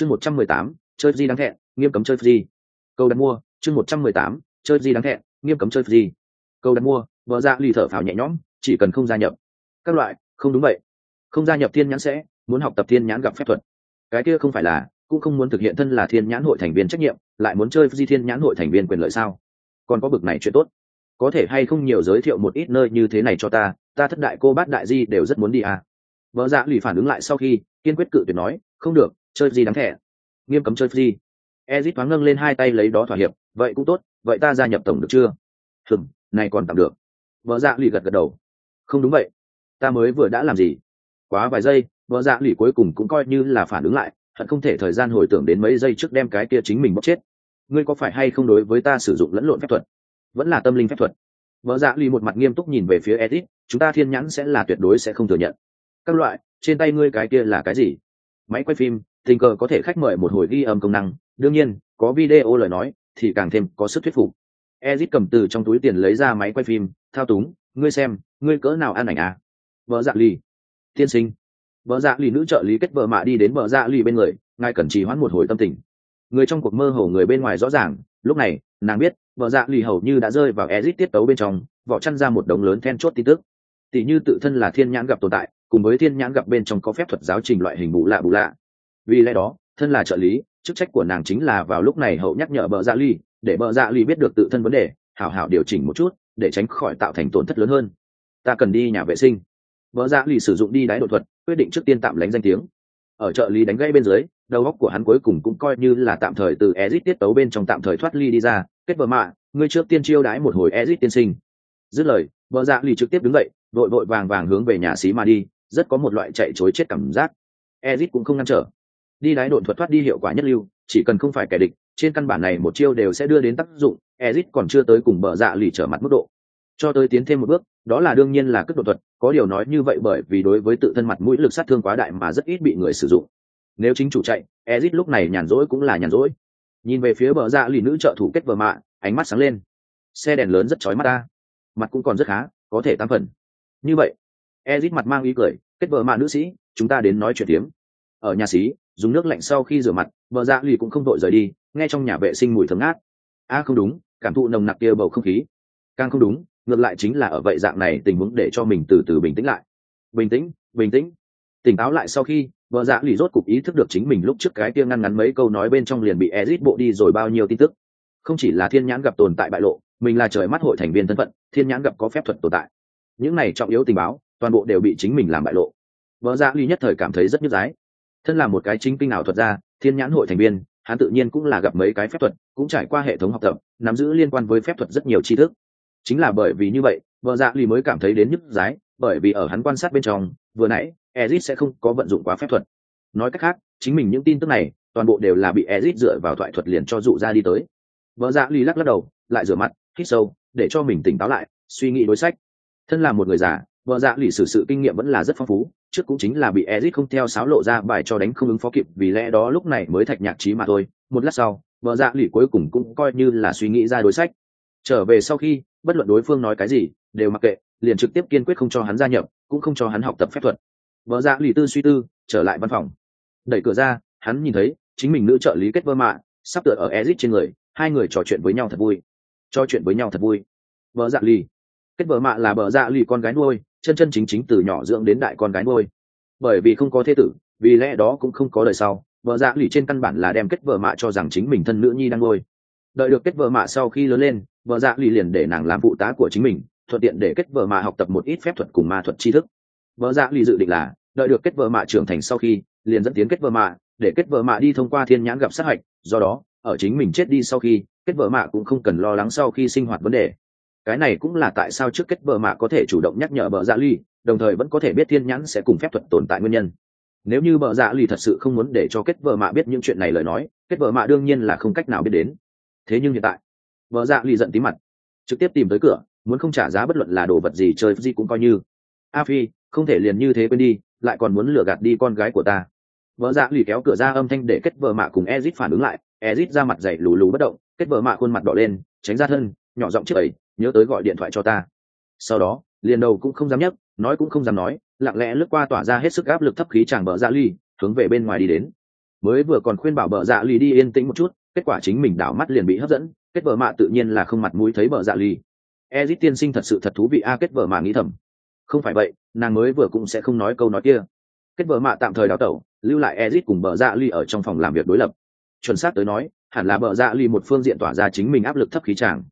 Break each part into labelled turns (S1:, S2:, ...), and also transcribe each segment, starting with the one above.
S1: chương một trăm mười tám, chơi gì đáng thẹn, nghiêm cấm chơi gì. câu đặt mua, chương một trăm mười tám, chơi gì đáng thẹn, nghiêm cấm chơi gì. câu đặt mua vợ dạ lì thở phào nhẹ nhõm, chỉ cần không gia nhập. Các loại, không đúng vậy. Không gia nhập thiên nhãn sẽ, muốn học tập thiên nhãn gặp phép thuật. Cái kia không phải là, cũng không muốn thực hiện thân là thiên nhãn hội thành viên trách nhiệm, lại muốn chơi di thiên nhãn hội thành viên quyền lợi sao? Còn có bực này chuyện tốt. Có thể hay không nhiều giới thiệu một ít nơi như thế này cho ta ta thất đại cô bát đại di đều rất muốn đi à. Vợ dạ lì phản ứng lại sau khi, kiên quyết cự tuyệt nói, không được chơi gì đáng thẻ nghiêm cấm chơi gì? Ezit thoáng ngâng lên hai tay lấy đó thỏa hiệp. Vậy cũng tốt, vậy ta gia nhập tổng được chưa? Hừm, này còn tạm được. Vợ dạ lì gật gật đầu. Không đúng vậy. Ta mới vừa đã làm gì? Quá vài giây, vợ dạ lì cuối cùng cũng coi như là phản ứng lại, hận không thể thời gian hồi tưởng đến mấy giây trước đem cái kia chính mình bóc chết. Ngươi có phải hay không đối với ta sử dụng lẫn lộn phép thuật? Vẫn là tâm linh phép thuật. Vợ dạ lì một mặt nghiêm túc nhìn về phía edit chúng ta thiên nhãn sẽ là tuyệt đối sẽ không thừa nhận. Các loại, trên tay ngươi cái kia là cái gì? Máy quay phim tình cờ có thể khách mời một hồi ghi âm công năng. Đương nhiên, có video lời nói, thì càng thêm có sức thuyết phục. Ezit cầm từ trong túi tiền lấy ra máy quay phim. Thao túng, ngươi xem, ngươi cỡ nào ăn ảnh à? Vợ dạ lì. Tiên sinh. Vợ dạ lì nữ trợ lý kết vợ mạ đi đến vợ dạ lì bên người, ngài cần trì hoãn một hồi tâm tình. Người trong cuộc mơ hồ người bên ngoài rõ ràng, lúc này, nàng biết vợ dạ lì hầu như đã rơi vào ezit tiết tấu bên trong, vỏ chăn ra một đống lớn then chốt tin tức. Tỉ như tự thân là thiên nhãn gặp tồn tại, cùng với thiên nhãn gặp bên trong có phép thuật giáo trình loại hình bù lạ bù lạ vì lẽ đó, thân là trợ lý, chức trách của nàng chính là vào lúc này hậu nhắc nhở bờ dạ ly để bờ dạ ly biết được tự thân vấn đề, hảo hảo điều chỉnh một chút, để tránh khỏi tạo thành tổn thất lớn hơn. Ta cần đi nhà vệ sinh. Bờ dạ ly sử dụng đi đáy đột thuật, quyết định trước tiên tạm lánh danh tiếng. Ở trợ lý đánh gãy bên dưới, đầu óc của hắn cuối cùng cũng coi như là tạm thời từ Ezic tiết tấu bên trong tạm thời thoát ly đi ra. Kết vợ mạ, ngươi trước tiên chiêu đái một hồi Ezic tiên sinh. Dứt lời vợ dạ lì trực tiếp đứng dậy vội vội vàng vàng hướng về nhà xí mà đi. Rất có một loại chạy chối chết cảm giác. Ezit cũng không ngăn trở đi đái độn thuật thoát đi hiệu quả nhất lưu, chỉ cần không phải kẻ địch, trên căn bản này một chiêu đều sẽ đưa đến tác dụng ezit còn chưa tới cùng bờ dạ lì trở mặt mức độ. Cho tới tiến thêm một bước, đó là đương nhiên là cất độ thuật, có điều nói như vậy bởi vì đối với tự thân mặt mũi lực sát thương quá đại mà rất ít bị người sử dụng. Nếu chính chủ chạy ezit lúc này nhàn rỗi cũng là nhàn rỗi. Nhìn về phía bờ dạ lì nữ trợ thủ kết vợ mạ, ánh mắt sáng lên. Xe đèn lớn rất chói mắt ta. Mặt cũng còn rất khá, có thể tam phần. Như vậy ezit mặt mang ý cười, kết vợ mạ nữ sĩ, chúng ta đến nói chuyện tiếm ở nhà sĩ dùng nước lạnh sau khi rửa mặt, vợ dạ lì cũng không đội rời đi, nghe trong nhà vệ sinh mùi thấm ngát. A không đúng, cảm thụ nồng nặc kia bầu không khí. Càng không đúng, ngược lại chính là ở vậy dạng này, tình huống để cho mình từ từ bình tĩnh lại. Bình tĩnh bình tĩnh. Tỉnh táo lại sau khi, vợ dạ lì rốt cục ý thức được chính mình lúc trước cái kia ngăn ngắn mấy câu nói bên trong liền bị ezit bộ đi rồi bao nhiêu tin tức. Không chỉ là thiên nhãn gặp tồn tại bại lộ, mình là trời mắt hội thành viên thân phận, thiên nhãn gặp có phép thuật tồn tại. Những này trọng yếu tình báo, toàn bộ đều bị chính mình làm bại lộ. Vợ dạ lì nhất thời cảm thấy rất nhức giái thân là một cái chính kinh ảo thuật gia, thiên nhãn hội thành viên, hắn tự nhiên cũng là gặp mấy cái phép thuật, cũng trải qua hệ thống học tập, nắm giữ liên quan với phép thuật rất nhiều tri thức. Chính là bởi vì như vậy, vợ dạ ly mới cảm thấy đến nhức giái bởi vì ở hắn quan sát bên trong, vừa nãy, ezit sẽ không có vận dụng quá phép thuật. Nói cách khác, chính mình những tin tức này, toàn bộ đều là bị ezit dựa vào thoại thuật liền cho dụ ra đi tới. Vợ dạ ly lắc lắc đầu, lại rửa mặt, hít sâu, để cho mình tỉnh táo lại, suy nghĩ đối sách. Thân là một người già vợ dạ lì sử sự kinh nghiệm vẫn là rất phong phú, trước cũng chính là bị ezit không theo sáo lộ ra bài cho đánh không ứng phó kịp, vì lẽ đó lúc này mới thạch nhạc trí mà thôi. Một lát sau, vợ dạ lì cuối cùng cũng coi như là suy nghĩ ra đối sách. Trở về sau khi, bất luận đối phương nói cái gì, đều mặc kệ, liền trực tiếp kiên quyết không cho hắn gia nhập, cũng không cho hắn học tập phép thuật. Vợ dạ lì tư suy tư, trở lại văn phòng. Đẩy cửa ra, hắn nhìn thấy, chính mình nữ trợ lý kết vơ mạ, sắp tựa ở ezit trên người, hai người trò chuyện với nhau thật vui. Trò chuyện với nhau thật vui. Vợ dạ lì. Kết vợ mạ là bờ dạ lì con gái nuôi chân chân chính chính từ nhỏ dưỡng đến đại con gái nuôi. Bởi vì không có thế tử, vì lẽ đó cũng không có đời sau, vợ dạ lì trên căn bản là đem kết vợ mạ cho rằng chính mình thân nữ nhi đang nuôi. Đợi được kết vợ mạ sau khi lớn lên, vợ dạ lì liền để nàng làm phụ tá của chính mình, thuận tiện để kết vợ mạ học tập một ít phép thuật cùng ma thuật tri thức. Vợ dạ lì dự định là, đợi được kết vợ mạ trưởng thành sau khi, liền dẫn tiến kết vợ mạ, để kết vợ mạ đi thông qua thiên nhãn gặp sát hạch, do đó, ở chính mình chết đi sau khi, kết vợ mạ cũng không cần lo lắng sau khi sinh hoạt vấn đề cái này cũng là tại sao trước kết bờ mạ có thể chủ động nhắc nhở bờ dạ ly đồng thời vẫn có thể biết thiên nhãn sẽ cùng phép thuật tồn tại nguyên nhân. Nếu như bờ dạ ly thật sự không muốn để cho kết vợ mạ biết những chuyện này lời nói, kết vợ mạ đương nhiên là không cách nào biết đến. Thế nhưng hiện tại vợ dạ ly giận tí mặt, trực tiếp tìm tới cửa, muốn không trả giá bất luận là đồ vật gì chơi gì cũng coi như. A phi, không thể liền như thế quên đi, lại còn muốn lừa gạt đi con gái của ta. Vợ dạ lì kéo cửa ra âm thanh để kết vợ mạ cùng ezit phản ứng lại. Ezit ra mặt dày lù lù bất động, kết vợ mạ khuôn mặt đỏ lên, tránh ra thân, nhỏ giọng trước ấy nhớ tới gọi điện thoại cho ta. Sau đó, liền đầu cũng không dám nhấc, nói cũng không dám nói, lặng lẽ lướt qua tỏa ra hết sức áp lực thấp khí chàng bờ Dạ ly, hướng về bên ngoài đi đến. Mới vừa còn khuyên bảo bờ dạ lì đi yên tĩnh một chút, kết quả chính mình đảo mắt liền bị hấp dẫn, kết vợ mạ tự nhiên là không mặt mũi thấy bờ dạ lì ezit tiên sinh thật sự thật thú vị a, kết vợ mạ nghĩ thầm. Không phải vậy, nàng mới vừa cũng sẽ không nói câu nói kia. Kết vợ mạ tạm thời đào tẩu, lưu lại ezit cùng bờ dạ lì ở trong phòng làm việc đối lập. Chuẩn xác tới nói, hẳn là bờ dạ lì một phương diện tỏa ra chính mình áp lực thấp khí chàng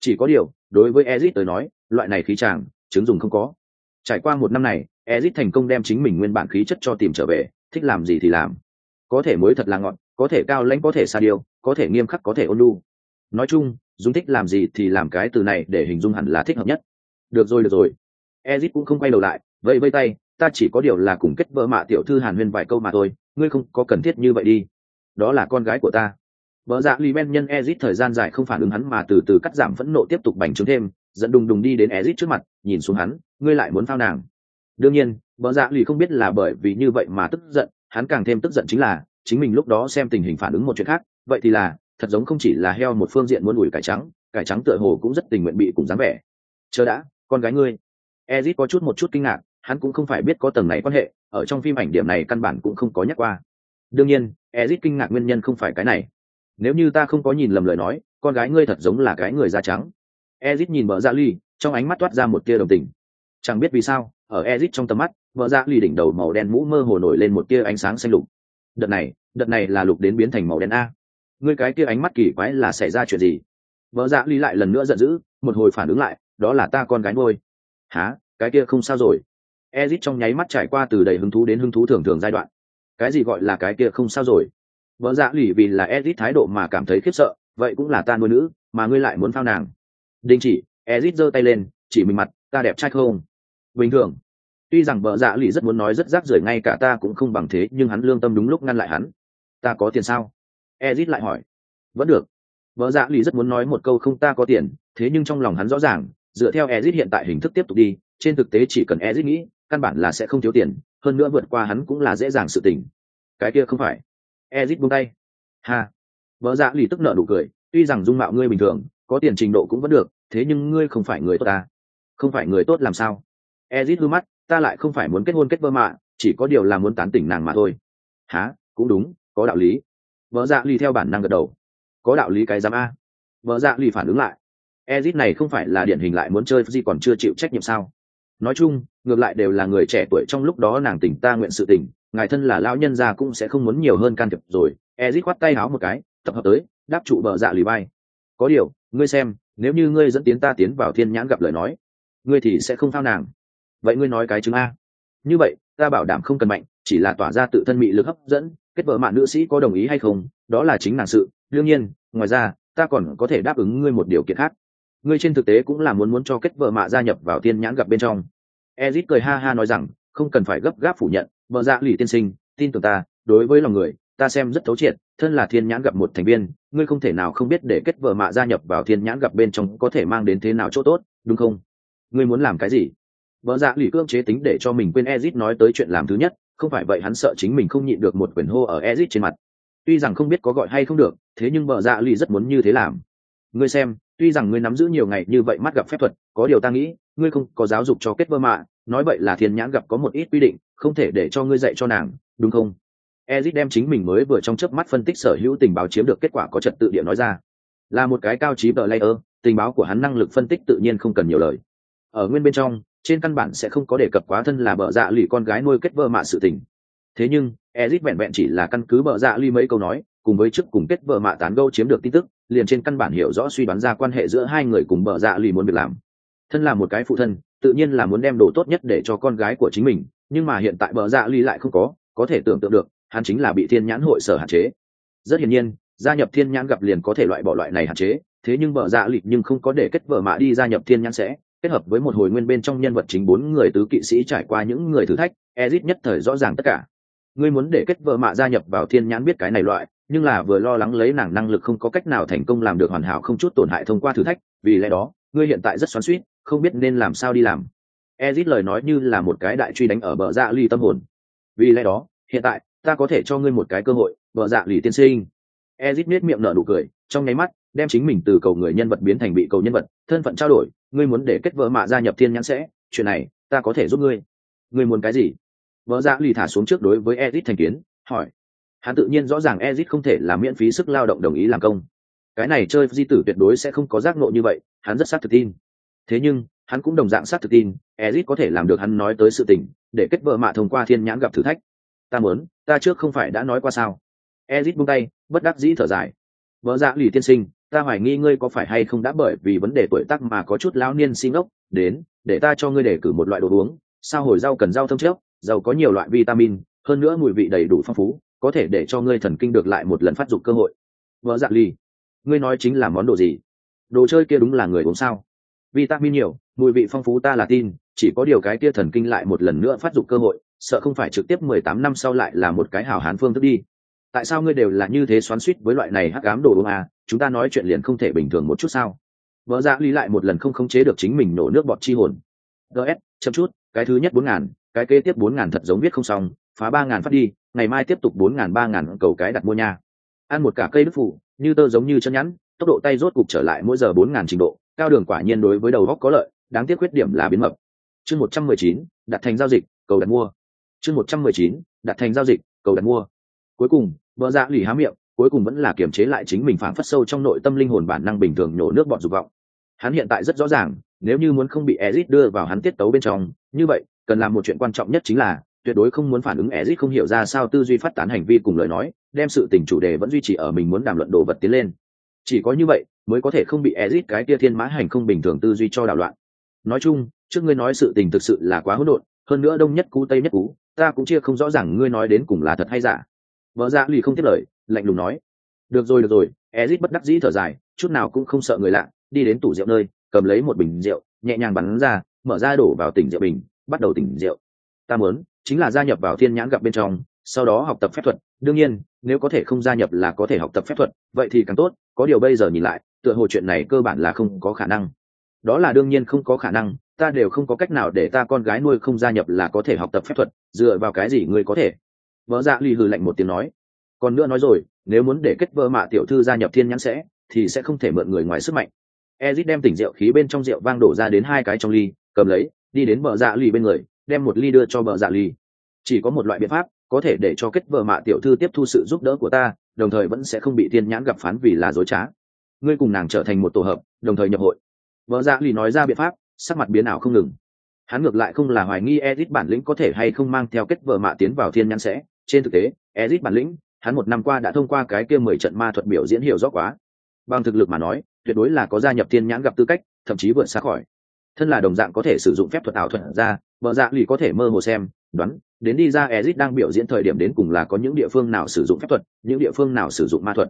S1: chỉ có điều, đối với ezit tới nói, loại này khí tràng chứng dùng không có. Trải qua một năm này ezit thành công đem chính mình nguyên bản khí chất cho tìm trở về, thích làm gì thì làm. Có thể mới thật là ngọn, có thể cao lãnh, có thể xa điều có thể nghiêm khắc, có thể ôn lu. Nói chung, dùng thích làm gì thì làm cái từ này để hình dung hẳn là thích hợp nhất. Được rồi được rồi. Ezit cũng không quay đầu lại vậy vây tay, ta chỉ có điều là cùng kết vợ mạ tiểu thư hàn huyên vài câu mà thôi, ngươi không có cần thiết như vậy đi. Đó là con gái của ta vợ dạ li ben nhân ezit thời gian dài không phản ứng hắn mà từ từ cắt giảm phẫn nộ tiếp tục bành trướng thêm dẫn đùng đùng đi đến ezit trước mặt, nhìn xuống hắn, ngươi lại muốn phao nàng? Đương nhiên vợ dạ lì không biết là bởi vì như vậy mà tức giận, hắn càng thêm tức giận chính là, chính mình lúc đó xem tình hình phản ứng một chuyện khác, vậy thì là, thật giống không chỉ là heo một phương diện muốn ủi cải trắng cải trắng tựa hồ cũng rất tình nguyện bị cùng dáng vẻ. Chờ đã, con gái ngươi. Ezit có chút một chút kinh ngạc, hắn cũng không phải biết có tầng này quan hệ, ở trong phim ảnh điểm này căn bản cũng không có nhắc qua. Đương nhiên, ezit kinh ngạc nguyên nhân không phải cái này nếu như ta không có nhìn lầm lời nói, con gái ngươi thật giống là cái người da trắng. Ezit nhìn vợ dạ ly, trong ánh mắt toát ra một tia đồng tình. Chẳng biết vì sao, ở ezit trong tầm mắt, vợ dạ ly đỉnh đầu màu đen mũ mơ hồ nổi lên một tia ánh sáng xanh lục. Đợt này đợt này là lục đến biến thành màu đen a. Ngươi cái kia ánh mắt kỳ quái là xảy ra chuyện gì? Vợ dạ ly lại lần nữa giận dữ, một hồi phản ứng lại, đó là ta con gái ngôi há cái kia không sao rồi. Ezit trong nháy mắt trải qua từ đầy hứng thú đến hứng thú thường thường giai đoạn. Cái gì gọi là cái kia không sao rồi? Vợ dạ lì vì là ezit thái độ mà cảm thấy khiếp sợ, vậy cũng là ta nuôi nữ, mà ngươi lại muốn phao nàng. Đình chỉ ezit giơ tay lên, chỉ mình mặt, ta đẹp trai không? Bình thường. Tuy rằng vợ dạ lì rất muốn nói rất rác rưởi ngay cả ta cũng không bằng thế, nhưng hắn lương tâm đúng lúc ngăn lại hắn. Ta có tiền sao? Ezit lại hỏi. Vẫn được. Vợ dạ lì rất muốn nói một câu không ta có tiền, thế nhưng trong lòng hắn rõ ràng, dựa theo ezit hiện tại hình thức tiếp tục đi, trên thực tế chỉ cần ezit nghĩ, căn bản là sẽ không thiếu tiền, hơn nữa vượt qua hắn cũng là dễ dàng sự tình. Cái kia không phải ezit buông tay. Ha. Vợ dạ lì tức nợ nụ cười, tuy rằng dung mạo ngươi bình thường, có tiền trình độ cũng vẫn được, thế nhưng ngươi không phải người tốt ta. Không phải người tốt làm sao? Ezit hư mắt, ta lại không phải muốn kết hôn kết vơ mạ, chỉ có điều là muốn tán tỉnh nàng mà thôi. Há cũng đúng, có đạo lý. Vợ dạ lì theo bản năng gật đầu. Có đạo lý cái giám a. Vợ dạ lì phản ứng lại. Ezit này không phải là điển hình lại muốn chơi gì còn chưa chịu trách nhiệm sao? Nói chung, ngược lại đều là người trẻ tuổi trong lúc đó nàng tỉnh ta nguyện sự tỉnh ngài thân là lão nhân gia cũng sẽ không muốn nhiều hơn can thiệp rồi. Ezit khoát tay háo một cái, tập hợp tới, đáp trụ bờ dạ lì bay. Có điều, ngươi xem, nếu như ngươi dẫn tiến ta tiến vào thiên nhãn gặp lời nói, ngươi thì sẽ không thao nàng. Vậy ngươi nói cái chứng a. Như vậy, ta bảo đảm không cần mạnh, chỉ là tỏa ra tự thân mị lực hấp dẫn, kết vợ mạng nữ sĩ có đồng ý hay không, đó là chính nàng sự. Đương nhiên, ngoài ra, ta còn có thể đáp ứng ngươi một điều kiện khác. Ngươi trên thực tế cũng là muốn muốn cho kết vợ mạ gia nhập vào thiên nhãn gặp bên trong. Ezit cười ha ha nói rằng, không cần phải gấp gáp phủ nhận vợ dạ lì tiên sinh, tin tưởng ta, đối với lòng người, ta xem rất thấu triệt, thân là thiên nhãn gặp một thành viên, ngươi không thể nào không biết để kết vợ mạ gia nhập vào thiên nhãn gặp bên trong có thể mang đến thế nào chỗ tốt, đúng không? Ngươi muốn làm cái gì? Vợ dạ lì cưỡng chế tính để cho mình quên ezit nói tới chuyện làm thứ nhất, không phải vậy hắn sợ chính mình không nhịn được một quyển hô ở ezit trên mặt. Tuy rằng không biết có gọi hay không được, thế nhưng vợ dạ lì rất muốn như thế làm. Ngươi xem, tuy rằng ngươi nắm giữ nhiều ngày như vậy mắt gặp phép thuật, có điều ta nghĩ, ngươi không có giáo dục cho kết vơ mạ, nói vậy là thiên nhãn gặp có một ít quy định không thể để cho ngươi dạy cho nàng, đúng không? Ezit đem chính mình mới vừa trong chớp mắt phân tích sở hữu tình báo chiếm được kết quả có trật tự địa nói ra. Là một cái cao trí tờ layer, tình báo của hắn năng lực phân tích tự nhiên không cần nhiều lời. Ở nguyên bên trong, trên căn bản sẽ không có đề cập quá thân là bợ dạ lì con gái nuôi kết vợ mạ sự tình. Thế nhưng, ezit vẹn vẹn chỉ là căn cứ bợ dạ lì mấy câu nói, cùng với chức cùng kết vợ mạ tán gâu chiếm được tin tức, liền trên căn bản hiểu rõ suy đoán ra quan hệ giữa hai người cùng bợ dạ lì muốn việc làm. Thân là một cái phụ thân, tự nhiên là muốn đem đồ tốt nhất để cho con gái của chính mình nhưng mà hiện tại bờ dạ ly lại không có có thể tưởng tượng được, hắn chính là bị thiên nhãn hội sở hạn chế. Rất hiển nhiên, gia nhập thiên nhãn gặp liền có thể loại bỏ loại này hạn chế, thế nhưng bờ dạ lì nhưng không có để kết vợ mạ đi gia nhập thiên nhãn sẽ, kết hợp với một hồi nguyên bên trong nhân vật chính bốn người tứ kỵ sĩ trải qua những người thử thách, ezit nhất thời rõ ràng tất cả. Ngươi muốn để kết vợ mạ gia nhập vào thiên nhãn biết cái này loại, nhưng là vừa lo lắng lấy nàng năng lực không có cách nào thành công làm được hoàn hảo không chút tổn hại thông qua thử thách, vì lẽ đó, ngươi hiện tại rất xoắn suýt không biết nên làm sao đi làm ezit lời nói như là một cái đại truy đánh ở bờ dạ lì tâm hồn. Vì lẽ đó, hiện tại, ta có thể cho ngươi một cái cơ hội, bờ dạ lì tiên sinh. Ezit nết miệng nở nụ cười, trong nháy mắt, đem chính mình từ cầu người nhân vật biến thành bị cầu nhân vật, thân phận trao đổi, ngươi muốn để kết vợ mạ gia nhập thiên nhãn sẽ, chuyện này, ta có thể giúp ngươi. Ngươi muốn cái gì? Vợ dạ lì thả xuống trước đối với ezit thành kiến, hỏi. Hắn tự nhiên rõ ràng ezit không thể là miễn phí sức lao động đồng ý làm công. Cái này chơi di tử tuyệt đối sẽ không có giác ngộ như vậy, hắn rất xác thực tin. Thế nhưng hắn cũng đồng dạng xác thực tin ezit có thể làm được hắn nói tới sự tình để kết vợ mạ thông qua thiên nhãn gặp thử thách. Ta muốn ta trước không phải đã nói qua sao? Ezit buông tay bất đắc dĩ thở dài. Vợ dạ lì tiên sinh ta hoài nghi ngươi có phải hay không đã bởi vì vấn đề tuổi tác mà có chút lão niên sinh ốc đến để ta cho ngươi đề cử một loại đồ uống. Sao hồi rau cần rau thơm trước giàu có nhiều loại vitamin hơn nữa mùi vị đầy đủ phong phú có thể để cho ngươi thần kinh được lại một lần phát dục cơ hội. Vợ dạ lì, ngươi nói chính là món đồ gì? Đồ chơi kia đúng là người uống sao? Vitamin nhiều mùi vị phong phú ta là tin, chỉ có điều cái kia thần kinh lại một lần nữa phát dục cơ hội, sợ không phải trực tiếp mười tám năm sau lại là một cái hảo hán phương thức đi. Tại sao ngươi đều là như thế xoắn suýt với loại này hắc ám đồ uống à? Chúng ta nói chuyện liền không thể bình thường một chút sao? Vợ dạ ly lại một lần không khống chế được chính mình nổ nước bọt chi hồn. Ts chậm chút, cái thứ nhất bốn ngàn, cái kế tiếp bốn ngàn thật giống viết không xong, phá ba ngàn phát đi, ngày mai tiếp tục bốn ngàn, ba ngàn cầu cái đặt mua nha. Ăn một cả cây đức phụ như tơ giống như chân nhẵn, tốc độ tay rốt cục trở lại mỗi giờ bốn ngàn trình độ, cao đường quả nhiên đối với đầu góc có lợi đáng tiếc khuyết điểm là biến mập. Chương một trăm mười chín, đặt thành giao dịch, cầu đặt mua. Chương một trăm mười chín, đặt thành giao dịch, cầu đặt mua. Cuối cùng vợ dạ lì há miệng, cuối cùng vẫn là kiềm chế lại chính mình phản phất sâu trong nội tâm linh hồn bản năng bình thường nhổ nước bọn dục vọng. Hắn hiện tại rất rõ ràng, nếu như muốn không bị ezit đưa vào hắn tiết tấu bên trong, như vậy, cần làm một chuyện quan trọng nhất chính là, tuyệt đối không muốn phản ứng ezit không hiểu ra sao tư duy phát tán hành vi cùng lời nói, đem sự tình chủ đề vẫn duy trì ở mình muốn đàm luận đồ vật tiến lên. Chỉ có như vậy, mới có thể không bị ezit cái tia thiên mã hành không bình thường tư duy cho đảo loạn nói chung, trước ngươi nói sự tình thực sự là quá hỗn độn, hơn nữa đông nhất cú, tây nhất cú, ta cũng chia không rõ ràng ngươi nói đến cùng là thật hay giả. Vợ dạ lì không tiếp lời, lạnh lùng nói. Được rồi được rồi ezit bất đắc dĩ thở dài, chút nào cũng không sợ người lạ, đi đến tủ rượu nơi, cầm lấy một bình rượu, nhẹ nhàng bắn ra, mở ra đổ vào tỉnh rượu bình, bắt đầu tỉnh rượu. Ta muốn, chính là gia nhập vào thiên nhãn gặp bên trong, sau đó học tập phép thuật. Đương nhiên, nếu có thể không gia nhập là có thể học tập phép thuật, vậy thì càng tốt, có điều bây giờ nhìn lại, tựa hồ chuyện này cơ bản là không có khả năng đó là đương nhiên không có khả năng, ta đều không có cách nào để ta con gái nuôi không gia nhập là có thể học tập phép thuật, dựa vào cái gì ngươi có thể? Vợ dạ lì hừ lạnh một tiếng nói. Còn nữa nói rồi, nếu muốn để kết vợ mạ tiểu thư gia nhập thiên nhãn sẽ, thì sẽ không thể mượn người ngoài sức mạnh. Ezit đem tỉnh rượu khí bên trong rượu vang đổ ra đến hai cái trong ly, cầm lấy, đi đến bờ dạ lì bên người, đem một ly đưa cho bờ dạ lì. Chỉ có một loại biện pháp, có thể để cho kết vợ mạ tiểu thư tiếp thu sự giúp đỡ của ta, đồng thời vẫn sẽ không bị thiên nhãn gặp phán vì là dối trá. Ngươi cùng nàng trở thành một tổ hợp, đồng thời nhập hội vợ dạ lì nói ra biện pháp, sắc mặt biến ảo không ngừng. Hắn ngược lại không là hoài nghi ezit bản lĩnh có thể hay không mang theo kết vợ mạ tiến vào thiên nhãn sẽ. Trên thực tế, ezit bản lĩnh, hắn một năm qua đã thông qua cái kia mười trận ma thuật biểu diễn hiểu rõ quá. Bằng thực lực mà nói, tuyệt đối là có gia nhập thiên nhãn gặp tư cách, thậm chí vượt xa khỏi. Thân là đồng dạng có thể sử dụng phép thuật ảo thuật ra, vợ dạ lì có thể mơ hồ xem, đoán, đến đi ra ezit đang biểu diễn thời điểm đến cùng là có những địa phương nào sử dụng phép thuật, những địa phương nào sử dụng ma thuật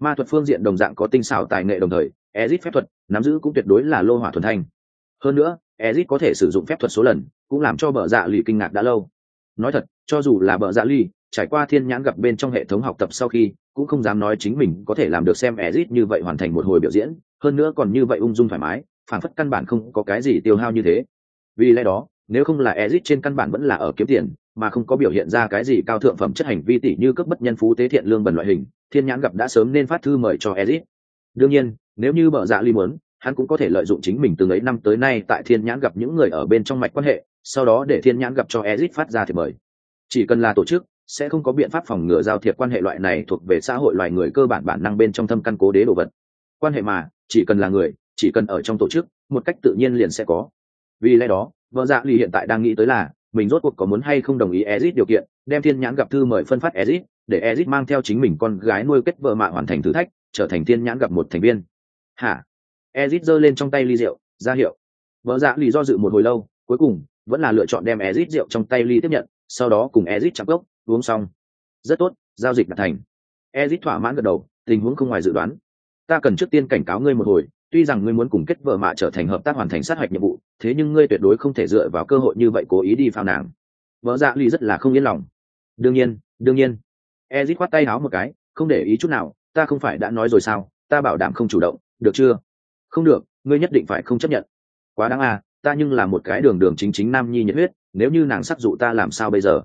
S1: ma thuật phương diện đồng dạng có tinh xảo tài nghệ đồng thời, ezit phép thuật, nắm giữ cũng tuyệt đối là lô hỏa thuần thanh. Hơn nữa, ezit có thể sử dụng phép thuật số lần, cũng làm cho bờ dạ lì kinh ngạc đã lâu. Nói thật, cho dù là bờ dạ lì, trải qua thiên nhãn gặp bên trong hệ thống học tập sau khi, cũng không dám nói chính mình có thể làm được xem ezit như vậy hoàn thành một hồi biểu diễn, hơn nữa còn như vậy ung dung thoải mái phản phất căn bản không có cái gì tiêu hao như thế. Vì lẽ đó, nếu không là ezit trên căn bản vẫn là ở kiếm tiền, mà không có biểu hiện ra cái gì cao thượng phẩm chất hành vi tỷ như cấp bất nhân phú tế thiện lương bần loại hình thiên nhãn gặp đã sớm nên phát thư mời cho ezit. Đương nhiên, nếu như bợ dạ ly muốn, hắn cũng có thể lợi dụng chính mình từ ấy năm tới nay tại thiên nhãn gặp những người ở bên trong mạch quan hệ, sau đó để thiên nhãn gặp cho ezit phát ra thiệp mời. Chỉ cần là tổ chức, sẽ không có biện pháp phòng ngừa giao thiệp quan hệ loại này thuộc về xã hội loài người cơ bản bản năng bên trong thâm căn cố đế đồ vật. Quan hệ mà, chỉ cần là người, chỉ cần ở trong tổ chức, một cách tự nhiên liền sẽ có. Vì lẽ đó vợ dạ lì hiện tại đang nghĩ tới là, mình rốt cuộc có muốn hay không đồng ý ezit điều kiện, đem thiên nhãn gặp thư mời phân phát ezit để ezit mang theo chính mình con gái nuôi kết vợ mạ hoàn thành thử thách, trở thành thiên nhãn gặp một thành viên. Hả? Ezit giơ lên trong tay ly rượu, ra hiệu. Vợ dạ lì do dự một hồi lâu, cuối cùng, vẫn là lựa chọn đem ezit rượu trong tay ly tiếp nhận, sau đó cùng ezit chạm gốc uống xong. Rất tốt, giao dịch đã thành. Ezit thỏa mãn gật đầu, tình huống không ngoài dự đoán. Ta cần trước tiên cảnh cáo ngươi một hồi, tuy rằng ngươi muốn cùng kết vợ mạ trở thành hợp tác hoàn thành sát hạch nhiệm vụ, thế nhưng ngươi tuyệt đối không thể dựa vào cơ hội như vậy cố ý đi phao nàng. Vợ dạ ly rất là không yên lòng. Đương nhiên đương nhiên ezit khoát tay háo một cái, không để ý chút nào, ta không phải đã nói rồi sao? Ta bảo đảm không chủ động, được chưa? Không được, ngươi nhất định phải không chấp nhận. Quá đáng à ta nhưng là một cái đường đường chính chính nam nhi nhiệt huyết, nếu như nàng sắc dụ ta làm sao bây giờ?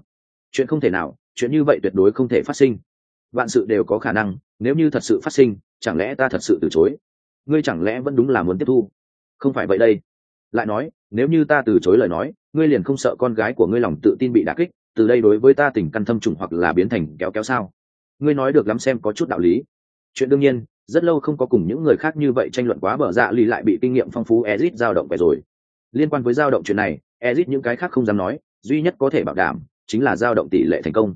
S1: Chuyện không thể nào, chuyện như vậy tuyệt đối không thể phát sinh. Vạn sự đều có khả năng, nếu như thật sự phát sinh, chẳng lẽ ta thật sự từ chối? Ngươi chẳng lẽ vẫn đúng là muốn tiếp thu? Không phải vậy đây. Lại nói, nếu như ta từ chối lời nói, ngươi liền không sợ con gái của ngươi lòng tự tin bị đả kích từ đây đối với ta tình căn thâm trùng hoặc là biến thành kéo kéo sao? Ngươi nói được lắm xem có chút đạo lý. Chuyện đương nhiên, rất lâu không có cùng những người khác như vậy tranh luận quá bở dạ lì lại bị kinh nghiệm phong phú ezit dao động về rồi. Liên quan với dao động chuyện này, ezit những cái khác không dám nói, duy nhất có thể bảo đảm chính là dao động tỷ lệ thành công.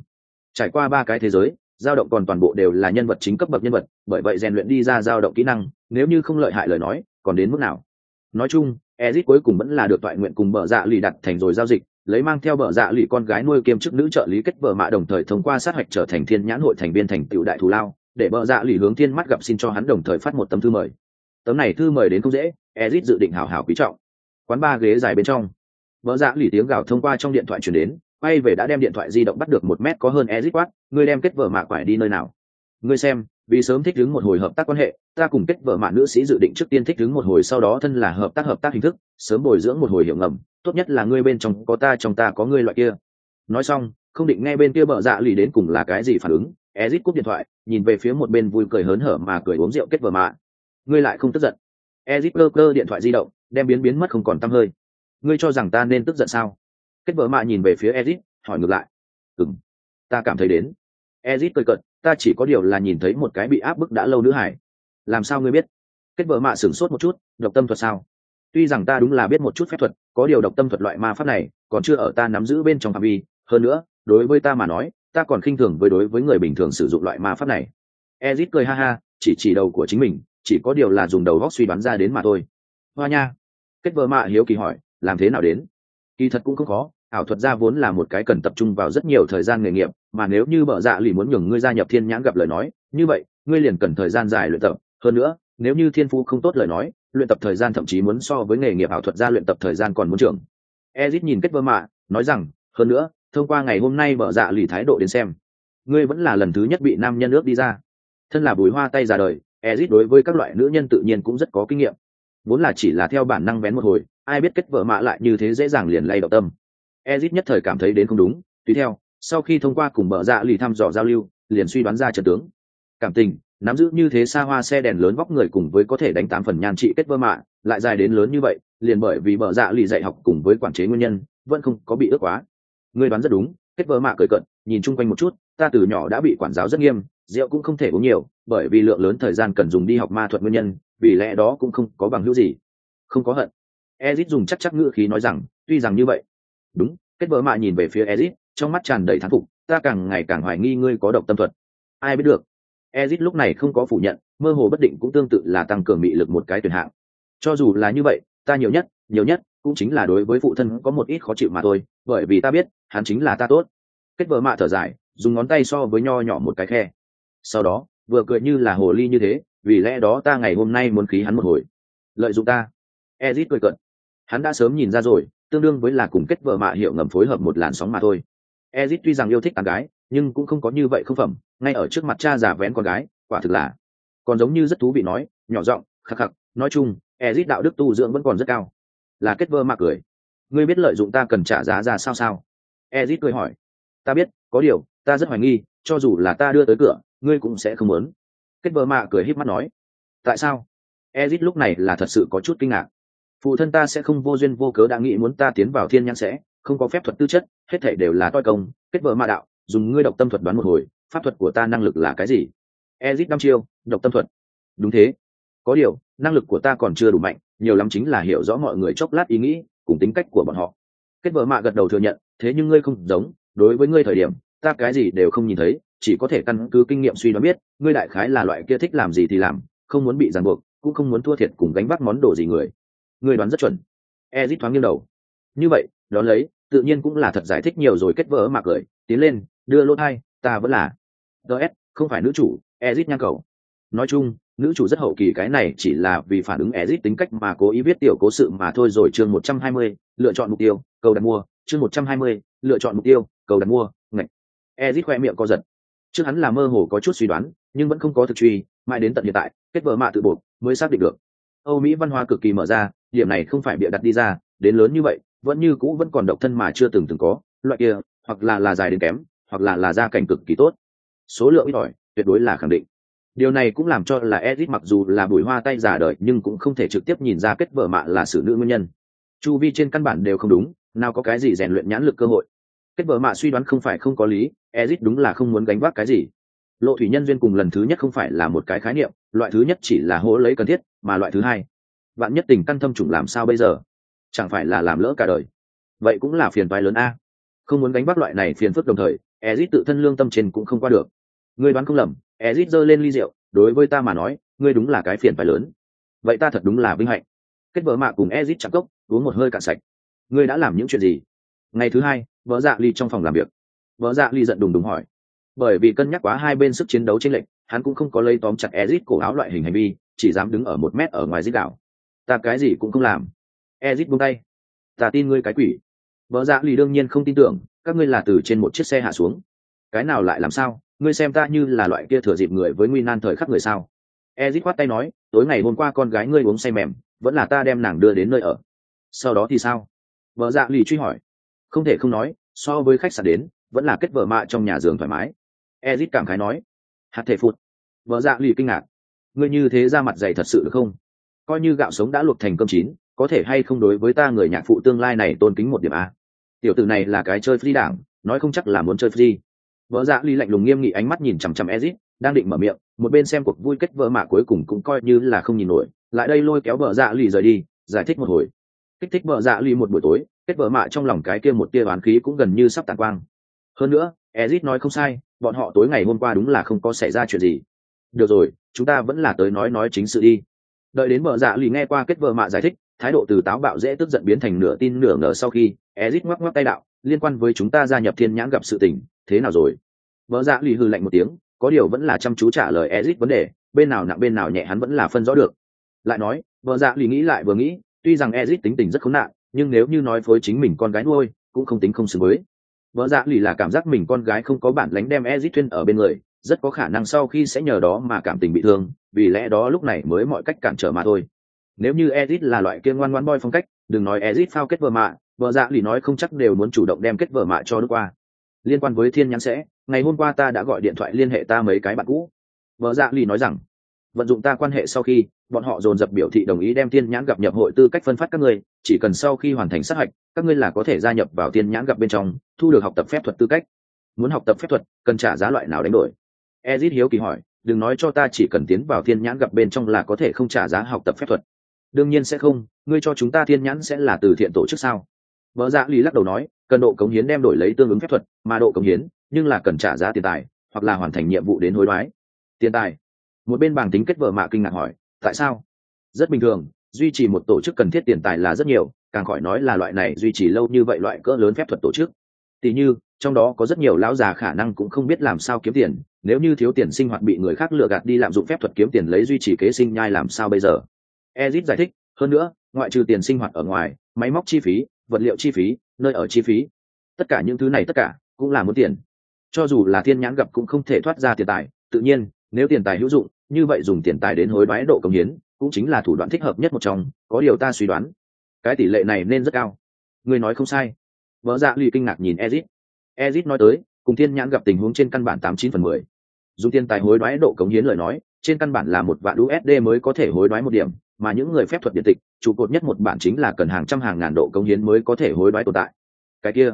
S1: Trải qua ba cái thế giới dao động còn toàn bộ đều là nhân vật chính cấp bậc nhân vật, bởi vậy rèn luyện đi ra dao động kỹ năng, nếu như không lợi hại lời nói, còn đến mức nào? Nói chung, ezit cuối cùng vẫn là được toại nguyện cùng bở dạ lì đặt thành rồi giao dịch lấy mang theo vợ dạ lụy con gái nuôi kiêm chức nữ trợ lý kết vợ mạ đồng thời thông qua sát hạch trở thành thiên nhãn hội thành viên thành tựu đại thù lao, để vợ dạ lụy hướng thiên mắt gặp xin cho hắn đồng thời phát một tấm thư mời. Tấm này thư mời đến không dễ, ezit dự định hào hào quý trọng. Quán ba ghế dài bên trong vợ dạ lụy tiếng gào thông qua trong điện thoại chuyển đến, quay về đã đem điện thoại di động bắt được một mét có hơn ezit quát, ngươi đem kết vợ mạ quải đi nơi nào? Ngươi xem, vì sớm thích ứng một hồi hợp tác quan hệ, ta cùng kết vợ mạ nữ sĩ dự định trước tiên thích ứng một hồi sau đó thân là hợp tác hợp tác hình thức, sớm bồi dưỡng một hồi hiệu ngầm tốt nhất là ngươi bên trong có ta, trong ta có ngươi loại kia. Nói xong, không định nghe bên kia bợ dạ lì đến cùng là cái gì phản ứng ezit cúp điện thoại, nhìn về phía một bên vui cười hớn hở mà cười uống rượu kết vợ mạ. Ngươi lại không tức giận. Ezit cơ cơ điện thoại di động, đem biến biến mất không còn t hơi. Ngươi cho rằng ta nên tức giận sao? Kết vợ mạ nhìn về phía ezit hỏi ngược lại. Ừng ta cảm thấy đến. Ezit cười cận ta chỉ có điều là nhìn thấy một cái bị áp bức đã lâu nữ hải. Làm sao ngươi biết? Kết vợ mạ sửng sốt một chút, độc tâm thuật sao? Tuy rằng ta đúng là biết một chút phép thuật, có điều độc tâm thuật loại ma pháp này còn chưa ở ta nắm giữ bên trong phạm vi. Hơn nữa, đối với ta mà nói, ta còn khinh thường với đối với người bình thường sử dụng loại ma pháp này. Ezit cười ha ha, chỉ chỉ đầu của chính mình, chỉ có điều là dùng đầu góc suy đoán ra đến mà thôi. Hoa nha. Kết vợ mạ hiếu kỳ hỏi, làm thế nào đến? Kỳ thật cũng không khó, ảo thuật gia vốn là một cái cần tập trung vào rất nhiều thời gian nghề nghiệp, mà nếu như bợ dạ lì muốn nhường ngươi gia nhập thiên nhãn gặp lời nói, như vậy, ngươi liền cần thời gian dài luyện tập. Hơn nữa nếu như thiên phú không tốt lời nói, luyện tập thời gian thậm chí muốn so với nghề nghiệp ảo thuật gia luyện tập thời gian còn muốn trưởng. Ezit nhìn kết vơ mạ, nói rằng, hơn nữa, thông qua ngày hôm nay mở dạ lì thái độ đến xem, ngươi vẫn là lần thứ nhất bị nam nhân ước đi ra. Thân là bùi hoa tay ra đời, ezit đối với các loại nữ nhân tự nhiên cũng rất có kinh nghiệm. Vốn là chỉ là theo bản năng vén một hồi, ai biết kết vợ mạ lại như thế dễ dàng liền lay động tâm. Ezit nhất thời cảm thấy đến không đúng, tùy theo, sau khi thông qua cùng mở dạ lì thăm dò giao lưu, liền suy đoán ra trận tướng. Cảm tình nắm giữ như thế xa hoa xe đèn lớn vóc người cùng với có thể đánh tám phần nhan trị kết vơ mạ, lại dài đến lớn như vậy, liền bởi vì bờ dạ lì dạy học cùng với quản chế nguyên nhân, vẫn không có bị ước quá. Ngươi đoán rất đúng, kết vơ mạ cười cận nhìn chung quanh một chút, ta từ nhỏ đã bị quản giáo rất nghiêm, rượu cũng không thể uống nhiều, bởi vì lượng lớn thời gian cần dùng đi học ma thuật nguyên nhân, vì lẽ đó cũng không có bằng hữu gì. Không có hận. Ezit dùng chắc chắc ngữ khí nói rằng, tuy rằng như vậy. Đúng, kết vợ mạ nhìn về phía ezit, trong mắt tràn đầy thán phục, ta càng ngày càng hoài nghi ngươi có độc tâm thuật. Ai biết được ezit lúc này không có phủ nhận, mơ hồ bất định cũng tương tự là tăng cường mị lực một cái tuyển hạng. Cho dù là như vậy, ta nhiều nhất nhiều nhất cũng chính là đối với phụ thân có một ít khó chịu mà thôi, bởi vì ta biết, hắn chính là ta tốt. Kết vợ mạ thở dài, dùng ngón tay so với nho nhỏ một cái khe. Sau đó, vừa cười như là hồ ly như thế, vì lẽ đó ta ngày hôm nay muốn khí hắn một hồi. Lợi dụng ta. Ezit cười cận hắn đã sớm nhìn ra rồi, tương đương với là cùng kết vợ mạ hiệu ngầm phối hợp một làn sóng mà thôi. Ezit tuy rằng yêu thích tán gái, nhưng cũng không có như vậy không phẩm ngay ở trước mặt cha giả vén con gái, quả thực là còn giống như rất thú vị nói, nhỏ giọng, khắc khắc, nói chung, ezit đạo đức tu dưỡng vẫn còn rất cao. Là kết vơ mạ cười. Ngươi biết lợi dụng ta cần trả giá ra sao sao? Ezit cười hỏi. Ta biết, có điều, ta rất hoài nghi, cho dù là ta đưa tới cửa, ngươi cũng sẽ không muốn. Kết vơ mạ cười híp mắt nói. Tại sao? Ezit lúc này là thật sự có chút kinh ngạc. Phụ thân ta sẽ không vô duyên vô cớ đã nghĩ muốn ta tiến vào thiên nhãn sẽ, không có phép thuật tư chất, hết thể đều là toi công. Kết vợ mạ đạo, dùng ngươi độc tâm thuật đoán một hồi pháp thuật của ta năng lực là cái gì? Ezit năm chiêu, độc tâm thuật. Đúng thế. Có điều, năng lực của ta còn chưa đủ mạnh, nhiều lắm chính là hiểu rõ mọi người chốc lát ý nghĩ, cùng tính cách của bọn họ. Kết vợ mạ gật đầu thừa nhận, thế nhưng ngươi không giống, đối với ngươi thời điểm, ta cái gì đều không nhìn thấy, chỉ có thể căn cứ kinh nghiệm suy đoán biết, ngươi đại khái là loại kia thích làm gì thì làm, không muốn bị ràng buộc, cũng không muốn thua thiệt cùng gánh vác món đồ gì người. Ngươi đoán rất chuẩn. Ezit thoáng nghiêng đầu. Như vậy, đón lấy, tự nhiên cũng là thật giải thích nhiều rồi, kết vỡ mạc cười, tiến lên, đưa lỗ hai ta vẫn là. Ts không phải nữ chủ, ezit nhang cầu. Nói chung, nữ chủ rất hậu kỳ, cái này chỉ là vì phản ứng ezit tính cách mà cố ý viết tiểu cố sự mà thôi rồi. Chương một trăm hai mươi, lựa chọn mục tiêu, cầu đặt mua. Chương một trăm hai mươi, lựa chọn mục tiêu, cầu đặt mua, ngạch. Ezit khoe miệng co giật. Trước hắn là mơ hồ có chút suy đoán, nhưng vẫn không có thực truy, mãi đến tận hiện tại, kết vợ mạ tự buộc mới xác định được. Âu mỹ văn hóa cực kỳ mở ra, điểm này không phải bịa đặt đi ra, đến lớn như vậy, vẫn như cũ vẫn còn độc thân mà chưa từng từng có, loại kia, hoặc là là dài đến kém hoặc là là gia cảnh cực kỳ tốt. Số lượng ít ỏi, tuyệt đối là khẳng định. Điều này cũng làm cho là edit mặc dù là bùi hoa tay giả đời, nhưng cũng không thể trực tiếp nhìn ra kết vợ mạ là xử nữ nguyên nhân. Chu vi trên căn bản đều không đúng, nào có cái gì rèn luyện nhãn lực cơ hội. Kết vợ mạ suy đoán không phải không có lý ezit đúng là không muốn gánh vác cái gì. Lộ thủy nhân duyên cùng lần thứ nhất không phải là một cái khái niệm, loại thứ nhất chỉ là hỗ lấy cần thiết, mà loại thứ hai bạn nhất tình căn thâm trùng làm sao bây giờ? Chẳng phải là làm lỡ cả đời. Vậy cũng là phiền toái lớn a. Không muốn gánh vác loại này phiền phức đồng thời ezit tự thân lương tâm trên cũng không qua được. Ngươi đoán không lầm, ezit giơ lên ly rượu, đối với ta mà nói, ngươi đúng là cái phiền phải lớn. Vậy ta thật đúng là vinh hạnh. Kết vợ mạ cùng ezit chạm cốc, uống một hơi cạn sạch. Ngươi đã làm những chuyện gì? Ngày thứ hai, vợ dạ ly trong phòng làm việc. Vợ dạ ly giận đùng đùng hỏi. Bởi vì cân nhắc quá hai bên sức chiến đấu trên lệnh hắn cũng không có lấy tóm chặt ezit cổ áo loại hình hành vi, chỉ dám đứng ở một mét ở ngoài dít đảo ta cái gì cũng không làm. Ezit buông tay. Ta tin ngươi cái quỷ vợ dạ Lì đương nhiên không tin tưởng, các ngươi là từ trên một chiếc xe hạ xuống. Cái nào lại làm sao? Ngươi xem ta như là loại kia thừa dịp người với nguy nan thời khắc người sao? Ezit khoát tay nói, tối ngày hôm qua con gái ngươi uống say mềm, vẫn là ta đem nàng đưa đến nơi ở. Sau đó thì sao? Vợ dạ lì truy hỏi. Không thể không nói, so với khách sạn đến, vẫn là kết vợ mạ trong nhà giường thoải mái. Ezit cảm khái nói. Hạt thể phụt. Vợ dạ lì kinh ngạc. Ngươi như thế ra mặt dày thật sự được không? Coi như gạo sống đã luộc thành cơm chín, có thể hay không đối với ta người nhạc phụ tương lai này tôn kính một điểm a? Tiểu tử này là cái chơi free đảng, nói không chắc là muốn chơi free. Vợ dạ ly lạnh lùng nghiêm nghị ánh mắt nhìn chằm chằm ezit, đang định mở miệng, một bên xem cuộc vui kết vợ mạ cuối cùng cũng coi như là không nhìn nổi, lại đây lôi kéo vợ dạ ly rời đi, giải thích một hồi. Kích thích vợ dạ ly một buổi tối, kết vợ mạ trong lòng cái kia một tia oán khí cũng gần như sắp tàn quang. Hơn nữa, ezit nói không sai, bọn họ tối ngày hôm qua đúng là không có xảy ra chuyện gì. Được rồi, chúng ta vẫn là tới nói nói chính sự đi. Đợi đến vợ dạ ly nghe qua kết vợ mạ giải thích thái độ từ táo bạo dễ tức giận biến thành nửa tin nửa ngờ sau khi ezit ngoắc ngoắc tay đạo, liên quan với chúng ta gia nhập thiên nhãn gặp sự tình, thế nào rồi? Vợ dạ lì hư lạnh một tiếng, có điều vẫn là chăm chú trả lời ezit vấn đề, bên nào nặng bên nào nhẹ hắn vẫn là phân rõ được. Lại nói, vợ dạ lì nghĩ lại vừa nghĩ, tuy rằng ezit tính tình rất khốn nạn, nhưng nếu như nói với chính mình con gái nuôi, cũng không tính không xứng với. Vợ dạ lì là cảm giác mình con gái không có bản lánh đem ezit thuyên ở bên người, rất có khả năng sau khi sẽ nhờ đó mà cảm tình bị thương, vì lẽ đó lúc này mới mọi cách cản trở mà thôi nếu như ezit là loại kia ngoan ngoan boy phong cách, đừng nói ezit phao kết vợ mạ, vợ dạ lì nói không chắc đều muốn chủ động đem kết vợ mạ cho nước qua liên quan với thiên nhãn sẽ, ngày hôm qua ta đã gọi điện thoại liên hệ ta mấy cái bạn cũ. Vợ dạ lì nói rằng, vận dụng ta quan hệ sau khi, bọn họ dồn dập biểu thị đồng ý đem thiên nhãn gặp nhập hội tư cách phân phát các ngươi, chỉ cần sau khi hoàn thành sát hạch, các ngươi là có thể gia nhập vào thiên nhãn gặp bên trong, thu được học tập phép thuật tư cách. Muốn học tập phép thuật, cần trả giá loại nào đánh đổi? Ezit hiếu kỳ hỏi, đừng nói cho ta chỉ cần tiến vào thiên nhãn gặp bên trong là có thể không trả giá học tập phép thuật đương nhiên sẽ không, ngươi cho chúng ta thiên nhãn sẽ là từ thiện tổ chức sao? Vợ dạ lì lắc đầu nói, cần độ cống hiến đem đổi lấy tương ứng phép thuật, mà độ cống hiến, nhưng là cần trả giá tiền tài, hoặc là hoàn thành nhiệm vụ đến hối đoái. Tiền tài? Một bên bảng tính kết vợ mạ kinh ngạc hỏi, tại sao? Rất bình thường, duy trì một tổ chức cần thiết tiền tài là rất nhiều, càng khỏi nói là loại này duy trì lâu như vậy loại cỡ lớn phép thuật tổ chức. Tỉ như, trong đó có rất nhiều lão già khả năng cũng không biết làm sao kiếm tiền, nếu như thiếu tiền sinh hoạt bị người khác lừa gạt đi lạm dụng phép thuật kiếm tiền lấy duy trì kế sinh nhai làm sao bây giờ? Ezit giải thích, hơn nữa, ngoại trừ tiền sinh hoạt ở ngoài, máy móc chi phí, vật liệu chi phí, nơi ở chi phí, tất cả những thứ này tất cả cũng là muốn tiền. Cho dù là thiên nhãn gặp cũng không thể thoát ra tiền tài, tự nhiên, nếu tiền tài hữu dụng, như vậy dùng tiền tài đến hối đoái độ công hiến, cũng chính là thủ đoạn thích hợp nhất một trong, có điều ta suy đoán, cái tỷ lệ này nên rất cao. Người nói không sai. Vợ dạ lì kinh ngạc nhìn ezit ezit nói tới, cùng thiên nhãn gặp tình huống trên căn bản tám chín phần mười. Dùng tiền tài hối đoái độ cống hiến lời nói trên căn bản là một vạn usd mới có thể hối đoái một điểm, mà những người phép thuật điện tịch, trụ cột nhất một bản chính là cần hàng trăm hàng ngàn độ công hiến mới có thể hối đoái tồn tại. Cái kia,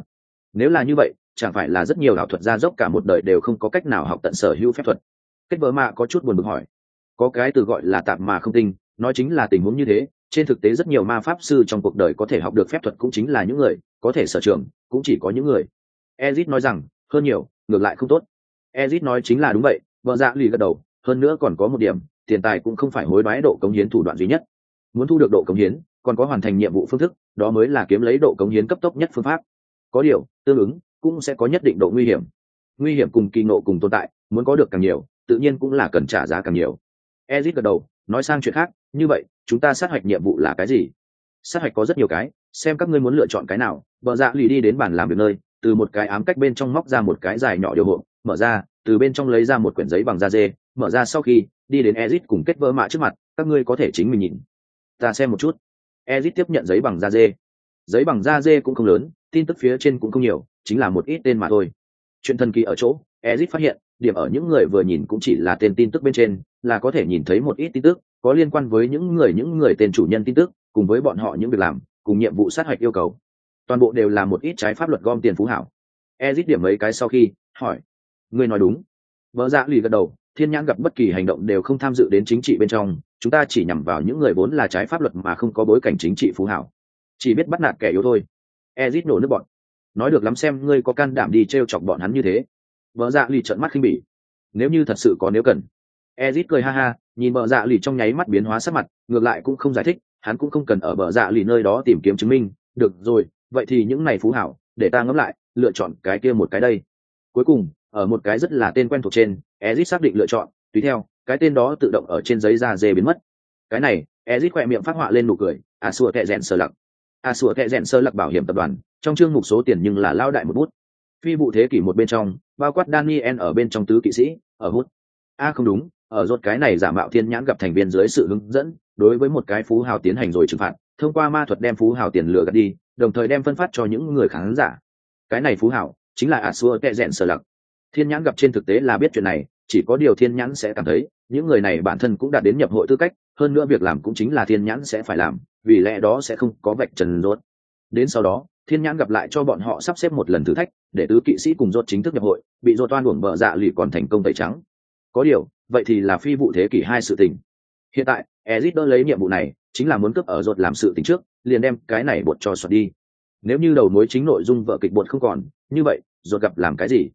S1: nếu là như vậy, chẳng phải là rất nhiều ảo thuật gia dốc cả một đời đều không có cách nào học tận sở hữu phép thuật? Kết vợ mạ có chút buồn bực hỏi. Có cái từ gọi là tạm mà không tinh, nói chính là tình huống như thế, trên thực tế rất nhiều ma pháp sư trong cuộc đời có thể học được phép thuật cũng chính là những người, có thể sở trường, cũng chỉ có những người. Ezit nói rằng, hơn nhiều, ngược lại không tốt. Ezit nói chính là đúng vậy, vợ dạ lì gật đầu hơn nữa còn có một điểm, tiền tài cũng không phải hối đoái độ cống hiến thủ đoạn duy nhất. Muốn thu được độ cống hiến, còn có hoàn thành nhiệm vụ phương thức, đó mới là kiếm lấy độ cống hiến cấp tốc nhất phương pháp. Có điều, tương ứng, cũng sẽ có nhất định độ nguy hiểm. Nguy hiểm cùng kỳ nộ cùng tồn tại, muốn có được càng nhiều, tự nhiên cũng là cần trả giá càng nhiều. Ezit gật đầu, nói sang chuyện khác, như vậy, chúng ta sát hạch nhiệm vụ là cái gì? Sát hạch có rất nhiều cái, xem các ngươi muốn lựa chọn cái nào. Vợ dạ lì đi đến bàn làm việc nơi, từ một cái ám cách bên trong móc ra một cái dài nhỏ điều hộ, mở ra, từ bên trong lấy ra một quyển giấy bằng da dê mở ra sau khi, đi đến ezit cùng kết vỡ mạ trước mặt, các ngươi có thể chính mình nhìn. Ta xem một chút. Ezit tiếp nhận giấy bằng da dê. Giấy bằng da dê cũng không lớn, tin tức phía trên cũng không nhiều, chính là một ít tên mà thôi. Chuyện thần kỳ ở chỗ ezit phát hiện, điểm ở những người vừa nhìn cũng chỉ là tên tin tức bên trên, là có thể nhìn thấy một ít tin tức, có liên quan với những người những người tên chủ nhân tin tức, cùng với bọn họ những việc làm, cùng nhiệm vụ sát hạch yêu cầu. Toàn bộ đều là một ít trái pháp luật gom tiền phú hảo. Ezit điểm mấy cái sau khi, hỏi. Ngươi nói đúng. Vợ dạ lì gật đầu thiên nhãn gặp bất kỳ hành động đều không tham dự đến chính trị bên trong, chúng ta chỉ nhằm vào những người vốn là trái pháp luật mà không có bối cảnh chính trị phú hảo. Chỉ biết bắt nạt kẻ yếu thôi. Ezit nổ nước bọn. Nói được lắm xem, ngươi có can đảm đi t r e o chọc bọn hắn như thế. Vợ dạ lì trợn mắt khinh bỉ. Nếu như thật sự có nếu cần. Ezit cười ha ha, nhìn vợ dạ lì trong nháy mắt biến hóa sắc mặt, ngược lại cũng không giải thích, hắn cũng không cần ở vợ dạ lì nơi đó tìm kiếm chứng minh. Được rồi, vậy thì những này phú hảo, để ta ngẫm lại, lựa chọn cái kia một cái đây. Cuối cùng, ở một cái rất là tên quen thuộc trên ezit xác định lựa chọn, tùy theo, cái tên đó tự động ở trên giấy da dê biến mất. Cái này, ezit khỏe miệng phát họa lên nụ cười à sủa kệ rèn sơ lặc. À sủa kệ rèn sơ lặc bảo hiểm tập đoàn, trong chương mục số tiền nhưng là lao đại một bút. Phi vụ thế kỷ một bên trong, bao quát daniel ở bên trong tứ kỵ sĩ, ở hút. A à không đúng, ở rốt cái này giả mạo thiên nhãn gặp thành viên dưới sự hướng dẫn, đối với một cái phú hào tiến hành rồi trừng phạt, thông qua ma thuật đem phú hào tiền lừa gạt đi, đồng thời đem phân phát cho những người khán giả. Cái này phú hào chính là à a xua kệ rèn sơ lặc. Thiên nhãn gặp trên thực tế là biết chuyện này chỉ có điều thiên nhãn sẽ cảm thấy, những người này bản thân cũng đã đến nhập hội tư cách, hơn nữa việc làm cũng chính là thiên nhãn sẽ phải làm, vì lẽ đó sẽ không có vạch trần rốt. Đến sau đó, thiên nhãn gặp lại cho bọn họ sắp xếp một lần thử thách, để tứ kỵ sĩ cùng rốt chính thức nhập hội, bị rốt toan uổng bợ dạ lì còn thành công tẩy trắng. Có điều, vậy thì là phi vụ thế kỷ hai sự tình. Hiện tại, ezit đỡ lấy nhiệm vụ này, chính là muốn cướp ở rốt làm sự tình trước, liền đem cái này bột cho xoạt đi. Nếu như đầu mối chính nội dung vợ kịch bột không còn, như vậy, rốt gặp làm cái gì?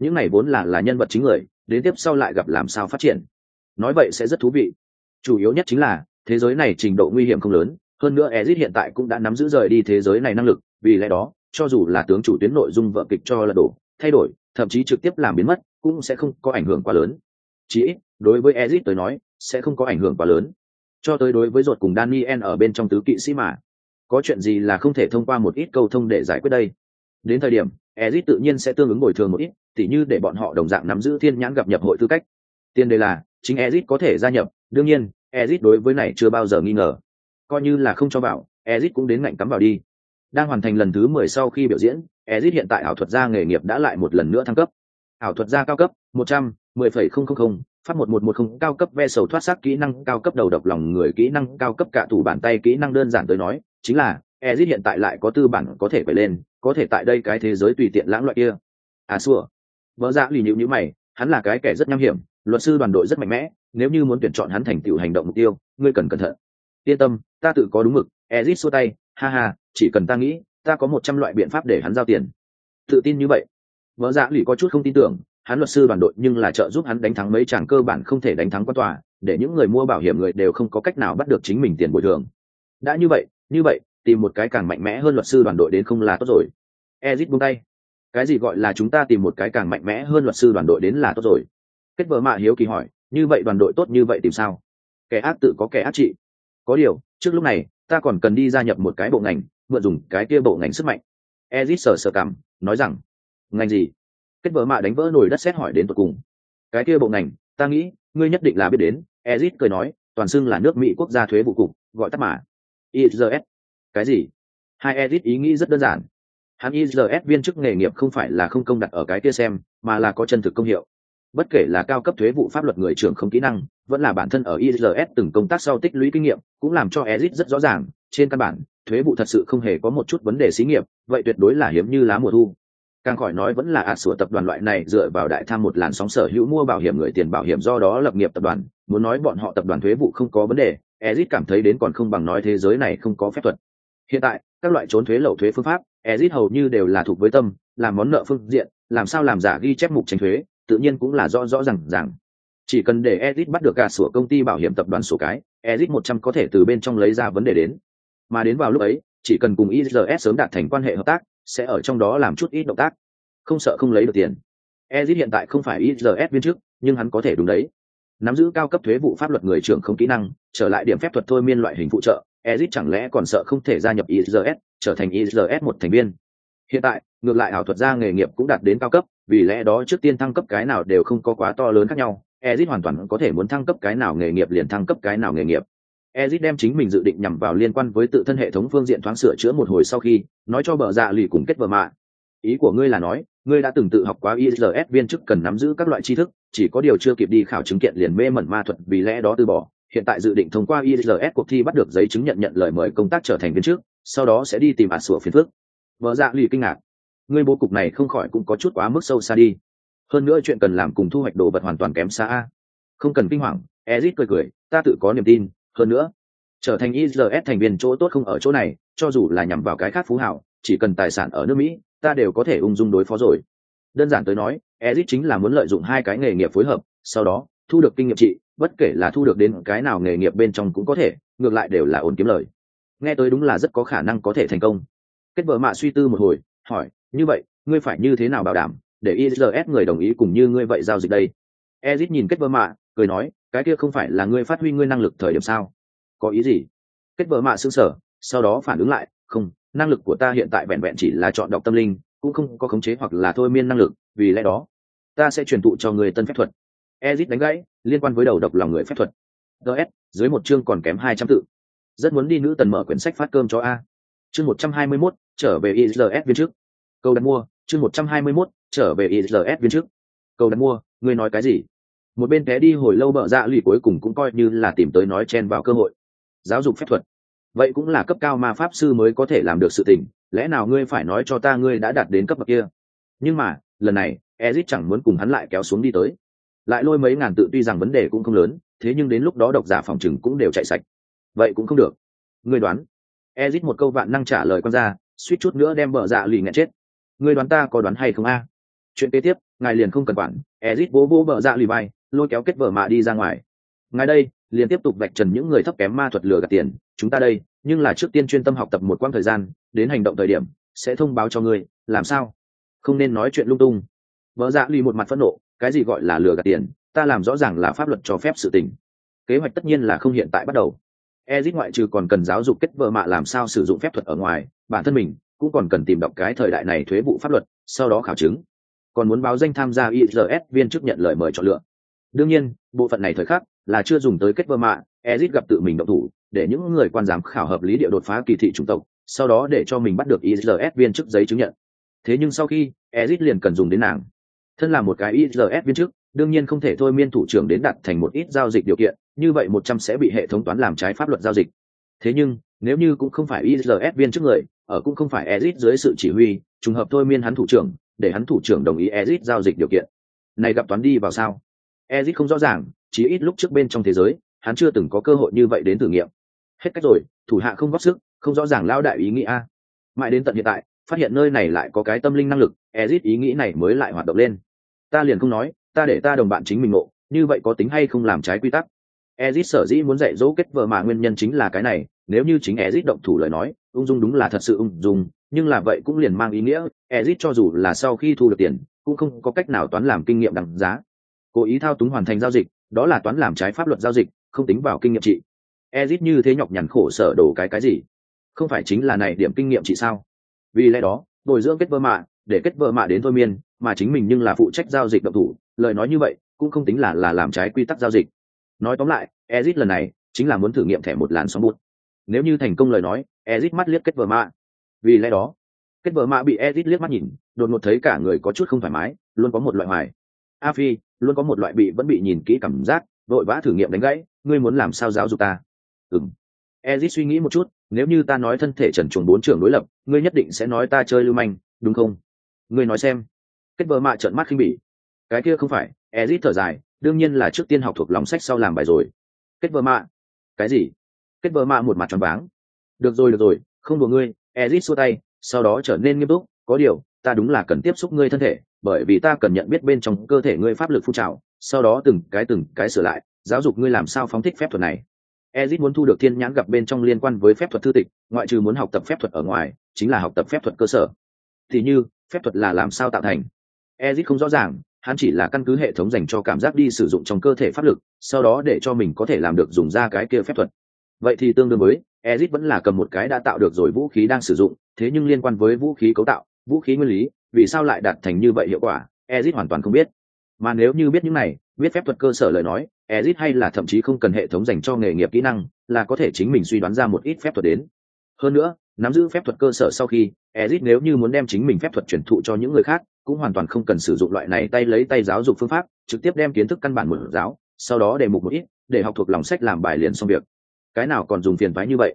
S1: Những này vốn là là nhân vật chính người, đến tiếp sau lại gặp làm sao phát triển. Nói vậy sẽ rất thú vị. Chủ yếu nhất chính là, thế giới này trình độ nguy hiểm không lớn, hơn nữa ezit hiện tại cũng đã nắm giữ rời đi thế giới này năng lực, vì lẽ đó, cho dù là tướng chủ tuyến nội dung vợ kịch cho lật đổ, thay đổi, thậm chí trực tiếp làm biến mất, cũng sẽ không có ảnh hưởng quá lớn. Chỉ ít, đối với ezit tới nói, sẽ không có ảnh hưởng quá lớn. Cho tới đối với ruột cùng daniel ở bên trong tứ kỵ sĩ mà, có chuyện gì là không thể thông qua một ít câu thông để giải quyết đây? Đến thời điểm ezit tự nhiên sẽ tương ứng bồi thường một ít, tỉ như để bọn họ đồng dạng nắm giữ thiên nhãn gặp nhập hội tư cách. Tiên đề là, chính ezit có thể gia nhập, đương nhiên, ezit đối với này chưa bao giờ nghi ngờ. Coi như là không cho vào ezit cũng đến ngạnh cắm vào đi. Đang hoàn thành lần thứ mười sau khi biểu diễn, ezit hiện tại ảo thuật gia nghề nghiệp đã lại một lần nữa thăng cấp. Ảo thuật gia cao cấp, một trăm, mười phẩy không không không phát một một một không, cao cấp ve sầu thoát xác kỹ năng, cao cấp đầu độc lòng người kỹ năng, cao cấp cả thủ bản tay kỹ năng đơn giản tới nói, chính là, ezit hiện tại lại có tư bản có thể phải lên có thể tại đây cái thế giới tùy tiện lãng loại kia. À xua. Vợ dạ lì nhịu nhữ mày, hắn là cái kẻ rất nham hiểm, luật sư đoàn đội rất mạnh mẽ, nếu như muốn tuyển chọn hắn thành tựu hành động mục tiêu, ngươi cần cẩn thận. Yên tâm, ta tự có đúng mực. Ezit xua tay, ha ha, chỉ cần ta nghĩ, ta có một trăm loại biện pháp để hắn giao tiền. Tự tin như vậy. Vợ dạ lì có chút không tin tưởng, hắn luật sư đoàn đội nhưng là trợ giúp hắn đánh thắng mấy chàng cơ bản không thể đánh thắng qua tòa, để những người mua bảo hiểm người đều không có cách nào bắt được chính mình tiền bồi thường. Đã như vậy như vậy tìm một cái càng mạnh mẽ hơn luật sư đoàn đội đến không là tốt rồi. Ezit buông tay. Cái gì gọi là chúng ta tìm một cái càng mạnh mẽ hơn luật sư đoàn đội đến là tốt rồi? Kết vợ mạ hiếu kỳ hỏi, như vậy đoàn đội tốt như vậy tìm sao? Kẻ ác tự có kẻ ác trị. Có điều, trước lúc này, ta còn cần đi gia nhập một cái bộ ngành, mượn dùng cái kia bộ ngành sức mạnh. Ezit sờ sờ cảm nói rằng, ngành gì? Kết vợ mạ đánh vỡ nồi đất xét hỏi đến tột cùng. Cái kia bộ ngành, ta nghĩ, ngươi nhất định là biết đến. Ezit cười nói, toàn xưng là nước mỹ quốc gia thuế vụ cục, gọi tắt mà. IRS cái gì? Hai edit ý nghĩ rất đơn giản. Hắn IZS viên chức nghề nghiệp không phải là không công đặt ở cái kia xem, mà là có chân thực công hiệu. Bất kể là cao cấp thuế vụ pháp luật người trưởng không kỹ năng, vẫn là bản thân ở IZS từng công tác sau tích lũy kinh nghiệm, cũng làm cho edit rất rõ ràng, trên căn bản, thuế vụ thật sự không hề có một chút vấn đề xí nghiệp, vậy tuyệt đối là hiếm như lá mùa thu. Càng khỏi nói vẫn là ạt sủa tập đoàn loại này dựa vào đại tham một làn sóng sở hữu mua bảo hiểm người tiền bảo hiểm do đó lập nghiệp tập đoàn, muốn nói bọn họ tập đoàn thuế vụ không có vấn đề Ezit cảm thấy đến còn không bằng nói thế giới này không có phép thuật hiện tại, các loại trốn thuế lậu thuế phương pháp, Ezit hầu như đều là thuộc với tâm, làm món nợ phương diện, làm sao làm giả ghi chép mục tránh thuế, tự nhiên cũng là rõ rõ rằng rằng chỉ cần để Ezit bắt được cả sủa công ty bảo hiểm tập đoàn sổ cái, Ezit một trăm có thể từ bên trong lấy ra vấn đề đến. Mà đến vào lúc ấy, chỉ cần cùng IRS sớm đạt thành quan hệ hợp tác, sẽ ở trong đó làm chút ít động tác. Không sợ không lấy được tiền. Ezit hiện tại không phải IRS viên chức, nhưng hắn có thể đúng đấy. Nắm giữ cao cấp thuế vụ pháp luật người trưởng không kỹ năng, trở lại điểm phép thuật thôi miên loại hình phụ trợ Ezit chẳng lẽ còn sợ không thể gia nhập IRS trở thành IRS một thành viên? Hiện tại, ngược lại ảo thuật gia nghề nghiệp cũng đạt đến cao cấp, vì lẽ đó trước tiên thăng cấp cái nào đều không có quá to lớn khác nhau, ezit hoàn toàn có thể muốn thăng cấp cái nào nghề nghiệp liền thăng cấp cái nào nghề nghiệp. Ezit đem chính mình dự định nhằm vào liên quan với tự thân hệ thống phương diện thoáng sửa chữa một hồi sau khi, nói cho bờ dạ lì cùng kết vợ mạ. Ý của ngươi là nói, ngươi đã từng tự học quá IRS viên chức cần nắm giữ các loại tri thức, chỉ có điều chưa kịp đi khảo chứng kiện liền mê mẩn ma thuật vì lẽ đó từ bỏ hiện tại dự định thông qua ILS cuộc thi bắt được giấy chứng nhận nhận lời mời công tác trở thành viên trước, sau đó sẽ đi tìm ả sủa phiền phức. vợ dạ lì kinh ngạc người bố cục này không khỏi cũng có chút quá mức sâu xa đi hơn nữa chuyện cần làm cùng thu hoạch đồ vật hoàn toàn kém xa a không cần kinh hoàng ezit cười cười ta tự có niềm tin hơn nữa trở thành ILS thành viên chỗ tốt không ở chỗ này, cho dù là nhằm vào cái khác phú hào, chỉ cần tài sản ở nước Mỹ, ta đều có thể ung dung đối phó rồi. Đơn giản tới nói, Ezic chính là muốn lợi dụng hai cái nghề nghiệp phối hợp, sau đó thu được kinh nghiệm trị, bất kể là thu được đến cái nào nghề nghiệp bên trong cũng có thể, ngược lại đều là ổn kiếm lời. Nghe tới đúng là rất có khả năng có thể thành công. Kết vợ mạ suy tư một hồi, hỏi, như vậy, ngươi phải như thế nào bảo đảm để IRS người đồng ý cùng như ngươi vậy giao dịch đây? ezit nhìn kết vợ mạ, cười nói, cái kia không phải là ngươi phát huy ngươi năng lực thời điểm sao? có ý gì kết vợ mạ xương sở sau đó phản ứng lại không năng lực của ta hiện tại vẹn vẹn chỉ là chọn đọc tâm linh cũng không có khống chế hoặc là thôi miên năng lực vì lẽ đó ta sẽ truyền thụ cho người tân phép thuật ezit đánh gãy liên quan với đầu độc lòng người phép thuật. Ts dưới một chương còn kém hai trăm tự. Rất muốn đi nữ tần mở quyển sách phát cơm cho a. Chương một trăm hai mươi mốt, trở về isls viên trước. Câu đặt mua, chương một trăm hai mươi mốt, trở về isls viên trước. Câu đặt mua, ngươi nói cái gì? Một bên té đi hồi lâu bợ dạ lụy cuối cùng cũng coi như là tìm tới nói chen vào cơ hội. Giáo dục phép thuật. Vậy cũng là cấp cao mà pháp sư mới có thể làm được sự tình, lẽ nào ngươi phải nói cho ta ngươi đã đạt đến cấp bậc kia? Nhưng mà, lần này ezit chẳng muốn cùng hắn lại kéo xuống đi tới lại lôi mấy ngàn tự tuy rằng vấn đề cũng không lớn, thế nhưng đến lúc đó độc giả phòng chừng cũng đều chạy sạch. Vậy cũng không được. Người đoán. Ezit một câu vạn năng trả lời con ra suýt chút nữa đem vợ dạ lì nghẹn chết. Người đoán ta có đoán hay không a? Chuyện kế tiếp, ngài liền không cần quản. Ezit vỗ vỗ vợ dạ lì bay lôi kéo kết vợ mạ đi ra ngoài. Ngài đây, liền tiếp tục vạch trần những người thấp kém ma thuật lừa gạt tiền. Chúng ta đây, nhưng là trước tiên chuyên tâm học tập một quãng thời gian, đến hành động thời điểm, sẽ thông báo cho ngươi, làm sao? Không nên nói chuyện lung tung. Vợ dạ lì một mặt phẫn nộ cái gì gọi là lừa gạt tiền, ta làm rõ ràng là pháp luật cho phép sự tình. Kế hoạch tất nhiên là không hiện tại bắt đầu. Ezit ngoại trừ còn cần giáo dục kết vợ mạ làm sao sử dụng phép thuật ở ngoài, bản thân mình cũng còn cần tìm đọc cái thời đại này thuế vụ pháp luật, sau đó khảo chứng. Còn muốn báo danh tham gia irs viên chức nhận lời mời chọn lựa. Đương nhiên, bộ phận này thời khắc là chưa dùng tới kết vơ mạ, ezit gặp tự mình động thủ, để những người quan giám khảo hợp lý địa đột phá kỳ thị chủng tộc, sau đó để cho mình bắt được IRS viên chức giấy chứng nhận. Thế nhưng sau khi ezit liền cần dùng đến nàng thân là một cái isrs viên chức, đương nhiên không thể thôi miên thủ trưởng đến đặt thành một ít giao dịch điều kiện, như vậy một trăm sẽ bị hệ thống toán làm trái pháp luật giao dịch. Thế nhưng, nếu như cũng không phải isrs viên chức người, ở cũng không phải ezit dưới sự chỉ huy, trùng hợp thôi miên hắn thủ trưởng, để hắn thủ trưởng đồng ý ezit giao dịch điều kiện. Này gặp toán đi vào sao? Ezit không rõ ràng chỉ ít lúc trước bên trong thế giới, hắn chưa từng có cơ hội như vậy đến thử nghiệm. Hết cách rồi, thủ hạ không góp sức, không rõ ràng lao đại ý nghĩ a. Mãi đến tận hiện tại, phát hiện nơi này lại có cái tâm linh năng lực ezit ý nghĩ này mới lại hoạt động lên ta liền không nói, ta để ta đồng bạn chính mình ngộ, như vậy có tính hay không làm trái quy tắc? Ezit sở dĩ muốn dạy dỗ kết vợ mà nguyên nhân chính là cái này, nếu như chính ezit động thủ lời nói, ung dung đúng là thật sự ung dung, nhưng là vậy cũng liền mang ý nghĩa, ezit cho dù là sau khi thu được tiền, cũng không có cách nào toán làm kinh nghiệm đằng giá. Cố ý thao túng hoàn thành giao dịch, đó là toán làm trái pháp luật giao dịch, không tính vào kinh nghiệm trị. Ezit như thế nhọc nhằn khổ sở đổ cái cái gì? Không phải chính là này điểm kinh nghiệm trị sao? Vì lẽ đó, bồi dưỡng kết vơ mạ để kết vơ mạ đến thôi miên mà chính mình nhưng là phụ trách giao dịch động thủ, lời nói như vậy cũng không tính là là làm trái quy tắc giao dịch. Nói tóm lại, ezit lần này chính là muốn thử nghiệm thẻ một làn sóng bút. Nếu như thành công lời nói, ezit mắt liếc kết vợ mạ. Vì lẽ đó, kết vợ mạ bị ezit liếc mắt nhìn, đột ngột thấy cả người có chút không thoải mái, luôn có một loại hoài. A phi, luôn có một loại bị, vẫn bị nhìn kỹ cảm giác, vội vã thử nghiệm đánh gãy, ngươi muốn làm sao giáo dục ta? Ừng ezit suy nghĩ một chút, nếu như ta nói thân thể trần chuồng bốn trưởng đối lập, ngươi nhất định sẽ nói ta chơi lưu manh, đúng không? Ngươi nói xem kết vợ mạ trợn mắt khinh bỉ. Cái kia không phải, ezit thở dài, đương nhiên là trước tiên học thuộc lòng sách sau làm bài rồi. Kết vợ mạ. Cái gì? Kết vợ mạ một mặt tròn váng. Được rồi được rồi, không đùa ngươi, ezit xua tay, sau đó trở nên nghiêm túc, có điều, ta đúng là cần tiếp xúc ngươi thân thể, bởi vì ta cần nhận biết bên trong cơ thể ngươi pháp lực phun trào, sau đó từng cái từng cái sửa lại, giáo dục ngươi làm sao phóng thích phép thuật này. Ezit muốn thu được thiên nhãn gặp bên trong liên quan với phép thuật thư tịch, ngoại trừ muốn học tập phép thuật ở ngoài, chính là học tập phép thuật cơ sở. Thì như, phép thuật là làm sao tạo thành? Ezit không rõ ràng, hắn chỉ là căn cứ hệ thống dành cho cảm giác đi sử dụng trong cơ thể pháp lực, sau đó để cho mình có thể làm được dùng ra cái kia phép thuật. Vậy thì tương đương với ezit vẫn là cầm một cái đã tạo được rồi vũ khí đang sử dụng, thế nhưng liên quan với vũ khí cấu tạo, vũ khí nguyên lý, vì sao lại đạt thành như vậy hiệu quả ezit hoàn toàn không biết. Mà nếu như biết những này, biết phép thuật cơ sở lời nói ezit hay là thậm chí không cần hệ thống dành cho nghề nghiệp kỹ năng, là có thể chính mình suy đoán ra một ít phép thuật đến. Hơn nữa, nắm giữ phép thuật cơ sở sau khi ezit nếu như muốn đem chính mình phép thuật truyền thụ cho những người khác cũng hoàn toàn không cần sử dụng loại này tay lấy tay giáo dục phương pháp, trực tiếp đem kiến thức căn bản một giáo, sau đó để mục một ít, để học thuộc lòng sách làm bài liền xong việc. Cái nào còn dùng phiền phái như vậy?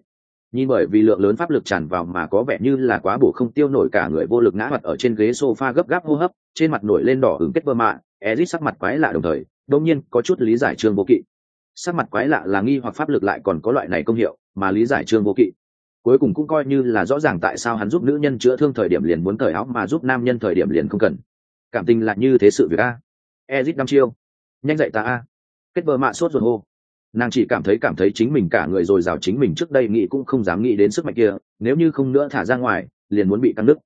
S1: Nhìn bởi vì lượng lớn pháp lực tràn vào mà có vẻ như là quá bổ không tiêu nổi cả người vô lực ngã mặt ở trên ghế sofa gấp gáp hô hấp, trên mặt nổi lên đỏ hứng kết vơ mạ ezit sắc mặt quái lạ đồng thời, đột nhiên có chút lý giải trương vô kỵ. Sắc mặt quái lạ là nghi hoặc pháp lực lại còn có loại này công hiệu, mà lý giải trương vô kỵ cuối cùng cũng coi như là rõ ràng tại sao hắn giúp nữ nhân chữa thương thời điểm liền muốn cởi áo mà giúp nam nhân thời điểm liền không cần. Cảm tình là như thế sự việc a. Ezit năm chiêu. Nhanh dậy ta a. Kết vợ mạ sốt ruột hô. Nàng chỉ cảm thấy cảm thấy chính mình cả người rồi dào chính mình trước đây nghĩ cũng không dám nghĩ đến sức mạnh kia, nếu như không nữa thả ra ngoài, liền muốn bị căng nứt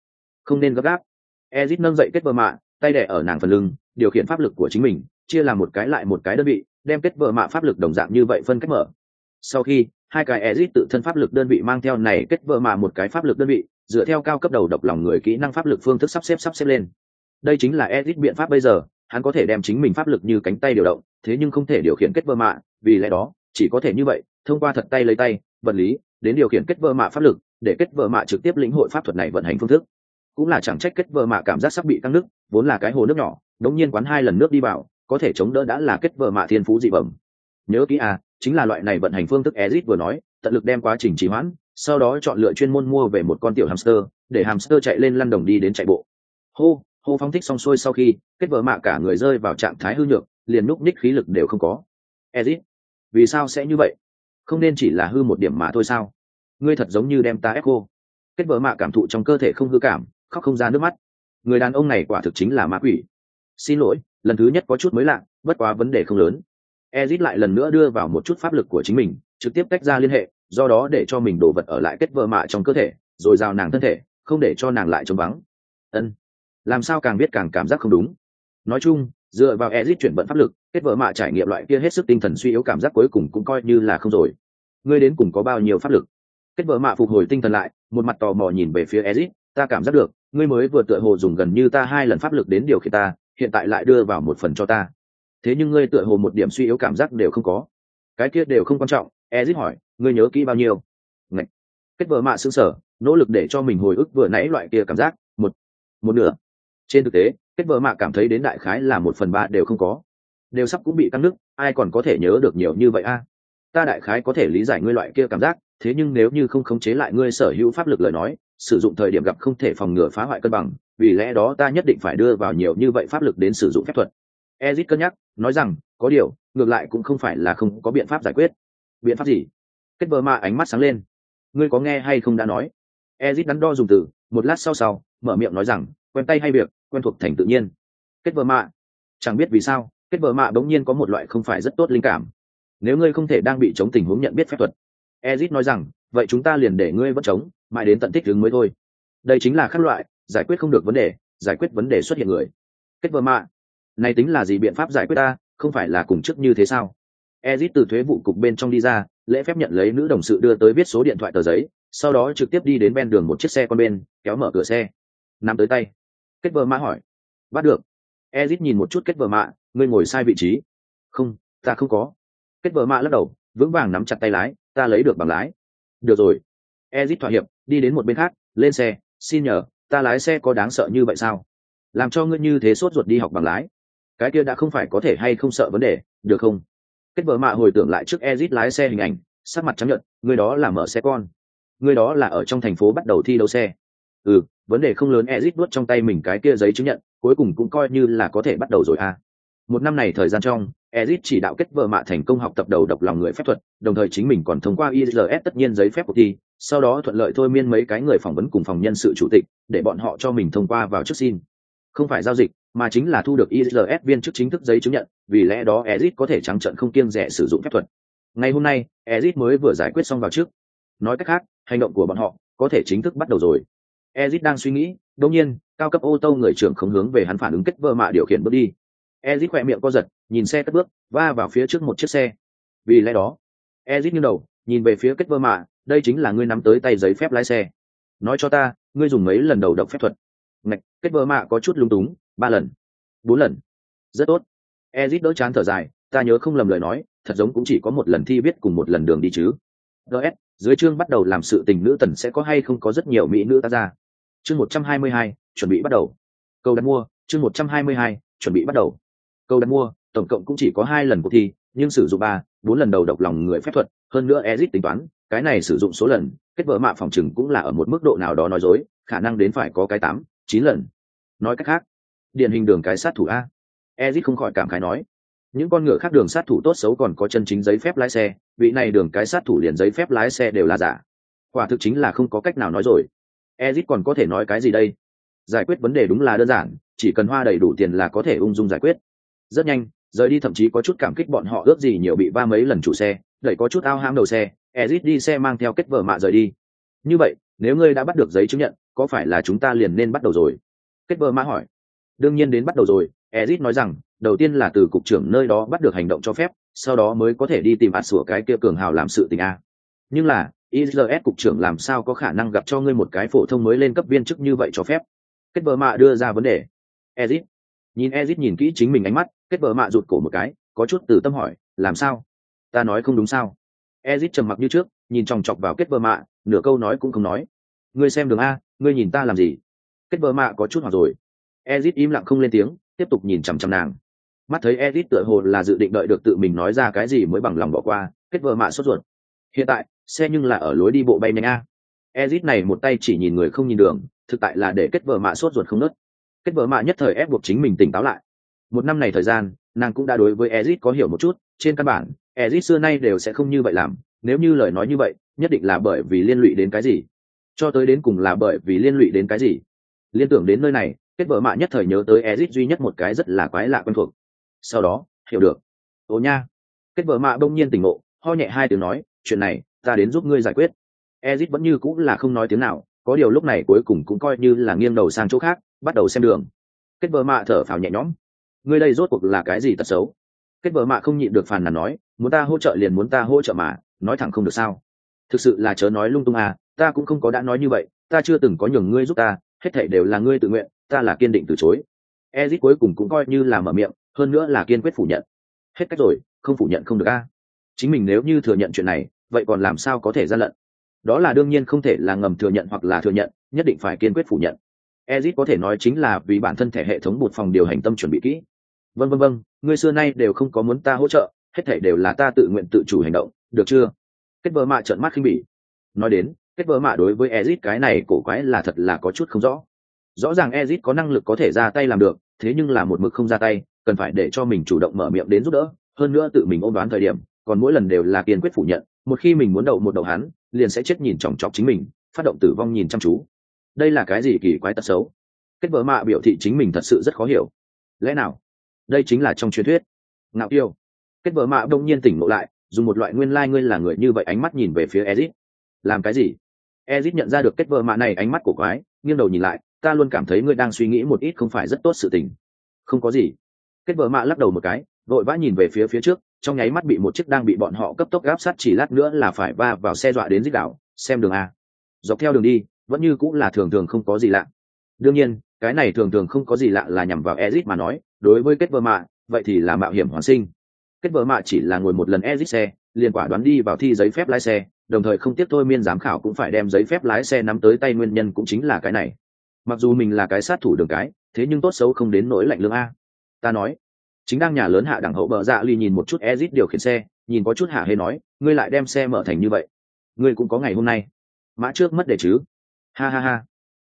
S1: không nên gấp gáp. Ezit nâng dậy kết vợ mạ, tay đẻ ở nàng phần lưng, điều khiển pháp lực của chính mình, chia làm một cái lại một cái đơn vị, đem kết vợ mạ pháp lực đồng dạng như vậy phân cách mở. Sau khi hai cái Ezic tự thân pháp lực đơn vị mang theo này kết vợ mà một cái pháp lực đơn vị, dựa theo cao cấp đầu độc lòng người kỹ năng pháp lực phương thức sắp xếp sắp xếp lên. Đây chính là Ezic biện pháp bây giờ, hắn có thể đem chính mình pháp lực như cánh tay điều động, thế nhưng không thể điều khiển kết vợ mạ vì lẽ đó, chỉ có thể như vậy, thông qua thật tay lấy tay, vật lý, đến điều khiển kết vợ mạ pháp lực, để kết vợ mạ trực tiếp lĩnh hội pháp thuật này vận hành phương thức. Cũng là chẳng trách kết vợ mạ cảm giác sắp bị căng nước vốn là cái hồ nước nhỏ, đống nhiên quán hai lần nước đi vào, có thể chống đỡ đã là kết vợ mạ thiên phú dị bẩm. Nhớ kỹ à chính là loại này vận hành phương thức ezit vừa nói, tận lực đem quá trình trì hoãn, sau đó chọn lựa chuyên môn mua về một con tiểu hamster, để hamster chạy lên lăn đồng đi đến chạy bộ. Hô hô phóng thích xong xuôi sau khi, kết vợ mạ cả người rơi vào trạng thái hư nhược, liền núp ních khí lực đều không có. Ezit, vì sao sẽ như vậy? Không nên chỉ là hư một điểm mà thôi sao? Ngươi thật giống như đem ta ép cô. Kết vợ mạ cảm thụ trong cơ thể không hư cảm, khóc không ra nước mắt. Người đàn ông này quả thực chính là ma quỷ. Xin lỗi, lần thứ nhất có chút mới lạ, bất quá vấn đề không lớn ezit lại lần nữa đưa vào một chút pháp lực của chính mình, trực tiếp tách ra liên hệ, do đó để cho mình đổ vật ở lại kết vợ mạ trong cơ thể, rồi giao nàng thân thể, không để cho nàng lại trống vắng. Ân. Làm sao càng biết càng cảm giác không đúng? Nói chung, dựa vào ezit chuyển vận pháp lực, kết vợ mạ trải nghiệm loại kia hết sức tinh thần suy yếu cảm giác cuối cùng cũng coi như là không rồi. Ngươi đến cùng có bao nhiêu pháp lực? Kết vợ mạ phục hồi tinh thần lại, một mặt tò mò nhìn về phía ezit, ta cảm giác được, ngươi mới vừa tựa hồ dùng gần như ta hai lần pháp lực đến điều khiển ta, hiện tại lại đưa vào một phần cho ta thế nhưng ngươi tựa hồ một điểm suy yếu cảm giác đều không có. Cái kia đều không quan trọng, ezit hỏi, ngươi nhớ kỹ bao nhiêu? Ngậy. kết vợ mạ xương sở, nỗ lực để cho mình hồi ức vừa nãy loại kia cảm giác, một một nửa. Trên thực tế, kết vợ mạ cảm thấy đến đại khái là một phần ba đều không có. Đều sắp cũng bị căng nứt ai còn có thể nhớ được nhiều như vậy a? Ta đại khái có thể lý giải ngươi loại kia cảm giác, thế nhưng nếu như không khống chế lại ngươi sở hữu pháp lực lời nói, sử dụng thời điểm gặp không thể phòng ngừa phá hoại cân bằng, vì lẽ đó ta nhất định phải đưa vào nhiều như vậy pháp lực đến sử dụng phép thuật ezit cân nhắc, nói rằng, có điều, ngược lại cũng không phải là không có biện pháp giải quyết. Biện pháp gì? Kết vợ mạ ánh mắt sáng lên. Ngươi có nghe hay không đã nói? Ezit đắn đo dùng từ, một lát sau sau, mở miệng nói rằng, quen tay hay việc, quen thuộc thành tự nhiên. Kết vợ mạ chẳng biết vì sao, kết vợ mạ bỗng nhiên có một loại không phải rất tốt linh cảm. Nếu ngươi không thể đang bị chống tình huống nhận biết phép thuật, ezit nói rằng, vậy chúng ta liền để ngươi vẫn chống, mãi đến tận thích ứng mới thôi. Đây chính là các loại giải quyết không được vấn đề, giải quyết vấn đề xuất hiện người. Kết vợ mạ này tính là gì biện pháp giải quyết ta, không phải là cùng chức như thế sao? Ezit từ thuế vụ cục bên trong đi ra, lễ phép nhận lấy nữ đồng sự đưa tới viết số điện thoại tờ giấy, sau đó trực tiếp đi đến ven đường một chiếc xe con bên, kéo mở cửa xe. Nắm tới tay. Kết vợ mã hỏi. Bắt được. Ezit nhìn một chút kết vợ mạ ngươi ngồi sai vị trí. Không, ta không có. Kết vợ mạ lắc đầu, vững vàng nắm chặt tay lái, ta lấy được bằng lái. Được rồi. Ezit thỏa hiệp, đi đến một bên khác, lên xe, xin nhờ, ta lái xe có đáng sợ như vậy sao? Làm cho ngươi như thế sốt ruột đi học bằng lái cái kia đã không phải có thể hay không sợ vấn đề, được không? Kết vợ mạ hồi tưởng lại trước ezit lái xe hình ảnh, sắc mặt chấp nhận người đó là mở xe con. Người đó là ở trong thành phố bắt đầu thi đấu xe. Ừ vấn đề không lớn, ezit nuốt trong tay mình cái kia giấy chứng nhận, cuối cùng cũng coi như là có thể bắt đầu rồi à. Một năm này thời gian trong, ezit chỉ đạo kết vợ mạ thành công học tập đầu độc lòng người phép thuật, đồng thời chính mình còn thông qua ILS tất nhiên giấy phép cuộc thi, sau đó thuận lợi thôi miên mấy cái người phỏng vấn cùng phòng nhân sự chủ tịch, để bọn họ cho mình thông qua vào trước xin. Không phải giao dịch mà chính là thu được ISS viên chức chính thức giấy chứng nhận, vì lẽ đó Ezic có thể trắng trợn không kiêng rẻ sử dụng phép thuật. Ngày hôm nay, Ezic mới vừa giải quyết xong vào trước. Nói cách khác, hành động của bọn họ có thể chính thức bắt đầu rồi. Ezic đang suy nghĩ đột nhiên, cao cấp ô tô người trưởng không hướng về hắn phản ứng kết vợ mạ điều khiển bước đi. Ezic khẽ miệng co giật, nhìn xe cất bước, va vào phía trước một chiếc xe. Vì lẽ đó, Ezic nghiêng đầu, nhìn về phía kết vơ mạ, đây chính là ngươi nắm tới tay giấy phép lái xe. Nói cho ta, ngươi dùng mấy lần đầu độc phép thuật? Ngạch, kết vợ mạ có chút lung túng ba lần. Bốn lần. Rất tốt. Ezit đỡ chán thở dài, ta nhớ không lầm lời nói, thật giống cũng chỉ có một lần thi viết cùng một lần đường đi chứ. Gs dưới chương bắt đầu làm sự tình nữ tần sẽ có hay không có rất nhiều mỹ nữ ta ra. Chương một trăm hai mươi hai, chuẩn bị bắt đầu. Câu đặt mua, chương một trăm hai mươi hai, chuẩn bị bắt đầu. Câu đặt mua, tổng cộng cũng chỉ có hai lần cuộc thi, nhưng sử dụng ba, bốn lần đầu độc lòng người phép thuật, hơn nữa ezit tính toán, cái này sử dụng số lần, kết vợ mạ phòng chừng cũng là ở một mức độ nào đó nói dối, khả năng đến phải có cái tám, chín lần. Nói cách khác điển hình đường cái sát thủ a. Ezit không khỏi cảm khái nói, những con ngựa khác đường sát thủ tốt xấu còn có chân chính giấy phép lái xe, vị này đường cái sát thủ liền giấy phép lái xe đều là giả. Quả thực chính là không có cách nào nói rồi. Ezit còn có thể nói cái gì đây? Giải quyết vấn đề đúng là đơn giản, chỉ cần hoa đầy đủ tiền là có thể ung dung giải quyết. Rất nhanh, rời đi thậm chí có chút cảm kích bọn họ ước gì nhiều bị va mấy lần chủ xe, đẩy có chút ao hãm đầu xe ezit đi xe mang theo kết vở mạ rời đi. Như vậy, nếu ngươi đã bắt được giấy chứng nhận, có phải là chúng ta liền nên bắt đầu rồi? Kết vở mạ hỏi đương nhiên đến bắt đầu rồi ezit nói rằng, đầu tiên là từ cục trưởng nơi đó bắt được hành động cho phép, sau đó mới có thể đi tìm ạt sủa cái kia cường hào làm sự tình a. Nhưng là is cục trưởng làm sao có khả năng gặp cho ngươi một cái phổ thông mới lên cấp viên chức như vậy cho phép? Kết vợ mạ đưa ra vấn đề. Ezit nhìn ezit nhìn kỹ chính mình ánh mắt, kết vợ mạ rụt cổ một cái, có chút từ tâm hỏi, làm sao? Ta nói không đúng sao? Ezit trầm mặc như trước, nhìn chòng chọc vào kết vợ mạ, nửa câu nói cũng không nói. Ngươi xem đường a, ngươi nhìn ta làm gì? Kết vợ mạ có chút hoặc rồi ezit im lặng không lên tiếng, tiếp tục nhìn chằm chằm nàng. Mắt thấy ezit tựa hồ là dự định đợi được tự mình nói ra cái gì mới bằng lòng bỏ qua, kết vợ mạ sốt ruột. Hiện tại, xe nhưng là ở lối đi bộ bay nhanh a. Ezit này một tay chỉ nhìn người không nhìn đường, thực tại là để kết vợ mạ sốt ruột không nớt. Kết vợ mạ nhất thời ép buộc chính mình tỉnh táo lại. Một năm này thời gian, nàng cũng đã đối với ezit có hiểu một chút, trên căn bản, ezit xưa nay đều sẽ không như vậy làm, nếu như lời nói như vậy, nhất định là bởi vì liên lụy đến cái gì? Cho tới đến cùng là bởi vì liên lụy đến cái gì? Liên tưởng đến nơi này kết vợ mạ nhất thời nhớ tới ezit duy nhất một cái rất là quái lạ quen thuộc. Sau đó, hiểu được. Ồ nha. Kết vợ mạ bỗng nhiên tỉnh ngộ, ho nhẹ hai tiếng nói, chuyện này, ta đến giúp ngươi giải quyết. Ezit vẫn như cũng là không nói tiếng nào, có điều lúc này cuối cùng cũng coi như là nghiêng đầu sang chỗ khác, bắt đầu xem đường. Kết vợ mạ thở phào nhẹ nhõm. Ngươi đây rốt cuộc là cái gì tật xấu? Kết vợ mạ không nhịn được phàn nàn nói, muốn ta hỗ trợ liền muốn ta hỗ trợ mà, nói thẳng không được sao? Thực sự là chớ nói lung tung à ta cũng không có đã nói như vậy, ta chưa từng có nhường ngươi giúp ta, hết thảy đều là ngươi tự nguyện ta là kiên định từ chối. Ezit cuối cùng cũng coi như là mở miệng, hơn nữa là kiên quyết phủ nhận. Hết cách rồi, không phủ nhận không được a. Chính mình nếu như thừa nhận chuyện này, vậy còn làm sao có thể ra lận? Đó là đương nhiên không thể là ngầm thừa nhận hoặc là thừa nhận, nhất định phải kiên quyết phủ nhận. Ezit có thể nói chính là vì bản thân thể hệ thống bột phòng điều hành tâm chuẩn bị kỹ. Vân vân vân ngươi xưa nay đều không có muốn ta hỗ trợ, hết thể đều là ta tự nguyện tự chủ hành động, được chưa? Kết vợ mạ trợn mắt khinh bỉ. Nói đến, kết vợ mạ đối với ezit cái này cổ quái là thật là có chút không rõ rõ ràng ezit có năng lực có thể ra tay làm được, thế nhưng là một mực không ra tay, cần phải để cho mình chủ động mở miệng đến giúp đỡ. Hơn nữa tự mình ôm đoán thời điểm, còn mỗi lần đều là kiên quyết phủ nhận, một khi mình muốn đậu một đầu hắn, liền sẽ chết nhìn chòng chọc chính mình, phát động tử vong nhìn chăm chú. Đây là cái gì kỳ quái tật xấu? Kết vợ mạ biểu thị chính mình thật sự rất khó hiểu. Lẽ nào? Đây chính là trong truyền thuyết. Ngạo yêu kết vợ mạ đông nhiên tỉnh ngộ lại, dùng một loại nguyên lai、like、ngươi là người như vậy ánh mắt nhìn về phía ezit. Làm cái gì? Ezit nhận ra được kết vợ mạ này ánh mắt của quái, nghiêng đầu nhìn lại ta luôn cảm thấy ngươi đang suy nghĩ một ít không phải rất tốt sự tình. Không có gì. Kết vợ mạ lắc đầu một cái, vội vã nhìn về phía phía trước, trong nháy mắt bị một chiếc đang bị bọn họ cấp tốc gáp sát chỉ lát nữa là phải va vào xe dọa đến dích đảo, xem đường a. Dọc theo đường đi, vẫn như cũng là thường thường không có gì lạ. Đương nhiên, cái này thường thường không có gì lạ là nhằm vào ezit mà nói, đối với kết vợ mạ, vậy thì là mạo hiểm hoàn sinh. Kết vợ mạ chỉ là ngồi một lần ezit xe, liền quả đoán đi vào thi giấy phép lái xe, đồng thời không tiếp thôi miên giám khảo cũng phải đem giấy phép lái xe nắm tới tay nguyên nhân cũng chính là cái này mặc dù mình là cái sát thủ đường cái, thế nhưng tốt xấu không đến nỗi lạnh lương a. Ta nói, chính đang nhà lớn hạ đẳng hậu bờ dạ ly nhìn một chút ezit điều khiển xe, nhìn có chút hạ hê nói, ngươi lại đem xe mở thành như vậy, ngươi cũng có ngày hôm nay. Mã trước mất để chứ? Ha ha ha.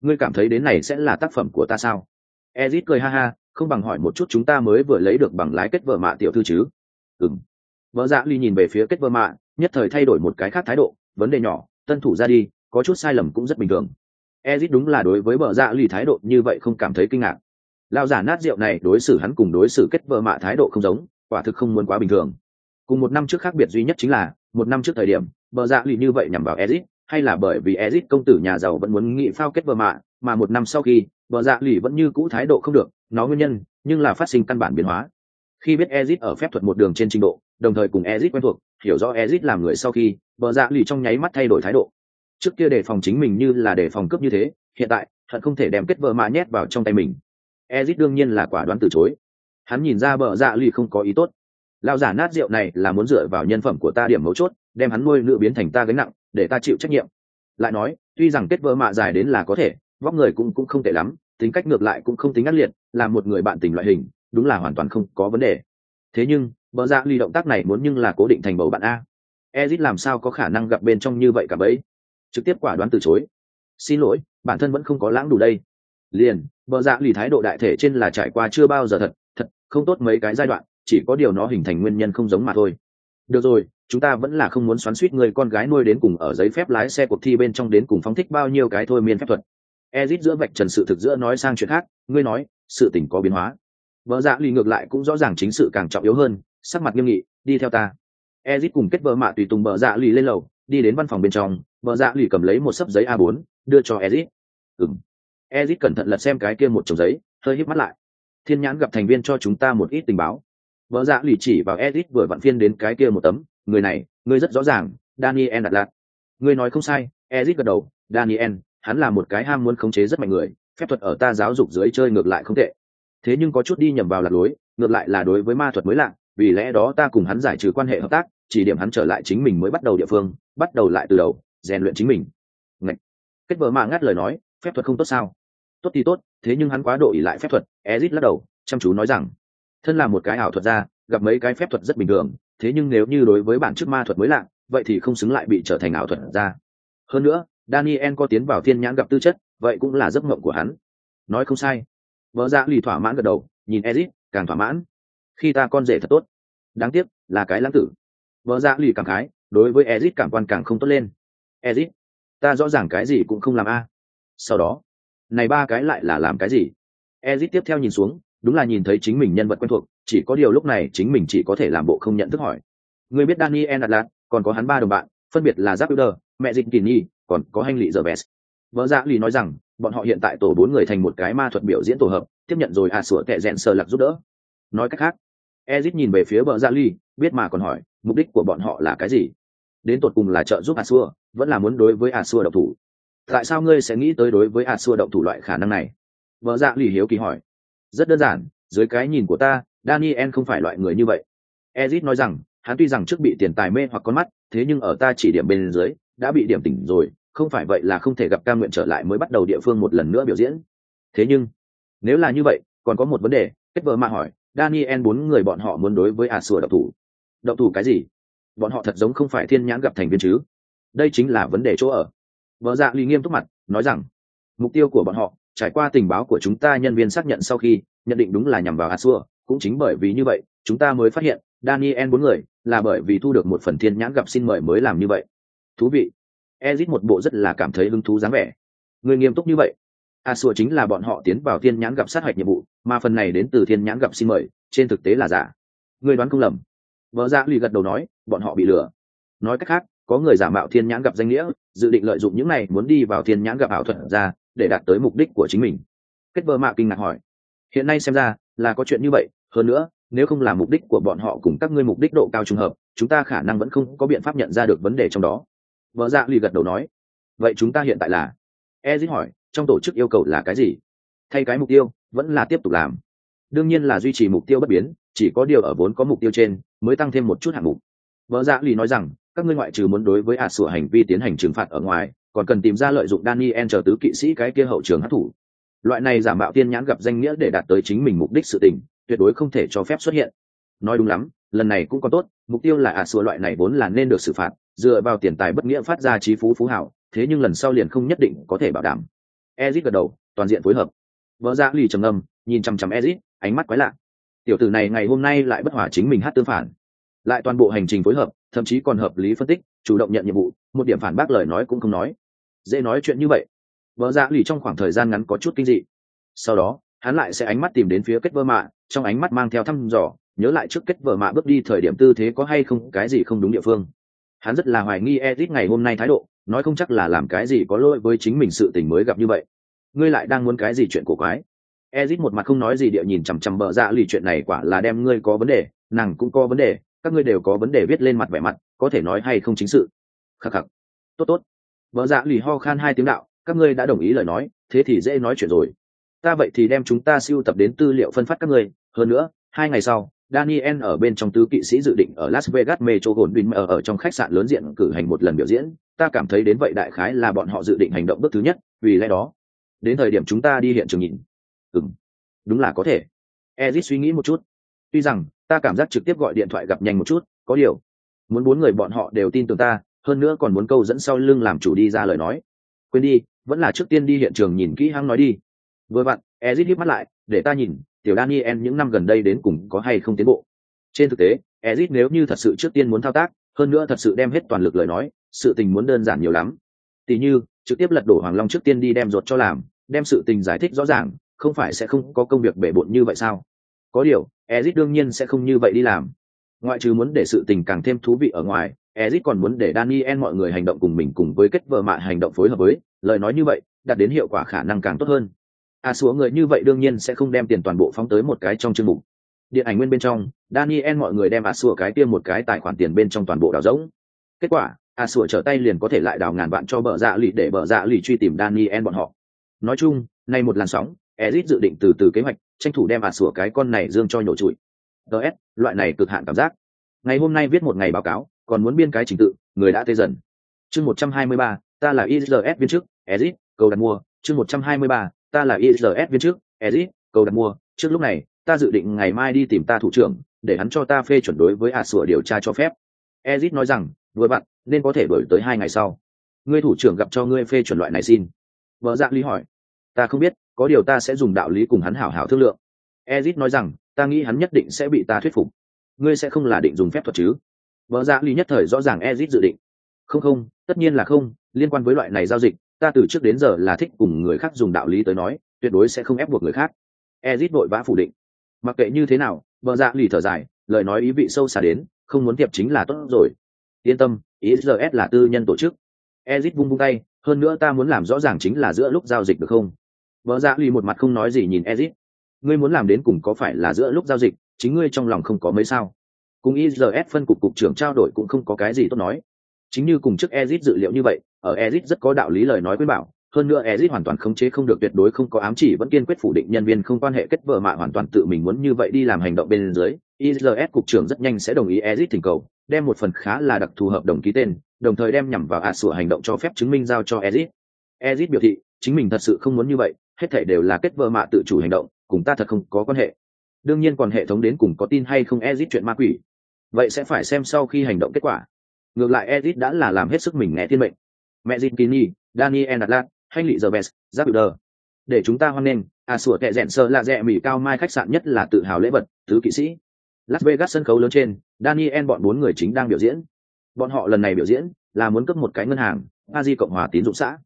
S1: Ngươi cảm thấy đến này sẽ là tác phẩm của ta sao? Ezit cười ha ha, không bằng hỏi một chút chúng ta mới vừa lấy được bằng lái kết vợ mạ tiểu thư chứ? Ừng vợ dạ ly nhìn về phía kết vợ mạ, nhất thời thay đổi một cái khác thái độ, vấn đề nhỏ, tân thủ ra đi, có chút sai lầm cũng rất bình thường ezit đúng là đối với Bờ dạ Lì thái độ như vậy không cảm thấy kinh ngạc. Lao giả nát rượu này đối xử hắn cùng đối xử kết vợ mạ thái độ không giống, quả thực không muốn quá bình thường. Cùng một năm trước khác biệt duy nhất chính là, một năm trước thời điểm, Bờ dạ lì như vậy nhằm vào ezit, hay là bởi vì ezit công tử nhà giàu vẫn muốn nghị phao kết vợ mạ, mà một năm sau khi, Bờ dạ lì vẫn như cũ thái độ không được, nó nguyên nhân, nhưng là phát sinh căn bản biến hóa. Khi biết ezit ở phép thuật một đường trên trình độ, đồng thời cùng ezit quen thuộc, hiểu rõ ezit làm người sau khi, Bờ dạ lì trong nháy mắt thay đổi thái độ trước kia đề phòng chính mình như là đề phòng cướp như thế, hiện tại, thật không thể đem kết vợ mạ nhét vào trong tay mình. Ezit đương nhiên là quả đoán từ chối. Hắn nhìn ra bờ dạ lì không có ý tốt. Lao giả nát rượu này là muốn dựa vào nhân phẩm của ta điểm mấu chốt, đem hắn nuôi nữ biến thành ta gánh nặng, để ta chịu trách nhiệm. Lại nói, tuy rằng kết vợ mạ dài đến là có thể, vóc người cũng cũng không tệ lắm, tính cách ngược lại cũng không tính ác liệt, là một người bạn tình loại hình, đúng là hoàn toàn không có vấn đề. Thế nhưng, bờ dạ ly động tác này muốn nhưng là cố định thành bầu bạn a. Ezit làm sao có khả năng gặp bên trong như vậy cả bấy? Trực tiếp quả đoán từ chối. Xin lỗi, bản thân vẫn không có lãng đủ đây. Liền, bờ dạ lì thái độ đại thể trên là trải qua chưa bao giờ thật thật, không tốt mấy cái giai đoạn, chỉ có điều nó hình thành nguyên nhân không giống mà thôi. Được rồi, chúng ta vẫn là không muốn xoắn suýt người con gái nuôi đến cùng ở giấy phép lái xe cuộc thi bên trong đến cùng phóng thích bao nhiêu cái thôi miên phép thuật. Ezit giữa vạch trần sự thực giữa nói sang chuyện khác, ngươi nói, sự tình có biến hóa. Vợ dạ lì ngược lại cũng rõ ràng chính sự càng trọng yếu hơn, sắc mặt nghiêm nghị, đi theo ta. Ezit cùng kết vợ mạ tùy tùng vợ dạ lì lên lầu đi đến văn phòng bên trong vợ dạ lì cầm lấy một sấp giấy a 4 đưa cho ezit ừng ezit cẩn thận lật xem cái kia một chồng giấy, hơi hít mắt lại. Thiên nhãn gặp thành viên cho chúng ta một ít tình báo. Vợ dạ lì chỉ vào ezit vừa vặn phiên đến cái kia một tấm, người này ngươi rất rõ ràng, daniel đặt lạc ngươi nói không sai ezit gật đầu, daniel, hắn là một cái ham muốn khống chế rất mạnh người, phép thuật ở ta giáo dục dưới chơi ngược lại không tệ. Thế nhưng có chút đi nhầm vào lạc lối, ngược lại là đối với ma thuật mới lạ, vì lẽ đó ta cùng hắn giải trừ quan hệ hợp tác chỉ điểm hắn trở lại chính mình mới bắt đầu địa phương, bắt đầu lại từ đầu, rèn luyện chính mình. Ngạch! kết vợ mạ ngắt lời nói, phép thuật không tốt sao? Tốt thì tốt, thế nhưng hắn quá độ ỉ lại phép thuật, ezit lắc đầu, chăm chú nói rằng, thân là một cái ảo thuật ra gặp mấy cái phép thuật rất bình thường, thế nhưng nếu như đối với bản chức ma thuật mới lạ, vậy thì không xứng lại bị trở thành ảo thuật ra hơn nữa, daniel có tiến vào thiên nhãn gặp tư chất, vậy cũng là giấc mộng của hắn. Nói không sai. Vợ dạ lì thỏa mãn gật đầu, nhìn ezit, càng thỏa mãn. Khi ta con rể thật tốt. Đáng tiếc, là cái lãng tử vợ dạ lì cảm khái đối với ezit cảm quan càng không tốt lên. Ezit ta rõ ràng cái gì cũng không làm a. Sau đó này ba cái lại là làm cái gì? Ezit tiếp theo nhìn xuống đúng là nhìn thấy chính mình nhân vật quen thuộc chỉ có điều lúc này chính mình chỉ có thể làm bộ không nhận thức hỏi. Người biết daniel đặt lạc, còn có hắn ba đồng bạn phân biệt là giáp mẹ dịch kỳ nhi còn có hành lị giờ vest vợ dạ lì nói rằng bọn họ hiện tại tổ bốn người thành một cái ma thuật biểu diễn tổ hợp tiếp nhận rồi à sửa tệ rẽn sờ lạc giúp đỡ. Nói cách khác ezit nhìn về phía vợ dạ ly, biết mà còn hỏi, mục đích của bọn họ là cái gì? Đến tột cùng là trợ giúp a xua vẫn là muốn đối với a xua độc thủ. Tại sao ngươi sẽ nghĩ tới đối với a xua động thủ loại khả năng này? Vợ dạ lì hiếu kỳ hỏi. Rất đơn giản, dưới cái nhìn của ta, daniel không phải loại người như vậy. Ezit nói rằng, hắn tuy rằng trước bị tiền tài mê hoặc con mắt, thế nhưng ở ta chỉ điểm bên dưới, đã bị điểm tỉnh rồi, không phải vậy là không thể gặp ca nguyện trở lại mới bắt đầu địa phương một lần nữa biểu diễn. Thế nhưng, nếu là như vậy, còn có một vấn đề, kết vợ mà hỏi daniel bốn người bọn họ muốn đối với a xua độc thủ. Độc thủ cái gì? Bọn họ thật giống không phải thiên nhãn gặp thành viên chứ? Đây chính là vấn đề chỗ ở. Vợ dạ lì nghiêm túc mặt, nói rằng, mục tiêu của bọn họ, trải qua tình báo của chúng ta nhân viên xác nhận sau khi, nhận định đúng là nhằm vào a xua cũng chính bởi vì như vậy, chúng ta mới phát hiện, daniel bốn người, là bởi vì thu được một phần thiên nhãn gặp xin mời mới làm như vậy. Thú vị. Ezit một bộ rất là cảm thấy hứng thú dáng vẻ. Người nghiêm túc như vậy a sùa chính là bọn họ tiến vào thiên nhãn gặp sát hạch nhiệm vụ, mà phần này đến từ thiên nhãn gặp xin mời, trên thực tế là giả. Người đoán không lầm. Vợ dạ lì gật đầu nói, bọn họ bị lừa. Nói cách khác, có người giả mạo thiên nhãn gặp danh nghĩa, dự định lợi dụng những này muốn đi vào thiên nhãn gặp ảo thuật ra, để đạt tới mục đích của chính mình. Kết vợ mạ kinh ngạc hỏi. Hiện nay xem ra, là có chuyện như vậy, hơn nữa, nếu không là mục đích của bọn họ cùng các ngươi mục đích độ cao trùng hợp, chúng ta khả năng vẫn không có biện pháp nhận ra được vấn đề trong đó. Vợ dạ lì gật đầu nói. Vậy chúng ta hiện tại là? Ezit hỏi trong tổ chức yêu cầu là cái gì? Thay cái mục tiêu, vẫn là tiếp tục làm. Đương nhiên là duy trì mục tiêu bất biến, chỉ có điều ở vốn có mục tiêu trên, mới tăng thêm một chút hạng mục. Vợ dạ lì nói rằng, các ngươi ngoại trừ muốn đối với ả sửa hành vi tiến hành trừng phạt ở ngoài, còn cần tìm ra lợi dụng daniel chờ tứ kỵ sĩ cái kia hậu trường hát thủ loại này giả mạo tiên nhãn gặp danh nghĩa để đạt tới chính mình mục đích sự tình, tuyệt đối không thể cho phép xuất hiện. Nói đúng lắm, lần này cũng còn tốt, mục tiêu là ả sửa loại này vốn là nên được xử phạt, dựa vào tiền tài bất nghĩa phát ra trí phú phú hảo, thế nhưng lần sau liền không nhất định có thể bảo đảm ezit gật đầu, toàn diện phối hợp. Vợ dạ lì trầm ngâm, nhìn chằm chằm ezit, ánh mắt quái lạ. Tiểu tử này ngày hôm nay lại bất hòa chính mình hát tương phản. Lại toàn bộ hành trình phối hợp, thậm chí còn hợp lý phân tích, chủ động nhận nhiệm vụ, một điểm phản bác lời nói cũng không nói. Dễ nói chuyện như vậy. Vợ dạ lì trong khoảng thời gian ngắn có chút kinh dị. Sau đó, hắn lại sẽ ánh mắt tìm đến phía kết vơ mạ, trong ánh mắt mang theo thăm dò, nhớ lại trước kết vợ mạ bước đi thời điểm tư thế có hay không, cái gì không đúng địa phương. Hắn rất là hoài nghi edit ngày hôm nay thái độ nói không chắc là làm cái gì có lỗi với chính mình sự tình mới gặp như vậy. Ngươi lại đang muốn cái gì chuyện cổ quái? Ezit một mặt không nói gì địa nhìn chằm chằm bợ dạ lì, chuyện này quả là đem ngươi có vấn đề, nàng cũng có vấn đề, các ngươi đều có vấn đề viết lên mặt vẻ mặt, có thể nói hay không chính sự. Khắc khắc. Tốt tốt. Vợ dạ lì ho khan hai tiếng đạo, các ngươi đã đồng ý lời nói, thế thì dễ nói chuyện rồi. Ta vậy thì đem chúng ta siêu tập đến tư liệu phân phát các ngươi, hơn nữa, hai ngày sau daniel ở bên trong tứ kỵ sĩ dự định ở las vegas metro Goldwyn đinh ở, ở trong khách sạn lớn diện cử hành một lần biểu diễn. Ta cảm thấy đến vậy đại khái là bọn họ dự định hành động bước thứ nhất vì lẽ đó đến thời điểm chúng ta đi hiện trường nhìn. Ừm, đúng là có thể. Ezit suy nghĩ một chút. Tuy rằng ta cảm giác trực tiếp gọi điện thoại gặp nhanh một chút có điều muốn bốn người bọn họ đều tin tưởng ta hơn nữa còn muốn câu dẫn sau lưng làm chủ đi ra lời nói. Quên đi vẫn là trước tiên đi hiện trường nhìn kỹ hăng nói đi. Vừa vặn ezit híp mắt lại để ta nhìn tiểu daniel những năm gần đây đến cùng có hay không tiến bộ? Trên thực tế, ezit nếu như thật sự trước tiên muốn thao tác, hơn nữa thật sự đem hết toàn lực lời nói, sự tình muốn đơn giản nhiều lắm. Tỷ như, trực tiếp lật đổ hoàng long trước tiên đi đem ruột cho làm, đem sự tình giải thích rõ ràng, không phải sẽ không có công việc bể bộn như vậy sao? Có điều, ezit đương nhiên sẽ không như vậy đi làm. Ngoại trừ muốn để sự tình càng thêm thú vị ở ngoài Ezic còn muốn để daniel mọi người hành động cùng mình cùng với kết vợ mạ hành động phối hợp với, lời nói như vậy, đạt đến hiệu quả khả năng càng tốt hơn a à, xúa người như vậy đương nhiên sẽ không đem tiền toàn bộ phóng tới một cái trong chương mục. Điện ảnh nguyên bên trong daniel mọi người đem à, a xúa cái tiêm một cái tài khoản tiền bên trong toàn bộ đào rỗng. Kết quả à, a xúa trở tay liền có thể lại đào ngàn vạn cho bờ dạ lì để bờ dạ lì truy tìm daniel bọn họ. Nói chung nay một làn sóng ezit dự định từ từ kế hoạch tranh thủ đem à, a xúa cái con này dương cho nhổ trụi. Ts loại này cực hạn cảm giác. Ngày hôm nay viết một ngày báo cáo còn muốn biên cái trình tự người đã tê dần. Chương một trăm hai mươi ba ta là isls viên chức ezit cầu đặt mua. Chương một trăm hai mươi ba ta là ISS viên trước, ezit cầu đặt mua. Trước lúc này ta dự định ngày mai đi tìm ta thủ trưởng để hắn cho ta phê chuẩn đối với a sủa điều tra cho phép. Ezit nói rằng đuổi bạn nên có thể đổi tới hai ngày sau. Ngươi thủ trưởng gặp cho ngươi phê chuẩn loại này xin. Vợ Dạ Ly hỏi. Ta không biết có điều ta sẽ dùng đạo lý cùng hắn hảo hảo thương lượng. Ezit nói rằng ta nghĩ hắn nhất định sẽ bị ta thuyết phục. Ngươi sẽ không là định dùng phép thuật chứ? Vợ dạ ly nhất thời rõ ràng ezit dự định. Không không tất nhiên là không liên quan với loại này giao dịch ta từ trước đến giờ là thích cùng người khác dùng đạo lý tới nói, tuyệt đối sẽ không ép buộc người khác. Ezit vội vã phủ định. Mặc kệ như thế nào, vợ dạ lì thở dài, lời nói ý vị sâu xa đến, không muốn tiệp chính là tốt rồi. Yên tâm isls là tư nhân tổ chức. Ezit vung vung tay, hơn nữa ta muốn làm rõ ràng chính là giữa lúc giao dịch được không? Vợ dạ lì một mặt không nói gì nhìn ezit. Ngươi muốn làm đến cùng có phải là giữa lúc giao dịch, chính ngươi trong lòng không có mấy sao? Cùng IRS phân cục cục trưởng trao đổi cũng không có cái gì tốt nói. Chính như cùng trước Ezit dự liệu như vậy, ở Ezit rất có đạo lý lời nói khuyên bảo, hơn nữa Ezit hoàn toàn khống chế không được tuyệt đối không có ám chỉ vẫn kiên quyết phủ định nhân viên không quan hệ kết vợ mạ hoàn toàn tự mình muốn như vậy đi làm hành động bên dưới. IRS cục trưởng rất nhanh sẽ đồng ý Ezic thỉnh cầu, đem một phần khá là đặc thù hợp đồng ký tên, đồng thời đem nhằm vào ạ sửa hành động cho phép chứng minh giao cho Ezic. Ezic biểu thị, chính mình thật sự không muốn như vậy, hết thảy đều là kết vợ mạ tự chủ hành động, cùng ta thật không có quan hệ. Đương nhiên còn hệ thống đến cùng có tin hay không Ezic chuyện ma quỷ, vậy sẽ phải xem sau khi hành động kết quả ngược lại edit đã là làm hết sức mình nghe thiên mệnh. Mẹ dịp kini daniel atlat hay lị giờ best, giáp đờ. Để chúng ta hoan nghênh à sủa tệ rẽn sơ là rẽ mỹ cao mai khách sạn nhất là tự hào lễ vật thứ kỵ sĩ. Las vegas sân khấu lớn trên, daniel bọn bốn người chính đang biểu diễn. Bọn họ lần này biểu diễn là muốn cướp một cái ngân hàng, a di cộng hòa tín dụng xã.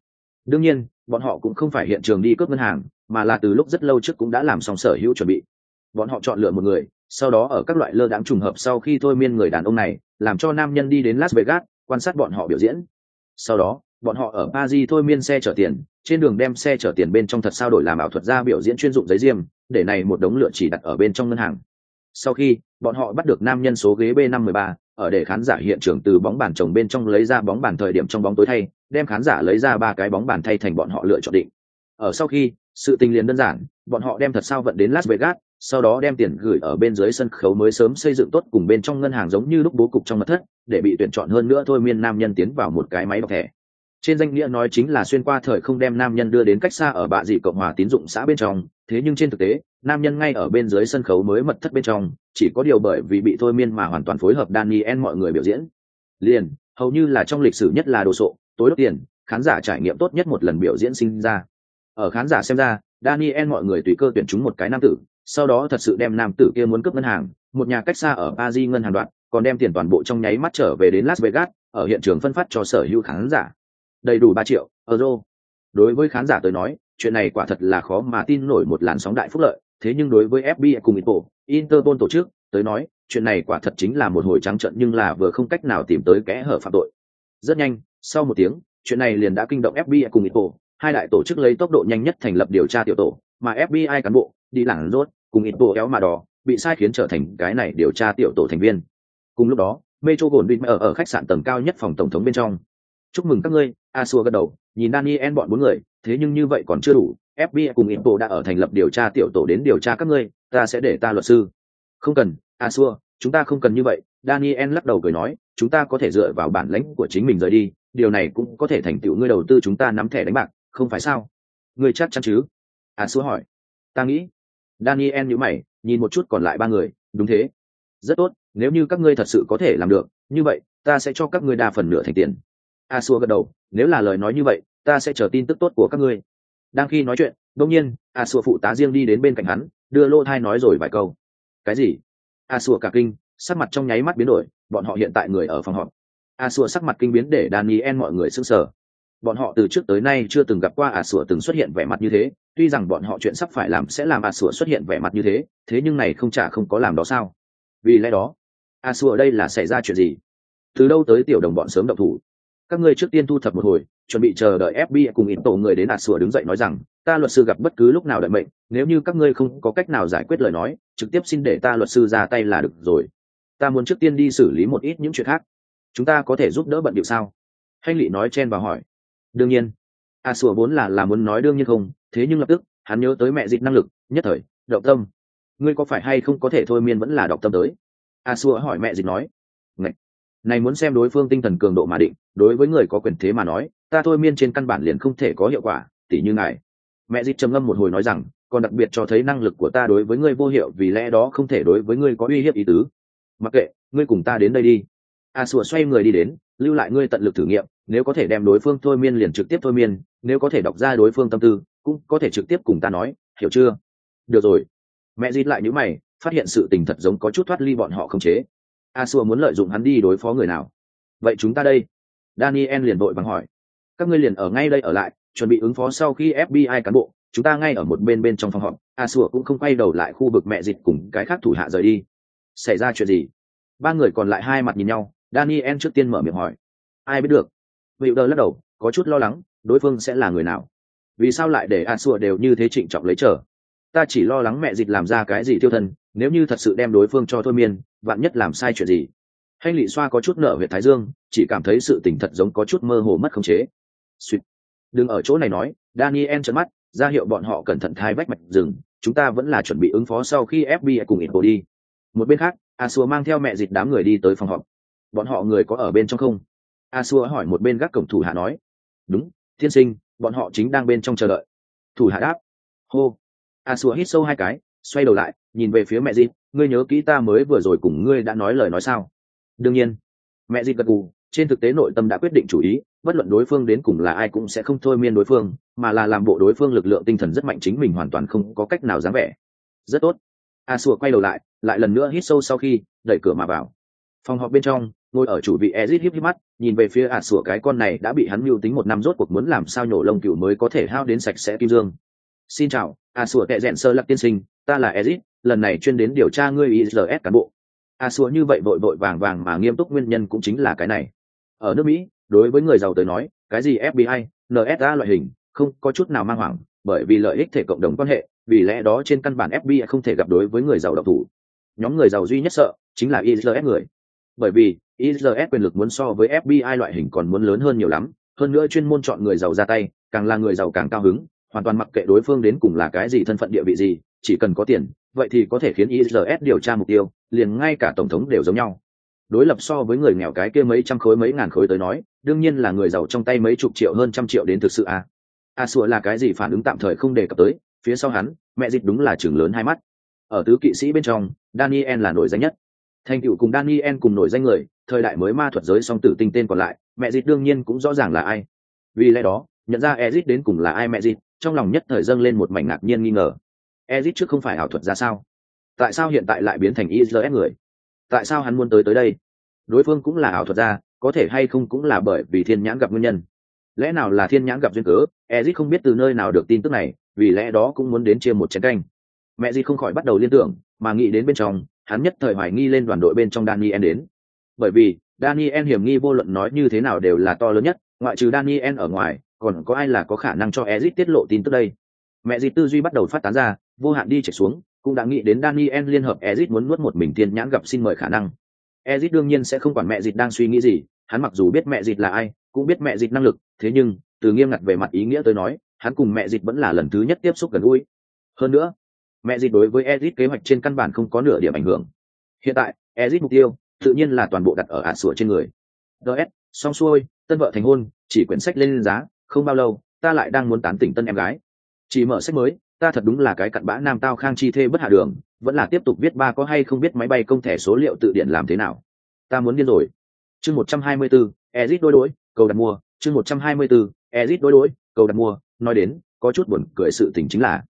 S1: Đương nhiên, bọn họ cũng không phải hiện trường đi cướp ngân hàng, mà là từ lúc rất lâu trước cũng đã làm xong sở hữu chuẩn bị. Bọn họ chọn lựa một người sau đó ở các loại lơ đãng trùng hợp sau khi thôi miên người đàn ông này, làm cho nam nhân đi đến las vegas, quan sát bọn họ biểu diễn. Sau đó, bọn họ ở paris thôi miên xe chở tiền, trên đường đem xe chở tiền bên trong thật sao đổi làm ảo thuật ra biểu diễn chuyên dụng giấy diêm, để này một đống lựa chỉ đặt ở bên trong ngân hàng. Sau khi, bọn họ bắt được nam nhân số ghế b 513 ở để khán giả hiện trường từ bóng bàn chồng bên trong lấy ra bóng bàn thời điểm trong bóng tối thay, đem khán giả lấy ra ba cái bóng bàn thay thành bọn họ lựa chọn định ở sau khi, sự tình liền đơn giản, bọn họ đem thật sao vận đến las vegas, sau đó đem tiền gửi ở bên dưới sân khấu mới sớm xây dựng tốt cùng bên trong ngân hàng giống như lúc bố cục trong mật thất, để bị tuyển chọn hơn nữa thôi miên nam nhân tiến vào một cái máy đọc thẻ. Trên danh nghĩa nói chính là xuyên qua thời không đem nam nhân đưa đến cách xa ở bạ dị cộng hòa tín dụng xã bên trong, thế nhưng trên thực tế, nam nhân ngay ở bên dưới sân khấu mới mật thất bên trong, chỉ có điều bởi vì bị thôi miên mà hoàn toàn phối hợp daniel mọi người biểu diễn. Liền, hầu như là trong lịch sử nhất là đồ sộ, tối đốt tiền, khán giả trải nghiệm tốt nhất một lần biểu diễn sinh ra ở khán giả xem ra, daniel mọi người tùy cơ tuyển chúng một cái nam tử, sau đó thật sự đem nam tử kia muốn cướp ngân hàng, một nhà cách xa ở paris ngân hàng đoạn, còn đem tiền toàn bộ trong nháy mắt trở về đến las vegas, ở hiện trường phân phát cho sở hữu khán giả. Đầy đủ ba triệu euro. Đối với khán giả tới nói, chuyện này quả thật là khó mà tin nổi một làn sóng đại phúc lợi. Thế nhưng đối với fbi cùng interpol interpol tổ chức, tới nói, chuyện này quả thật chính là một hồi trắng trận nhưng là vừa không cách nào tìm tới kẽ hở phạm tội. Rất nhanh, sau một tiếng, chuyện này liền đã kinh động fbi cùng interpol hai đại tổ chức lấy tốc độ nhanh nhất thành lập điều tra tiểu tổ, mà fbi cán bộ, đi lẳng rốt, cùng ít bộ kéo mà đỏ, bị sai khiến trở thành cái này điều tra tiểu tổ thành viên. Cùng lúc đó metro gồn bị ở ở khách sạn tầng cao nhất phòng tổng thống bên trong. Chúc mừng các ngươi a xua gật đầu, nhìn daniel bọn bốn người, thế nhưng như vậy còn chưa đủ fbi cùng ít bộ đã ở thành lập điều tra tiểu tổ đến điều tra các ngươi, ta sẽ để ta luật sư. Không cần a xua chúng ta không cần như vậy, daniel lắc đầu cười nói, chúng ta có thể dựa vào bản lãnh của chính mình rời đi, điều này cũng có thể thành tựu ngươi đầu tư chúng ta nắm thẻ đánh bạc không phải sao? Người chắc chắn chứ? A xua hỏi. Ta nghĩ. Daniel nhữ mày, nhìn một chút còn lại ba người. Đúng thế. Rất tốt, nếu như các ngươi thật sự có thể làm được, như vậy, ta sẽ cho các ngươi đa phần nửa thành tiền. A xua gật đầu. Nếu là lời nói như vậy, ta sẽ chờ tin tức tốt của các ngươi. Đang khi nói chuyện đông nhiên a xua phụ tá riêng đi đến bên cạnh hắn, đưa lô thai nói rồi vài câu. Cái gì? A xua cả kinh, sắc mặt trong nháy mắt biến đổi, bọn họ hiện tại người ở phòng họp. A xua sắc mặt kinh biến để daniel mọi người sững sờ bọn họ từ trước tới nay chưa từng gặp qua à sủa từng xuất hiện vẻ mặt như thế, tuy rằng bọn họ chuyện sắp phải làm sẽ làm à sủa xuất hiện vẻ mặt như thế thế nhưng này không chả không có làm đó sao? Vì lẽ đó à sủa đây là xảy ra chuyện gì? Từ đâu tới tiểu đồng bọn sớm động thủ? Các ngươi trước tiên thu thập một hồi, chuẩn bị chờ đợi fbi cùng ít tổ người đến ả sủa đứng dậy nói rằng, ta luật sư gặp bất cứ lúc nào đợi mệnh, nếu như các ngươi không có cách nào giải quyết lời nói, trực tiếp xin để ta luật sư ra tay là được rồi. Ta muốn trước tiên đi xử lý một ít những chuyện khác. Chúng ta có thể giúp đỡ bận điệu sao? Hanh lị nói chen và hỏi đương nhiên. A sủa vốn là là muốn nói đương nhiên không, thế nhưng lập tức, hắn nhớ tới mẹ dịch năng lực, nhất thời, động tâm. Ngươi có phải hay không có thể thôi miên vẫn là đọc tâm tới? A sùa hỏi mẹ dịch nói. Ngày. này muốn xem đối phương tinh thần cường độ mà định, đối với người có quyền thế mà nói, ta thôi miên trên căn bản liền không thể có hiệu quả, tỉ như ngài. Mẹ dịch trầm ngâm một hồi nói rằng, còn đặc biệt cho thấy năng lực của ta đối với ngươi vô hiệu, vì lẽ đó không thể đối với ngươi có uy hiếp ý tứ. Mặc kệ, ngươi cùng ta đến đây đi. A sùa xoay người đi đến, lưu lại ngươi tận lực thử nghiệm nếu có thể đem đối phương thôi miên liền trực tiếp thôi miên, nếu có thể đọc ra đối phương tâm tư, cũng có thể trực tiếp cùng ta nói, hiểu chưa? Được rồi. Mẹ dít lại những mày, phát hiện sự tình thật giống có chút thoát ly bọn họ không chế. A xua muốn lợi dụng hắn đi đối phó người nào? Vậy chúng ta đây. Daniel liền vội vàng hỏi. Các ngươi liền ở ngay đây ở lại, chuẩn bị ứng phó sau khi fbi cán bộ, chúng ta ngay ở một bên bên trong phòng họp. A xua cũng không quay đầu lại khu vực mẹ dịch cùng cái khác thủ hạ rời đi. Xảy ra chuyện gì? Ba người còn lại hai mặt nhìn nhau, daniel trước tiên mở miệng hỏi. Ai biết được? Vị đờ lắc đầu, có chút lo lắng, đối phương sẽ là người nào? Vì sao lại để a Xua đều như thế trịnh trọng lấy chờ? Ta chỉ lo lắng mẹ dịch làm ra cái gì tiêu thân, nếu như thật sự đem đối phương cho thôi miên, vạn nhất làm sai chuyện gì? Hay lị xoa có chút nợ huyện thái dương, chỉ cảm thấy sự tình thật giống có chút mơ hồ mất khống chế. Suýt đừng ở chỗ này nói, daniel trợn mắt, ra hiệu bọn họ cẩn thận thai vách mạch rừng, chúng ta vẫn là chuẩn bị ứng phó sau khi fbi cùng ít đi. Một bên khác a xua mang theo mẹ dịch đám người đi tới phòng họp. Bọn họ người có ở bên trong không? A xua hỏi một bên gác cổng thủ hạ nói. Đúng tiên sinh, bọn họ chính đang bên trong chờ đợi. Thủ hạ đáp. Hô. A xua hít sâu hai cái, xoay đầu lại, nhìn về phía mẹ dịp ngươi nhớ kỹ ta mới vừa rồi cùng ngươi đã nói lời nói sao? Đương nhiên. Mẹ dịp gật gù, trên thực tế nội tâm đã quyết định chủ ý, bất luận đối phương đến cùng là ai cũng sẽ không thôi miên đối phương, mà là làm bộ đối phương lực lượng tinh thần rất mạnh chính mình hoàn toàn không có cách nào dám vẻ. Rất tốt. A xua quay đầu lại lại lần nữa hít sâu sau khi đẩy cửa mà vào. Phòng họp bên trong ngồi ở chủ vị ezit híp híp mắt, nhìn về phía ả sủa cái con này đã bị hắn mưu tính một năm rốt cuộc muốn làm sao nhổ lông cựu mới có thể hao đến sạch sẽ kim dương. Xin chào, ả sủa tệ rẽn sơ lắc tiên sinh, ta là ezit, lần này chuyên đến điều tra ngươi is cán bộ. Ả sủa như vậy vội vội vàng vàng mà nghiêm túc nguyên nhân cũng chính là cái này. Ở nước mỹ, đối với người giàu tới nói, cái gì fbi nsa loại hình, không có chút nào mang hoảng, bởi vì lợi ích thể cộng đồng quan hệ, vì lẽ đó trên căn bản fbi không thể gặp đối với người giàu độc thủ. Nhóm người giàu duy nhất sợ chính là is người. Bởi vì IRS quyền lực muốn so với fbi loại hình còn muốn lớn hơn nhiều lắm, hơn nữa chuyên môn chọn người giàu ra tay, càng là người giàu càng cao hứng, hoàn toàn mặc kệ đối phương đến cùng là cái gì thân phận địa vị gì, chỉ cần có tiền, vậy thì có thể khiến IRS điều tra mục tiêu, liền ngay cả tổng thống đều giống nhau. Đối lập so với người nghèo cái kia mấy trăm khối mấy ngàn khối tới nói, đương nhiên là người giàu trong tay mấy chục triệu hơn trăm triệu đến thực sự à. a sủa là cái gì phản ứng tạm thời không đề cập tới, phía sau hắn, mẹ dịch đúng là trưởng lớn hai mắt. Ở tứ kỵ sĩ bên trong, daniel là nổi danh nhất. Thành tựu cùng daniel cùng nổi danh người thời đại mới ma thuật giới song tử tinh tên còn lại, mẹ dịt đương nhiên cũng rõ ràng là ai. Vì lẽ đó, nhận ra ezit đến cùng là ai mẹ dịt trong lòng nhất thời dâng lên một mảnh ngạc nhiên nghi ngờ. Ezit trước không phải ảo thuật ra sao? Tại sao hiện tại lại biến thành is người? Tại sao hắn muốn tới tới đây? Đối phương cũng là ảo thuật gia, có thể hay không cũng là bởi vì thiên nhãn gặp nguyên nhân. Lẽ nào là thiên nhãn gặp duyên cớ? Ezit không biết từ nơi nào được tin tức này, vì lẽ đó cũng muốn đến chia một chén canh. Mẹ dịt không khỏi bắt đầu liên tưởng, mà nghĩ đến bên trong, hắn nhất thời hoài nghi lên đoàn đội bên trong daniel đến bởi vì daniel hiểm nghi vô luận nói như thế nào đều là to lớn nhất, ngoại trừ daniel ở ngoài, còn có ai là có khả năng cho ezit tiết lộ tin tức đây? Mẹ gì tư duy bắt đầu phát tán ra, vô hạn đi chạy xuống, cũng đã nghĩ đến daniel liên hợp ezit muốn nuốt một mình thiên nhãn gặp xin mời khả năng. Ezit đương nhiên sẽ không quản mẹ dịch đang suy nghĩ gì, hắn mặc dù biết mẹ dịch là ai, cũng biết mẹ dịch năng lực, thế nhưng, từ nghiêm ngặt về mặt ý nghĩa tới nói, hắn cùng mẹ dịch vẫn là lần thứ nhất tiếp xúc gần gũi. Hơn nữa, mẹ dịch đối với ezit kế hoạch trên căn bản không có nửa điểm ảnh hưởng. Hiện tại, ezit mục tiêu tự nhiên là toàn bộ đặt ở ả sủa trên người. Ts xong xuôi tân vợ thành hôn chỉ quyển sách lên giá không bao lâu ta lại đang muốn tán tỉnh tân em gái. Chỉ mở sách mới ta thật đúng là cái cặn bã nam tao khang chi thê bất hạ đường vẫn là tiếp tục viết ba có hay không biết máy bay công thẻ số liệu tự điện làm thế nào. Ta muốn điên rồi. Chương một trăm hai mươi bốn ezit đối đối, cầu đặt mua. Chương một trăm hai mươi bốn ezit đối đối, cầu đặt mua. Nói đến có chút buồn cười sự tình chính là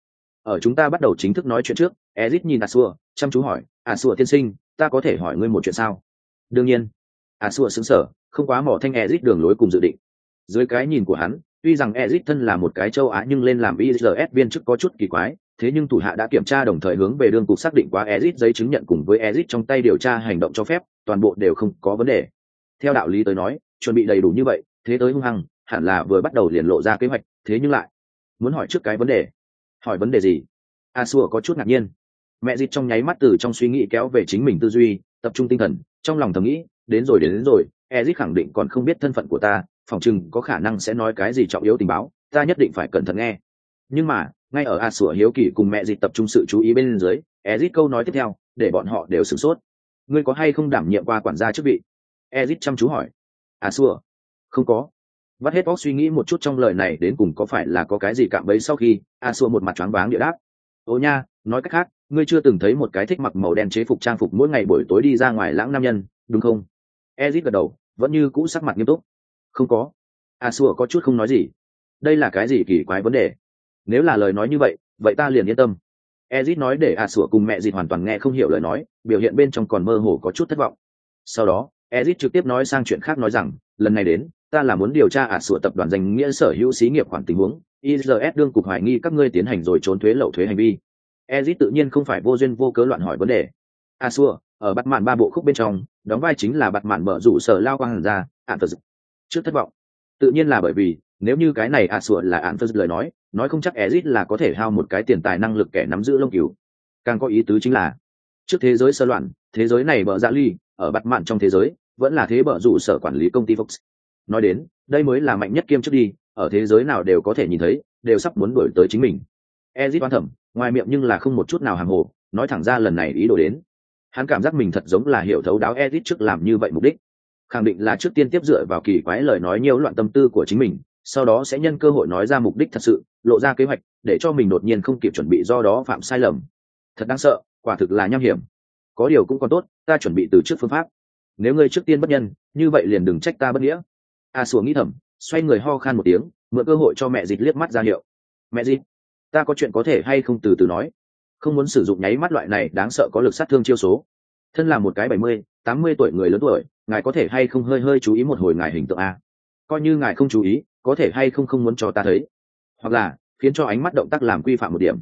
S1: ở chúng ta bắt đầu chính thức nói chuyện trước ezit nhìn a xua chăm chú hỏi a xua tiên sinh ta có thể hỏi ngươi một chuyện sao? Đương nhiên. À, A xua xứng sở không quá mỏ thanh ezit đường lối cùng dự định. Dưới cái nhìn của hắn, tuy rằng ezit thân là một cái châu á nhưng lên làm is viên chức có chút kỳ quái, thế nhưng thủ hạ đã kiểm tra đồng thời hướng về đương cục xác định quá ezit giấy chứng nhận cùng với ezit trong tay điều tra hành động cho phép, toàn bộ đều không có vấn đề. Theo đạo lý tới nói, chuẩn bị đầy đủ như vậy, thế tới hung hăng, hẳn là vừa bắt đầu liền lộ ra kế hoạch, thế nhưng lại, muốn hỏi trước cái vấn đề. Hỏi vấn đề gì? À, A xua có chút ngạc nhiên mẹ dịp trong nháy mắt từ trong suy nghĩ kéo về chính mình tư duy tập trung tinh thần trong lòng thầm nghĩ đến rồi đến, đến rồi ezit khẳng định còn không biết thân phận của ta phòng chừng có khả năng sẽ nói cái gì trọng yếu tình báo ta nhất định phải cẩn thận nghe. Nhưng mà ngay ở a sủa hiếu kỳ cùng mẹ dịp tập trung sự chú ý bên dưới ezit câu nói tiếp theo để bọn họ đều sửng sốt. Ngươi có hay không đảm nhiệm qua quản gia chức vị? Ezit chăm chú hỏi. A sủa không có. Vắt hết óc suy nghĩ một chút trong lời này đến cùng có phải là có cái gì cạm bấy sau khi a sủa một mặt choáng váng địa đáp ô nha, nói cách khác, ngươi chưa từng thấy một cái thích mặc màu đen chế phục trang phục mỗi ngày buổi tối đi ra ngoài lãng nam nhân, đúng không? Ezit gật đầu, vẫn như cũ sắc mặt nghiêm túc. Không có. A xua, có chút không nói gì. Đây là cái gì kỳ quái vấn đề? Nếu là lời nói như vậy vậy ta liền yên tâm. Ezit nói để a xua cùng mẹ dịt hoàn toàn nghe không hiểu lời nói, biểu hiện bên trong còn mơ hồ có chút thất vọng. Sau đó, ezit trực tiếp nói sang chuyện khác nói rằng, lần này đến ta là muốn điều tra ả à sủa tập đoàn danh nghĩa sở hữu xí nghiệp khoản tình huống. Is đương cục hoài nghi các ngươi tiến hành rồi trốn thuế lậu thuế hành vi. Ezit tự nhiên không phải vô duyên vô cớ loạn hỏi vấn đề. A xua ở bắt mạn ba bộ khúc bên trong, đóng vai chính là bắt mạn mở rủ sở lao quang hàn ra ạn phật trước thất vọng. Tự nhiên là bởi vì, nếu như cái này a sủa là ạn phật lời nói nói không chắc ezit là có thể hao một cái tiền tài năng lực kẻ nắm giữ lông cừu. Càng có ý tứ chính là, trước thế giới sơ loạn, thế giới này bở dạ ly, ở bắt mạn trong thế giới, vẫn là thế bở rủ sở quản lý công ty fox nói đến, đây mới là mạnh nhất kiêm trước đi, ở thế giới nào đều có thể nhìn thấy, đều sắp muốn đổi tới chính mình. Ezit oan thẩm ngoài miệng nhưng là không một chút nào hàng hồ, nói thẳng ra lần này ý đồ đến. Hắn cảm giác mình thật giống là hiểu thấu đáo ezit trước làm như vậy mục đích. Khẳng định là trước tiên tiếp dựa vào kỳ quái lời nói nhiều loạn tâm tư của chính mình, sau đó sẽ nhân cơ hội nói ra mục đích thật sự, lộ ra kế hoạch, để cho mình đột nhiên không kịp chuẩn bị do đó phạm sai lầm. Thật đáng sợ, quả thực là nham hiểm. Có điều cũng còn tốt, ta chuẩn bị từ trước phương pháp. Nếu ngươi trước tiên bất nhân, như vậy liền đừng trách ta bất nghĩa. À, a xuống nghĩ thầm, xoay người ho khan một tiếng, mượn cơ hội cho mẹ dịt liếc mắt ra hiệu. Mẹ dịt ta có chuyện có thể hay không từ từ nói? Không muốn sử dụng nháy mắt loại này đáng sợ có lực sát thương chiêu số. Thân là một cái bảy mươi, tám mươi tuổi người lớn tuổi, ngài có thể hay không hơi hơi chú ý một hồi ngài hình tượng a? Coi như ngài không chú ý, có thể hay không không muốn cho ta thấy? Hoặc là, khiến cho ánh mắt động tác làm quy phạm một điểm.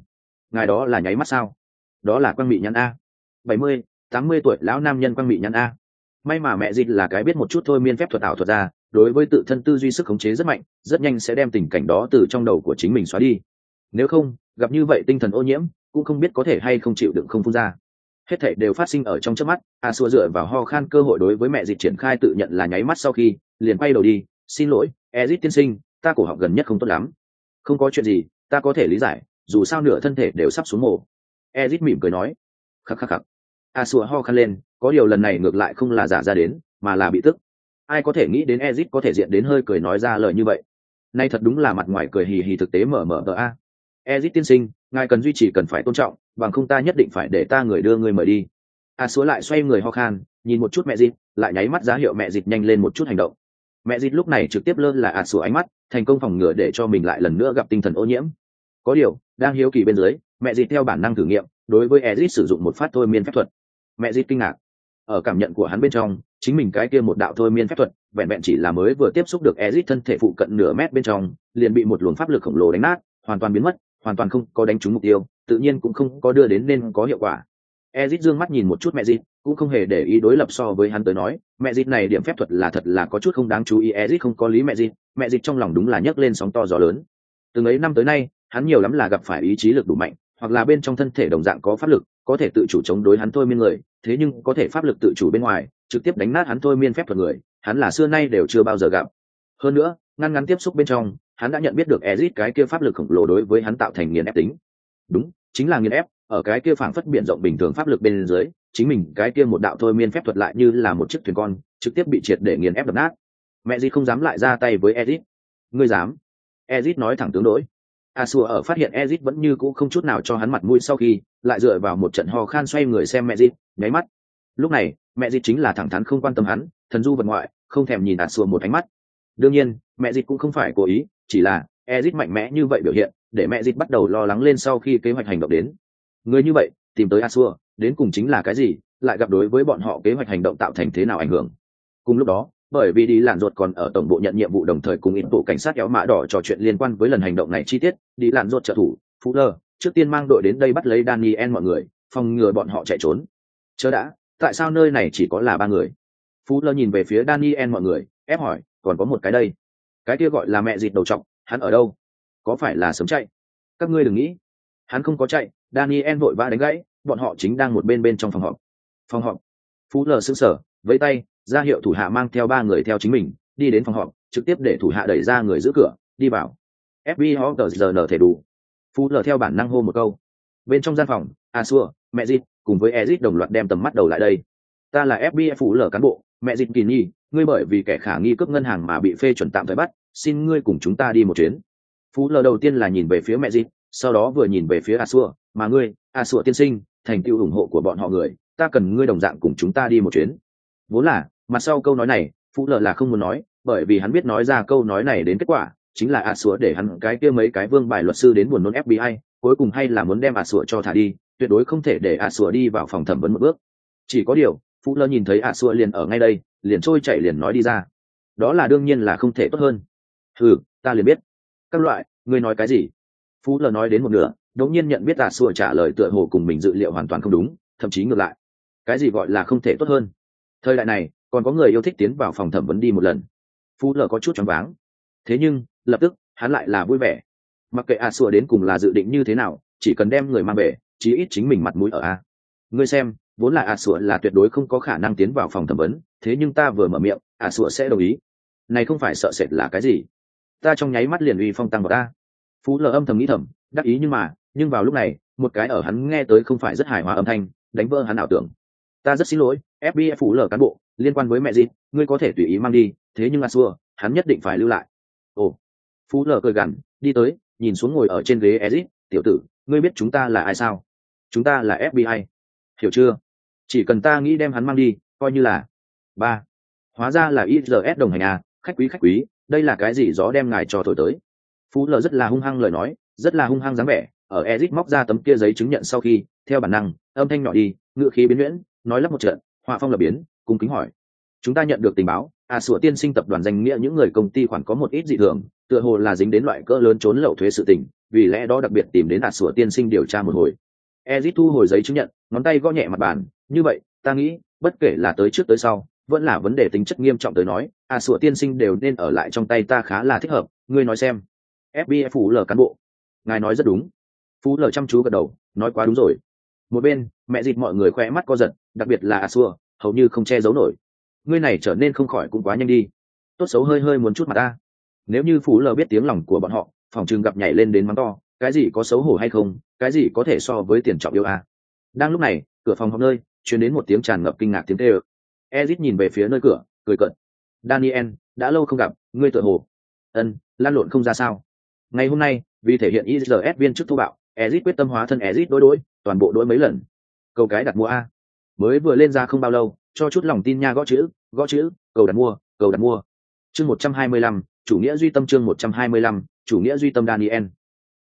S1: Ngài đó là nháy mắt sao? Đó là quang mị nhắn a. Bảy mươi, tám mươi tuổi lão nam nhân quang mị nhắn a. May mà mẹ dịch là cái biết một chút thôi miên phép thuật ảo thuật ra đối với tự thân tư duy sức khống chế rất mạnh, rất nhanh sẽ đem tình cảnh đó từ trong đầu của chính mình xóa đi. Nếu không, gặp như vậy tinh thần ô nhiễm, cũng không biết có thể hay không chịu đựng không phun ra. Hết thảy đều phát sinh ở trong chớp mắt, a xua dựa vào ho khan cơ hội đối với mẹ dịch triển khai tự nhận là nháy mắt sau khi, liền quay đầu đi, xin lỗi, ezit tiên sinh, ta cổ họng gần nhất không tốt lắm. Không có chuyện gì, ta có thể lý giải, dù sao nửa thân thể đều sắp xuống mổ ezit mỉm cười nói. Khắc khắc khắc. A xua ho khan lên, có điều lần này ngược lại không là giả ra đến, mà là bị tức ai có thể nghĩ đến ezit có thể diện đến hơi cười nói ra lời như vậy? Nay thật đúng là mặt ngoài cười hì hì thực tế mở mở tờ a. Ezit tiên sinh, ngài cần duy trì cần phải tôn trọng, bằng không ta nhất định phải để ta người đưa người mời đi. A xúa lại xoay người ho khan, nhìn một chút mẹ dịt lại nháy mắt giá hiệu mẹ dịt nhanh lên một chút hành động. Mẹ dịt lúc này trực tiếp lơ là a xúa ánh mắt, thành công phòng ngừa để cho mình lại lần nữa gặp tinh thần ô nhiễm. Có điều, đang hiếu kỳ bên dưới, mẹ dịt theo bản năng thử nghiệm, đối với ezit sử dụng một phát thôi miên phép thuật. Mẹ dịt kinh ngạc ở cảm nhận của hắn bên trong, chính mình cái kia một đạo thôi miên phép thuật, vẹn vẹn chỉ là mới vừa tiếp xúc được ezit thân thể phụ cận nửa mét bên trong, liền bị một luồng pháp lực khổng lồ đánh nát, hoàn toàn biến mất, hoàn toàn không có đánh trúng mục tiêu, tự nhiên cũng không có đưa đến nên có hiệu quả. Ezit dương mắt nhìn một chút mẹ dịt cũng không hề để ý đối lập so với hắn tới nói, mẹ dịt này điểm phép thuật là thật là có chút không đáng chú ý, ezit không có lý mẹ dịt mẹ dịt trong lòng đúng là nhấc lên sóng to gió lớn. Từng ấy năm tới nay, hắn nhiều lắm là gặp phải ý chí lực đủ mạnh, hoặc là bên trong thân thể đồng dạng có pháp lực có thể tự chủ chống đối hắn thôi miên người, thế nhưng có thể pháp lực tự chủ bên ngoài, trực tiếp đánh nát hắn thôi miên phép thuật người, hắn là xưa nay đều chưa bao giờ gặp. Hơn nữa, ngăn ngắn tiếp xúc bên trong, hắn đã nhận biết được ezit cái kia pháp lực khổng lồ đối với hắn tạo thành nghiền ép tính. Đúng, chính là nghiền ép, ở cái kia phảng phất biển rộng bình thường pháp lực bên dưới, chính mình cái kia một đạo thôi miên phép thuật lại như là một chiếc thuyền con, trực tiếp bị triệt để nghiền ép đập nát. Mẹ gì không dám lại ra tay với ezit ngươi dám? Ezit nói thẳng tướng đối a xua ở phát hiện ezit vẫn như cũ không chút nào cho hắn mặt mũi sau khi lại dựa vào một trận ho khan xoay người xem mẹ dịp nháy mắt. Lúc này, mẹ dịp chính là thẳng thắn không quan tâm hắn, thần du vật ngoại, không thèm nhìn a xua một ánh mắt. Đương nhiên, mẹ dịp cũng không phải cố ý, chỉ là ezit mạnh mẽ như vậy biểu hiện, để mẹ dịp bắt đầu lo lắng lên sau khi kế hoạch hành động đến. Người như vậy, tìm tới a xua đến cùng chính là cái gì, lại gặp đối với bọn họ kế hoạch hành động tạo thành thế nào ảnh hưởng. Cùng lúc đó bởi vì đi lạn ruột còn ở tổng bộ nhận nhiệm vụ đồng thời cùng ít bộ cảnh sát kéo mã đỏ trò chuyện liên quan với lần hành động này chi tiết, đi lạn ruột trợ thủ, phú lơ, trước tiên mang đội đến đây bắt lấy daniel mọi người, phòng ngừa bọn họ chạy trốn. Chớ đã, tại sao nơi này chỉ có là ba người? Phú lơ nhìn về phía daniel mọi người, ép hỏi, còn có một cái đây. Cái kia gọi là mẹ dịt đầu trọng hắn ở đâu? Có phải là sớm chạy? Các ngươi đừng nghĩ. Hắn không có chạy, daniel vội vã đánh gãy, bọn họ chính đang một bên bên trong phòng họp. Phòng họp. Phú lờ sững sờ với tay ra hiệu thủ hạ mang theo ba người theo chính mình, đi đến phòng họp, trực tiếp để thủ hạ đẩy ra người giữ cửa, đi vào. Fbi họ tờ giờ nở thể đủ. Phú lờ theo bản năng hô một câu. Bên trong gian phòng, a xua, mẹ dịp cùng với ezit đồng loạt đem tầm mắt đầu lại đây. Ta là fbi phú lờ cán bộ, mẹ dịp kỳ nhi, ngươi bởi vì kẻ khả nghi cướp ngân hàng mà bị phê chuẩn tạm thời bắt, xin ngươi cùng chúng ta đi một chuyến. Phú lờ đầu tiên là nhìn về phía mẹ dịp sau đó vừa nhìn về phía a xua, mà ngươi, a xua tiên sinh, thành tựu ủng hộ của bọn họ người, ta cần ngươi đồng dạng cùng chúng ta đi một chuyến. Vốn là mặt sau câu nói này phụ lờ là không muốn nói, bởi vì hắn biết nói ra câu nói này đến kết quả, chính là a sủa để hắn cái kia mấy cái vương bài luật sư đến buồn nôn fbi cuối cùng hay là muốn đem a sủa cho thả đi, tuyệt đối không thể để a sủa đi vào phòng thẩm vấn một bước. Chỉ có điều phụ lợ nhìn thấy a sủa liền ở ngay đây, liền trôi chạy liền nói đi ra. Đó là đương nhiên là không thể tốt hơn. Ừ ta liền biết. Các loại, ngươi nói cái gì? Phú lờ nói đến một nửa, đống nhiên nhận biết a sủa trả lời tựa hồ cùng mình dự liệu hoàn toàn không đúng, thậm chí ngược lại. Cái gì gọi là không thể tốt hơn? Thời đại này còn có người yêu thích tiến vào phòng thẩm vấn đi một lần. Phú lờ có chút choáng váng. Thế nhưng, lập tức, hắn lại là vui vẻ. Mặc kệ a sùa đến cùng là dự định như thế nào, chỉ cần đem người mang về, chí ít chính mình mặt mũi ở a. Ngươi xem, vốn là a sùa là tuyệt đối không có khả năng tiến vào phòng thẩm vấn, thế nhưng ta vừa mở miệng, a sùa sẽ đồng ý. Này không phải sợ sệt là cái gì? Ta trong nháy mắt liền uy phong tăng vào ta phú lờ âm thầm nghĩ thầm, đắc ý nhưng mà, nhưng vào lúc này, một cái ở hắn nghe tới không phải rất hài hòa âm thanh, đánh vỡ hắn ảo tưởng. Ta rất xin lỗi fbi phủ lờ cán bộ, liên quan với mẹ gì? Ngươi có thể tùy ý mang đi, thế nhưng a xua, hắn nhất định phải lưu lại. Ồ. Phú lờ cười gằn, đi tới, nhìn xuống ngồi ở trên ghế ezit, tiểu tử, ngươi biết chúng ta là ai sao? Chúng ta là fbi hiểu chưa? Chỉ cần ta nghĩ đem hắn mang đi, coi như là ba. Hóa ra là is đồng hành à khách quý khách quý, đây là cái gì gió đem ngài cho thổi tới? Phú Lở rất là hung hăng lời nói, rất là hung hăng dáng vẻ, ở Ezic móc ra tấm kia giấy chứng nhận sau khi, theo bản năng, âm thanh nhỏ đi ngựa khí biến nhuyễn, nói lắp một trận họa phong lập biến, cung kính hỏi. Chúng ta nhận được tình báo à sủa tiên sinh tập đoàn danh nghĩa những người công ty khoản có một ít dị thường, tựa hồ là dính đến loại cỡ lớn trốn lậu thuế sự tình, vì lẽ đó đặc biệt tìm đến à sủa tiên sinh điều tra một hồi. Ezit thu hồi giấy chứng nhận, ngón tay gõ nhẹ mặt bàn, như vậy, ta nghĩ, bất kể là tới trước tới sau, vẫn là vấn đề tính chất nghiêm trọng tới nói à sủa tiên sinh đều nên ở lại trong tay ta khá là thích hợp, ngươi nói xem. Fbi phủ lờ cán bộ. Ngài nói rất đúng. Phú lờ chăm chú gật đầu, nói quá đúng rồi một bên mẹ dịt mọi người khoe mắt co giật đặc biệt là a xua hầu như không che giấu nổi. Ngươi này trở nên không khỏi cũng quá nhanh đi. Tốt xấu hơi hơi muốn chút mặt ta. Nếu như phú lờ biết tiếng lòng của bọn họ phòng trường gặp nhảy lên đến mắng to cái gì có xấu hổ hay không cái gì có thể so với tiền trọng yêu a đang lúc này cửa phòng họp nơi chuyển đến một tiếng tràn ngập kinh ngạc tiếng tê ơ ezit nhìn về phía nơi cửa cười cận daniel đã lâu không gặp ngươi tự hồ. Ân lan lộn không ra sao. Ngày hôm nay vì thể hiện ISS viên chức thu bạo, ezit quyết tâm hóa thân ezit đối đối, toàn bộ đối mấy lần. Câu cái đặt mua a. Mới vừa lên ra không bao lâu, cho chút lòng tin nha gõ chữ, gõ chữ, cầu đặt mua, cầu đặt mua. Chương 125, chủ nghĩa duy tâm chương 125, chủ nghĩa duy tâm Daniel.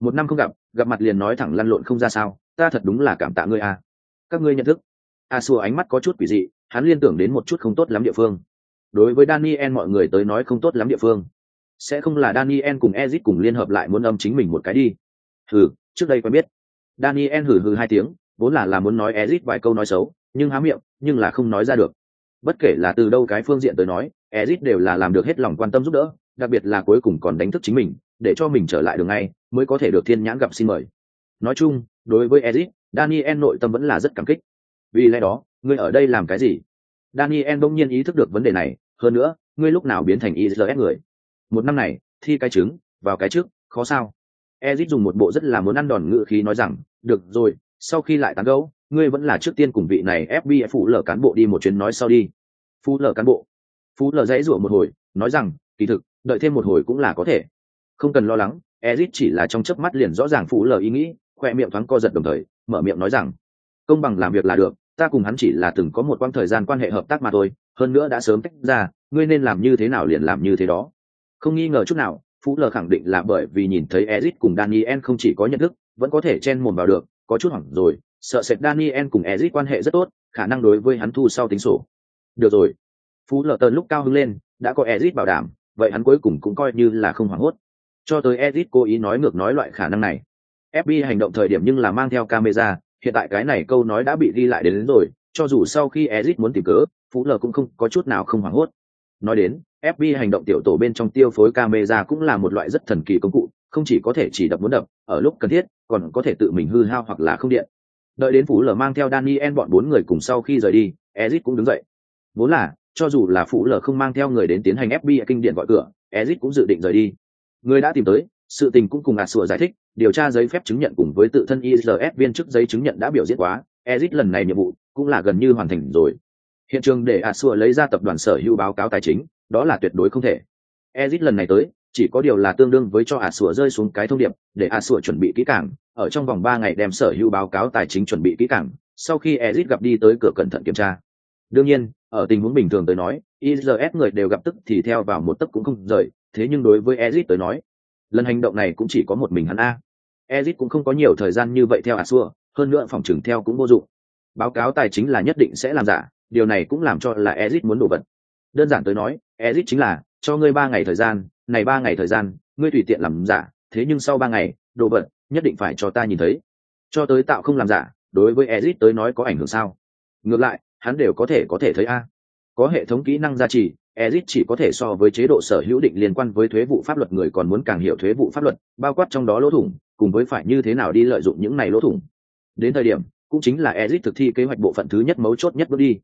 S1: Một năm không gặp, gặp mặt liền nói thẳng lăn lộn không ra sao, ta thật đúng là cảm tạ ngươi a. Các ngươi nhận thức. A xua ánh mắt có chút quỷ dị, hắn liên tưởng đến một chút không tốt lắm địa phương. Đối với Daniel mọi người tới nói không tốt lắm địa phương sẽ không là Daniel cùng Ezic cùng liên hợp lại muốn âm chính mình một cái đi. thử, trước đây quen biết. Daniel hừ hừ hai tiếng, vốn là là muốn nói Ezic vài câu nói xấu, nhưng há miệng, nhưng là không nói ra được. Bất kể là từ đâu cái phương diện tới nói, Ezic đều là làm được hết lòng quan tâm giúp đỡ, đặc biệt là cuối cùng còn đánh thức chính mình, để cho mình trở lại đường ngay, mới có thể được thiên nhãn gặp xin mời. Nói chung, đối với Ezic, Daniel nội tâm vẫn là rất cảm kích. Vì lẽ đó, ngươi ở đây làm cái gì? Daniel bỗng nhiên ý thức được vấn đề này, hơn nữa, ngươi lúc nào biến thành ISS người? một năm này thi cái trứng vào cái trước khó sao ezit dùng một bộ rất là muốn ăn đòn ngự khí nói rằng, được rồi, sau khi lại tán gẫu, ngươi vẫn là trước tiên cùng vị này fbi phụ lở cán bộ đi một chuyến nói sau đi. Phụ lở cán bộ. Phụ lở dãy rủa một hồi, nói rằng, kỳ thực, đợi thêm một hồi cũng là có thể. Không cần lo lắng, ezit chỉ là trong chớp mắt liền rõ ràng phụ lở ý nghĩ, khoe miệng thoáng co giật đồng thời, mở miệng nói rằng, công bằng làm việc là được, ta cùng hắn chỉ là từng có một quãng thời gian quan hệ hợp tác mà thôi, hơn nữa đã sớm tách ra, ngươi nên làm như thế nào liền làm như thế đó. Không nghi ngờ chút nào phú lờ khẳng định là bởi vì nhìn thấy ezit cùng daniel không chỉ có nhận thức vẫn có thể chen mồm vào được có chút hỏng rồi sợ sệt daniel cùng ezit quan hệ rất tốt khả năng đối với hắn thu sau tính sổ. Được rồi. Phú lờ tần lúc cao hứng lên đã có ezit bảo đảm vậy hắn cuối cùng cũng coi như là không hoảng hốt. Cho tới ezit cố ý nói ngược nói loại khả năng này. Fb hành động thời điểm nhưng là mang theo camera hiện tại cái này câu nói đã bị ghi lại đến, đến rồi cho dù sau khi ezit muốn tìm cớ phú lờ cũng không có chút nào không hoảng hốt. Nói đến fb hành động tiểu tổ bên trong tiêu phối camera cũng là một loại rất thần kỳ công cụ không chỉ có thể chỉ đập muốn đập ở lúc cần thiết còn có thể tự mình hư hao hoặc là không điện. Đợi đến phú lờ mang theo daniel bọn bốn người cùng sau khi rời đi ezit cũng đứng dậy. Vốn là cho dù là phú lờ không mang theo người đến tiến hành fb kinh điện gọi cửa ezit cũng dự định rời đi. Người đã tìm tới sự tình cũng cùng ạt sủa giải thích điều tra giấy phép chứng nhận cùng với tự thân Isf viên chức giấy chứng nhận đã biểu diễn quá, Ezic lần này nhiệm vụ cũng là gần như hoàn thành rồi. Hiện trường để Asua lấy ra tập đoàn sở hữu báo cáo tài chính, đó là tuyệt đối không thể. Ezic lần này tới, chỉ có điều là tương đương với cho Asua rơi xuống cái thông điệp, để Asua chuẩn bị kỹ càng, ở trong vòng ba ngày đem sở hữu báo cáo tài chính chuẩn bị kỹ càng, sau khi Ezic gặp đi tới cửa cẩn thận kiểm tra. Đương nhiên, ở tình huống bình thường tới nói, IRS người đều gặp tức thì theo vào một tấc cũng không rời, thế nhưng đối với Ezic tới nói, lần hành động này cũng chỉ có một mình hắn a ezit cũng không có nhiều thời gian như vậy theo Asua, hơn nữa phòng trừng theo cũng vô dụng báo cáo tài chính là nhất định sẽ làm giả điều này cũng làm cho là ezit muốn đổ vật đơn giản tới nói ezit chính là cho ngươi ba ngày thời gian này ba ngày thời gian ngươi tùy tiện làm giả thế nhưng sau ba ngày đồ vật nhất định phải cho ta nhìn thấy cho tới tạo không làm giả đối với ezit tới nói có ảnh hưởng sao ngược lại hắn đều có thể có thể thấy a có hệ thống kỹ năng gia trì Ezit chỉ có thể so với chế độ sở hữu định liên quan với thuế vụ pháp luật người còn muốn càng hiểu thuế vụ pháp luật, bao quát trong đó lỗ thủng, cùng với phải như thế nào đi lợi dụng những này lỗ thủng. Đến thời điểm, cũng chính là Ezit thực thi kế hoạch bộ phận thứ nhất mấu chốt nhất bước đi.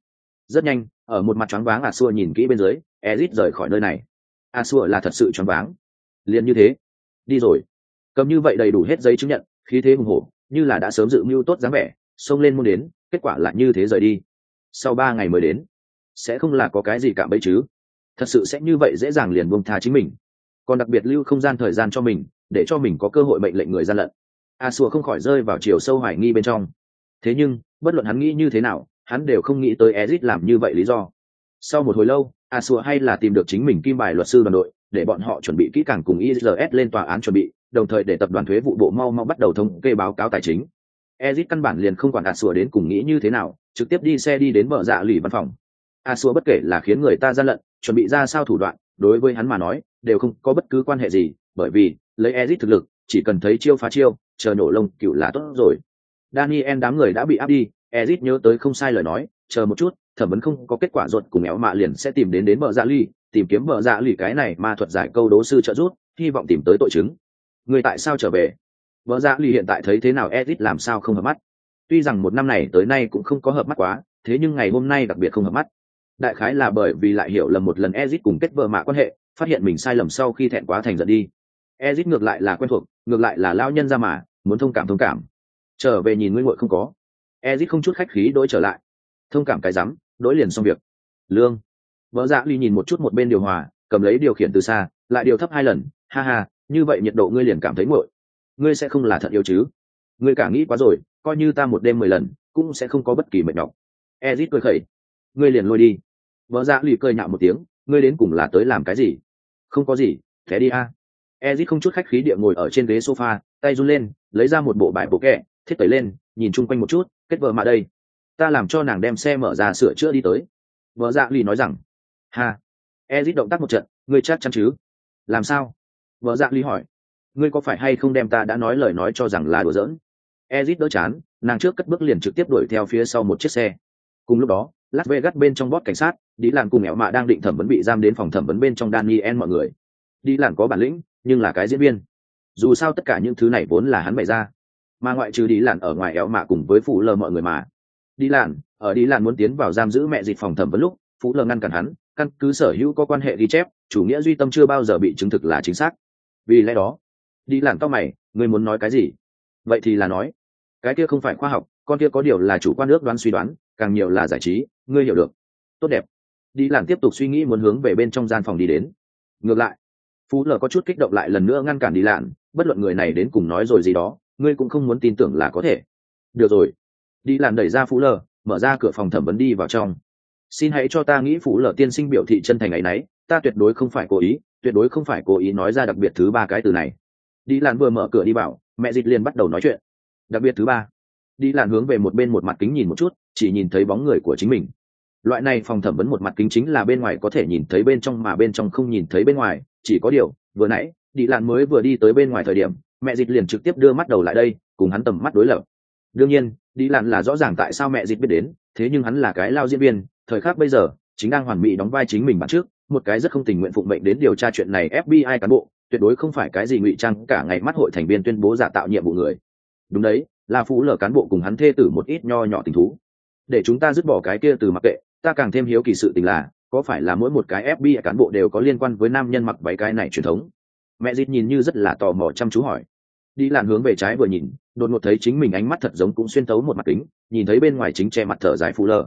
S1: Rất nhanh, ở một mặt choáng váng a xua nhìn kỹ bên dưới, Ezit rời khỏi nơi này. a xua là thật sự choáng váng. Liền như thế, đi rồi. Cầm như vậy đầy đủ hết giấy chứng nhận, khí thế hùng hổ, như là đã sớm dự mưu tốt dáng vẻ, xông lên môn đến, kết quả lại như thế rời đi. Sau ba ngày mới đến, sẽ không là có cái gì cạm bẫy chứ? thật sự sẽ như vậy dễ dàng liền buông tha chính mình còn đặc biệt lưu không gian thời gian cho mình để cho mình có cơ hội mệnh lệnh người gian lận a xua không khỏi rơi vào chiều sâu hoài nghi bên trong thế nhưng bất luận hắn nghĩ như thế nào hắn đều không nghĩ tới ezit làm như vậy lý do sau một hồi lâu a hay là tìm được chính mình kim bài luật sư đoàn đội để bọn họ chuẩn bị kỹ càng cùng isls lên tòa án chuẩn bị, đồng thời để tập đoàn thuế vụ bộ mau mau bắt đầu thống kê báo cáo tài chính. Ezit căn bản liền không quản Asua đến cùng nghĩ như thế nào, trực tiếp đi xe đi đến vợ dạ lì văn phòng. Asua bất kể là khiến người ta gian lận, chuẩn bị ra sao thủ đoạn đối với hắn mà nói đều không có bất cứ quan hệ gì bởi vì lấy ezit thực lực chỉ cần thấy chiêu phá chiêu chờ nổ lông cựu là tốt rồi daniel đám người đã bị áp đi ezit nhớ tới không sai lời nói, chờ một chút, thẩm vấn không có kết quả ruột cùng éo mạ liền sẽ tìm đến đến vợ dạ ly, tìm kiếm vợ dạ ly cái này mà thuật giải câu đố sư trợ rút hy vọng tìm tới tội chứng. Người tại sao trở về? Vợ dạ ly hiện tại thấy thế nào, ezit làm sao không hợp mắt. Tuy rằng một năm này tới nay cũng không có hợp mắt quá, thế nhưng ngày hôm nay đặc biệt không hợp mắt. Đại khái là bởi vì lại hiểu lầm một lần ezit cùng kết vợ mạ quan hệ, phát hiện mình sai lầm sau khi thẹn quá thành giận đi. Ezit ngược lại là quen thuộc, ngược lại là lao nhân ra mà, muốn thông cảm thông cảm. Trở về nhìn nguyên ngội không có ezit không chút khách khí đối trở lại. Thông cảm cái rắm đối liền xong việc. Lương. Vợ dạ ly nhìn một chút một bên điều hòa, cầm lấy điều khiển từ xa, lại điều thấp hai lần. Ha ha, như vậy nhiệt độ ngươi liền cảm thấy nguội ngươi sẽ không là thật yêu chứ? Ngươi cả nghĩ quá rồi, coi như ta một đêm mười lần, cũng sẽ không có bất kỳ mệt nhọc. Ezit cười khẩy. Ngươi liền lôi đi. Vợ dạ lì cười nhạo một tiếng. Ngươi đến cùng là tới làm cái gì? Không có gì, thế đi a. Ezit không chút khách khí địa ngồi ở trên ghế sofa, tay run lên, lấy ra một bộ bài bộ kẹ thiết tẩy lên nhìn chung quanh một chút kết vợ mạ đây. Ta làm cho nàng đem xe mở ra sửa chữa đi tới. Vợ dạ lì nói rằng ha. Ezit động tác một trận ngươi chắc chắn chứ? Làm sao? Vợ dạ lì hỏi ngươi có phải hay không đem ta đã nói lời nói cho rằng là đùa giỡn? Ezit đỡ chán nàng trước cất bước liền trực tiếp đuổi theo phía sau một chiếc xe. Cùng lúc đó lát vê gắt bên trong bót cảnh sát, đi làn cùng ẻo mạ đang định thẩm vấn bị giam đến phòng thẩm vấn bên trong Daniel mọi người. Đi làn có bản lĩnh, nhưng là cái diễn viên. Dù sao tất cả những thứ này vốn là hắn bày ra. Mà ngoại trừ đi làn ở ngoài ẻo mạ cùng với phụ lờ mọi người mà. Đi làn, ở đi làn muốn tiến vào giam giữ mẹ dịch phòng thẩm vấn lúc, phụ lờ ngăn cản hắn, căn cứ sở hữu có quan hệ ghi chép, chủ nghĩa duy tâm chưa bao giờ bị chứng thực là chính xác. Vì lẽ đó, đi làn tóc mày, người muốn nói cái gì? Vậy thì là nói, cái kia không phải khoa học, con kia có điều là chủ quan ước đoán suy đoán, càng nhiều là giải trí ngươi hiểu được tốt đẹp đi làn tiếp tục suy nghĩ muốn hướng về bên trong gian phòng đi đến ngược lại phú lờ có chút kích động lại lần nữa ngăn cản đi làn bất luận người này đến cùng nói rồi gì đó ngươi cũng không muốn tin tưởng là có thể. Được rồi. Đi làm đẩy ra phú lờ mở ra cửa phòng thẩm vấn đi vào trong. Xin hãy cho ta nghĩ phú lờ tiên sinh biểu thị chân thành ấy nấy ta tuyệt đối không phải cố ý tuyệt đối không phải cố ý nói ra đặc biệt thứ ba cái từ này. Đi làm vừa mở cửa đi bảo, mẹ dịch liền bắt đầu nói chuyện. Đặc biệt thứ ba. Đi làm hướng về một bên một mặt kính nhìn một chút chỉ nhìn thấy bóng người của chính mình. Loại này phòng thẩm vấn một mặt kính chính là bên ngoài có thể nhìn thấy bên trong mà bên trong không nhìn thấy bên ngoài chỉ có điều vừa nãy đi làn mới vừa đi tới bên ngoài thời điểm mẹ dịch liền trực tiếp đưa mắt đầu lại đây, cùng hắn tầm mắt đối lập. Đương nhiên đi lặn là rõ ràng tại sao mẹ dịch biết đến, thế nhưng hắn là cái lao diễn viên, thời khắc bây giờ, chính đang hoàn mỹ đóng vai chính mình bản trước, một cái rất không tình nguyện phụng mệnh đến điều tra chuyện này fbi cán bộ, tuyệt đối không phải cái gì ngụy trang cả ngày mắt hội thành viên tuyên bố giả tạo nhiệm vụ người. Đúng đấy là phú lờ cán bộ cùng hắn thê tử một ít nho nhỏ tình thú. Để chúng ta dứt bỏ cái kia từ mặc kệ, ta càng thêm hiếu kỳ sự tình là, có phải là mỗi một cái fbi cán bộ đều có liên quan với nam nhân mặc váy cái này truyền thống? Mẹ dịt nhìn như rất là tò mò chăm chú hỏi đi làn hướng về trái vừa nhìn, đột ngột thấy chính mình ánh mắt thật giống cũng xuyên tấu một mặt kính, nhìn thấy bên ngoài chính che mặt thở dài phù lờ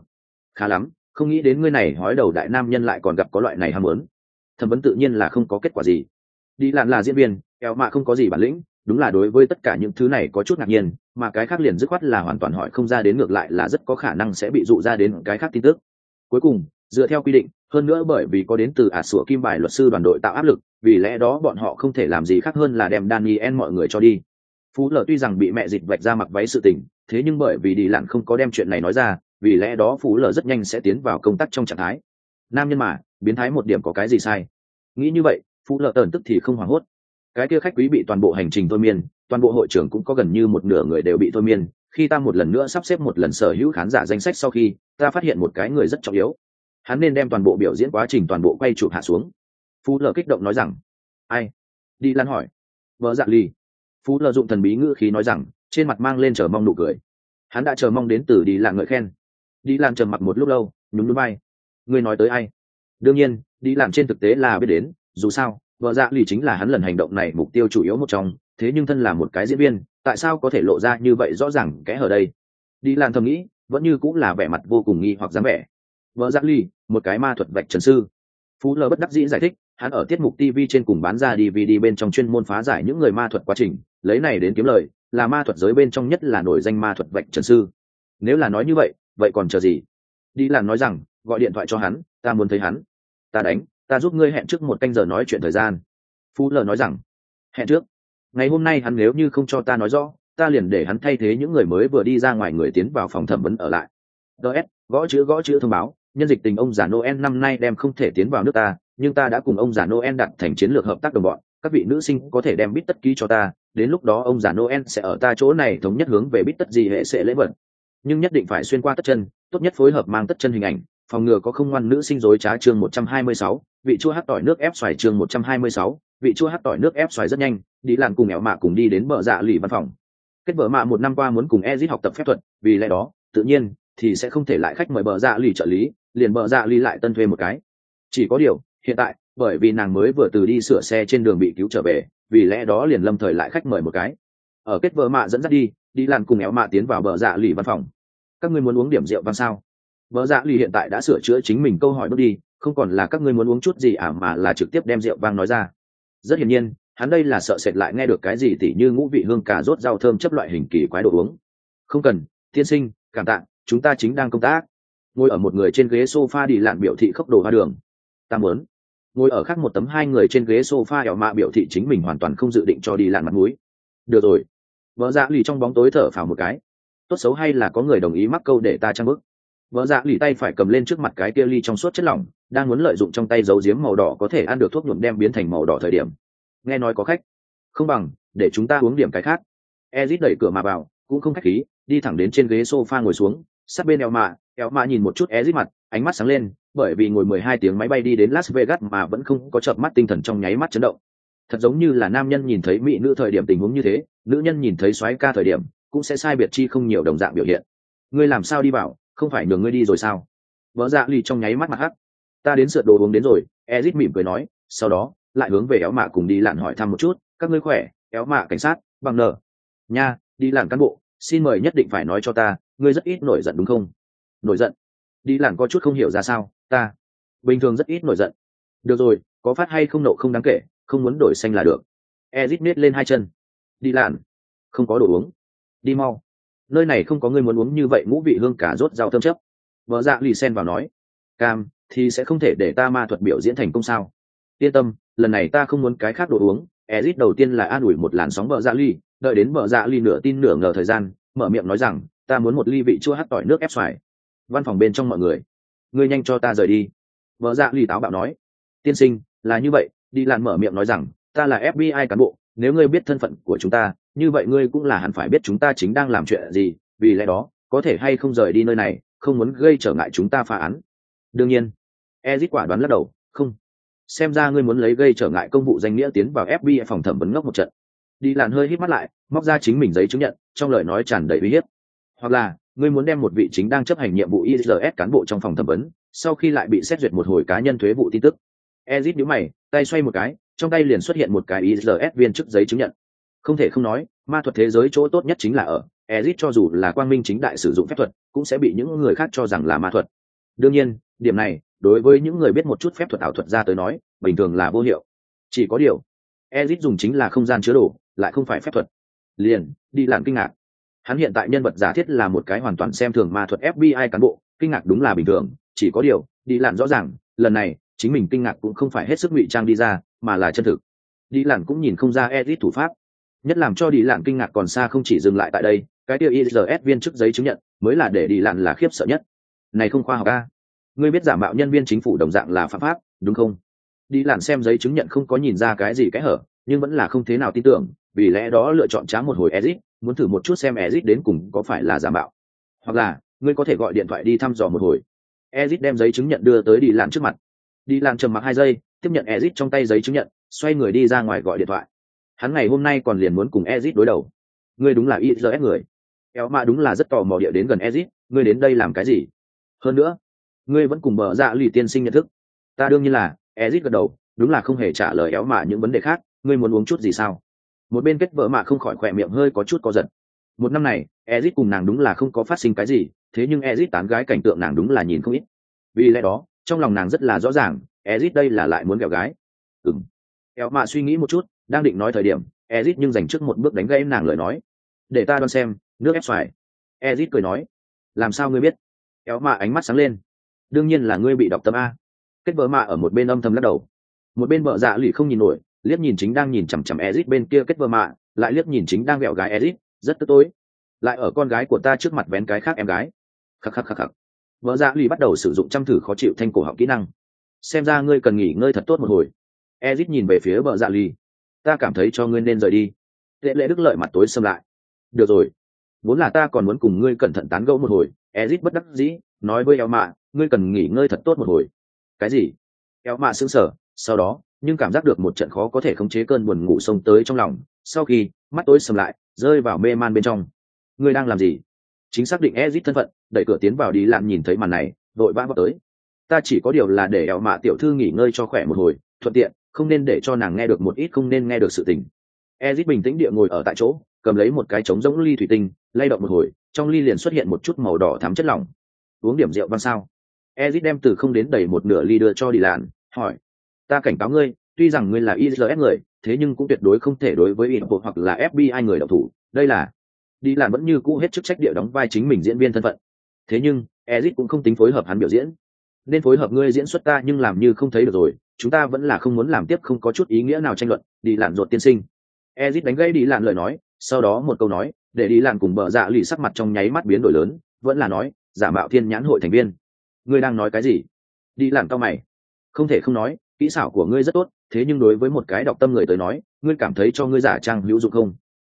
S1: khá lắm, không nghĩ đến ngươi này hói đầu đại nam nhân lại còn gặp có loại này ham muốn. Thẩm vấn tự nhiên là không có kết quả gì. Đi làn là diễn viên eo mạ không có gì bản lĩnh, đúng là đối với tất cả những thứ này có chút ngạc nhiên, mà cái khác liền dứt khoát là hoàn toàn hỏi không ra đến ngược lại là rất có khả năng sẽ bị dụ ra đến cái khác tin tức. Cuối cùng dựa theo quy định, hơn nữa bởi vì có đến từ ả sủa kim bài luật sư đoàn đội tạo áp lực, vì lẽ đó bọn họ không thể làm gì khác hơn là đem daniel mọi người cho đi. Phú lờ tuy rằng bị mẹ dịch vạch ra mặc váy sự tình, thế nhưng bởi vì đi lặn không có đem chuyện này nói ra, vì lẽ đó phú lờ rất nhanh sẽ tiến vào công tác trong trạng thái. Nam nhân mà, biến thái một điểm có cái gì sai? Nghĩ như vậy, phú lờ tờn tức thì không hoảng hốt. Cái kia khách quý bị toàn bộ hành trình thôi miên, toàn bộ hội trưởng cũng có gần như một nửa người đều bị thôi miên, khi ta một lần nữa sắp xếp một lần sở hữu khán giả danh sách sau khi, ta phát hiện một cái người rất trọng yếu hắn nên đem toàn bộ biểu diễn quá trình toàn bộ quay chụp hạ xuống. Phú lờ kích động nói rằng, ai? Đi lan hỏi. Vợ dạ ly phú lờ dụng thần bí ngữ khí nói rằng, trên mặt mang lên chờ mong nụ cười. Hắn đã chờ mong đến từ đi làng ngợi khen. Đi làm trầm mặc một lúc lâu, nhún núi bay ngươi nói tới ai? Đương nhiên, đi làm trên thực tế là biết đến, dù sao, vợ dạ lì chính là hắn lần hành động này mục tiêu chủ yếu một trong, thế nhưng thân là một cái diễn viên, tại sao có thể lộ ra như vậy rõ ràng kẽ hở đây? Đi làm thầm nghĩ, vẫn như cũng là vẻ mặt vô cùng nghi hoặc dáng vẻ. Vợ dạ lì một cái ma thuật vạch trần sư. Phú lờ bất đắc dĩ giải thích, hắn ở tiết mục tv trên cùng bán ra dvd bên trong chuyên môn phá giải những người ma thuật quá trình, lấy này đến kiếm lời, là ma thuật giới bên trong nhất là nổi danh ma thuật vạch trần sư. Nếu là nói như vậy vậy còn chờ gì? Đi làm nói rằng, gọi điện thoại cho hắn, ta muốn thấy hắn. Ta đánh, ta giúp ngươi hẹn trước một canh giờ nói chuyện thời gian. Phú lờ nói rằng, hẹn trước. Ngày hôm nay hắn nếu như không cho ta nói rõ, ta liền để hắn thay thế những người mới vừa đi ra ngoài người tiến vào phòng thẩm vấn ở lại. Ts gõ chữ gõ chữ thông báo nhân dịch tình ông già noel năm nay đem không thể tiến vào nước ta nhưng ta đã cùng ông già noel đặt thành chiến lược hợp tác đồng bọn. Các vị nữ sinh có thể đem bít tất ký cho ta đến lúc đó ông già noel sẽ ở ta chỗ này thống nhất hướng về bít tất gì hệ sẽ lễ vật. Nhưng nhất định phải xuyên qua tất chân tốt nhất phối hợp mang tất chân hình ảnh phòng ngừa có không ngoan nữ sinh dối trá chương 126, vị chua hát tỏi nước ép xoài chương 126, vị chua hát tỏi nước ép xoài rất nhanh đi làm cùng mẹ mạ cùng đi đến bờ dạ lì văn phòng. Kết vợ mạ một năm qua muốn cùng ezit học tập phép thuật vì lẽ đó tự nhiên thì sẽ không thể lại khách mời bờ dạ lì trợ lý liền bợ dạ ly lại tân thuê một cái. Chỉ có điều, hiện tại, bởi vì nàng mới vừa từ đi sửa xe trên đường bị cứu trở về, vì lẽ đó liền lâm thời lại khách mời một cái. Ở kết vợ mạ dẫn dắt đi đi làm cùng éo mạ tiến vào bờ dạ lì văn phòng. Các ngươi muốn uống điểm rượu vang sao? Bờ dạ lì hiện tại đã sửa chữa chính mình câu hỏi bước đi, không còn là các ngươi muốn uống chút gì à mà là trực tiếp đem rượu vang nói ra. Rất hiển nhiên, hắn đây là sợ sệt lại nghe được cái gì tỉ như ngũ vị hương cà rốt rau thơm chấp loại hình kỳ quái đồ uống. Không cần, tiên sinh, cảm tạ, chúng ta chính đang công tác ngồi ở một người trên ghế sofa đi lạn biểu thị khốc đồ hoa đường. Ta muốn. Ngồi ở khác một tấm hai người trên ghế sofa ẻo mạ biểu thị chính mình hoàn toàn không dự định cho đi lạn mặt mũi. Được rồi. Vợ dạ lì trong bóng tối thở phào một cái. Tốt xấu hay là có người đồng ý mắc câu để ta trang bức? Vợ dạ lì tay phải cầm lên trước mặt cái kia ly trong suốt chất lỏng, đang muốn lợi dụng trong tay dấu giếm màu đỏ có thể ăn được thuốc nhuộm đem biến thành màu đỏ thời điểm. Nghe nói có khách. Không bằng, để chúng ta uống điểm cái khác. Ezit đẩy cửa mà vào, cũng không khách khí, đi thẳng đến trên ghế sofa ngồi xuống sát bên eo mạ eo mạ nhìn một chút ezit mặt ánh mắt sáng lên bởi vì ngồi mười hai tiếng máy bay đi đến las vegas mà vẫn không có chợp mắt tinh thần trong nháy mắt chấn động. Thật giống như là nam nhân nhìn thấy mỹ nữ thời điểm tình huống như thế nữ nhân nhìn thấy soái ca thời điểm cũng sẽ sai biệt chi không nhiều đồng dạng biểu hiện. Ngươi làm sao đi bảo, không phải nhường ngươi đi rồi sao? Vợ dạ lì trong nháy mắt mặt hắc. Ta đến sượt đồ uống đến rồi ezit mỉm cười nói sau đó lại hướng về éo mạ cùng đi lặn hỏi thăm một chút các ngươi khỏe? Éo mạ cảnh sát bằng nở nha đi lặn cán bộ xin mời nhất định phải nói cho ta ngươi rất ít nổi giận đúng không? Nổi giận? Đi lặn có chút không hiểu ra sao, ta bình thường rất ít nổi giận. Được rồi, có phát hay không nộ không đáng kể, không muốn đổi xanh là được. Ezit nết lên hai chân. Đi lặn không có đồ uống. Đi mau. Nơi này không có người muốn uống như vậy ngũ vị hương cả rốt rau thơm chấp vợ dạ lì sen vào nói. Cam, thì sẽ không thể để ta ma thuật biểu diễn thành công sao? Yên tâm, lần này ta không muốn cái khác đồ uống. Ezit đầu tiên là an ủi một làn sóng vợ dạ ly đợi đến vợ dạ ly nửa tin nửa ngờ thời gian, mở miệng nói rằng ta muốn một ly vị chua hắt tỏi nước ép xoài. Văn phòng bên trong mọi người. Ngươi nhanh cho ta rời đi. Vợ dạ lì táo bạo nói. Tiên sinh, là như vậy, đi làn mở miệng nói rằng, ta là fbi cán bộ, nếu ngươi biết thân phận của chúng ta, như vậy ngươi cũng là hẳn phải biết chúng ta chính đang làm chuyện gì, vì lẽ đó, có thể hay không rời đi nơi này, không muốn gây trở ngại chúng ta phá án. Đương nhiên, ezit quả đoán lắc đầu, không. Xem ra ngươi muốn lấy gây trở ngại công vụ danh nghĩa tiến vào fbi phòng thẩm vấn ngốc một trận. Đi làn hơi hít mắt lại, móc ra chính mình giấy chứng nhận, trong lời nói tràn đầy uy hiếp hoặc là ngươi muốn đem một vị chính đang chấp hành nhiệm vụ ISS cán bộ trong phòng thẩm vấn, sau khi lại bị xét duyệt một hồi cá nhân thuế vụ tin tức. Ezit nhíu mày, tay xoay một cái, trong tay liền xuất hiện một cái ISS viên chức giấy chứng nhận. Không thể không nói, ma thuật thế giới chỗ tốt nhất chính là ở, Ezit cho dù là quang minh chính đại sử dụng phép thuật, cũng sẽ bị những người khác cho rằng là ma thuật. Đương nhiên, điểm này, đối với những người biết một chút phép thuật ảo thuật ra tới nói, bình thường là vô hiệu. Chỉ có điều, Ezit dùng chính là không gian chứa đồ, lại không phải phép thuật. Liền, đi làm kinh ngạc hắn hiện tại nhân vật giả thiết là một cái hoàn toàn xem thường ma thuật fbi cán bộ, kinh ngạc đúng là bình thường, chỉ có điều, đi lặn rõ ràng, lần này, chính mình kinh ngạc cũng không phải hết sức ngụy trang đi ra, mà là chân thực. Đi lặn cũng nhìn không ra edit thủ pháp. Nhất làm cho đi lặn kinh ngạc còn xa không chỉ dừng lại tại đây, cái tiêu irs viên chức giấy chứng nhận, mới là để đi lặn là khiếp sợ nhất. Này không khoa học a. Ngươi biết giả mạo nhân viên chính phủ đồng dạng là pháp pháp, đúng không? Đi lặn xem giấy chứng nhận không có nhìn ra cái gì cái hở, nhưng vẫn là không thế nào tin tưởng vì lẽ đó lựa chọn trá một hồi Ezic, muốn thử một chút xem Ezic đến cùng có phải là giả mạo. Hoặc là, ngươi có thể gọi điện thoại đi thăm dò một hồi. Ezic đem giấy chứng nhận đưa tới đi Lạn trước mặt. Đi Lạn trầm mặc hai giây, tiếp nhận Ezic trong tay giấy chứng nhận, xoay người đi ra ngoài gọi điện thoại. Hắn ngày hôm nay còn liền muốn cùng Ezic đối đầu. Ngươi đúng là IRS người. Kéo mà đúng là rất tò mò địa đến gần Ezic, ngươi đến đây làm cái gì? Hơn nữa, ngươi vẫn cùng bờ dạ lì tiên sinh nhận thức. Ta đương nhiên là, Ezic gật đầu, đúng là không hề trả lời éo mà những vấn đề khác, ngươi muốn uống chút gì sao? Một bên kết vợ mạ không khỏi khỏe miệng hơi có chút có giật. Một năm này, ezit cùng nàng đúng là không có phát sinh cái gì, thế nhưng ezit tán gái cảnh tượng nàng đúng là nhìn không ít. Vì lẽ đó, trong lòng nàng rất là rõ ràng, ezit đây là lại muốn kẹo gái. Ừng kẹo mạ suy nghĩ một chút, đang định nói thời điểm, ezit nhưng dành trước một bước đánh gây nàng lời nói. Để ta đoán xem, nước ép xoài. Ezit cười nói. Làm sao ngươi biết? Kéo mạ ánh mắt sáng lên. Đương nhiên là ngươi bị đọc tâm a. Kết vợ mạ ở một bên âm thầm lắc đầu. Một bên vợ dạ lụy không nhìn nổi liếc nhìn chính đang nhìn chằm chằm Ezit bên kia kết vơ mạ, lại liếc nhìn chính đang vẹo gái Ezit, rất tức tối. Lại ở con gái của ta trước mặt vén cái khác em gái. Khắc khắc khắc khắc. Vợ dạ lì bắt đầu sử dụng chăm thử khó chịu thanh cổ họng kỹ năng. Xem ra ngươi cần nghỉ ngơi thật tốt một hồi. Ezit nhìn về phía vợ dạ lì. Ta cảm thấy cho ngươi nên rời đi. Tệ lệ đức lợi mặt tối xâm lại. Được rồi. Vốn là ta còn muốn cùng ngươi cẩn thận tán gẫu một hồi. Ezit bất đắc dĩ, nói với eo mạ, ngươi cần nghỉ ngơi thật tốt một hồi. Cái gì? Eo mạ sững sờ, sau đó nhưng cảm giác được một trận khó có thể khống chế cơn buồn ngủ xông tới trong lòng, sau khi mắt tối sầm lại, rơi vào mê man bên trong. Ngươi đang làm gì? Chính xác định ezit thân phận, đẩy cửa tiến vào đi lặn nhìn thấy màn này vội vã vào tới. Ta chỉ có điều là để ẹo mạ tiểu thư nghỉ ngơi cho khỏe một hồi, thuận tiện, không nên để cho nàng nghe được một ít không nên nghe được sự tình. Ezit bình tĩnh địa ngồi ở tại chỗ, cầm lấy một cái trống rỗng ly thủy tinh, lay động một hồi, trong ly liền xuất hiện một chút màu đỏ thắm chất lỏng. Uống điểm rượu văn sao? Ezit đem từ không đến đầy một nửa ly đưa cho đi lạn hỏi ta cảnh cáo ngươi, tuy rằng ngươi là IRS người, thế nhưng cũng tuyệt đối không thể đối với Interpol hoặc là FBI người đọc thủ, đây là đi làm vẫn như cũ hết chức trách địa đóng vai chính mình diễn viên thân phận. Thế nhưng, Ezit cũng không tính phối hợp hắn biểu diễn. Nên phối hợp ngươi diễn xuất ta nhưng làm như không thấy được rồi, chúng ta vẫn là không muốn làm tiếp không có chút ý nghĩa nào tranh luận, đi lạn ruột tiên sinh. Ezit đánh gây đi lạn lời nói, sau đó một câu nói, để đi lạn cùng bờ dạ lì sắc mặt trong nháy mắt biến đổi lớn, vẫn là nói, giả mạo thiên nhãn hội thành viên. Ngươi đang nói cái gì? Đi lạn cao mày. Không thể không nói kỹ xảo của ngươi rất tốt, thế nhưng đối với một cái đọc tâm người tới nói, ngươi cảm thấy cho ngươi giả trang hữu dụng không?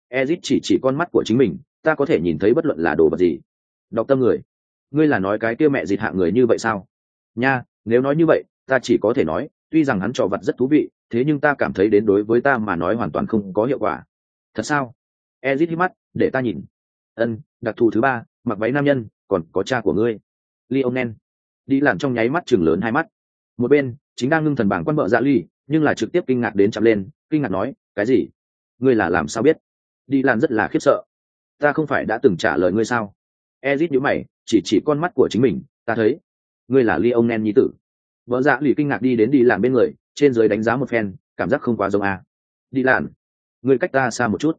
S1: Ezit chỉ chỉ con mắt của chính mình, ta có thể nhìn thấy bất luận là đồ vật gì? Đọc tâm người, ngươi là nói cái kia mẹ dịt hạ người như vậy sao? Nha, nếu nói như vậy, ta chỉ có thể nói, tuy rằng hắn trò vật rất thú vị, thế nhưng ta cảm thấy đến đối với ta mà nói hoàn toàn không có hiệu quả. Thật sao? Ezit hít mắt, để ta nhìn. Ân, đặc thù thứ ba, mặc váy nam nhân, còn có cha của ngươi. Lionel. Đi làm trong nháy mắt chừng lớn hai mắt. Một bên chính đang ngưng thần bảng quan vợ dạ ly, nhưng là trực tiếp kinh ngạc đến chậm lên, kinh ngạc nói, cái gì? Ngươi là làm sao biết? Đi lan rất là khiếp sợ. Ta không phải đã từng trả lời ngươi sao? Ezit nhữ mày, chỉ chỉ con mắt của chính mình, ta thấy ngươi là ly ông nen nhi tử. Vợ dạ lì kinh ngạc đi đến đi làm bên người, trên dưới đánh giá một phen, cảm giác không quá giống à. đi làn ngươi cách ta xa một chút.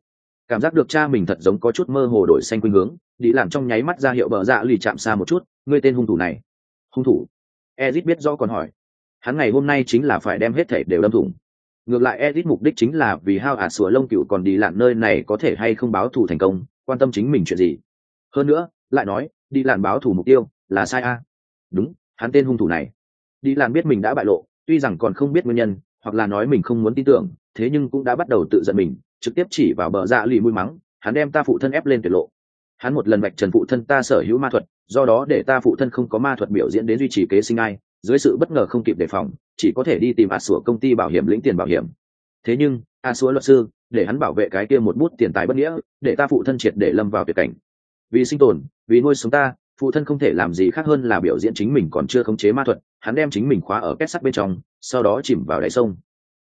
S1: Cảm giác được cha mình thật giống có chút mơ hồ đổi xanh khuynh hướng, đi làm trong nháy mắt ra hiệu vợ dạ lì chạm xa một chút, ngươi tên hung thủ này. Hung thủ? Ezit biết rõ còn hỏi hắn ngày hôm nay chính là phải đem hết thể đều đâm thủng. Ngược lại edit mục đích chính là vì hao ạt sủa lông cựu còn đi lặn nơi này có thể hay không báo thù thành công, quan tâm chính mình chuyện gì. Hơn nữa, lại nói, đi lặn báo thù mục tiêu là sai a. Đúng, hắn tên hung thủ này. Đi lặn biết mình đã bại lộ, tuy rằng còn không biết nguyên nhân, hoặc là nói mình không muốn tin tưởng, thế nhưng cũng đã bắt đầu tự giận mình, trực tiếp chỉ vào bờ dạ lì mũi mắng, hắn đem ta phụ thân ép lên tuyệt lộ. Hắn một lần vạch trần phụ thân ta sở hữu ma thuật, do đó để ta phụ thân không có ma thuật biểu diễn đến duy trì kế sinh ai dưới sự bất ngờ không kịp đề phòng, chỉ có thể đi tìm a sủa công ty bảo hiểm lĩnh tiền bảo hiểm. Thế nhưng a sủa luật sư, để hắn bảo vệ cái kia một bút tiền tài bất nghĩa, để ta phụ thân triệt để lâm vào tuyệt cảnh. Vì sinh tồn, vì nuôi sống ta, phụ thân không thể làm gì khác hơn là biểu diễn chính mình còn chưa khống chế ma thuật, hắn đem chính mình khóa ở kết sắt bên trong, sau đó chìm vào đáy sông.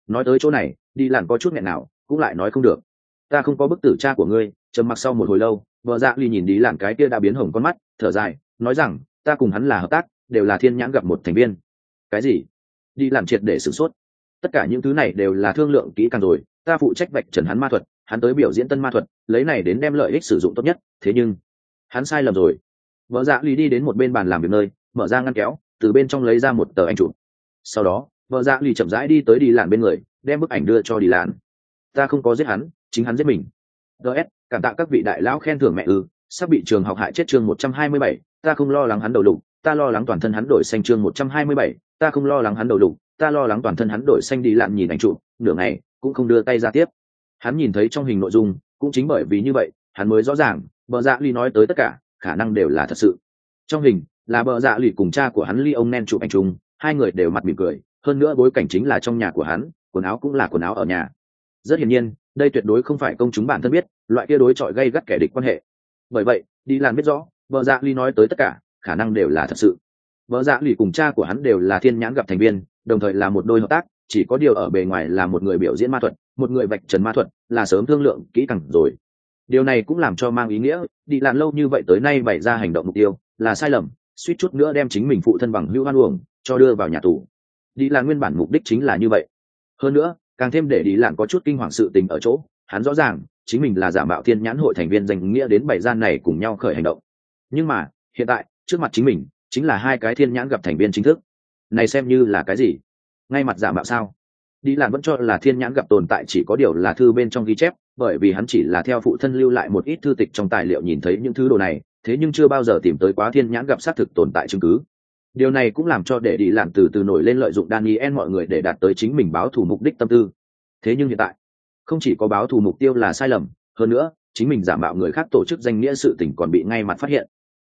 S1: Nói tới chỗ này, đi lặn có chút nghẹn nào, cũng lại nói không được. Ta không có bức tử cha của ngươi, trầm mặc sau một hồi lâu, vợ dạ ly nhìn đi lặn cái kia đã biến hồng con mắt, thở dài, nói rằng, ta cùng hắn là hợp tác đều là thiên nhãn gặp một thành viên. Cái gì? Đi làm triệt để sửng sốt. Tất cả những thứ này đều là thương lượng kỹ càng rồi, ta phụ trách vạch trần hắn ma thuật, hắn tới biểu diễn tân ma thuật, lấy này đến đem lợi ích sử dụng tốt nhất, thế nhưng, hắn sai lầm rồi. Vợ dạ lì đi đến một bên bàn làm việc nơi, mở ra ngăn kéo, từ bên trong lấy ra một tờ ảnh chụp. Sau đó, vợ dạ lì chậm rãi đi tới đi làn bên người, đem bức ảnh đưa cho đi làn. Ta không có giết hắn, chính hắn giết mình. Ts cảm tạ các vị đại lão khen thưởng mẹ ư, sắp bị trường học hại chết chương một trăm hai mươi bảy, ta không lo lắng hắn đầu lục ta lo lắng toàn thân hắn đổi xanh chương một trăm hai mươi bảy, ta không lo lắng hắn đầu lục, ta lo lắng toàn thân hắn đổi xanh đi lặn nhìn ảnh chụp, nửa ngày, cũng không đưa tay ra tiếp. Hắn nhìn thấy trong hình nội dung, cũng chính bởi vì như vậy, hắn mới rõ ràng, bờ dạ ly nói tới tất cả, khả năng đều là thật sự. Trong hình, là bờ dạ lì cùng cha của hắn ly ông nen chụp ảnh chung, hai người đều mặt mỉm cười, hơn nữa bối cảnh chính là trong nhà của hắn, quần áo cũng là quần áo ở nhà. Rất hiển nhiên, đây tuyệt đối không phải công chúng bản thân biết, loại kia đối chọi gây gắt kẻ địch quan hệ. Bởi vậy đi làm biết rõ, bờ dạ ly nói tới tất cả khả năng đều là thật sự. Vợ dạ lì cùng cha của hắn đều là thiên nhãn gặp thành viên, đồng thời là một đôi hợp tác, chỉ có điều ở bề ngoài là một người biểu diễn ma thuật, một người vạch trần ma thuật, là sớm thương lượng kỹ càng rồi. Điều này cũng làm cho mang ý nghĩa, đi Lạn lâu như vậy tới nay bày ra hành động mục tiêu là sai lầm, suýt chút nữa đem chính mình phụ thân bằng hữu hoan uổng, cho đưa vào nhà tù. Đi Lạn nguyên bản mục đích chính là như vậy. Hơn nữa, càng thêm để đi Lạn có chút kinh hoàng sự tình ở chỗ, hắn rõ ràng, chính mình là giả mạo thiên nhãn hội thành viên danh nghĩa đến bảy gian này cùng nhau khởi hành động. Nhưng mà, hiện tại trước mặt chính mình, chính là hai cái thiên nhãn gặp thành viên chính thức. Này xem như là cái gì? Ngay mặt giả mạo sao? Đi làm vẫn cho là thiên nhãn gặp tồn tại chỉ có điều là thư bên trong ghi chép, bởi vì hắn chỉ là theo phụ thân lưu lại một ít thư tịch trong tài liệu nhìn thấy những thứ đồ này, thế nhưng chưa bao giờ tìm tới quá thiên nhãn gặp xác thực tồn tại chứng cứ. Điều này cũng làm cho để đi làm từ từ nổi lên lợi dụng daniel mọi người để đạt tới chính mình báo thù mục đích tâm tư. Thế nhưng hiện tại, không chỉ có báo thù mục tiêu là sai lầm, hơn nữa, chính mình giả mạo người khác tổ chức danh nghĩa sự tình còn bị ngay mặt phát hiện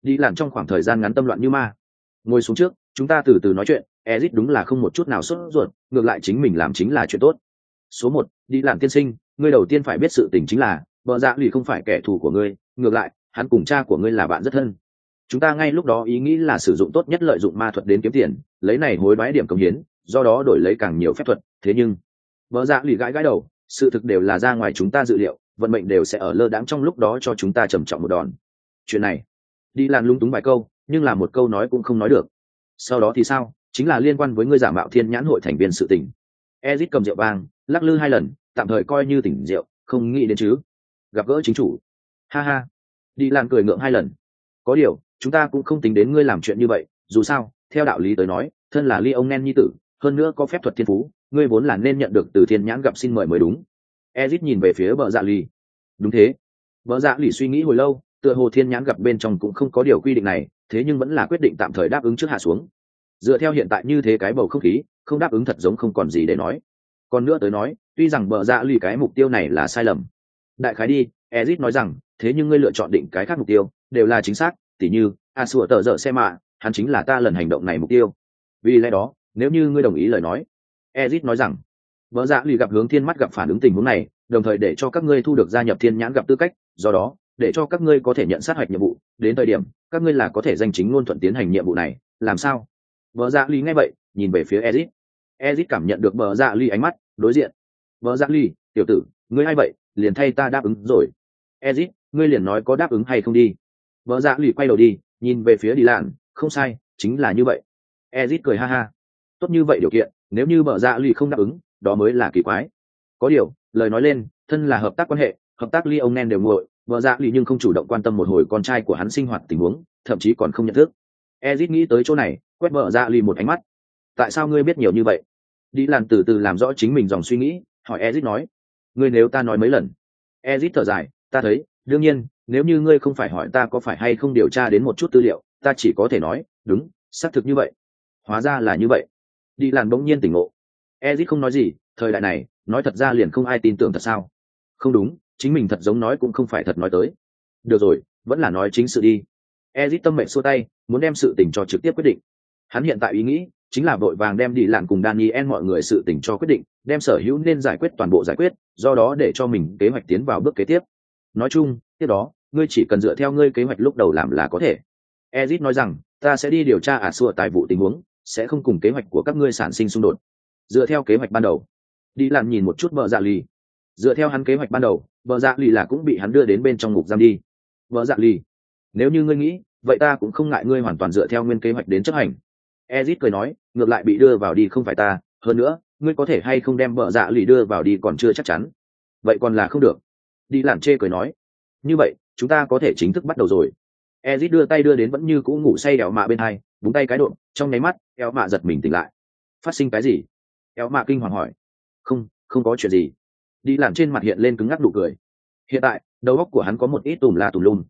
S1: đi làm trong khoảng thời gian ngắn tâm loạn như ma. Ngồi xuống trước, chúng ta từ từ nói chuyện, ezit đúng là không một chút nào sốt ruột, ngược lại chính mình làm chính là chuyện tốt. Số một, đi làm tiên sinh, ngươi đầu tiên phải biết sự tình chính là vợ dạ lì không phải kẻ thù của ngươi, ngược lại, hắn cùng cha của ngươi là bạn rất thân. Chúng ta ngay lúc đó ý nghĩ là sử dụng tốt nhất lợi dụng ma thuật đến kiếm tiền, lấy này hối đoái điểm công hiến, do đó đổi lấy càng nhiều phép thuật, thế nhưng vợ dạ lì gãi gãi đầu, sự thực đều là ra ngoài chúng ta dự liệu, vận mệnh đều sẽ ở lơ đãng trong lúc đó cho chúng ta trầm trọng một đòn. Chuyện này đi lan lung túng vài câu, nhưng là một câu nói cũng không nói được. Sau đó thì sao? Chính là liên quan với ngươi giả mạo thiên nhãn hội thành viên sự tình. Ezit cầm rượu vang, lắc lư hai lần, tạm thời coi như tỉnh rượu, không nghĩ đến chứ. Gặp gỡ chính chủ. Ha ha. Đi lan cười ngượng hai lần. Có điều, chúng ta cũng không tính đến ngươi làm chuyện như vậy, dù sao, theo đạo lý tới nói, thân là ly ông nen nhi tử, hơn nữa có phép thuật thiên phú, ngươi vốn là nên nhận được từ thiên nhãn gặp xin mời mới đúng. Ezit nhìn về phía vợ dạ ly đúng thế. Vợ dạ lì suy nghĩ hồi lâu tựa hồ thiên nhãn gặp bên trong cũng không có điều quy định này, thế nhưng vẫn là quyết định tạm thời đáp ứng trước hạ xuống. Dựa theo hiện tại như thế cái bầu không khí, không đáp ứng thật giống không còn gì để nói. Còn nữa tới nói, tuy rằng bờ dạ lì cái mục tiêu này là sai lầm. Đại khái đi, ezit nói rằng, thế nhưng ngươi lựa chọn định cái khác mục tiêu, đều là chính xác, tỉ như a sủa tờ dở xe mạ, hắn chính là ta lần hành động này mục tiêu. Vì lẽ đó, nếu như ngươi đồng ý lời nói, ezit nói rằng vợ dạ lì gặp hướng thiên mắt gặp phản ứng tình huống này, đồng thời để cho các ngươi thu được gia nhập thiên nhãn gặp tư cách, do đó để cho các ngươi có thể nhận sát hạch nhiệm vụ, đến thời điểm, các ngươi là có thể danh chính ngôn thuận tiến hành nhiệm vụ này, làm sao? Vợ dạ ly nghe vậy, nhìn về phía ezit ezit cảm nhận được vợ dạ ly ánh mắt, đối diện. Vợ dạ ly, tiểu tử, ngươi hay vậy? Liền thay ta đáp ứng rồi. Ezit ngươi liền nói có đáp ứng hay không đi. Vợ dạ ly quay đầu đi, nhìn về phía đi lạn không sai, chính là như vậy. Ezit cười ha ha. Tốt như vậy điều kiện, nếu như vợ dạ ly không đáp ứng, đó mới là kỳ quái. Có điều, lời nói lên, thân là hợp tác quan hệ, hợp tác ly ông nen đều nguội vợ dạ lì nhưng không chủ động quan tâm một hồi con trai của hắn sinh hoạt tình huống, thậm chí còn không nhận thức. Ezit nghĩ tới chỗ này, quét vợ dạ lì một ánh mắt. Tại sao ngươi biết nhiều như vậy? Đi làm từ từ làm rõ chính mình dòng suy nghĩ, hỏi ezit nói. Ngươi nếu ta nói mấy lần? Ezit thở dài, ta thấy, đương nhiên, nếu như ngươi không phải hỏi ta có phải hay không điều tra đến một chút tư liệu, ta chỉ có thể nói, đúng, xác thực như vậy. Hóa ra là như vậy. Đi làn bỗng nhiên tỉnh ngộ. Ezit không nói gì, thời đại này, nói thật ra liền không ai tin tưởng thật sao? Không đúng chính mình thật giống nói cũng không phải thật nói tới. Được rồi, vẫn là nói chính sự đi. Ezit tâm mệnh xua tay, muốn đem sự tình cho trực tiếp quyết định. Hắn hiện tại ý nghĩ chính là vội vàng đem đi làn cùng daniel mọi người sự tình cho quyết định, đem sở hữu nên giải quyết toàn bộ giải quyết, do đó để cho mình kế hoạch tiến vào bước kế tiếp. Nói chung, tiếp đó, ngươi chỉ cần dựa theo ngươi kế hoạch lúc đầu làm là có thể. Ezit nói rằng, ta sẽ đi điều tra ả à xua tại vụ tình huống, sẽ không cùng kế hoạch của các ngươi sản sinh xung đột. Dựa theo kế hoạch ban đầu đi làm nhìn một chút vợ dạ lì dựa theo hắn kế hoạch ban đầu vợ dạ lì là cũng bị hắn đưa đến bên trong ngục giam đi. Vợ dạ lì, nếu như ngươi nghĩ, vậy ta cũng không ngại ngươi hoàn toàn dựa theo nguyên kế hoạch đến chấp hành. Ezit cười nói, ngược lại bị đưa vào đi không phải ta, hơn nữa, ngươi có thể hay không đem vợ dạ lì đưa vào đi còn chưa chắc chắn. Vậy còn là không được. Đi làm chê cười nói, như vậy, chúng ta có thể chính thức bắt đầu rồi. Ezit đưa tay đưa đến vẫn như cũ ngủ say đèo mạ bên hai, búng tay cái độn, trong nháy mắt eo mạ giật mình tỉnh lại. Phát sinh cái gì? Eo mạ kinh hoàng hỏi. Không không có chuyện gì đi làm trên mặt hiện lên cứng ngắc đủ cười. Hiện tại, đầu óc của hắn có một ít tùm la tùm lum.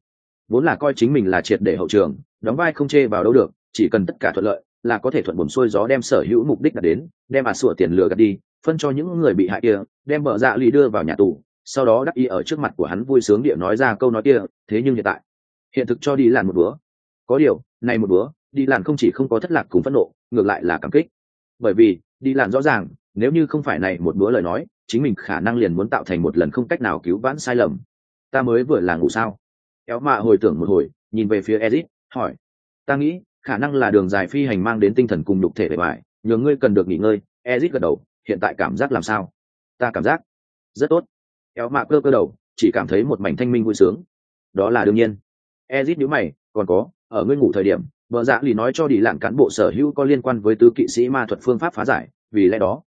S1: Vốn là coi chính mình là triệt để hậu trường, đóng vai không chê vào đâu được, chỉ cần tất cả thuận lợi là có thể thuận buồn xuôi gió đem sở hữu mục đích đạt đến, đem à sủa tiền lừa gạt đi, phân cho những người bị hại kia, đem vợ dạ lì đưa vào nhà tù, sau đó đắc ý ở trước mặt của hắn vui sướng địa nói ra câu nói kia, thế nhưng hiện tại, hiện thực cho đi làn một bữa. Có điều, này một bữa, đi làn không chỉ không có thất lạc cùng phẫn nộ, ngược lại là cảm kích. Bởi vì, đi làn rõ ràng nếu như không phải này một bữa lời nói, chính mình khả năng liền muốn tạo thành một lần không cách nào cứu vãn sai lầm. Ta mới vừa là ngủ sao? Éo mạ hồi tưởng một hồi, nhìn về phía ezit hỏi. Ta nghĩ, khả năng là đường dài phi hành mang đến tinh thần cùng nhục thể để bài nhường ngươi cần được nghỉ ngơi. Ezit gật đầu, hiện tại cảm giác làm sao? Ta cảm giác rất tốt. Éo mạ cơ cơ đầu, chỉ cảm thấy một mảnh thanh minh vui sướng. Đó là đương nhiên. Ezit nhíu mày, còn có, ở ngươi ngủ thời điểm, vợ dạ lì nói cho đi lạng cán bộ sở hữu có liên quan với tứ kỵ sĩ ma thuật phương pháp phá giải, vì lẽ đó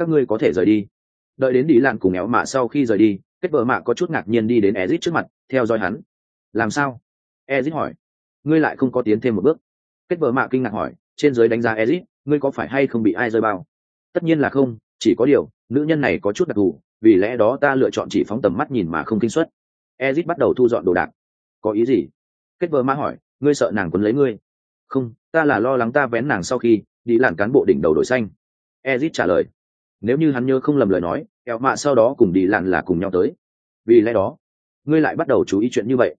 S1: các ngươi có thể rời đi. Đợi đến đi lạn cùng éo mạ sau khi rời đi, kết vợ mạ có chút ngạc nhiên đi đến ezit trước mặt, theo dõi hắn. Làm sao? Ezit hỏi. Ngươi lại không có tiến thêm một bước. Kết vợ mạ kinh ngạc hỏi, trên giới đánh giá ezit, ngươi có phải hay không bị ai rơi bao? Tất nhiên là không, chỉ có điều, nữ nhân này có chút đặc thù, vì lẽ đó ta lựa chọn chỉ phóng tầm mắt nhìn mà không kinh xuất ezit bắt đầu thu dọn đồ đạc. Có ý gì? Kết vợ mạ hỏi, ngươi sợ nàng quấn lấy ngươi? Không, ta là lo lắng ta vén nàng sau khi đi làm cán bộ đỉnh đầu đổi xanh. Ezit trả lời nếu như hắn nhớ không lầm lời nói eo mạ sau đó cùng đi lặn là cùng nhau tới. Vì lẽ đó, ngươi lại bắt đầu chú ý chuyện như vậy.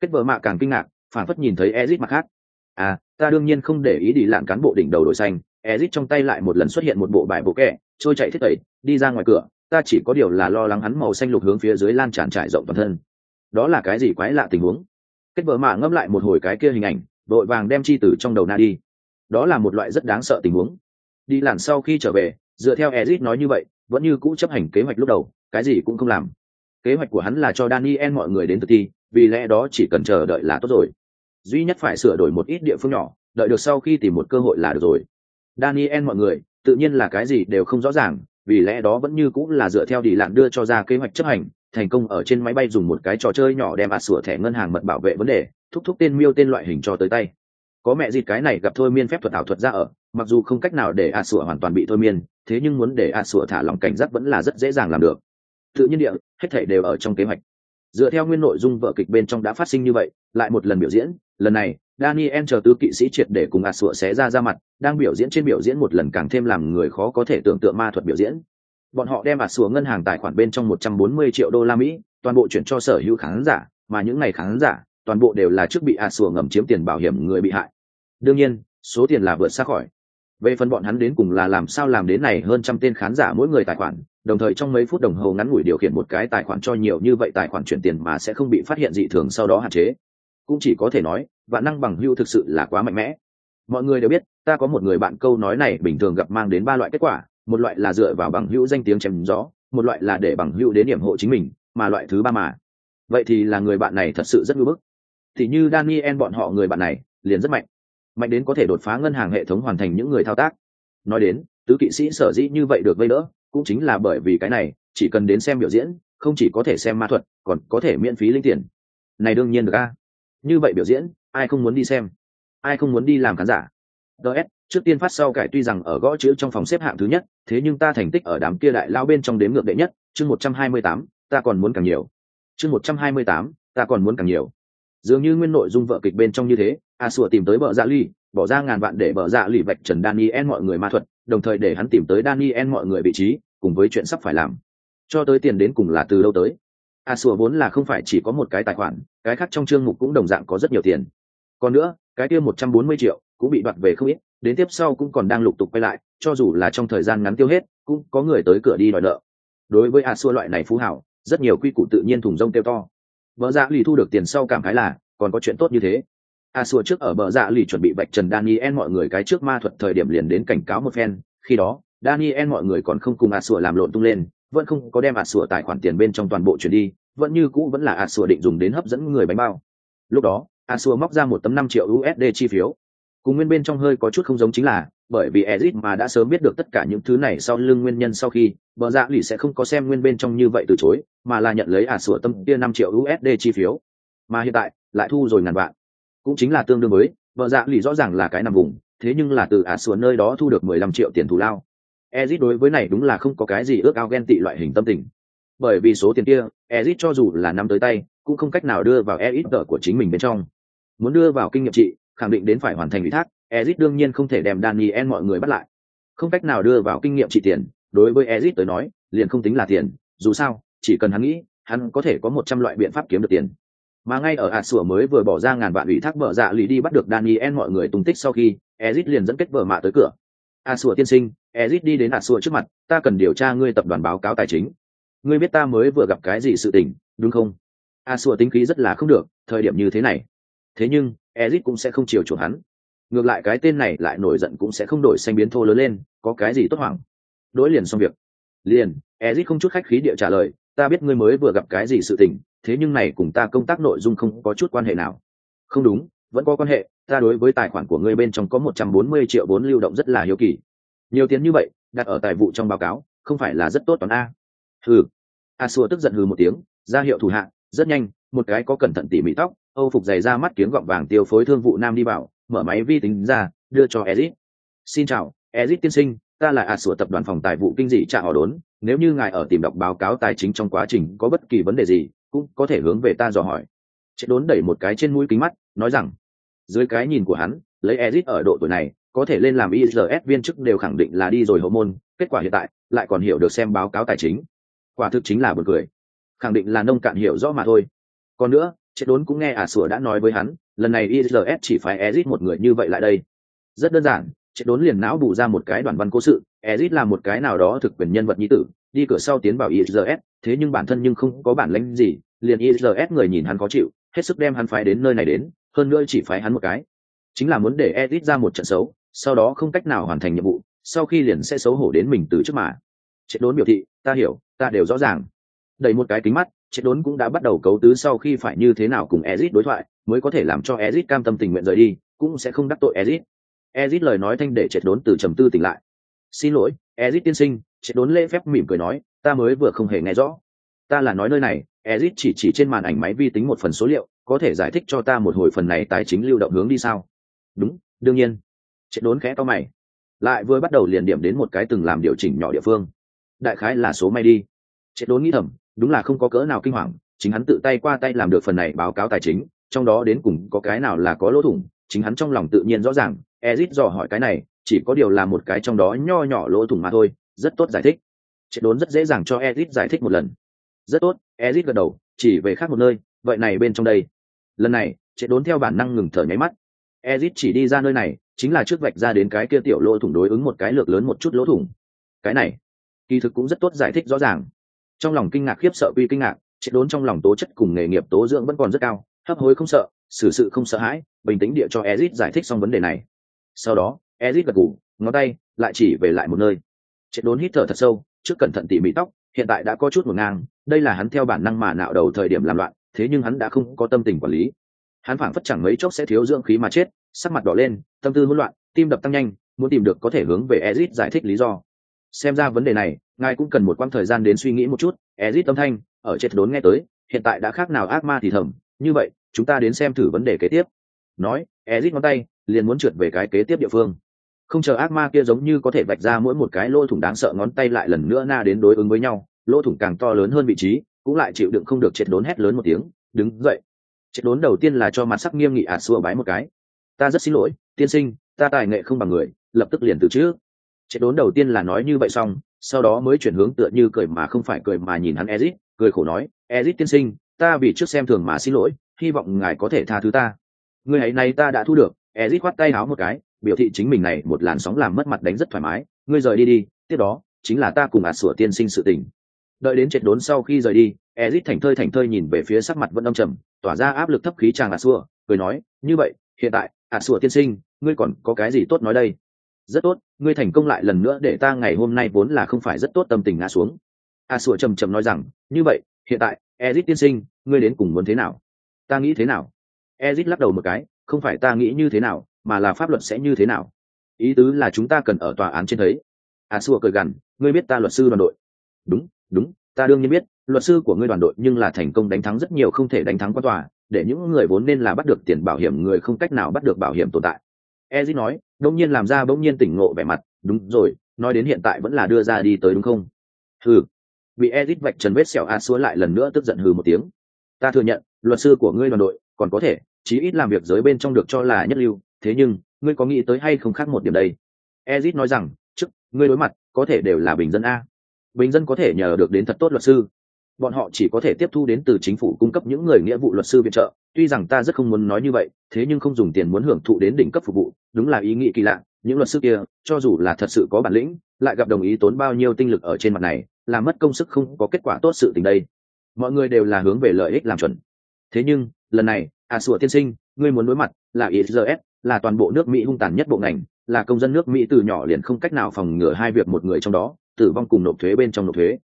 S1: Kết vợ mạ càng kinh ngạc, phản phất nhìn thấy ezit mặt khác. À ta đương nhiên không để ý đi lặn cán bộ đỉnh đầu đổi xanh. Ezit trong tay lại một lần xuất hiện một bộ bài bộ kẹ, trôi chạy thiết tẩy, đi ra ngoài cửa. Ta chỉ có điều là lo lắng hắn màu xanh lục hướng phía dưới lan tràn trải rộng toàn thân. Đó là cái gì quái lạ tình huống? Kết vợ mạ ngâm lại một hồi cái kia hình ảnh vội vàng đem chi tử trong đầu na đi. Đó là một loại rất đáng sợ tình huống. Đi lặn sau khi trở về dựa theo ezit nói như vậy, vẫn như cũ chấp hành kế hoạch lúc đầu, cái gì cũng không làm. Kế hoạch của hắn là cho daniel mọi người đến thực thi, vì lẽ đó chỉ cần chờ đợi là tốt rồi. Duy nhất phải sửa đổi một ít địa phương nhỏ, đợi được sau khi tìm một cơ hội là được rồi. Daniel mọi người, tự nhiên là cái gì đều không rõ ràng, vì lẽ đó vẫn như cũng là dựa theo đi lạn đưa cho ra kế hoạch chấp hành, thành công ở trên máy bay dùng một cái trò chơi nhỏ đem ạt sửa thẻ ngân hàng mật bảo vệ vấn đề, thúc thúc tên miêu tên loại hình cho tới tay có mẹ dịt cái này gặp thôi miên phép thuật ảo thuật ra ở, mặc dù không cách nào để a sủa hoàn toàn bị thôi miên, thế nhưng muốn để a sủa thả lòng cảnh giác vẫn là rất dễ dàng làm được. Tự nhiên địa, hết thể đều ở trong kế hoạch. Dựa theo nguyên nội dung vở kịch bên trong đã phát sinh như vậy, lại một lần biểu diễn, lần này, daniel chờ tứ kỵ sĩ triệt để cùng a sủa xé ra ra mặt, đang biểu diễn trên biểu diễn một lần càng thêm làm người khó có thể tưởng tượng ma thuật biểu diễn. Bọn họ đem a sủa ngân hàng tài khoản bên trong một trăm bốn mươi triệu đô la mỹ, toàn bộ chuyển cho sở hữu khán giả, mà những ngày khán giả toàn bộ đều là trước bị a sùa ngầm chiếm tiền bảo hiểm người bị hại. Đương nhiên, số tiền là vượt xa khỏi. Về phần bọn hắn đến cùng là làm sao làm đến này hơn trăm tên khán giả mỗi người tài khoản, đồng thời trong mấy phút đồng hồ ngắn ngủi điều khiển một cái tài khoản cho nhiều như vậy tài khoản chuyển tiền mà sẽ không bị phát hiện dị thường sau đó hạn chế. Cũng chỉ có thể nói, vạn năng bằng hưu thực sự là quá mạnh mẽ. Mọi người đều biết, ta có một người bạn câu nói này bình thường gặp mang đến ba loại kết quả, một loại là dựa vào bằng hữu danh tiếng chém gió, một loại là để bằng hữu đến điểm hộ chính mình, mà loại thứ ba mà. Vậy thì là người bạn này thật sự rất ngưỡng bức thì như daniel bọn họ người bạn này, liền rất mạnh. Mạnh đến có thể đột phá ngân hàng hệ thống hoàn thành những người thao tác. Nói đến, tứ kỵ sĩ sở dĩ như vậy được vây đỡ, cũng chính là bởi vì cái này, chỉ cần đến xem biểu diễn, không chỉ có thể xem ma thuật, còn có thể miễn phí linh tiền. Này đương nhiên được a. Như vậy biểu diễn, ai không muốn đi xem? Ai không muốn đi làm khán giả? DS trước tiên phát sau cải tuy rằng ở gõ chữ trong phòng xếp hạng thứ nhất, thế nhưng ta thành tích ở đám kia đại lao bên trong đếm ngược đệ nhất, chương một trăm hai mươi tám, ta còn muốn càng nhiều. Chương một trăm hai mươi tám, ta còn muốn càng nhiều dường như nguyên nội dung vợ kịch bên trong như thế, a sủa tìm tới vợ dạ ly bỏ ra ngàn vạn để vợ dạ ly vạch trần daniel mọi người ma thuật, đồng thời để hắn tìm tới daniel mọi người vị trí, cùng với chuyện sắp phải làm. Cho tới tiền đến cùng là từ đâu tới? A sủa vốn là không phải chỉ có một cái tài khoản, cái khác trong chương mục cũng đồng dạng có rất nhiều tiền. Còn nữa, cái kia một trăm bốn mươi triệu cũng bị đoạt về không ít, đến tiếp sau cũng còn đang lục tục quay lại, cho dù là trong thời gian ngắn tiêu hết, cũng có người tới cửa đi đòi nợ. Đối với a xua loại này phú hảo, rất nhiều quy củ tự nhiên thùng rông kêu to vợ dạ lì thu được tiền sau cảm khái là, còn có chuyện tốt như thế. À, a xua trước ở bờ dạ lì chuẩn bị bạch trần daniel mọi người cái trước ma thuật thời điểm liền đến cảnh cáo một phen. Khi đó, daniel mọi người còn không cùng à a xua làm lộn tung lên, vẫn không có đem à a xua tài khoản tiền bên trong toàn bộ chuyển đi, vẫn như cũ vẫn là a xua định dùng đến hấp dẫn người bánh bao. Lúc đó a xua móc ra một tấm năm triệu usd chi phiếu. Cùng nguyên bên trong hơi có chút không giống chính là bởi vì Ezic mà đã sớm biết được tất cả những thứ này sau lưng nguyên nhân sau khi, bờ dạ Lỷ sẽ không có xem nguyên bên trong như vậy từ chối, mà là nhận lấy ả à sủa tâm kia năm triệu USD chi phiếu. Mà hiện tại, lại thu rồi ngàn vạn. Cũng chính là tương đương với, bờ dạ Lỷ rõ ràng là cái nằm vùng, thế nhưng là từ ả à sủa nơi đó thu được mười lăm triệu tiền thù lao. Ezic đối với này đúng là không có cái gì ước ao ghen tị loại hình tâm tình. Bởi vì số tiền kia, Ezic cho dù là năm tới tay, cũng không cách nào đưa vào EXP của chính mình bên trong. Muốn đưa vào kinh nghiệm trị, khẳng định đến phải hoàn thành ủy thác, Ezic đương nhiên không thể đem Daniel mọi người bắt lại. Không cách nào đưa vào kinh nghiệm trị tiền, đối với Ezic tới nói, liền không tính là tiền, dù sao, chỉ cần hắn nghĩ, hắn có thể có một trăm loại biện pháp kiếm được tiền. Mà ngay ở Asua mới vừa bỏ ra ngàn vạn ủy thác vợ dạ lì đi bắt được Daniel mọi người tung tích sau khi, Ezic liền dẫn kết vợ mạ tới cửa. Asua tiên sinh, Ezic đi đến Asua trước mặt, ta cần điều tra ngươi tập đoàn báo cáo tài chính. Ngươi biết ta mới vừa gặp cái gì sự tình, đúng không? Asua tính khí rất là không được, thời điểm như thế này. Thế nhưng, Ezic cũng sẽ không chiều chuộng hắn ngược lại cái tên này lại nổi giận cũng sẽ không đổi xanh biến thô lớn lên, có cái gì tốt hoảng? Đối liền xong việc. Liền ezit không chút khách khí địa trả lời, ta biết ngươi mới vừa gặp cái gì sự tình, thế nhưng này cùng ta công tác nội dung không có chút quan hệ nào. Không đúng, vẫn có quan hệ, ta đối với tài khoản của ngươi bên trong có một trăm bốn mươi triệu vốn lưu động rất là hiếu kỳ. Nhiều tiền như vậy, đặt ở tài vụ trong báo cáo, không phải là rất tốt toán a. Hừ. A xua tức giận hừ một tiếng, ra hiệu thủ hạ, rất nhanh, một cái có cẩn thận tỉ mỉ tóc, âu phục dày ra mắt kiếng gọng vàng tiêu phối thương vụ nam đi vào mở máy vi tính ra, đưa cho ezit. Xin chào, ezit tiên sinh, ta là ạt sửa tập đoàn phòng tài vụ kinh dị trả họ đốn. Nếu như ngài ở tìm đọc báo cáo tài chính trong quá trình có bất kỳ vấn đề gì, cũng có thể hướng về ta dò hỏi. Chết đốn đẩy một cái trên mũi kính mắt, nói rằng, dưới cái nhìn của hắn, lấy ezit ở độ tuổi này, có thể lên làm ISS viên chức đều khẳng định là đi rồi hậu môn, kết quả hiện tại, lại còn hiểu được xem báo cáo tài chính. Quả thực chính là buồn cười. Khẳng định là nông cạn hiểu rõ mà thôi. Còn nữa, chết đốn cũng nghe ả sủa đã nói với hắn lần này Isls chỉ phải Ezit một người như vậy lại đây. Rất đơn giản, chết đốn liền não bù ra một cái đoạn văn cố sự, Ezit là một cái nào đó thực quyền nhân vật nhi tử, đi cửa sau tiến vào Isls thế nhưng bản thân nhưng không có bản lĩnh gì, liền Isls người nhìn hắn khó chịu, hết sức đem hắn phái đến nơi này đến, hơn nữa chỉ phái hắn một cái. Chính là muốn để Ezit ra một trận xấu, sau đó không cách nào hoàn thành nhiệm vụ, sau khi liền sẽ xấu hổ đến mình từ trước mà. Chết đốn biểu thị, ta hiểu, ta đều rõ ràng. Đẩy một cái kính mắt, chết đốn cũng đã bắt đầu cấu tứ sau khi phải như thế nào cùng Ezit đối thoại, mới có thể làm cho Ezit cam tâm tình nguyện rời đi, cũng sẽ không đắc tội Ezit. Ezit lời nói thanh để Triệt đốn từ trầm tư tỉnh lại. "Xin lỗi, Ezit tiên sinh." Triệt đốn lễ phép mỉm cười nói, "Ta mới vừa không hề nghe rõ. Ta là nói nơi này." Ezit chỉ chỉ trên màn ảnh máy vi tính một phần số liệu, "Có thể giải thích cho ta một hồi phần này tài chính lưu động hướng đi sao?" "Đúng, đương nhiên." Triệt đốn khẽ to mày. Lại vừa bắt đầu liền điểm đến một cái từng làm điều chỉnh nhỏ địa phương. Đại khái là số may đi. Triệt đốn nghĩ thầm, đúng là không có cỡ nào kinh hoàng, chính hắn tự tay qua tay làm được phần này báo cáo tài chính, trong đó đến cùng có cái nào là có lỗ thủng, chính hắn trong lòng tự nhiên rõ ràng, ezit dò hỏi cái này, chỉ có điều là một cái trong đó nho nhỏ lỗ thủng mà thôi, rất tốt giải thích. Chết đốn rất dễ dàng cho ezit giải thích một lần. Rất tốt, ezit gật đầu, chỉ về khác một nơi, vậy này bên trong đây. Lần này, chết đốn theo bản năng ngừng thở nháy mắt. Ezit chỉ đi ra nơi này, chính là trước vạch ra đến cái kia tiểu lỗ thủng đối ứng một cái lược lớn một chút lỗ thủng. Cái này, kỳ thực cũng rất tốt giải thích rõ ràng. Trong lòng kinh ngạc khiếp sợ quy kinh ngạc, chết đốn trong lòng tố chất cùng nghề nghiệp tố dưỡng vẫn còn rất cao hấp hối không sợ, xử sự không sợ hãi, bình tĩnh địa cho ezit giải thích xong vấn đề này. Sau đó ezit gật gù, ngón tay lại chỉ về lại một nơi. Chết đốn hít thở thật sâu, trước cẩn thận tỉ mỉ tóc, hiện tại đã có chút một ngang, đây là hắn theo bản năng mà nạo đầu thời điểm làm loạn, thế nhưng hắn đã không có tâm tình quản lý. Hắn phảng phất chẳng mấy chốc sẽ thiếu dưỡng khí mà chết, sắc mặt đỏ lên, tâm tư hỗn loạn, tim đập tăng nhanh, muốn tìm được có thể hướng về ezit giải thích lý do. Xem ra vấn đề này, ngài cũng cần một quãng thời gian đến suy nghĩ một chút ezit âm thanh, ở chết đốn nghe tới, hiện tại đã khác nào ác ma thì thầm như vậy, chúng ta đến xem thử vấn đề kế tiếp. Nói ezit ngón tay, liền muốn trượt về cái kế tiếp địa phương. Không chờ ác ma kia giống như có thể vạch ra mỗi một cái lỗ thủng đáng sợ ngón tay lại lần nữa na đến đối ứng với nhau, lỗ thủng càng to lớn hơn vị trí, cũng lại chịu đựng không được triệt đốn hét lớn một tiếng, đứng dậy. Chết đốn đầu tiên là cho mặt sắc nghiêm nghị ả xua bái một cái. Ta rất xin lỗi, tiên sinh, ta tài nghệ không bằng người, lập tức liền từ trước. Chết đốn đầu tiên là nói như vậy xong, sau đó mới chuyển hướng tựa như cười mà không phải cười mà nhìn hắn ezit cười khổ nói ezit tiên sinh ta vì trước xem thường mà xin lỗi, hy vọng ngài có thể tha thứ ta. Người ấy này ta đã thu được ezit khoát tay áo một cái, biểu thị chính mình này một làn sóng làm mất mặt đánh rất thoải mái. Ngươi rời đi đi, tiếp đó, chính là ta cùng ạt sủa tiên sinh sự tình. Đợi đến chết đốn sau khi rời đi ezit thành thơi thành thơi nhìn về phía sắc mặt vẫn âm trầm, tỏa ra áp lực thấp khí chàng ạt sủa, cười nói, như vậy, hiện tại, ạt sủa tiên sinh, ngươi còn có cái gì tốt nói đây? Rất tốt, ngươi thành công lại lần nữa để ta ngày hôm nay vốn là không phải rất tốt tâm tình ngã xuống. A sủa trầm trầm nói rằng, như vậy, hiện tại ezit tiên sinh, ngươi đến cùng muốn thế nào? Ta nghĩ thế nào? Ezit lắc đầu một cái, không phải ta nghĩ như thế nào, mà là pháp luật sẽ như thế nào? Ý tứ là chúng ta cần ở tòa án trên thấy. À, A sủa cười gằn, ngươi biết ta luật sư đoàn đội. Đúng đúng, ta đương nhiên biết, luật sư của ngươi đoàn đội nhưng là thành công đánh thắng rất nhiều không thể đánh thắng qua tòa, để những người vốn nên là bắt được tiền bảo hiểm người không cách nào bắt được bảo hiểm tồn tại. Ezit nói, đông nhiên làm ra bỗng nhiên tỉnh ngộ vẻ mặt, đúng rồi, nói đến hiện tại vẫn là đưa ra đi tới đúng không? Hừ bị ezit vạch trần vết sẹo à a xúa lại lần nữa tức giận hừ một tiếng. Ta thừa nhận, luật sư của ngươi đoàn đội, còn có thể, chí ít làm việc giới bên trong được cho là nhất lưu. Thế nhưng, ngươi có nghĩ tới hay không khác một điểm đây? Ezit nói rằng trước ngươi đối mặt, có thể đều là bình dân a. Bình dân có thể nhờ được đến thật tốt luật sư. Bọn họ chỉ có thể tiếp thu đến từ chính phủ cung cấp những người nghĩa vụ luật sư viện trợ. Tuy rằng ta rất không muốn nói như vậy, thế nhưng không dùng tiền muốn hưởng thụ đến đỉnh cấp phục vụ. Đúng là ý nghĩ kỳ lạ, những luật sư kia, cho dù là thật sự có bản lĩnh lại gặp đồng ý tốn bao nhiêu tinh lực ở trên mặt này làm mất công sức không có kết quả tốt sự tình đây mọi người đều là hướng về lợi ích làm chuẩn thế nhưng lần này à sủa tiên sinh ngươi muốn đối mặt là isrs là toàn bộ nước Mỹ hung tàn nhất bộ ngành, là công dân nước Mỹ từ nhỏ liền không cách nào phòng ngừa hai việc một người trong đó, tử vong cùng nộp thuế bên trong nộp thuế.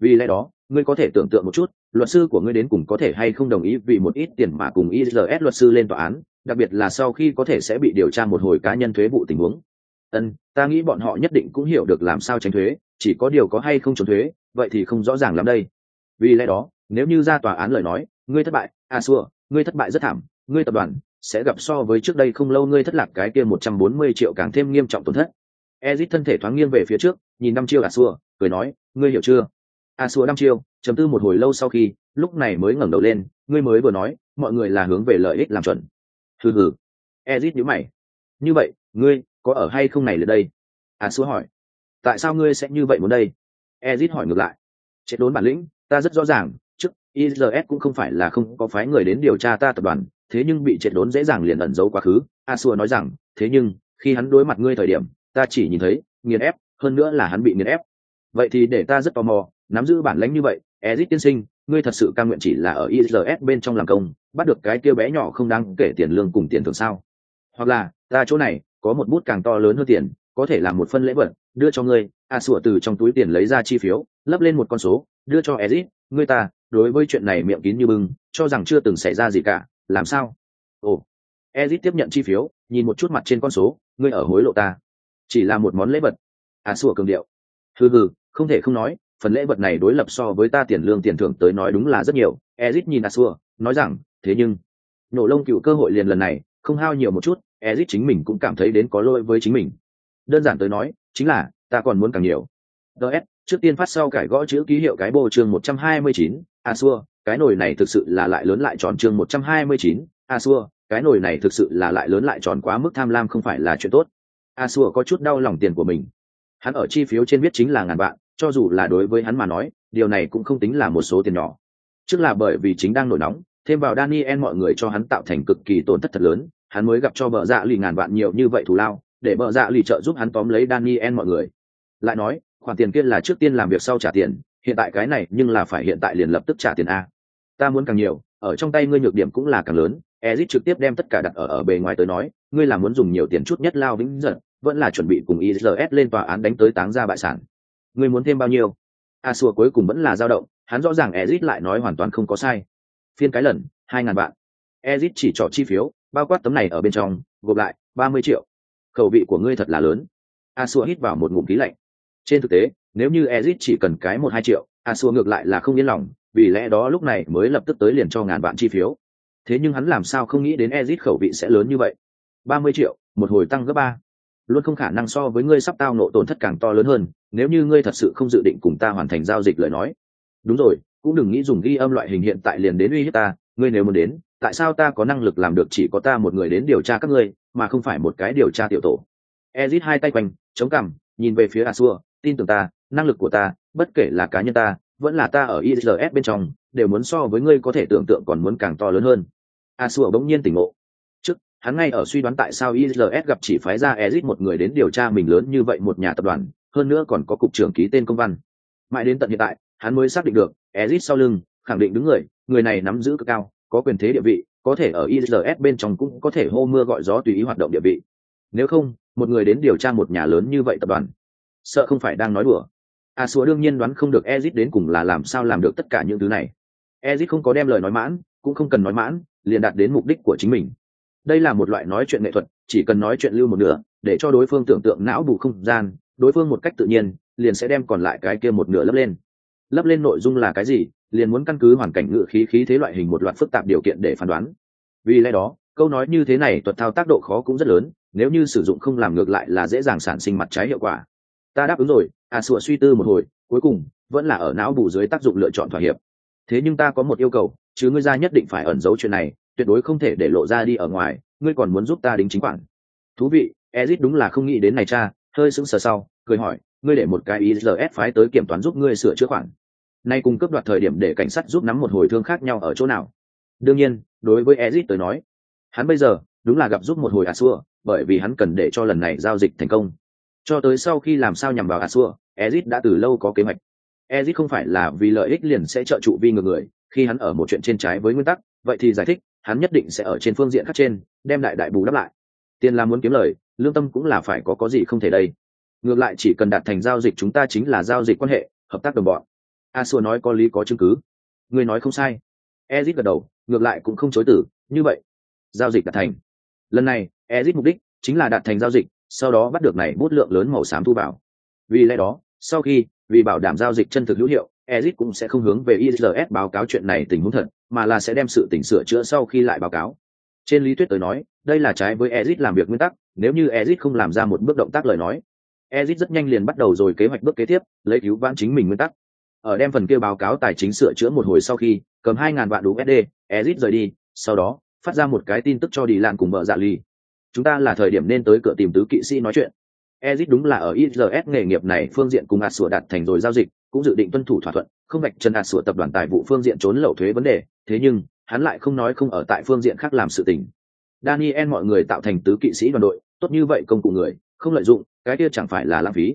S1: Vì lẽ đó, ngươi có thể tưởng tượng một chút, luật sư của ngươi đến cùng có thể hay không đồng ý vì một ít tiền mà cùng isrs luật sư lên tòa án, đặc biệt là sau khi có thể sẽ bị điều tra một hồi cá nhân thuế vụ tình huống. Ân, ta nghĩ bọn họ nhất định cũng hiểu được làm sao tránh thuế, chỉ có điều có hay không trốn thuế, vậy thì không rõ ràng lắm đây. Vì lẽ đó, nếu như ra tòa án lời nói, ngươi thất bại, a à xua, ngươi thất bại rất thảm, ngươi tập đoàn sẽ gặp so với trước đây không lâu ngươi thất lạc cái kia một trăm bốn mươi triệu càng thêm nghiêm trọng tổn thất. Ezit thân thể thoáng nghiêng về phía trước, nhìn năm chiêu a xua, cười nói, ngươi hiểu chưa? a xua năm chiêu, chấm tư một hồi lâu sau khi, lúc này mới ngẩng đầu lên, ngươi mới vừa nói, mọi người là hướng về lợi ích làm chuẩn hừ hừ ezit nhíu mày như vậy ngươi có ở hay không này lượt đây? A xua hỏi. Tại sao ngươi sẽ như vậy muốn đây? Ezit hỏi ngược lại. Chết đốn bản lĩnh ta rất rõ ràng trước is cũng không phải là không có phái người đến điều tra ta tập đoàn thế nhưng bị chết đốn dễ dàng liền ẩn giấu quá khứ. A xua nói rằng thế nhưng khi hắn đối mặt ngươi thời điểm ta chỉ nhìn thấy nghiền ép hơn nữa là hắn bị nghiền ép. Vậy thì để ta rất tò mò nắm giữ bản lãnh như vậy ezit tiên sinh ngươi thật sự cam nguyện chỉ là ở is bên trong làm công, bắt được cái kia bé nhỏ không đáng kể tiền lương cùng tiền thưởng sao? Hoặc là, ta chỗ này có một bút càng to lớn hơn tiền, có thể làm một phân lễ vật, đưa cho ngươi, a à, sủa từ trong túi tiền lấy ra chi phiếu, lấp lên một con số, đưa cho Ezit, ngươi ta, đối với chuyện này miệng kín như bưng, cho rằng chưa từng xảy ra gì cả, làm sao? Ồ. Ezit tiếp nhận chi phiếu, nhìn một chút mặt trên con số, ngươi ở hối lộ ta. Chỉ là một món lễ vật. A à, sủa cường điệu. Hừ hừ, không thể không nói, phần lễ vật này đối lập so với ta tiền lương tiền thưởng tới nói đúng là rất nhiều ezit nhìn a sủa nói rằng thế nhưng nổ lông cựu cơ hội liền lần này không hao nhiều một chút ezit chính mình cũng cảm thấy đến có lỗi với chính mình. Đơn giản tới nói, chính là, ta còn muốn càng nhiều. Ts trước tiên phát sau cải gõ chữ ký hiệu cái bô chương một trăm hai mươi chín à asua cái nồi này thực sự là lại lớn lại tròn chương một trăm hai mươi chín à asua cái nồi này thực sự là lại lớn lại tròn quá mức tham lam không phải là chuyện tốt. À asua có chút đau lòng tiền của mình. Hắn ở chi phiếu trên viết chính là ngàn vạn, cho dù là đối với hắn mà nói, điều này cũng không tính là một số tiền nhỏ. Trước là bởi vì chính đang nổi nóng, thêm vào daniel mọi người cho hắn tạo thành cực kỳ tổn thất thật lớn hắn mới gặp cho bờ dạ lì ngàn vạn nhiều như vậy thù lao, để bờ dạ lì trợ giúp hắn tóm lấy daniel mọi người. Lại nói, khoản tiền kia là trước tiên làm việc sau trả tiền, hiện tại cái này nhưng là phải hiện tại liền lập tức trả tiền a. Ta muốn càng nhiều, ở trong tay ngươi nhược điểm cũng là càng lớn ezit trực tiếp đem tất cả đặt ở ở bề ngoài tới nói, ngươi là muốn dùng nhiều tiền chút nhất lao vĩnh giận vẫn là chuẩn bị cùng is lên tòa án đánh tới táng ra bại sản. Ngươi muốn thêm bao nhiêu? A xua cuối cùng vẫn là dao động, hắn rõ ràng ezit lại nói hoàn toàn không có sai. Phiên cái lần, hai ngàn vạn. Ezit chỉ trỏ chi phiếu bao quát tấm này ở bên trong, gộp lại ba mươi triệu. Khẩu vị của ngươi thật là lớn. A xua hít vào một ngụm khí lạnh. Trên thực tế, nếu như ezit chỉ cần cái một hai triệu a xua ngược lại là không yên lòng, vì lẽ đó lúc này mới lập tức tới liền cho ngàn vạn chi phiếu. Thế nhưng hắn làm sao không nghĩ đến ezit khẩu vị sẽ lớn như vậy? Ba mươi triệu, một hồi tăng gấp ba. Luôn không khả năng so với ngươi sắp tao nộ tổn thất càng to lớn hơn, nếu như ngươi thật sự không dự định cùng ta hoàn thành giao dịch lời nói. Đúng rồi, cũng đừng nghĩ dùng ghi âm loại hình hiện tại liền đến uy hiếp ta, ngươi nếu muốn đến tại sao ta có năng lực làm được chỉ có ta một người đến điều tra các ngươi, mà không phải một cái điều tra tiểu tổ? Ezit hai tay quanh, chống cằm, nhìn về phía asua tin tưởng ta, năng lực của ta, bất kể là cá nhân ta, vẫn là ta ở isls bên trong, đều muốn so với ngươi có thể tưởng tượng còn muốn càng to lớn hơn. Asua bỗng nhiên tỉnh ngộ. Trước, hắn ngay ở suy đoán tại sao isls gặp chỉ phái ra ezit một người đến điều tra mình lớn như vậy một nhà tập đoàn, hơn nữa còn có cục trưởng ký tên công văn. Mãi đến tận hiện tại, hắn mới xác định được, ezit sau lưng, khẳng định đứng người người này nắm giữ cực cao có quyền thế địa vị, có thể ở isls bên trong cũng có thể hô mưa gọi gió tùy ý hoạt động địa vị. Nếu không, một người đến điều tra một nhà lớn như vậy tập đoàn, sợ không phải đang nói đùa. À, A xúa đương nhiên đoán không được ezit đến cùng là làm sao làm được tất cả những thứ này. Ezit không có đem lời nói mãn, cũng không cần nói mãn, liền đạt đến mục đích của chính mình. Đây là một loại nói chuyện nghệ thuật, chỉ cần nói chuyện lưu một nửa, để cho đối phương tưởng tượng não bù không gian, đối phương một cách tự nhiên, liền sẽ đem còn lại cái kia một nửa lấp lên. Lấp lên nội dung là cái gì? Liền muốn căn cứ hoàn cảnh ngự khí khí thế loại hình một loạt phức tạp điều kiện để phán đoán. Vì lẽ đó, câu nói như thế này thuật thao tác độ khó cũng rất lớn, nếu như sử dụng không làm ngược lại là dễ dàng sản sinh mặt trái hiệu quả. Ta đáp ứng rồi à sủa suy tư một hồi, cuối cùng, vẫn là ở não bù dưới tác dụng lựa chọn thỏa hiệp. Thế nhưng ta có một yêu cầu, chứ ngươi ra nhất định phải ẩn giấu chuyện này, tuyệt đối không thể để lộ ra đi ở ngoài, ngươi còn muốn giúp ta đính chính khoản thú vị, ezit đúng là không nghĩ đến này cha, hơi sững sờ sau, cười hỏi, ngươi để một cái ILS phái tới kiểm toán giúp ngươi sửa chữa khoản nay cùng cấp đoạt thời điểm để cảnh sát giúp nắm một hồi thương khác nhau ở chỗ nào đương nhiên đối với ezit tới nói hắn bây giờ đúng là gặp giúp một hồi Asua, bởi vì hắn cần để cho lần này giao dịch thành công. Cho tới sau khi làm sao nhằm vào à xua, Ezit đã từ lâu có kế hoạch. Ezit không phải là vì lợi ích liền sẽ trợ trụ vi ngược người, khi hắn ở một chuyện trên trái với nguyên tắc, vậy thì giải thích, hắn nhất định sẽ ở trên phương diện khác trên, đem đại đại bù đắp lại. Tiền là muốn kiếm lời, lương tâm cũng là phải có có gì không thể đây. Ngược lại chỉ cần đạt thành giao dịch chúng ta chính là giao dịch quan hệ, hợp tác đồng bọn. A xua nói có lý có chứng cứ. Người nói không sai. ezit gật đầu, ngược lại cũng không chối từ, như vậy, giao dịch đạt thành. Lần này ezit mục đích chính là đạt thành giao dịch sau đó bắt được này bút lượng lớn màu xám thu vào. Vì lẽ đó sau khi vì bảo đảm giao dịch chân thực hữu hiệu ezit cũng sẽ không hướng về isls báo cáo chuyện này tình huống thật mà là sẽ đem sự tỉnh sửa chữa sau khi lại báo cáo. Trên lý thuyết tới nói đây là trái với ezit làm việc nguyên tắc nếu như ezit không làm ra một bước động tác lời nói ezit rất nhanh liền bắt đầu rồi kế hoạch bước kế tiếp lấy cứu vãn chính mình nguyên tắc ở đem phần kia báo cáo tài chính sửa chữa một hồi sau khi, cầm hai ngàn vạn usd ezit rời đi, sau đó, phát ra một cái tin tức cho đi lạn cùng vợ dạ ly chúng ta là thời điểm nên tới cửa tìm tứ kỵ sĩ nói chuyện. Ezit đúng là ở IRS nghề nghiệp này phương diện cùng ạt sủa đạt thành rồi giao dịch, cũng dự định tuân thủ thỏa thuận, không vạch chân ạt sủa tập đoàn tài vụ phương diện trốn lậu thuế vấn đề, thế nhưng, hắn lại không nói không ở tại phương diện khác làm sự tình. Daniel mọi người tạo thành tứ kỵ sĩ đoàn đội, tốt như vậy công cụ người, không lợi dụng, cái kia chẳng phải là lãng phí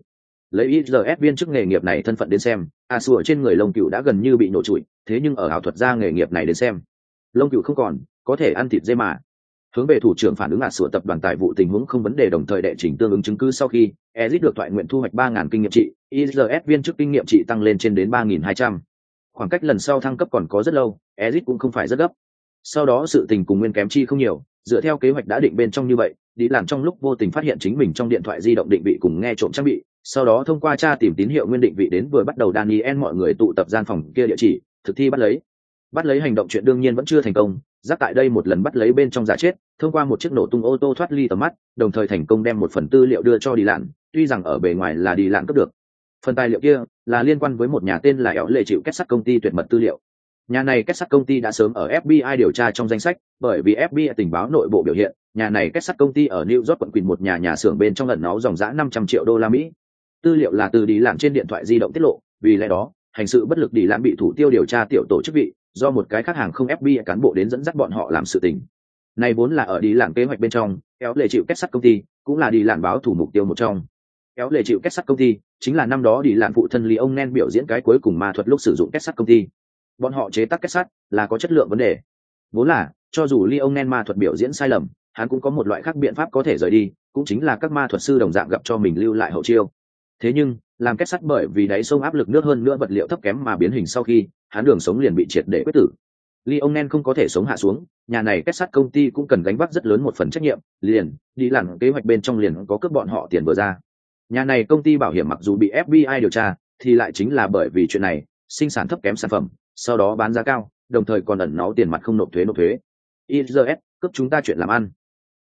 S1: lấy IRS viên chức nghề nghiệp này thân phận đến xem, a sủa trên người lông cừu đã gần như bị nổ trụi, thế nhưng ở ảo thuật gia nghề nghiệp này đến xem, lông cừu không còn, có thể ăn thịt dê mà. Hướng về thủ trưởng phản ứng a sủa tập đoàn tài vụ tình huống không vấn đề đồng thời đệ trình tương ứng chứng cứ sau khi Ezic được thoại nguyện thu hoạch ba ngàn kinh nghiệm trị isls viên chức kinh nghiệm trị tăng lên trên đến ba nghìn hai trăm. Khoảng cách lần sau thăng cấp còn có rất lâu Ezic cũng không phải rất gấp. Sau đó sự tình cùng nguyên kém chi không nhiều, dựa theo kế hoạch đã định bên trong như vậy, đi làm trong lúc vô tình phát hiện chính mình trong điện thoại di động định vị cùng nghe trộm trang bị sau đó thông qua tra tìm tín hiệu nguyên định vị đến vừa bắt đầu daniel mọi người tụ tập gian phòng kia địa chỉ, thực thi bắt lấy. Bắt lấy hành động chuyện đương nhiên vẫn chưa thành công, giáp tại đây một lần bắt lấy bên trong giả chết, thông qua một chiếc nổ tung ô tô thoát ly tầm mắt, đồng thời thành công đem một phần tư liệu đưa cho đi lạn, tuy rằng ở bề ngoài là đi lạn cấp được. Phần tài liệu kia là liên quan với một nhà tên là éo lệ chịu kết sắt công ty tuyệt mật tư liệu. Nhà này kết sắt công ty đã sớm ở fbi điều tra trong danh sách, bởi vì fbi tình báo nội bộ biểu hiện, nhà này kết sắt công ty ở new york quận quỳnh một nhà nhà xưởng bên trong lần nó dòng giã năm trăm triệu đô la mỹ tư liệu là từ đi làm trên điện thoại di động tiết lộ vì lẽ đó hành sự bất lực đi làm bị thủ tiêu điều tra tiểu tổ chức vị do một cái khách hàng không FBI cán bộ đến dẫn dắt bọn họ làm sự tình. Này vốn là ở đi làm kế hoạch bên trong, kéo lệ chịu kết sắt công ty, cũng là đi làm báo thủ mục tiêu một trong. Kéo lệ chịu kết sắt công ty, chính là năm đó đi làm phụ thân Lý ông Nen biểu diễn cái cuối cùng ma thuật lúc sử dụng kết sắt công ty. Bọn họ chế tác kết sắt là có chất lượng vấn đề. Vốn là, cho dù Lý ông Nen ma thuật biểu diễn sai lầm, hắn cũng có một loại khác biện pháp có thể rời đi, cũng chính là các ma thuật sư đồng dạng gặp cho mình lưu lại hậu chiêu. Thế nhưng, làm kết sắt bởi vì đáy sông áp lực nước hơn nữa vật liệu thấp kém mà biến hình sau khi hắn đường sống liền bị triệt để quyết tử. Ly ông nen không có thể sống hạ xuống nhà này kết sắt công ty cũng cần gánh vác rất lớn một phần trách nhiệm liền đi làm kế hoạch bên trong liền có cướp bọn họ tiền vừa ra. Nhà này công ty bảo hiểm mặc dù bị fbi điều tra thì lại chính là bởi vì chuyện này sinh sản thấp kém sản phẩm sau đó bán giá cao đồng thời còn ẩn náu tiền mặt không nộp thuế nộp thuế. IRS cướp chúng ta chuyện làm ăn.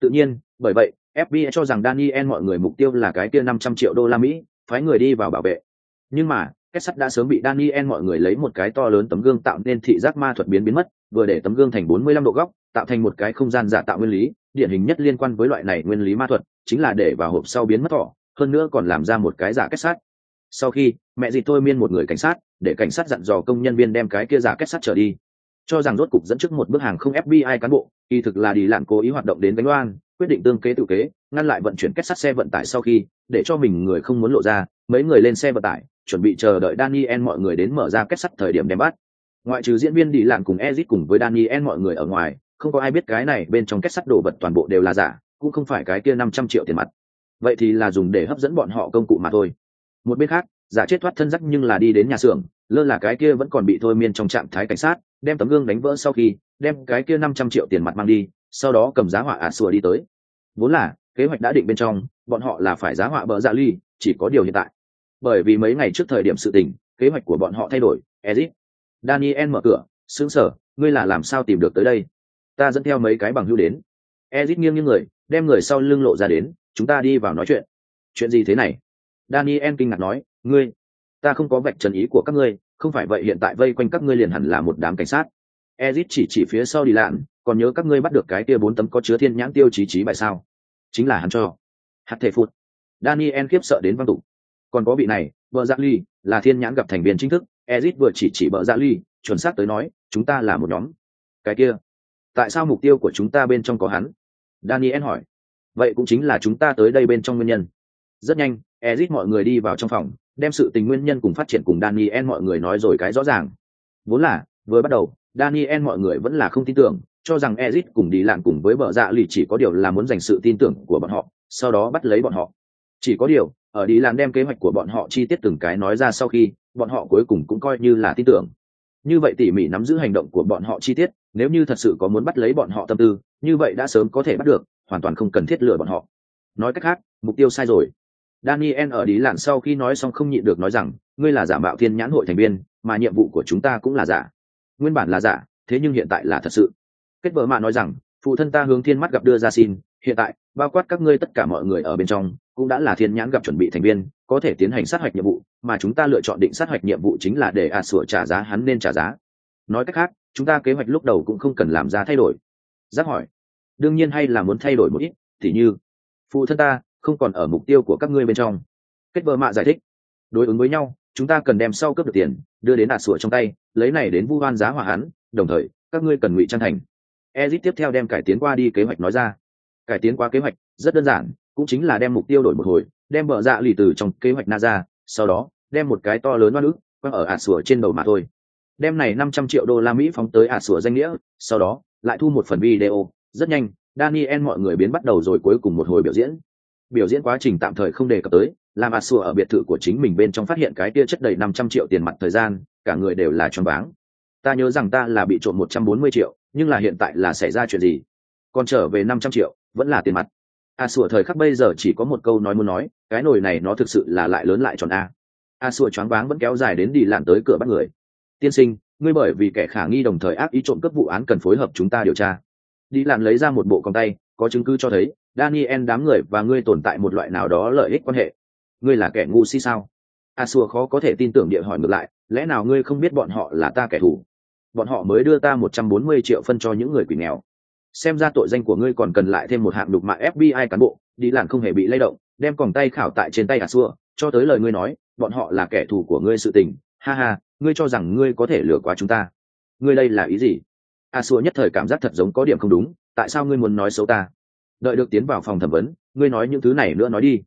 S1: Tự nhiên bởi vậy fbi cho rằng daniel mọi người mục tiêu là cái kia năm trăm triệu đô la mỹ phái người đi vào bảo vệ. Nhưng mà kết sắt đã sớm bị daniel mọi người lấy một cái to lớn tấm gương tạo nên thị giác ma thuật biến biến mất vừa để tấm gương thành 45 độ góc tạo thành một cái không gian giả tạo nguyên lý điển hình nhất liên quan với loại này nguyên lý ma thuật chính là để vào hộp sau biến mất thỏ hơn nữa còn làm ra một cái giả kết sắt. Sau khi mẹ dì tôi miên một người cảnh sát để cảnh sát dặn dò công nhân viên đem cái kia giả kết sắt trở đi. Cho rằng rốt cục dẫn trước một bước hàng không FBI cán bộ, kỳ thực là đi lặn cố ý hoạt động đến đánh oan, quyết định tương kế tự kế, ngăn lại vận chuyển kết sắt xe vận tải sau khi, để cho mình người không muốn lộ ra, mấy người lên xe vận tải, chuẩn bị chờ đợi Daniel mọi người đến mở ra kết sắt thời điểm đem bắt. Ngoại trừ diễn viên đi làm cùng Ezit cùng với Daniel mọi người ở ngoài, không có ai biết cái này bên trong kết sắt đồ vật toàn bộ đều là giả, cũng không phải cái kia năm trăm triệu tiền mặt. Vậy thì là dùng để hấp dẫn bọn họ công cụ mà thôi. Một bên khác, giả chết thoát thân rắc nhưng là đi đến nhà xưởng, lơ là cái kia vẫn còn bị thôi miên trong trạng thái cảnh sát, đem tấm gương đánh vỡ sau khi đem cái kia năm trăm triệu tiền mặt mang đi sau đó cầm giá họa ả sùa đi tới vốn là kế hoạch đã định bên trong, bọn họ là phải giá họa bờ dạ ly, chỉ có điều hiện tại. Bởi vì mấy ngày trước thời điểm sự tình, kế hoạch của bọn họ thay đổi, ezit. Daniel mở cửa xứng sở, ngươi là làm sao tìm được tới đây? Ta dẫn theo mấy cái bằng hưu đến. Ezit nghiêng như người, đem người sau lưng lộ ra đến, chúng ta đi vào nói chuyện. Chuyện gì thế này? Daniel kinh ngạc nói, ngươi, ta không có vạch trần ý của các ngươi, không phải vậy hiện tại vây quanh các ngươi liền hẳn là một đám cảnh sát. Ezit chỉ chỉ phía sau đi lạn còn nhớ các ngươi bắt được cái kia bốn tấm có chứa thiên nhãn tiêu chí trí bại sao? Chính là hắn cho. Hạt thể phụt daniel khiếp sợ đến văng tục còn có vị này vợ dạ ly là thiên nhãn gặp thành viên chính thức. Ezit vừa chỉ chỉ vợ dạ ly chuẩn xác tới nói chúng ta là một nhóm. Cái kia tại sao mục tiêu của chúng ta bên trong có hắn? Daniel hỏi. Vậy cũng chính là chúng ta tới đây bên trong nguyên nhân. Rất nhanh ezit mọi người đi vào trong phòng đem sự tình nguyên nhân cùng phát triển cùng Daniel mọi người nói rồi cái rõ ràng. Vốn là, vừa bắt đầu, Daniel mọi người vẫn là không tin tưởng, cho rằng Ezic cùng đi làm cùng với bờ dạ lì chỉ có điều là muốn giành sự tin tưởng của bọn họ, sau đó bắt lấy bọn họ. Chỉ có điều, ở đi làm đem kế hoạch của bọn họ chi tiết từng cái nói ra sau khi, bọn họ cuối cùng cũng coi như là tin tưởng. Như vậy tỉ mỉ nắm giữ hành động của bọn họ chi tiết, nếu như thật sự có muốn bắt lấy bọn họ tâm tư, như vậy đã sớm có thể bắt được, hoàn toàn không cần thiết lừa bọn họ. Nói cách khác, mục tiêu sai rồi daniel ở đi lạn sau khi nói xong không nhịn được nói rằng ngươi là giả mạo thiên nhãn hội thành viên mà nhiệm vụ của chúng ta cũng là giả nguyên bản là giả thế nhưng hiện tại là thật sự kết vợ mạ nói rằng, phụ thân ta hướng thiên mắt gặp đưa ra xin, hiện tại, bao quát các ngươi tất cả mọi người ở bên trong, cũng đã là thiên nhãn gặp chuẩn bị thành viên, có thể tiến hành sát hạch nhiệm vụ, mà chúng ta lựa chọn định sát hạch nhiệm vụ chính là để ả sửa trả giá, hắn nên trả giá. Nói cách khác, chúng ta kế hoạch lúc đầu cũng không cần làm ra thay đổi. Giác hỏi, đương nhiên hay là muốn thay đổi một ít, thì như, phụ thân ta, không còn ở mục tiêu của các ngươi bên trong. Kết vợ mạ giải thích, đối ứng với nhau, chúng ta cần đem sau cướp được tiền, đưa đến ạt sủa trong tay, lấy này đến vu hoan giá hỏa hắn, đồng thời, các ngươi cần ngụy trang thành. Ezic tiếp theo đem cải tiến qua đi kế hoạch nói ra. Cải tiến qua kế hoạch, rất đơn giản, cũng chính là đem mục tiêu đổi một hồi, đem bờ dạ lì từ trong kế hoạch na ra sau đó, đem một cái to lớn oan ức, quăng ở ả sủa trên đầu mà thôi. Đem này năm trăm triệu đô la mỹ phóng tới ả sủa danh nghĩa, sau đó, lại thu một phần video, rất nhanh, daniel mọi người biến bắt đầu rồi cuối cùng một hồi biểu diễn. Biểu diễn quá trình tạm thời không đề cập tới, làm ả sủa ở biệt thự của chính mình bên trong phát hiện cái kia chất đầy năm trăm triệu tiền mặt thời gian, cả người đều là choáng váng ta nhớ rằng ta là bị trộm một trăm bốn mươi triệu, nhưng là hiện tại là xảy ra chuyện gì? Còn trở về năm trăm triệu, vẫn là tiền mặt. A sủa, thời khắc bây giờ chỉ có một câu nói muốn nói, cái nồi này nó thực sự là lại lớn lại tròn a. A sủa, choáng váng vẫn kéo dài đến đi lặn tới cửa bắt người. Tiên sinh, ngươi bởi vì kẻ khả nghi đồng thời ác ý trộm cướp vụ án cần phối hợp chúng ta điều tra. Đi lặn lấy ra một bộ con tay, có chứng cứ cho thấy, Daniel đám người và ngươi tồn tại một loại nào đó lợi ích quan hệ. Ngươi là kẻ ngu si sao? À, A xua khó có thể tin tưởng địa hỏi ngược lại, lẽ nào ngươi không biết bọn họ là ta kẻ thù? Bọn họ mới đưa ta một trăm bốn mươi triệu phân cho những người quỷ nghèo. Xem ra tội danh của ngươi còn cần lại thêm một hạng đục mạng FBI cán bộ, đi làn không hề bị lay động, đem còng tay khảo tại trên tay à A xua, cho tới lời ngươi nói, bọn họ là kẻ thù của ngươi sự tình. Ha ha, ngươi cho rằng ngươi có thể lừa qua chúng ta? Ngươi đây là ý gì? À A xua nhất thời cảm giác thật giống có điểm không đúng, tại sao ngươi muốn nói xấu ta? đợi được tiến vào phòng thẩm vấn ngươi nói những thứ này nữa nói đi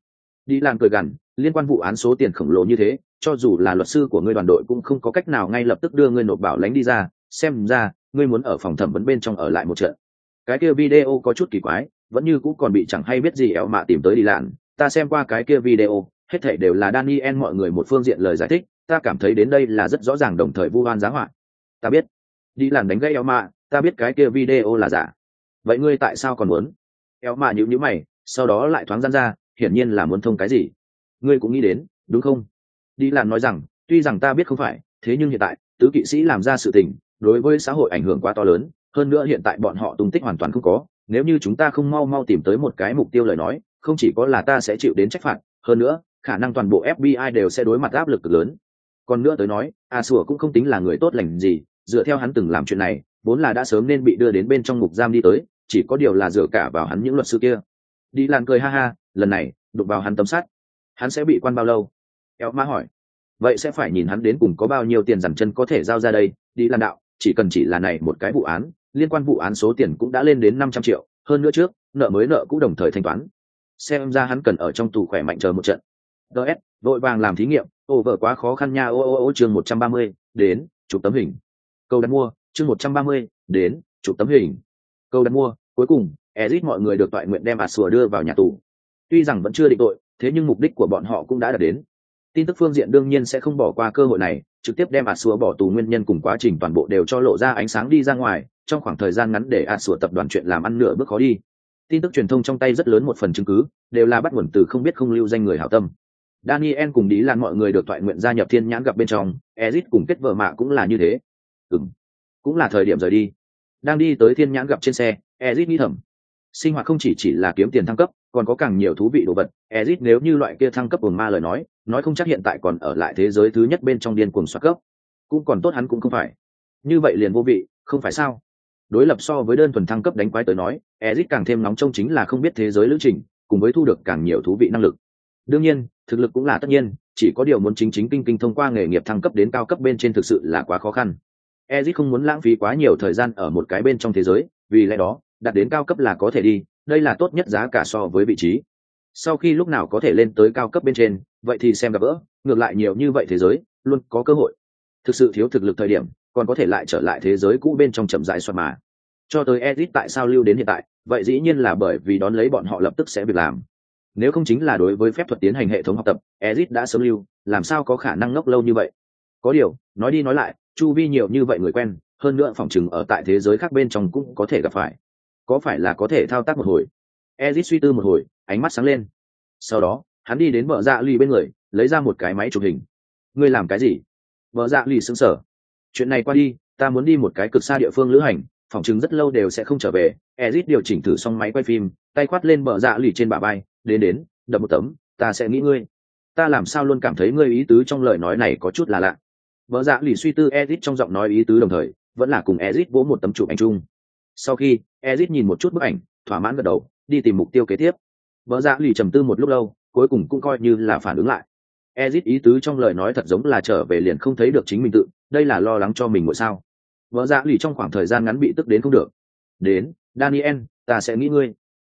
S1: đi làm cười gằn liên quan vụ án số tiền khổng lồ như thế, cho dù là luật sư của ngươi đoàn đội cũng không có cách nào ngay lập tức đưa ngươi nộp bảo lãnh đi ra, xem ra, ngươi muốn ở phòng thẩm vấn bên trong ở lại một trận. Cái kia video có chút kỳ quái, vẫn như cũng còn bị chẳng hay biết gì éo mạ tìm tới đi lạn. Ta xem qua cái kia video, hết thảy đều là daniel mọi người một phương diện lời giải thích, ta cảm thấy đến đây là rất rõ ràng đồng thời vu oan giá họa. Ta biết. Đi làm đánh gây éo mạ, ta biết cái kia video là giả. Vậy ngươi tại sao còn muốn? Éo mà nhữ nhữ mày, sau đó lại thoáng gian ra, hiển nhiên là muốn thông cái gì? Ngươi cũng nghĩ đến, đúng không? Đi làm nói rằng, tuy rằng ta biết không phải, thế nhưng hiện tại, tứ kỵ sĩ làm ra sự tình, đối với xã hội ảnh hưởng quá to lớn, hơn nữa hiện tại bọn họ tung tích hoàn toàn không có. Nếu như chúng ta không mau mau tìm tới một cái mục tiêu lời nói, không chỉ có là ta sẽ chịu đến trách phạt, hơn nữa, khả năng toàn bộ fbi đều sẽ đối mặt áp lực cực lớn. Còn nữa tới nói, a sủa cũng không tính là người tốt lành gì, dựa theo hắn từng làm chuyện này, vốn là đã sớm nên bị đưa đến bên trong ngục giam đi tới, chỉ có điều là dựa cả vào hắn những luật sư kia. Đi làn cười ha ha, lần này, đụng vào hắn tấm sắt hắn sẽ bị quan bao lâu? Éo ma hỏi. Vậy sẽ phải nhìn hắn đến cùng có bao nhiêu tiền dằn chân có thể giao ra đây, đi làm đạo, chỉ cần chỉ là này một cái vụ án, liên quan vụ án số tiền cũng đã lên đến năm trăm triệu, hơn nữa trước, nợ mới nợ cũng đồng thời thanh toán. Xem ra hắn cần ở trong tù khỏe mạnh chờ một trận. Ts vội vàng làm thí nghiệm, ô vợ quá khó khăn nha, ô ô ô, chương một trăm ba mươi, đến, chụp tấm hình. Câu đặt mua, chương một trăm ba mươi, đến, chụp tấm hình. Câu đặt mua, cuối cùng ezit mọi người được toại nguyện đem ạt sùa đưa vào nhà tù. Tuy rằng vẫn chưa định tội thế nhưng mục đích của bọn họ cũng đã đạt đến. Tin tức phương diện đương nhiên sẽ không bỏ qua cơ hội này, trực tiếp đem ạt sủa bỏ tù nguyên nhân cùng quá trình toàn bộ đều cho lộ ra ánh sáng đi ra ngoài, trong khoảng thời gian ngắn để ạt sủa tập đoàn chuyện làm ăn nửa bước khó đi. Tin tức truyền thông trong tay rất lớn một phần chứng cứ, đều là bắt nguồn từ không biết không lưu danh người hảo tâm. Daniel cùng đi lan mọi người được thoại nguyện gia nhập thiên nhãn gặp bên trong, ezit cùng kết vợ mạ cũng là như thế. Ừng cũng là thời điểm rời đi. Đang đi tới thiên nhãn gặp trên xe, ezit nghĩ thầm, sinh hoạt không chỉ chỉ là kiếm tiền thăng cấp còn có càng nhiều thú vị đồ vật. Ezit nếu như loại kia thăng cấp buồng ma lời nói nói không chắc hiện tại còn ở lại thế giới thứ nhất bên trong điên cuồng xoát cấp cũng còn tốt hắn cũng không phải. Như vậy liền vô vị, không phải sao? Đối lập so với đơn thuần thăng cấp đánh quái tới nói, ezit càng thêm nóng trông chính là không biết thế giới lữ trình, cùng với thu được càng nhiều thú vị năng lực. Đương nhiên, thực lực cũng là tất nhiên, chỉ có điều muốn chính chính kinh kinh thông qua nghề nghiệp thăng cấp đến cao cấp bên trên thực sự là quá khó khăn. Ezit không muốn lãng phí quá nhiều thời gian ở một cái bên trong thế giới, vì lẽ đó, đạt đến cao cấp là có thể đi đây là tốt nhất giá cả so với vị trí. Sau khi lúc nào có thể lên tới cao cấp bên trên, vậy thì xem gặp gỡ, ngược lại nhiều như vậy thế giới, luôn có cơ hội. Thực sự thiếu thực lực thời điểm, còn có thể lại trở lại thế giới cũ bên trong chậm dài xoạt mà. Cho tới edit tại sao lưu đến hiện tại, vậy dĩ nhiên là bởi vì đón lấy bọn họ lập tức sẽ việc làm. Nếu không chính là đối với phép thuật tiến hành hệ thống học tập edit đã sớm lưu, làm sao có khả năng ngốc lâu như vậy? Có điều, nói đi nói lại, chu vi nhiều như vậy người quen, hơn nữa phòng chừng ở tại thế giới khác bên trong cũng có thể gặp phải có phải là có thể thao tác một hồi? Ezit suy tư một hồi, ánh mắt sáng lên. Sau đó, hắn đi đến vợ dạ lì bên người, lấy ra một cái máy chụp hình. Ngươi làm cái gì? Vợ dạ lì sững sờ. Chuyện này qua đi, ta muốn đi một cái cực xa địa phương lữ hành, phòng chứng rất lâu đều sẽ không trở về. Ezit điều chỉnh thử xong máy quay phim, tay khoát lên vợ dạ lì trên bả bay đến đến, đập một tấm, ta sẽ nghĩ ngươi. Ta làm sao luôn cảm thấy ngươi ý tứ trong lời nói này có chút là lạ. Vợ dạ lì suy tư ezit trong giọng nói ý tứ đồng thời, vẫn là cùng ezit vỗ một tấm chụp ảnh chung sau khi ezit nhìn một chút bức ảnh, thỏa mãn gật đầu, đi tìm mục tiêu kế tiếp. Vợ dạ lì trầm tư một lúc lâu, cuối cùng cũng coi như là phản ứng lại. Ezit ý tứ trong lời nói thật giống là trở về liền không thấy được chính mình tự, đây là lo lắng cho mình ngồi sao. Vợ dạ lì trong khoảng thời gian ngắn bị tức đến không được. Đến, daniel, ta sẽ nghĩ ngươi.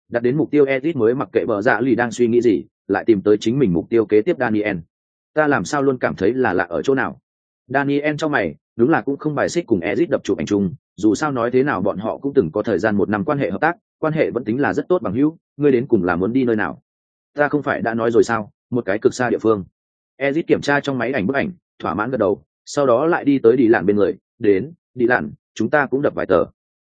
S1: Đặt đến mục tiêu ezit mới mặc kệ vợ dạ lì đang suy nghĩ gì, lại tìm tới chính mình mục tiêu kế tiếp daniel. Ta làm sao luôn cảm thấy là lạ ở chỗ nào? Daniel trong mày, đúng là cũng không bài xích cùng ezit đập chụp ảnh chung dù sao nói thế nào bọn họ cũng từng có thời gian một năm quan hệ hợp tác quan hệ vẫn tính là rất tốt bằng hữu ngươi đến cùng là muốn đi nơi nào? Ta không phải đã nói rồi sao? Một cái cực xa địa phương. Ezit kiểm tra trong máy ảnh bức ảnh thỏa mãn gật đầu sau đó lại đi tới đi lặn bên người đến đi lặn, chúng ta cũng đập vài tờ.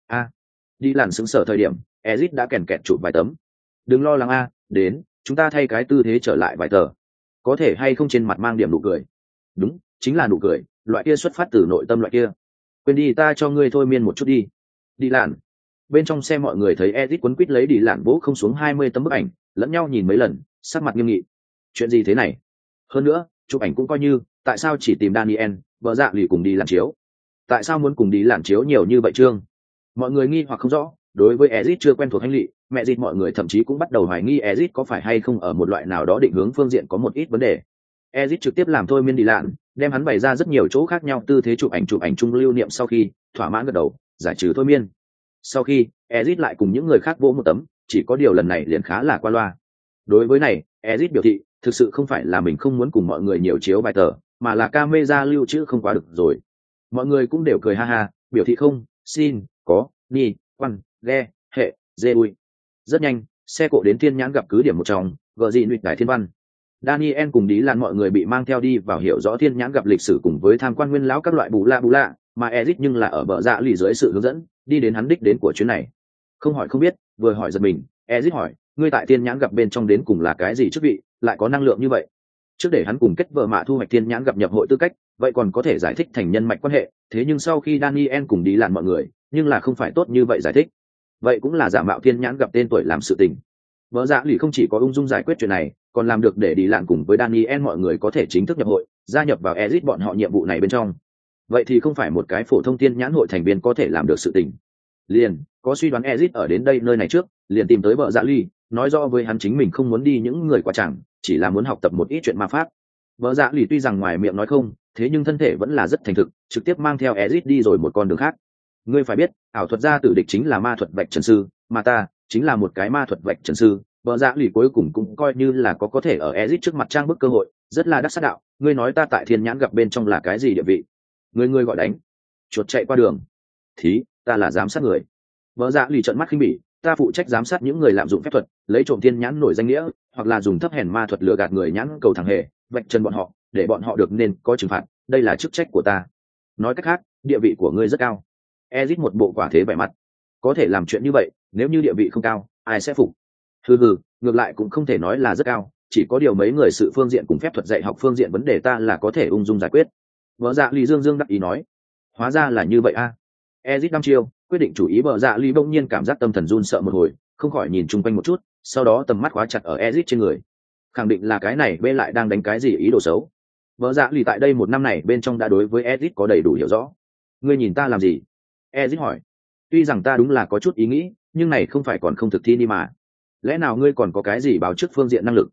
S1: A. Đi lặn xứng sở thời điểm ezit đã kèn kẹt chụp vài tấm. Đừng lo lắng a đến chúng ta thay cái tư thế trở lại vài tờ. Có thể hay không trên mặt mang điểm nụ cười? Đúng chính là nụ cười loại kia xuất phát từ nội tâm loại kia quên đi, ta cho ngươi thôi miên một chút đi. Đi làn bên trong xe mọi người thấy edit quấn quýt lấy đi làn vỗ không xuống hai mươi tấm bức ảnh, lẫn nhau nhìn mấy lần, sắc mặt nghiêm nghị. Chuyện gì thế này? Hơn nữa, chụp ảnh cũng coi như, tại sao chỉ tìm daniel, vợ dạ lì cùng đi làm chiếu? Tại sao muốn cùng đi làm chiếu nhiều như vậy trương mọi người nghi hoặc không rõ, đối với ezit chưa quen thuộc hành lị mẹ dịt mọi người thậm chí cũng bắt đầu hoài nghi ezit có phải hay không ở một loại nào đó định hướng phương diện có một ít vấn đề. Ezit trực tiếp làm thôi miên đi lạn đem hắn bày ra rất nhiều chỗ khác nhau, tư thế chụp ảnh chụp ảnh chung lưu niệm sau khi, thỏa mãn gật đầu, giải trừ thôi miên. Sau khi, ezit lại cùng những người khác vỗ một tấm, chỉ có điều lần này liền khá là qua loa. Đối với này, ezit biểu thị, thực sự không phải là mình không muốn cùng mọi người nhiều chiếu bài tờ, mà là ca mê ra lưu trữ không quá được rồi. Mọi người cũng đều cười ha ha, biểu thị không, xin, có ni quan, ghe, hệ, dê ui. Rất nhanh, xe cộ đến thiên nhãn gặp cứ điểm một trong, gợ dị nụy đại thiên văn. Daniel cùng đi lan mọi người bị mang theo đi vào hiểu rõ thiên nhãn gặp lịch sử cùng với tham quan nguyên lão các loại bù lạ bù lạ, mà Ezic nhưng là ở bờ dạ lì dưới sự hướng dẫn, đi đến hắn đích đến của chuyến này. Không hỏi không biết, vừa hỏi giật mình, Ezic hỏi, ngươi tại thiên nhãn gặp bên trong đến cùng là cái gì chức vị, lại có năng lượng như vậy? Trước để hắn cùng kết vợ mạ thu hoạch thiên nhãn gặp nhập hội tư cách, vậy còn có thể giải thích thành nhân mạch quan hệ, thế nhưng sau khi Daniel cùng đi làn mọi người, nhưng là không phải tốt như vậy giải thích. Vậy cũng là giả mạo thiên nhãn gặp tên tuổi làm sự tình. Vợ dạ lì không chỉ có ung dung giải quyết chuyện này, còn làm được để đi lạn cùng với Daniel mọi người có thể chính thức nhập hội, gia nhập vào Ezic bọn họ nhiệm vụ này bên trong. Vậy thì không phải một cái phổ thông tiên nhãn hội thành viên có thể làm được sự tình. Liền có suy đoán Ezic ở đến đây nơi này trước liền tìm tới vợ dạ ly nói rõ với hắn chính mình không muốn đi những người quá chẳng chỉ là muốn học tập một ít chuyện ma pháp. Vợ dạ ly tuy rằng ngoài miệng nói không thế nhưng thân thể vẫn là rất thành thực trực tiếp mang theo Ezic đi rồi một con đường khác. Ngươi phải biết ảo thuật gia tử địch chính là ma thuật bạch trần sư mà ta chính là một cái ma thuật bạch trần sư vợ dạ lì cuối cùng cũng coi như là có có thể ở ezit trước mặt trang bức cơ hội, rất là đắc sát đạo. Ngươi nói ta tại thiên nhãn gặp bên trong là cái gì địa vị? Người ngươi gọi đánh, chuột chạy qua đường. Thí, ta là giám sát người. Vợ dạ lì trận mắt khinh bỉ, ta phụ trách giám sát những người lạm dụng phép thuật, lấy trộm thiên nhãn nổi danh nghĩa, hoặc là dùng thấp hèn ma thuật lừa gạt người nhãn cầu thằng hề, vạch chân bọn họ, để bọn họ được nên có trừng phạt. Đây là chức trách của ta. Nói cách khác, địa vị của ngươi rất cao. Ezit một bộ quả thế vẻ mặt. Có thể làm chuyện như vậy, nếu như địa vị không cao, ai sẽ phục? Hừ hừ, ngược lại cũng không thể nói là rất cao, chỉ có điều mấy người sự phương diện cùng phép thuật dạy học phương diện vấn đề ta là có thể ung dung giải quyết. Vợ dạ lý dương dương đắc ý nói, hóa ra là như vậy a. À. ezit năm chiêu, quyết định chủ ý vợ dạ lý bỗng nhiên cảm giác tâm thần run sợ một hồi, không khỏi nhìn chung quanh một chút, sau đó tầm mắt khóa chặt ở ezit trên người. Khẳng định là cái này bê lại đang đánh cái gì ý đồ xấu. Vợ dạ lì tại đây một năm này bên trong đã đối với ezit có đầy đủ hiểu rõ. Ngươi nhìn ta làm gì? Ezit hỏi. Tuy rằng ta đúng là có chút ý nghĩ, nhưng này không phải còn không thực thi đi mà lẽ nào ngươi còn có cái gì báo trước phương diện năng lực?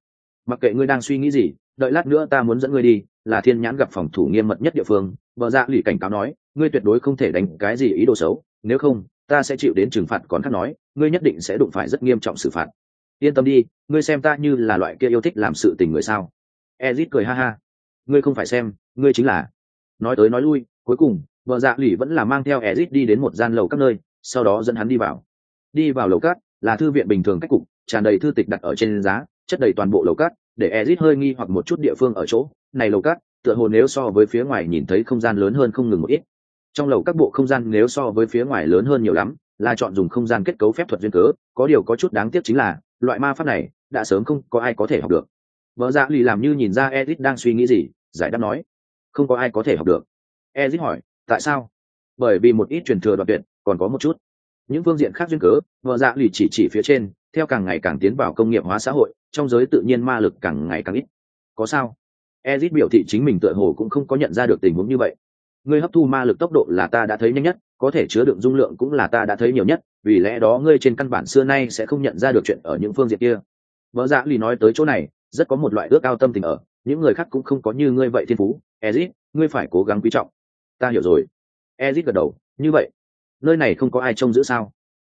S1: Mặc kệ ngươi đang suy nghĩ gì, đợi lát nữa ta muốn dẫn ngươi đi, là thiên nhãn gặp phòng thủ nghiêm mật nhất địa phương. Vợ dạ lì cảnh cáo nói, ngươi tuyệt đối không thể đánh cái gì ý đồ xấu, nếu không, ta sẽ chịu đến trừng phạt còn khác nói, ngươi nhất định sẽ đụng phải rất nghiêm trọng xử phạt. Yên tâm đi, ngươi xem ta như là loại kia yêu thích làm sự tình người sao? Ezit cười ha ha. Ngươi không phải xem, ngươi chính là. Nói tới nói lui, cuối cùng vợ dạ lì vẫn là mang theo ezit đi đến một gian lầu các nơi, sau đó dẫn hắn đi vào. Đi vào lầu cát là thư viện bình thường cách cục, tràn đầy thư tịch đặt ở trên giá, chất đầy toàn bộ lầu cát, để ezit hơi nghi hoặc một chút địa phương ở chỗ. Này lầu cát, tựa hồ nếu so với phía ngoài nhìn thấy không gian lớn hơn không ngừng một ít. Trong lầu các bộ không gian nếu so với phía ngoài lớn hơn nhiều lắm, là chọn dùng không gian kết cấu phép thuật duyên cớ. Có điều có chút đáng tiếc chính là, loại ma pháp này, đã sớm không có ai có thể học được. Vợ dạ lì làm như nhìn ra ezit đang suy nghĩ gì, giải đáp nói, không có ai có thể học được. Ezit hỏi, tại sao? Bởi vì một ít truyền thừa đoạn tuyệt, còn có một chút những phương diện khác duyên cớ, vợ dạ lì chỉ chỉ phía trên, theo càng ngày càng tiến vào công nghiệp hóa xã hội, trong giới tự nhiên ma lực càng ngày càng ít. Có sao? Ezit biểu thị chính mình tựa hồ cũng không có nhận ra được tình huống như vậy. Ngươi hấp thu ma lực tốc độ là ta đã thấy nhanh nhất, có thể chứa đựng dung lượng cũng là ta đã thấy nhiều nhất, vì lẽ đó ngươi trên căn bản xưa nay sẽ không nhận ra được chuyện ở những phương diện kia. Vợ dạ lì nói tới chỗ này, rất có một loại ước ao tâm tình ở, những người khác cũng không có như ngươi vậy thiên phú. Ezit, ngươi phải cố gắng quý trọng. Ta hiểu rồi. Ezit gật đầu, như vậy nơi này không có ai trông giữ sao?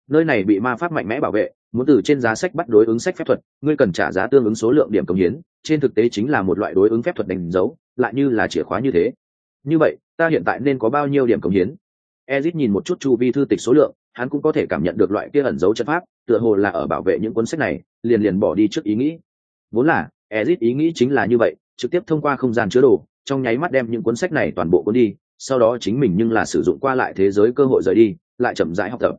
S1: Nơi này bị ma pháp mạnh mẽ bảo vệ, muốn từ trên giá sách bắt đối ứng sách phép thuật, ngươi cần trả giá tương ứng số lượng điểm công hiến, trên thực tế chính là một loại đối ứng phép thuật đánh dấu, lại như là chìa khóa như thế. Như vậy, ta hiện tại nên có bao nhiêu điểm công hiến? Ezit nhìn một chút chu vi thư tịch số lượng, hắn cũng có thể cảm nhận được loại kia ẩn dấu chất pháp, tựa hồ là ở bảo vệ những cuốn sách này, liền liền bỏ đi trước ý nghĩ. Vốn là, ezit ý nghĩ chính là như vậy, trực tiếp thông qua không gian chứa đồ, trong nháy mắt đem những cuốn sách này toàn bộ cuốn đi sau đó chính mình nhưng là sử dụng qua lại thế giới cơ hội rời đi, lại chậm rãi học tập.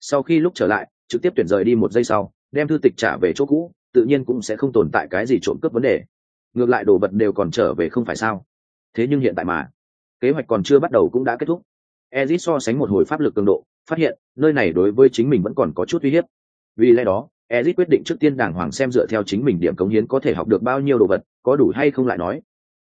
S1: Sau khi lúc trở lại, trực tiếp tuyển rời đi một giây sau, đem thư tịch trả về chỗ cũ, tự nhiên cũng sẽ không tồn tại cái gì trộm cướp vấn đề. Ngược lại đồ vật đều còn trở về không phải sao? Thế nhưng hiện tại mà, kế hoạch còn chưa bắt đầu cũng đã kết thúc. Ezit so sánh một hồi pháp lực cường độ, phát hiện, nơi này đối với chính mình vẫn còn có chút uy hiếp. Vì lẽ đó, ezit quyết định trước tiên đàng hoàng xem dựa theo chính mình điểm cống hiến có thể học được bao nhiêu đồ vật, có đủ hay không lại nói.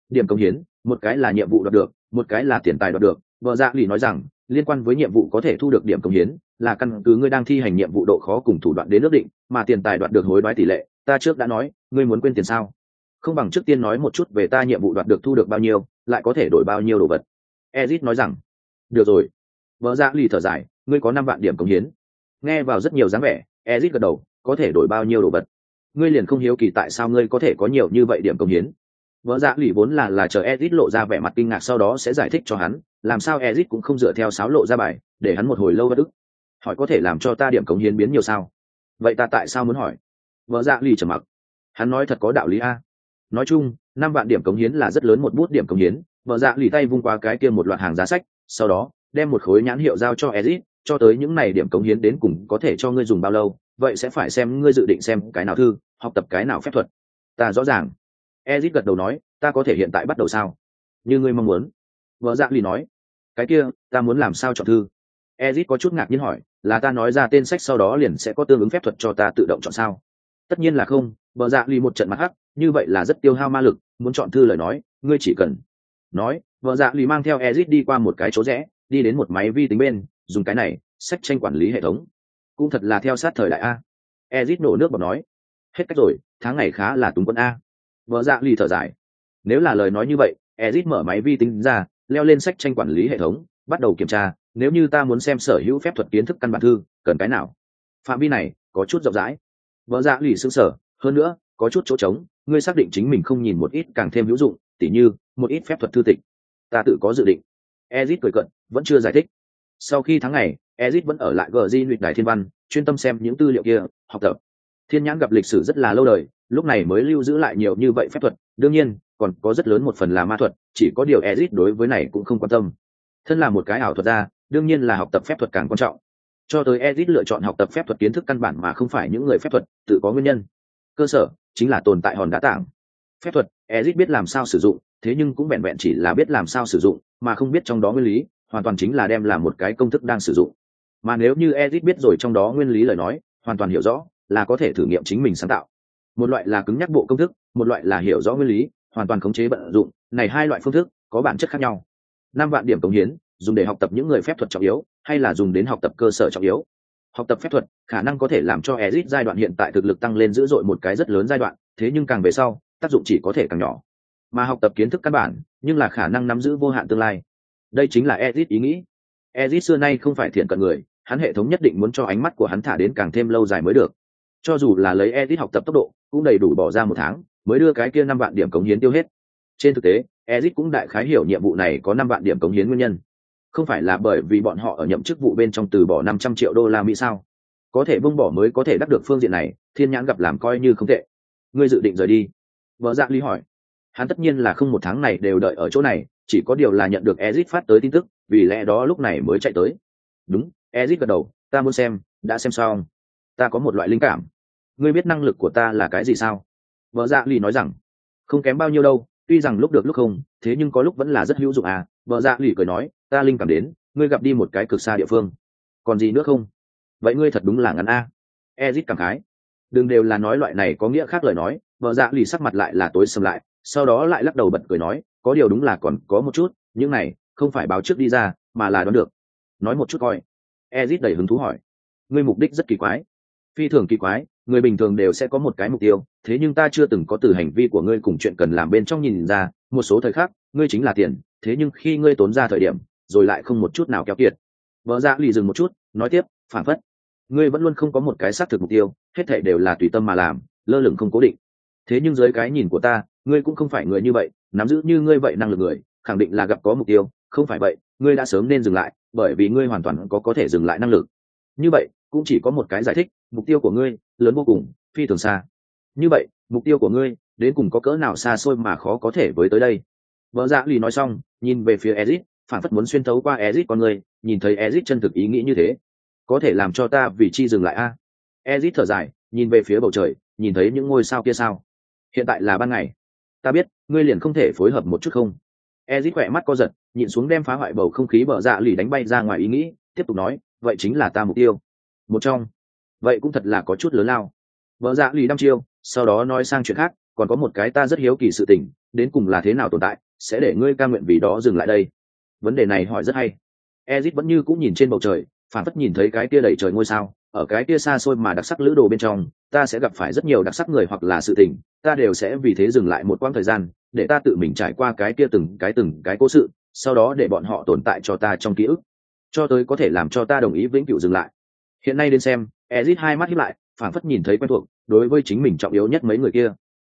S1: Điểm cống hiến một cái là nhiệm vụ đoạt được, một cái là tiền tài đoạt được. Vợ dạ lì nói rằng, liên quan với nhiệm vụ có thể thu được điểm công hiến, là căn cứ ngươi đang thi hành nhiệm vụ độ khó cùng thủ đoạn đến ước định, mà tiền tài đoạt được hối đoái tỷ lệ, ta trước đã nói, ngươi muốn quên tiền sao? Không bằng trước tiên nói một chút về ta nhiệm vụ đoạt được thu được bao nhiêu, lại có thể đổi bao nhiêu đồ vật. Ezit nói rằng, được rồi. Vợ dạ lì thở dài, ngươi có năm vạn điểm công hiến. Nghe vào rất nhiều dáng vẻ, ezit gật đầu, có thể đổi bao nhiêu đồ vật? Ngươi liền không hiếu kỳ tại sao ngươi có thể có nhiều như vậy điểm công hiến? Vợ dạ lì vốn là là chờ ezit lộ ra vẻ mặt kinh ngạc sau đó sẽ giải thích cho hắn, làm sao ezit cũng không dựa theo sáo lộ ra bài, để hắn một hồi lâu bất ức. Hỏi có thể làm cho ta điểm cống hiến biến nhiều sao? Vậy ta tại sao muốn hỏi? Vợ dạ lì trầm mặc. Hắn nói thật có đạo lý a. Nói chung, năm vạn điểm cống hiến là rất lớn một bút điểm cống hiến. Vợ dạ lì tay vung qua cái kia một loạt hàng giá sách, sau đó, đem một khối nhãn hiệu giao cho ezit, cho tới những này điểm cống hiến đến cùng có thể cho ngươi dùng bao lâu, vậy sẽ phải xem ngươi dự định xem cái nào thư, học tập cái nào phép thuật. Ta rõ ràng ezit gật đầu nói, ta có thể hiện tại bắt đầu sao? Như ngươi mong muốn. Vợ dạ lì nói, cái kia, ta muốn làm sao chọn thư? Ezit có chút ngạc nhiên hỏi, là ta nói ra tên sách sau đó liền sẽ có tương ứng phép thuật cho ta tự động chọn sao? Tất nhiên là không. Vợ dạ lì một trận mặt hắc, như vậy là rất tiêu hao ma lực, muốn chọn thư lời nói, ngươi chỉ cần nói. Vợ dạ lì mang theo ezit đi qua một cái chỗ rẽ, đi đến một máy vi tính bên, dùng cái này, sách tranh quản lý hệ thống. Cũng thật là theo sát thời đại a. Ezit nổ nước bọt nói, hết cách rồi, tháng ngày khá là túng quân a vợ dạ lì thở dài. Nếu là lời nói như vậy, ezit mở máy vi tính ra, leo lên sách tranh quản lý hệ thống, bắt đầu kiểm tra, nếu như ta muốn xem sở hữu phép thuật kiến thức căn bản thư, cần cái nào? Phạm vi này, có chút rộng rãi. Vợ dạ lì xứng sở hơn nữa, có chút chỗ trống, ngươi xác định chính mình không nhìn một ít càng thêm hữu dụng, tỉ như, một ít phép thuật thư tịch. Ta tự có dự định. Ezit cười cận vẫn chưa giải thích. Sau khi tháng này ezit vẫn ở lại gờ di luyện đài thiên văn, chuyên tâm xem những tư liệu kia, học tập. Thiên nhãn gặp lịch sử rất là lâu đời lúc này mới lưu giữ lại nhiều như vậy phép thuật, đương nhiên, còn có rất lớn một phần là ma thuật, chỉ có điều ezit đối với này cũng không quan tâm. Thân là một cái ảo thuật gia, đương nhiên là học tập phép thuật càng quan trọng. Cho tới ezit lựa chọn học tập phép thuật kiến thức căn bản mà không phải những người phép thuật, tự có nguyên nhân. Cơ sở, chính là tồn tại hòn đá tảng. Phép thuật, ezit biết làm sao sử dụng, thế nhưng cũng vẹn vẹn chỉ là biết làm sao sử dụng, mà không biết trong đó nguyên lý, hoàn toàn chính là đem làm một cái công thức đang sử dụng. Mà nếu như ezit biết rồi trong đó nguyên lý lời nói, hoàn toàn hiểu rõ, là có thể thử nghiệm chính mình sáng tạo một loại là cứng nhắc bộ công thức, một loại là hiểu rõ nguyên lý, hoàn toàn khống chế vận dụng. Này hai loại phương thức có bản chất khác nhau. Năm vạn điểm cống hiến, dùng để học tập những người phép thuật trọng yếu, hay là dùng đến học tập cơ sở trọng yếu. Học tập phép thuật, khả năng có thể làm cho ezit giai đoạn hiện tại thực lực tăng lên dữ dội một cái rất lớn giai đoạn, thế nhưng càng về sau, tác dụng chỉ có thể càng nhỏ. Mà học tập kiến thức căn bản, nhưng là khả năng nắm giữ vô hạn tương lai. Đây chính là ezit ý nghĩ. Ezit xưa nay không phải thiện cận người, hắn hệ thống nhất định muốn cho ánh mắt của hắn thả đến càng thêm lâu dài mới được cho dù là lấy Edit học tập tốc độ, cũng đầy đủ bỏ ra một tháng, mới đưa cái kia năm vạn điểm cống hiến tiêu hết. Trên thực tế, Edit cũng đại khái hiểu nhiệm vụ này có năm vạn điểm cống hiến nguyên nhân. Không phải là bởi vì bọn họ ở nhậm chức vụ bên trong từ bỏ năm trăm triệu đô la mỹ sao? Có thể bông bỏ mới có thể đắc được phương diện này, thiên nhãn gặp làm coi như không tệ. Ngươi dự định rời đi? Vợ dạ lý hỏi. Hắn tất nhiên là không một tháng này đều đợi ở chỗ này, chỉ có điều là nhận được ezit phát tới tin tức, vì lẽ đó lúc này mới chạy tới. Đúng ezit gật đầu, ta muốn xem, đã xem xong ta có một loại linh cảm. Ngươi biết năng lực của ta là cái gì sao? Vợ dạ lì nói rằng, không kém bao nhiêu đâu, tuy rằng lúc được lúc không, thế nhưng có lúc vẫn là rất hữu dụng à. Vợ dạ lì cười nói, ta linh cảm đến, ngươi gặp đi một cái cực xa địa phương. Còn gì nữa không? Vậy ngươi thật đúng là ngắn a. Ezit cảm khái. Đừng đều là nói loại này có nghĩa khác lời nói. Vợ dạ lì sắc mặt lại là tối sầm lại, sau đó lại lắc đầu bật cười nói, có điều đúng là còn có một chút, những này không phải báo trước đi ra, mà là đoán được. Nói một chút coi. Ezit đầy hứng thú hỏi, ngươi mục đích rất kỳ quái phi thường kỳ quái, người bình thường đều sẽ có một cái mục tiêu, thế nhưng ta chưa từng có từ hành vi của ngươi cùng chuyện cần làm bên trong nhìn ra, một số thời khắc, ngươi chính là tiền, thế nhưng khi ngươi tốn ra thời điểm, rồi lại không một chút nào kéo kiệt. Vợ dạ lì dừng một chút, nói tiếp, phản phất, ngươi vẫn luôn không có một cái xác thực mục tiêu, hết thệ đều là tùy tâm mà làm, lơ lửng không cố định. Thế nhưng dưới cái nhìn của ta, ngươi cũng không phải người như vậy, nắm giữ như ngươi vậy năng lực người, khẳng định là gặp có mục tiêu, không phải vậy, ngươi đã sớm nên dừng lại, bởi vì ngươi hoàn toàn có có thể dừng lại năng lực như vậy, cũng chỉ có một cái giải thích, mục tiêu của ngươi, lớn vô cùng, phi thường xa. Như vậy, mục tiêu của ngươi, đến cùng có cỡ nào xa xôi mà khó có thể với tới đây? Vợ dạ lì nói xong, nhìn về phía ezit phản phất muốn xuyên thấu qua ezit con người, nhìn thấy ezit chân thực ý nghĩ như thế. Có thể làm cho ta vì chi dừng lại a? À? ezit thở dài, nhìn về phía bầu trời, nhìn thấy những ngôi sao kia sao? Hiện tại là ban ngày. Ta biết, ngươi liền không thể phối hợp một chút không? Ezit khỏe mắt co giật nhìn xuống đem phá hoại bầu không khí bờ dạ lì đánh bay ra ngoài ý nghĩ, tiếp tục nói vậy chính là ta mục tiêu. Một trong. Vậy cũng thật là có chút lớn lao. Vợ dạ lì đăm chiêu, sau đó nói sang chuyện khác, còn có một cái ta rất hiếu kỳ sự tình, đến cùng là thế nào tồn tại, sẽ để ngươi ca nguyện vì đó dừng lại đây. Vấn đề này hỏi rất hay. Ezit vẫn như cũng nhìn trên bầu trời, phản phất nhìn thấy cái kia đầy trời ngôi sao, ở cái kia xa xôi mà đặc sắc lữ đồ bên trong, ta sẽ gặp phải rất nhiều đặc sắc người hoặc là sự tình, ta đều sẽ vì thế dừng lại một quãng thời gian, để ta tự mình trải qua cái kia từng cái từng cái cố sự, sau đó để bọn họ tồn tại cho ta trong ký ức cho tới có thể làm cho ta đồng ý vĩnh cửu dừng lại. Hiện nay đến xem ezit hai mắt hiếp lại phảng phất nhìn thấy quen thuộc đối với chính mình trọng yếu nhất mấy người kia.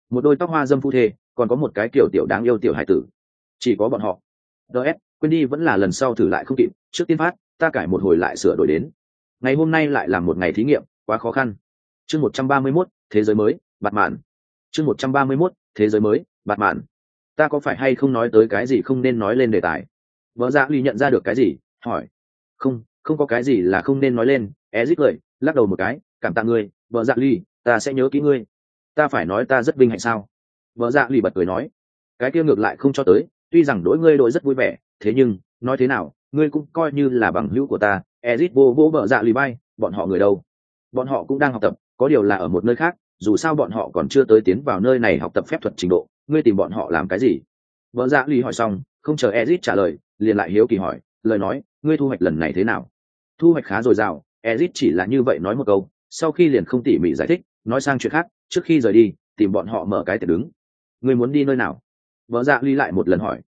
S1: Một đôi tóc hoa dâm phu thê còn có một cái kiểu tiểu đáng yêu tiểu hải tử. Chỉ có bọn họ. Ts quên đi vẫn là lần sau thử lại không kịp trước tiên phát ta cải một hồi lại sửa đổi đến. Ngày hôm nay lại là một ngày thí nghiệm quá khó khăn. Chương một trăm ba mươi 131, thế giới mới bạt mạn. Chương một trăm ba mươi 131, thế giới mới bạt mạn. Ta có phải hay không nói tới cái gì không nên nói lên đề tài? Vợ dạ ly nhận ra được cái gì hỏi không không có cái gì là không nên nói lên ezit cười, lắc đầu một cái, cảm tạ ngươi, vợ dạ ly, ta sẽ nhớ kỹ ngươi. Ta phải nói ta rất vinh hạnh sao? Vợ dạ ly bật cười nói, cái kia ngược lại không cho tới, tuy rằng đối ngươi đội rất vui vẻ, thế nhưng, nói thế nào, ngươi cũng coi như là bằng hữu của ta ezit vô vô vợ dạ Ly bay bọn họ người đâu? Bọn họ cũng đang học tập, có điều là ở một nơi khác, dù sao bọn họ còn chưa tới tiến vào nơi này học tập phép thuật trình độ, ngươi tìm bọn họ làm cái gì? Vợ dạ Ly hỏi xong, không chờ ezit trả lời, liền lại hiếu kỳ hỏi, lời nói ngươi thu hoạch lần này thế nào? Thu hoạch khá dồi dào ezit chỉ là như vậy nói một câu, sau khi liền không tỉ mỉ giải thích, nói sang chuyện khác, trước khi rời đi, tìm bọn họ mở cái tiệc đứng. Ngươi muốn đi nơi nào? Vợ dạ ly lại một lần hỏi.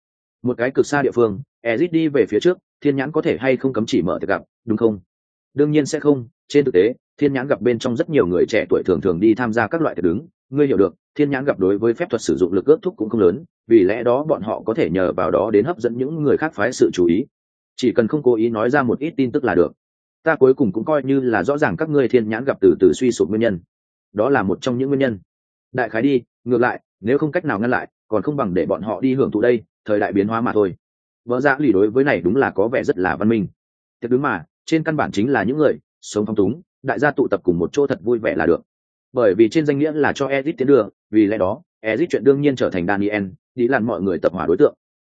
S1: Một cái cực xa địa phương ezit đi về phía trước, thiên nhãn có thể hay không cấm chỉ mở tiệc gặp, đúng không? Đương nhiên sẽ không, trên thực tế, thiên nhãn gặp bên trong rất nhiều người trẻ tuổi thường thường đi tham gia các loại tiệc đứng, ngươi hiểu được, thiên nhãn gặp đối với phép thuật sử dụng lực ước thúc cũng không lớn, vì lẽ đó bọn họ có thể nhờ vào đó đến hấp dẫn những người khác phái sự chú ý chỉ cần không cố ý nói ra một ít tin tức là được. Ta cuối cùng cũng coi như là rõ ràng các ngươi thiên nhãn gặp từ từ suy sụp nguyên nhân. Đó là một trong những nguyên nhân. Đại khái đi ngược lại nếu không cách nào ngăn lại còn không bằng để bọn họ đi hưởng thụ đây thời đại biến hóa mà thôi. Vợ dạ lì đối với này đúng là có vẻ rất là văn minh. Thật đứng mà trên căn bản chính là những người sống phong túng đại gia tụ tập cùng một chỗ thật vui vẻ là được. Bởi vì trên danh nghĩa là cho Ezit tiến đường, vì lẽ đó Ezit chuyện đương nhiên trở thành Daniel, đi làm mọi người tập hỏa đối tượng.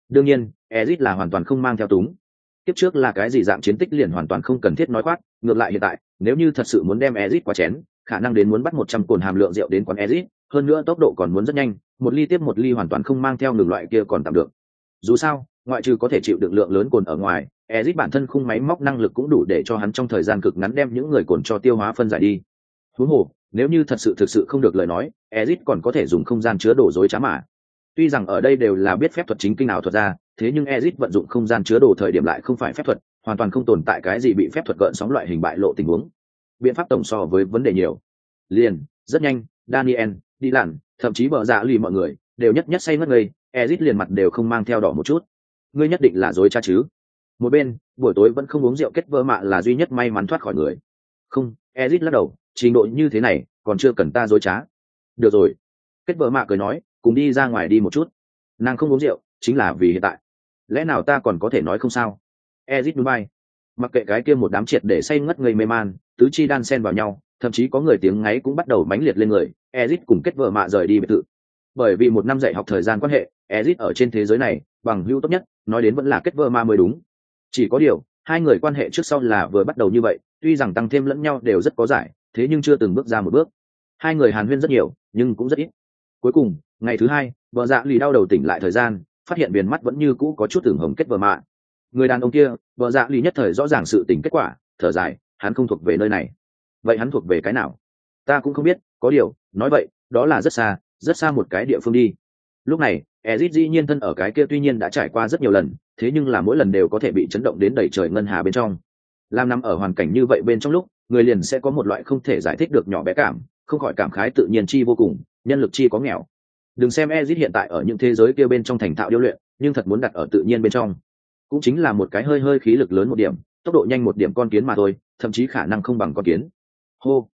S1: Đương nhiên, Ezit là hoàn toàn không mang theo túng. Tiếp trước là cái gì dạng chiến tích liền hoàn toàn không cần thiết nói khoát ngược lại hiện tại, nếu như thật sự muốn đem Ezit qua chén, khả năng đến muốn bắt một trăm cồn hàm lượng rượu đến quán Ezit, hơn nữa tốc độ còn muốn rất nhanh, một ly tiếp một ly hoàn toàn không mang theo đường loại kia còn tạm được. Dù sao, ngoại trừ có thể chịu được lượng lớn cồn ở ngoài, Ezit bản thân khung máy móc năng lực cũng đủ để cho hắn trong thời gian cực ngắn đem những người cồn cho tiêu hóa phân giải đi. thú hồ, nếu như thật sự thực sự không được lời nói ezit còn có thể dùng không gian chứa đồ dối trá mà tuy rằng ở đây đều là biết phép thuật chính kinh nào thuật ra thế nhưng Ezic vận dụng không gian chứa đồ thời điểm lại không phải phép thuật, hoàn toàn không tồn tại cái gì bị phép thuật gợn sóng loại hình bại lộ tình huống. Biện pháp tổng so với vấn đề nhiều. Liền, rất nhanh, daniel đi lặn thậm chí bờ dạ lì mọi người, đều nhất nhất say ngất ngây Ezic liền mặt đều không mang theo đỏ một chút. Ngươi nhất định là dối trá chứ? Một bên, buổi tối vẫn không uống rượu kết vỡ mạ là duy nhất may mắn thoát khỏi người. Không Ezic lắc đầu, trình độ như thế này, còn chưa cần ta dối trá. Được rồi. Kết vợ mạ cười nói, cùng đi ra ngoài đi một chút. Nàng không uống rượu, chính là vì hiện tại lẽ nào ta còn có thể nói không sao? Ezit dubai. Bay mặc kệ cái kia một đám triệt để say ngất ngây mê man, tứ chi đan sen vào nhau, thậm chí có người tiếng ngáy cũng bắt đầu mãnh liệt lên người ezit cùng kết vợ mạ rời đi biệt thự. Bởi vì một năm dạy học thời gian quan hệ ezit ở trên thế giới này, bằng hữu tốt nhất, nói đến vẫn là kết vợ ma mới đúng. Chỉ có điều, hai người quan hệ trước sau là vừa bắt đầu như vậy, tuy rằng tăng thêm lẫn nhau đều rất có giải, thế nhưng chưa từng bước ra một bước. Hai người hàn huyên rất nhiều, nhưng cũng rất ít. Cuối cùng, ngày thứ hai, vợ dạ lì đau đầu tỉnh lại thời gian phát hiện viền mắt vẫn như cũ có chút tưởng hồng kết vợ mạ người đàn ông kia, vợ dạ lì nhất thời rõ ràng sự tỉnh kết quả, thở dài, hắn không thuộc về nơi này. Vậy hắn thuộc về cái nào? Ta cũng không biết, có điều, nói vậy, đó là rất xa rất xa một cái địa phương đi. Lúc này ezit dĩ nhiên thân ở cái kia tuy nhiên đã trải qua rất nhiều lần, thế nhưng là mỗi lần đều có thể bị chấn động đến đẩy trời ngân hà bên trong. Làm nằm ở hoàn cảnh như vậy bên trong lúc, người liền sẽ có một loại không thể giải thích được nhỏ bé cảm, không khỏi cảm khái tự nhiên chi vô cùng, nhân lực chi có nghèo đừng xem ezit hiện tại ở những thế giới kia bên trong thành thạo điêu luyện, nhưng thật muốn đặt ở tự nhiên bên trong. Cũng chính là một cái hơi hơi khí lực lớn một điểm, tốc độ nhanh một điểm con kiến mà thôi, thậm chí khả năng không bằng con kiến. Hô!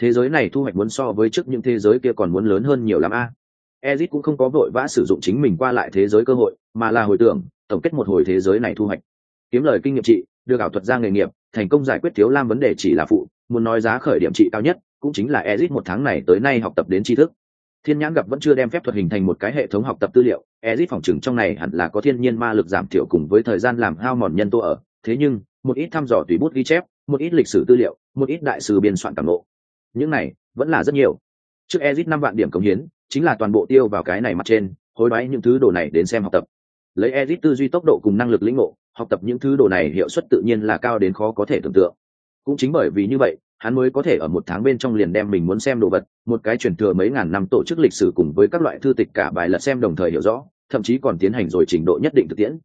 S1: Thế giới này thu hoạch muốn so với trước những thế giới kia còn muốn lớn hơn nhiều lắm a. À. ezit cũng không có vội vã sử dụng chính mình qua lại thế giới cơ hội, mà là hồi tưởng, tổng kết một hồi thế giới này thu hoạch. Kiếm lời kinh nghiệm trị, đưa ảo thuật ra nghề nghiệp, thành công giải quyết thiếu lam vấn đề chỉ là phụ, muốn nói giá khởi điểm trị cao nhất, cũng chính là ezit một tháng này tới nay học tập đến tri thức thiên nhãn gặp vẫn chưa đem phép thuật hình thành một cái hệ thống học tập tư liệu, ezit phòng chừng trong này hẳn là có thiên nhiên ma lực giảm thiểu cùng với thời gian làm hao mòn nhân tô ở. Thế nhưng, một ít thăm dò tùy bút ghi chép, một ít lịch sử tư liệu, một ít đại sư biên soạn cảm lộ những này vẫn là rất nhiều. Trước ezit năm vạn điểm cống hiến, chính là toàn bộ tiêu vào cái này mặt trên, hối đoái những thứ đồ này đến xem học tập. Lấy ezit tư duy tốc độ cùng năng lực lĩnh ngộ, học tập những thứ đồ này hiệu suất tự nhiên là cao đến khó có thể tưởng tượng. Cũng chính bởi vì như vậy hắn mới có thể ở một tháng bên trong liền đem mình muốn xem đồ vật, một cái truyền thừa mấy ngàn năm tổ chức lịch sử cùng với các loại thư tịch cả bài lật xem đồng thời hiểu rõ, thậm chí còn tiến hành rồi trình độ nhất định thực tiễn.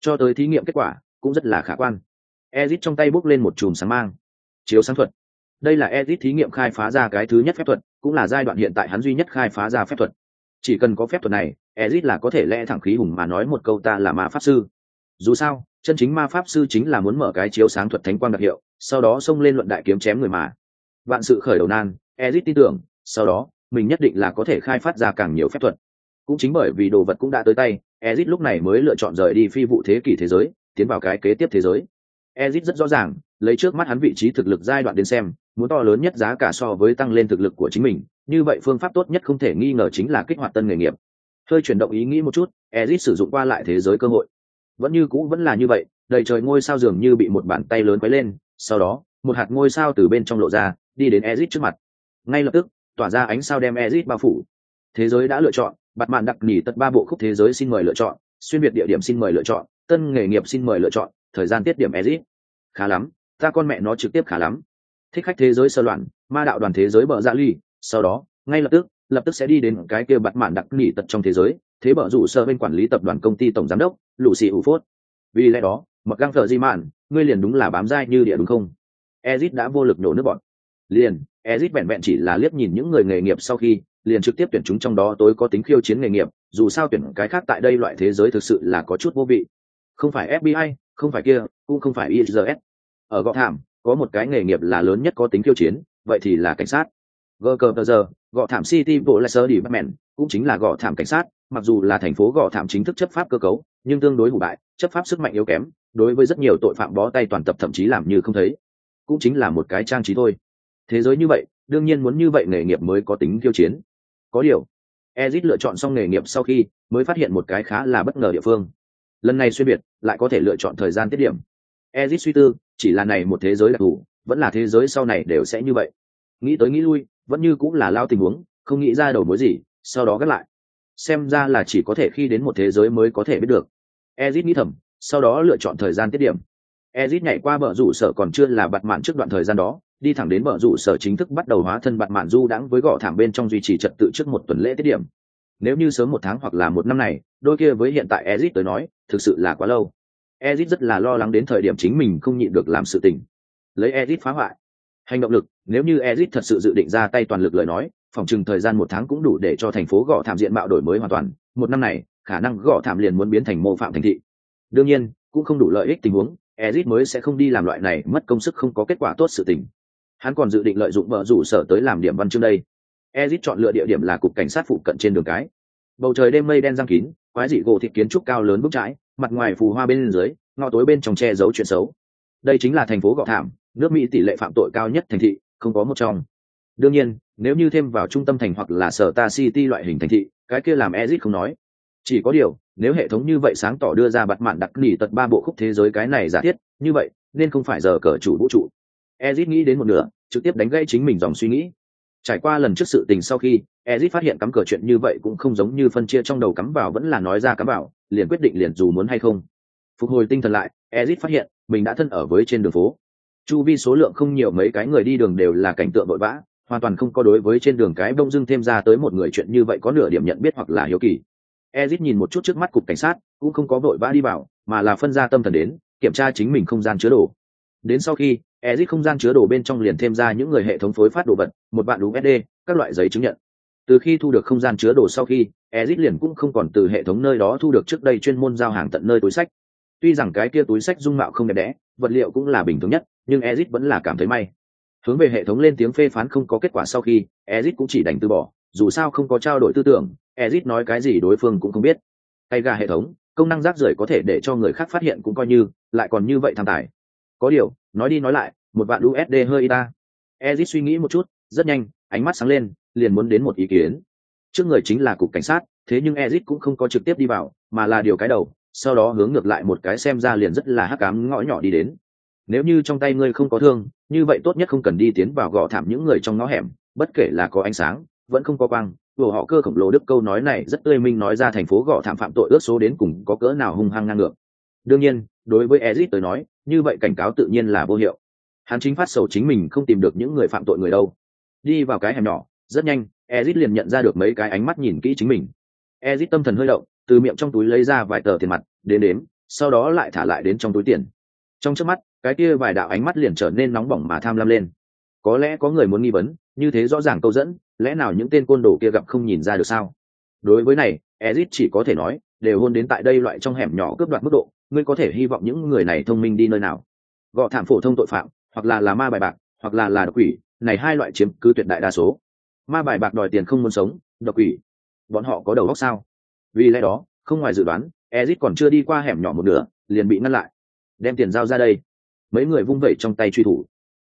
S1: Cho tới thí nghiệm kết quả, cũng rất là khả quan. Ezit trong tay bốc lên một chùm sáng mang. Chiếu sáng thuật. Đây là ezit thí nghiệm khai phá ra cái thứ nhất phép thuật, cũng là giai đoạn hiện tại hắn duy nhất khai phá ra phép thuật. Chỉ cần có phép thuật này, ezit là có thể lẽ thẳng khí hùng mà nói một câu ta là ma pháp sư. Dù sao chân chính ma pháp sư chính là muốn mở cái chiếu sáng thuật thánh quang đặc hiệu, sau đó xông lên luận đại kiếm chém người mà. Vạn sự khởi đầu nan, ezit tin tưởng, sau đó, mình nhất định là có thể khai phát ra càng nhiều phép thuật. Cũng chính bởi vì đồ vật cũng đã tới tay, ezit lúc này mới lựa chọn rời đi phi vụ thế kỷ thế giới, tiến vào cái kế tiếp thế giới. Ezit rất rõ ràng, lấy trước mắt hắn vị trí thực lực giai đoạn đến xem, muốn to lớn nhất giá cả so với tăng lên thực lực của chính mình, như vậy phương pháp tốt nhất không thể nghi ngờ chính là kích hoạt tân nghề nghiệp. Hơi chuyển động ý nghĩ một chút, ezit sử dụng qua lại thế giới cơ hội vẫn như cũ vẫn là như vậy, đầy trời ngôi sao dường như bị một bàn tay lớn quấy lên, sau đó, một hạt ngôi sao từ bên trong lộ ra, đi đến ezit trước mặt. Ngay lập tức, tỏa ra ánh sao đem ezit bao phủ. Thế giới đã lựa chọn bặt mạn đặc nỉ tật ba bộ khúc thế giới xin mời lựa chọn, xuyên việt địa điểm xin mời lựa chọn, tân nghề nghiệp xin mời lựa chọn, thời gian tiết điểm ezit. Khá lắm, ta con mẹ nó trực tiếp khá lắm. Thích khách thế giới sơ loạn, ma đạo đoàn thế giới bờ dạ ly, sau đó, ngay lập tức lập tức sẽ đi đến cái kia bạt mạn đặc nỉ tật trong thế giới, thế bờ rủ sơ bên quản lý tập đoàn công ty tổng giám đốc lũ xì ủ phốt. Vì lẽ đó, mặc găng thợ di mạn, ngươi liền đúng là bám dai như địa đúng không? Ezit đã vô lực nổ nước bọn. Liền, ezit vẹn vẹn chỉ là liếc nhìn những người nghề nghiệp sau khi, liền trực tiếp tuyển chúng trong đó tối có tính khiêu chiến nghề nghiệp, dù sao tuyển cái khác tại đây loại thế giới thực sự là có chút vô vị. Không phải fbi không phải kia, cũng không phải IRS. ở gọ thảm, có một cái nghề nghiệp là lớn nhất có tính khiêu chiến, vậy thì là cảnh sát. Gờ cờ tờ giờ, gọ thảm city bộ laser sơ đi bắt mẹn cũng chính là gọ thảm cảnh sát mặc dù là thành phố gò thảm chính thức chấp pháp cơ cấu, nhưng tương đối hủ bại, chấp pháp sức mạnh yếu kém, đối với rất nhiều tội phạm bó tay toàn tập thậm chí làm như không thấy. Cũng chính là một cái trang trí thôi. Thế giới như vậy, đương nhiên muốn như vậy nghề nghiệp mới có tính tiêu chiến. Có điều, ezit lựa chọn xong nghề nghiệp sau khi, mới phát hiện một cái khá là bất ngờ địa phương. Lần này xuyên biệt, lại có thể lựa chọn thời gian tiết điểm. Ezit suy tư, chỉ là này một thế giới đặc thù, vẫn là thế giới sau này đều sẽ như vậy. Nghĩ tới nghĩ lui, vẫn như cũng là lao tình huống, không nghĩ ra đầu mối gì, sau đó gác lại xem ra là chỉ có thể khi đến một thế giới mới có thể biết được. Ezit nghĩ thầm, sau đó lựa chọn thời gian tiết điểm. Ezit nhảy qua bờ rủ sở còn chưa là bặt mạn trước đoạn thời gian đó, đi thẳng đến bờ rủ sở chính thức bắt đầu hóa thân bặt mạn du đãng với gõ thảm bên trong duy trì trật tự trước một tuần lễ tiết điểm. Nếu như sớm một tháng hoặc là một năm này, đôi kia với hiện tại ezit tới nói, thực sự là quá lâu. Ezit rất là lo lắng đến thời điểm chính mình không nhịn được làm sự tình. Lấy ezit phá hoại. Hành động lực, nếu như ezit thật sự dự định ra tay toàn lực lời nói phòng chừng thời gian một tháng cũng đủ để cho thành phố gõ thảm diện mạo đổi mới hoàn toàn. Một năm này khả năng gõ thảm liền muốn biến thành mô phạm thành thị. Đương nhiên cũng không đủ lợi ích tình huống ezit mới sẽ không đi làm loại này mất công sức không có kết quả tốt sự tình. Hắn còn dự định lợi dụng vợ rủ sở tới làm điểm văn chương đây. Ezit chọn lựa địa điểm là cục cảnh sát phụ cận trên đường cái. Bầu trời đêm mây đen giăng kín quái dị gỗ thịt kiến trúc cao lớn vững trái, mặt ngoài phù hoa bên dưới ngõ tối bên trong che giấu chuyện xấu. Đây chính là thành phố gọ thảm nước mỹ tỷ lệ phạm tội cao nhất thành thị không có một trong đương nhiên, nếu như thêm vào trung tâm thành hoặc là sở ta city loại hình thành thị, cái kia làm ezit không nói. Chỉ có điều, nếu hệ thống như vậy sáng tỏ đưa ra bặt mạn đặc nỉ tật ba bộ khúc thế giới cái này giả thiết, như vậy, nên không phải giờ cờ chủ vũ trụ. Ezit nghĩ đến một nửa, trực tiếp đánh gãy chính mình dòng suy nghĩ. Trải qua lần trước sự tình sau khi ezit phát hiện cắm cờ chuyện như vậy cũng không giống như phân chia trong đầu cắm vào vẫn là nói ra cắm vào, liền quyết định liền dù muốn hay không. Phục hồi tinh thần lại ezit phát hiện, mình đã thân ở với trên đường phố. Chu vi số lượng không nhiều mấy cái người đi đường đều là cảnh tượng vội vã hoàn toàn không có đối với trên đường cái Đông dưng thêm ra tới một người chuyện như vậy có nửa điểm nhận biết hoặc là hiếu kỳ. Ezit nhìn một chút trước mắt cục cảnh sát cũng không có vội vã đi vào mà là phân ra tâm thần đến kiểm tra chính mình không gian chứa đồ. Đến sau khi ezit không gian chứa đồ bên trong liền thêm ra những người hệ thống phối phát đồ vật một bạn SD, các loại giấy chứng nhận. Từ khi thu được không gian chứa đồ sau khi ezit liền cũng không còn từ hệ thống nơi đó thu được trước đây chuyên môn giao hàng tận nơi túi sách. Tuy rằng cái kia túi sách dung mạo không đẹp đẽ vật liệu cũng là bình thường nhất nhưng ezit vẫn là cảm thấy may hướng về hệ thống lên tiếng phê phán không có kết quả sau khi ezit cũng chỉ đành từ bỏ, dù sao không có trao đổi tư tưởng ezit nói cái gì đối phương cũng không biết. Tay gà hệ thống, công năng rác rưởi có thể để cho người khác phát hiện cũng coi như, lại còn như vậy tham tài. Có điều, nói đi nói lại, một vạn usd hơi y ta. Ezit suy nghĩ một chút, rất nhanh, ánh mắt sáng lên, liền muốn đến một ý kiến. Trước người chính là cục cảnh sát, thế nhưng ezit cũng không có trực tiếp đi vào, mà là điều cái đầu, sau đó hướng ngược lại một cái xem ra liền rất là hắc cám ngõ nhỏ đi đến nếu như trong tay ngươi không có thương, như vậy tốt nhất không cần đi tiến vào gò thảm những người trong ngõ hẻm, bất kể là có ánh sáng, vẫn không có quang. Của họ cơ khổng lồ đức câu nói này rất tươi minh nói ra thành phố gò thảm phạm tội ước số đến cùng có cỡ nào hung hăng ngang ngược. Đương nhiên, đối với ezit tới nói, như vậy cảnh cáo tự nhiên là vô hiệu. Hắn chính phát sầu chính mình không tìm được những người phạm tội người đâu. Đi vào cái hẻm nhỏ, rất nhanh, ezit liền nhận ra được mấy cái ánh mắt nhìn kỹ chính mình. Ezit tâm thần hơi động, từ miệng trong túi lấy ra vài tờ tiền mặt, đến đếm, sau đó lại thả lại đến trong túi tiền trong trước mắt, cái kia vài đạo ánh mắt liền trở nên nóng bỏng mà tham lam lên. Có lẽ có người muốn nghi vấn, như thế rõ ràng câu dẫn, lẽ nào những tên côn đồ kia gặp không nhìn ra được sao? Đối với này, ezit chỉ có thể nói, đều hôn đến tại đây loại trong hẻm nhỏ cướp đoạt mức độ, ngươi có thể hy vọng những người này thông minh đi nơi nào? Gọ thảm phổ thông tội phạm, hoặc là là ma bài bạc, hoặc là là độc quỷ, này hai loại chiếm cứ tuyệt đại đa số. Ma bài bạc đòi tiền không muốn sống, độc quỷ. Bọn họ có đầu óc sao? Vì lẽ đó, không ngoài dự đoán, ezit còn chưa đi qua hẻm nhỏ một nửa, liền bị ngăn lại đem tiền giao ra đây. Mấy người vung vẩy trong tay truy thủ.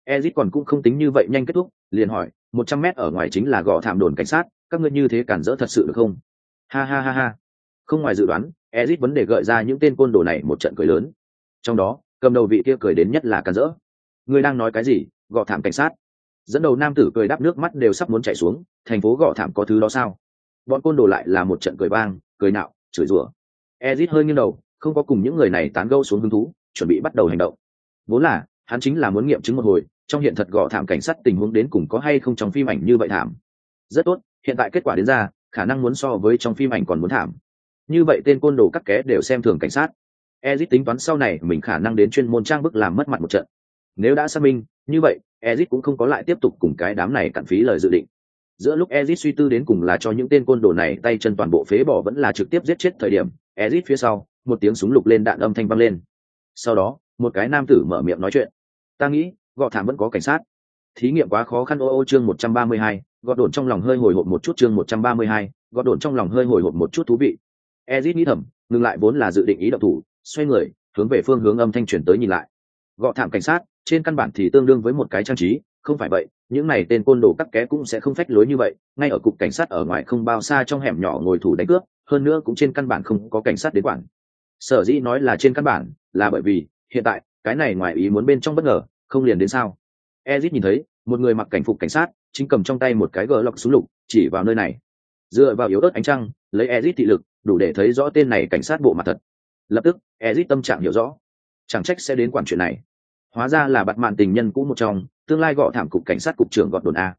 S1: Ezit còn cũng không tính như vậy nhanh kết thúc, liền hỏi, một trăm mét ở ngoài chính là gò thảm đồn cảnh sát, các ngươi như thế cản rỡ thật sự được không? Ha ha ha ha. Không ngoài dự đoán ezit vấn đề gợi ra những tên côn đồ này một trận cười lớn. Trong đó, cầm đầu vị kia cười đến nhất là cản rỡ. Ngươi đang nói cái gì? Gò thảm cảnh sát? Dẫn đầu nam tử cười đắp nước mắt đều sắp muốn chảy xuống, thành phố gò thảm có thứ đó sao? Bọn côn đồ lại là một trận cười vang, cười nạo, chửi rủa. Ezit hơi nghiêng đầu, không có cùng những người này tán gẫu xuống hứng thú chuẩn bị bắt đầu hành động. Vốn là, hắn chính là muốn nghiệm chứng một hồi, trong hiện thật gõ thảm cảnh sát tình huống đến cùng có hay không trong phim ảnh như vậy thảm. Rất tốt, hiện tại kết quả đến ra, khả năng muốn so với trong phim ảnh còn muốn thảm. Như vậy tên côn đồ cắt ké đều xem thường cảnh sát. Ezit tính toán sau này mình khả năng đến chuyên môn trang bức làm mất mặt một trận. Nếu đã xác minh, như vậy, ezit cũng không có lại tiếp tục cùng cái đám này cặn phí lời dự định. Giữa lúc ezit suy tư đến cùng là cho những tên côn đồ này tay chân toàn bộ phế bỏ vẫn là trực tiếp giết chết thời điểm, ezit phía sau, một tiếng súng lục lên đạn âm thanh vang lên sau đó, một cái nam tử mở miệng nói chuyện. Ta nghĩ, gọ thảm vẫn có cảnh sát. Thí nghiệm quá khó khăn, ô ô, chương một trăm ba mươi hai gọt đồn trong lòng hơi hồi hộp một chút, chương một trăm ba mươi hai gọt đồn trong lòng hơi hồi hộp một chút thú vị. Ezit nghĩ thầm, ngừng lại vốn là dự định ý độc thủ, xoay người, hướng về phương hướng âm thanh chuyển tới nhìn lại. Gọ thảm cảnh sát, trên căn bản thì tương đương với một cái trang trí, không phải vậy, những này tên côn đồ cắt ké cũng sẽ không phách lối như vậy, ngay ở cục cảnh sát ở ngoài không bao xa trong hẻm nhỏ ngồi thủ đánh cướp, hơn nữa cũng trên căn bản không có cảnh sát đến quản sở dĩ nói là trên căn bản, là bởi vì, hiện tại, cái này ngoài ý muốn bên trong bất ngờ, không liền đến sao? Ezit nhìn thấy, một người mặc cảnh phục cảnh sát, chính cầm trong tay một cái gờ lọc súng lục, chỉ vào nơi này. Dựa vào yếu ớt ánh trăng, lấy ezit thị lực, đủ để thấy rõ tên này cảnh sát bộ mặt thật. Lập tức, ezit tâm trạng hiểu rõ. Chẳng trách sẽ đến quản chuyện này. Hóa ra là bặt mạn tình nhân cũ một trong, tương lai gọi thảm cục cảnh sát cục trưởng gọt đồn a.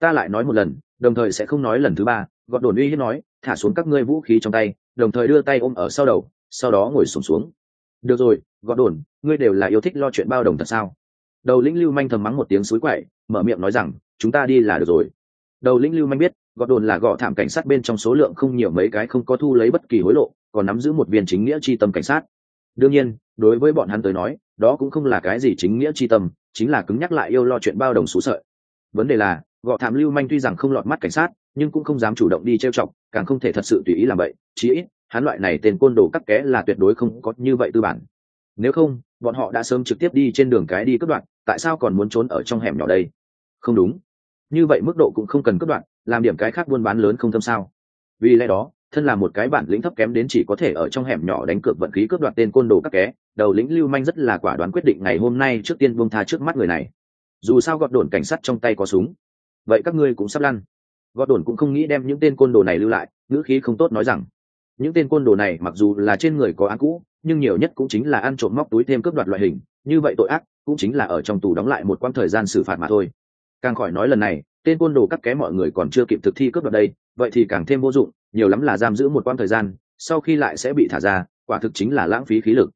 S1: Ta lại nói một lần, đồng thời sẽ không nói lần thứ ba gọt đồn uy hiếp nói, thả xuống các ngươi vũ khí trong tay, đồng thời đưa tay ôm ở sau đầu sau đó ngồi sùng xuống, xuống được rồi gọt đồn ngươi đều là yêu thích lo chuyện bao đồng thật sao? Đầu lĩnh lưu manh thầm mắng một tiếng suối quậy mở miệng nói rằng chúng ta đi là được rồi. Đầu lĩnh lưu manh biết gọt đồn là gọ thảm cảnh sát bên trong số lượng không nhiều mấy cái không có thu lấy bất kỳ hối lộ còn nắm giữ một viên chính nghĩa tri tâm cảnh sát. Đương nhiên đối với bọn hắn tới nói đó cũng không là cái gì chính nghĩa tri tâm chính là cứng nhắc lại yêu lo chuyện bao đồng xú sợi. Vấn đề là gọ thảm lưu manh tuy rằng không lọt mắt cảnh sát nhưng cũng không dám chủ động đi trêu chọc càng không thể thật sự tùy ý làm vậy chí ít hắn loại này tên côn đồ cắt ké là tuyệt đối không có như vậy tư bản. Nếu không, bọn họ đã sớm trực tiếp đi trên đường cái đi cướp đoạn tại sao còn muốn trốn ở trong hẻm nhỏ đây? Không đúng. Như vậy mức độ cũng không cần cướp đoạn làm điểm cái khác buôn bán lớn không thâm sao? Vì lẽ đó, thân là một cái bản lĩnh thấp kém đến chỉ có thể ở trong hẻm nhỏ đánh cược vận khí cướp đoạt tên côn đồ các ké, đầu lĩnh lưu manh rất là quả đoán quyết định ngày hôm nay trước tiên buông tha trước mắt người này. Dù sao gọt đồn cảnh sát trong tay có súng. Vậy các ngươi cũng sắp lăn. Gọt đồn cũng không nghĩ đem những tên côn đồ này lưu lại, ngữ khí không tốt nói rằng những tên côn đồ này mặc dù là trên người có án cũ, nhưng nhiều nhất cũng chính là ăn trộm móc túi thêm cướp đoạt loại hình. Như vậy tội ác cũng chính là ở trong tù đóng lại một quãng thời gian xử phạt mà thôi. Càng khỏi nói lần này, tên côn đồ cắt ké mọi người còn chưa kịp thực thi cướp đoạt đây, vậy thì càng thêm vô dụng, nhiều lắm là giam giữ một quãng thời gian, sau khi lại sẽ bị thả ra, quả thực chính là lãng phí khí lực.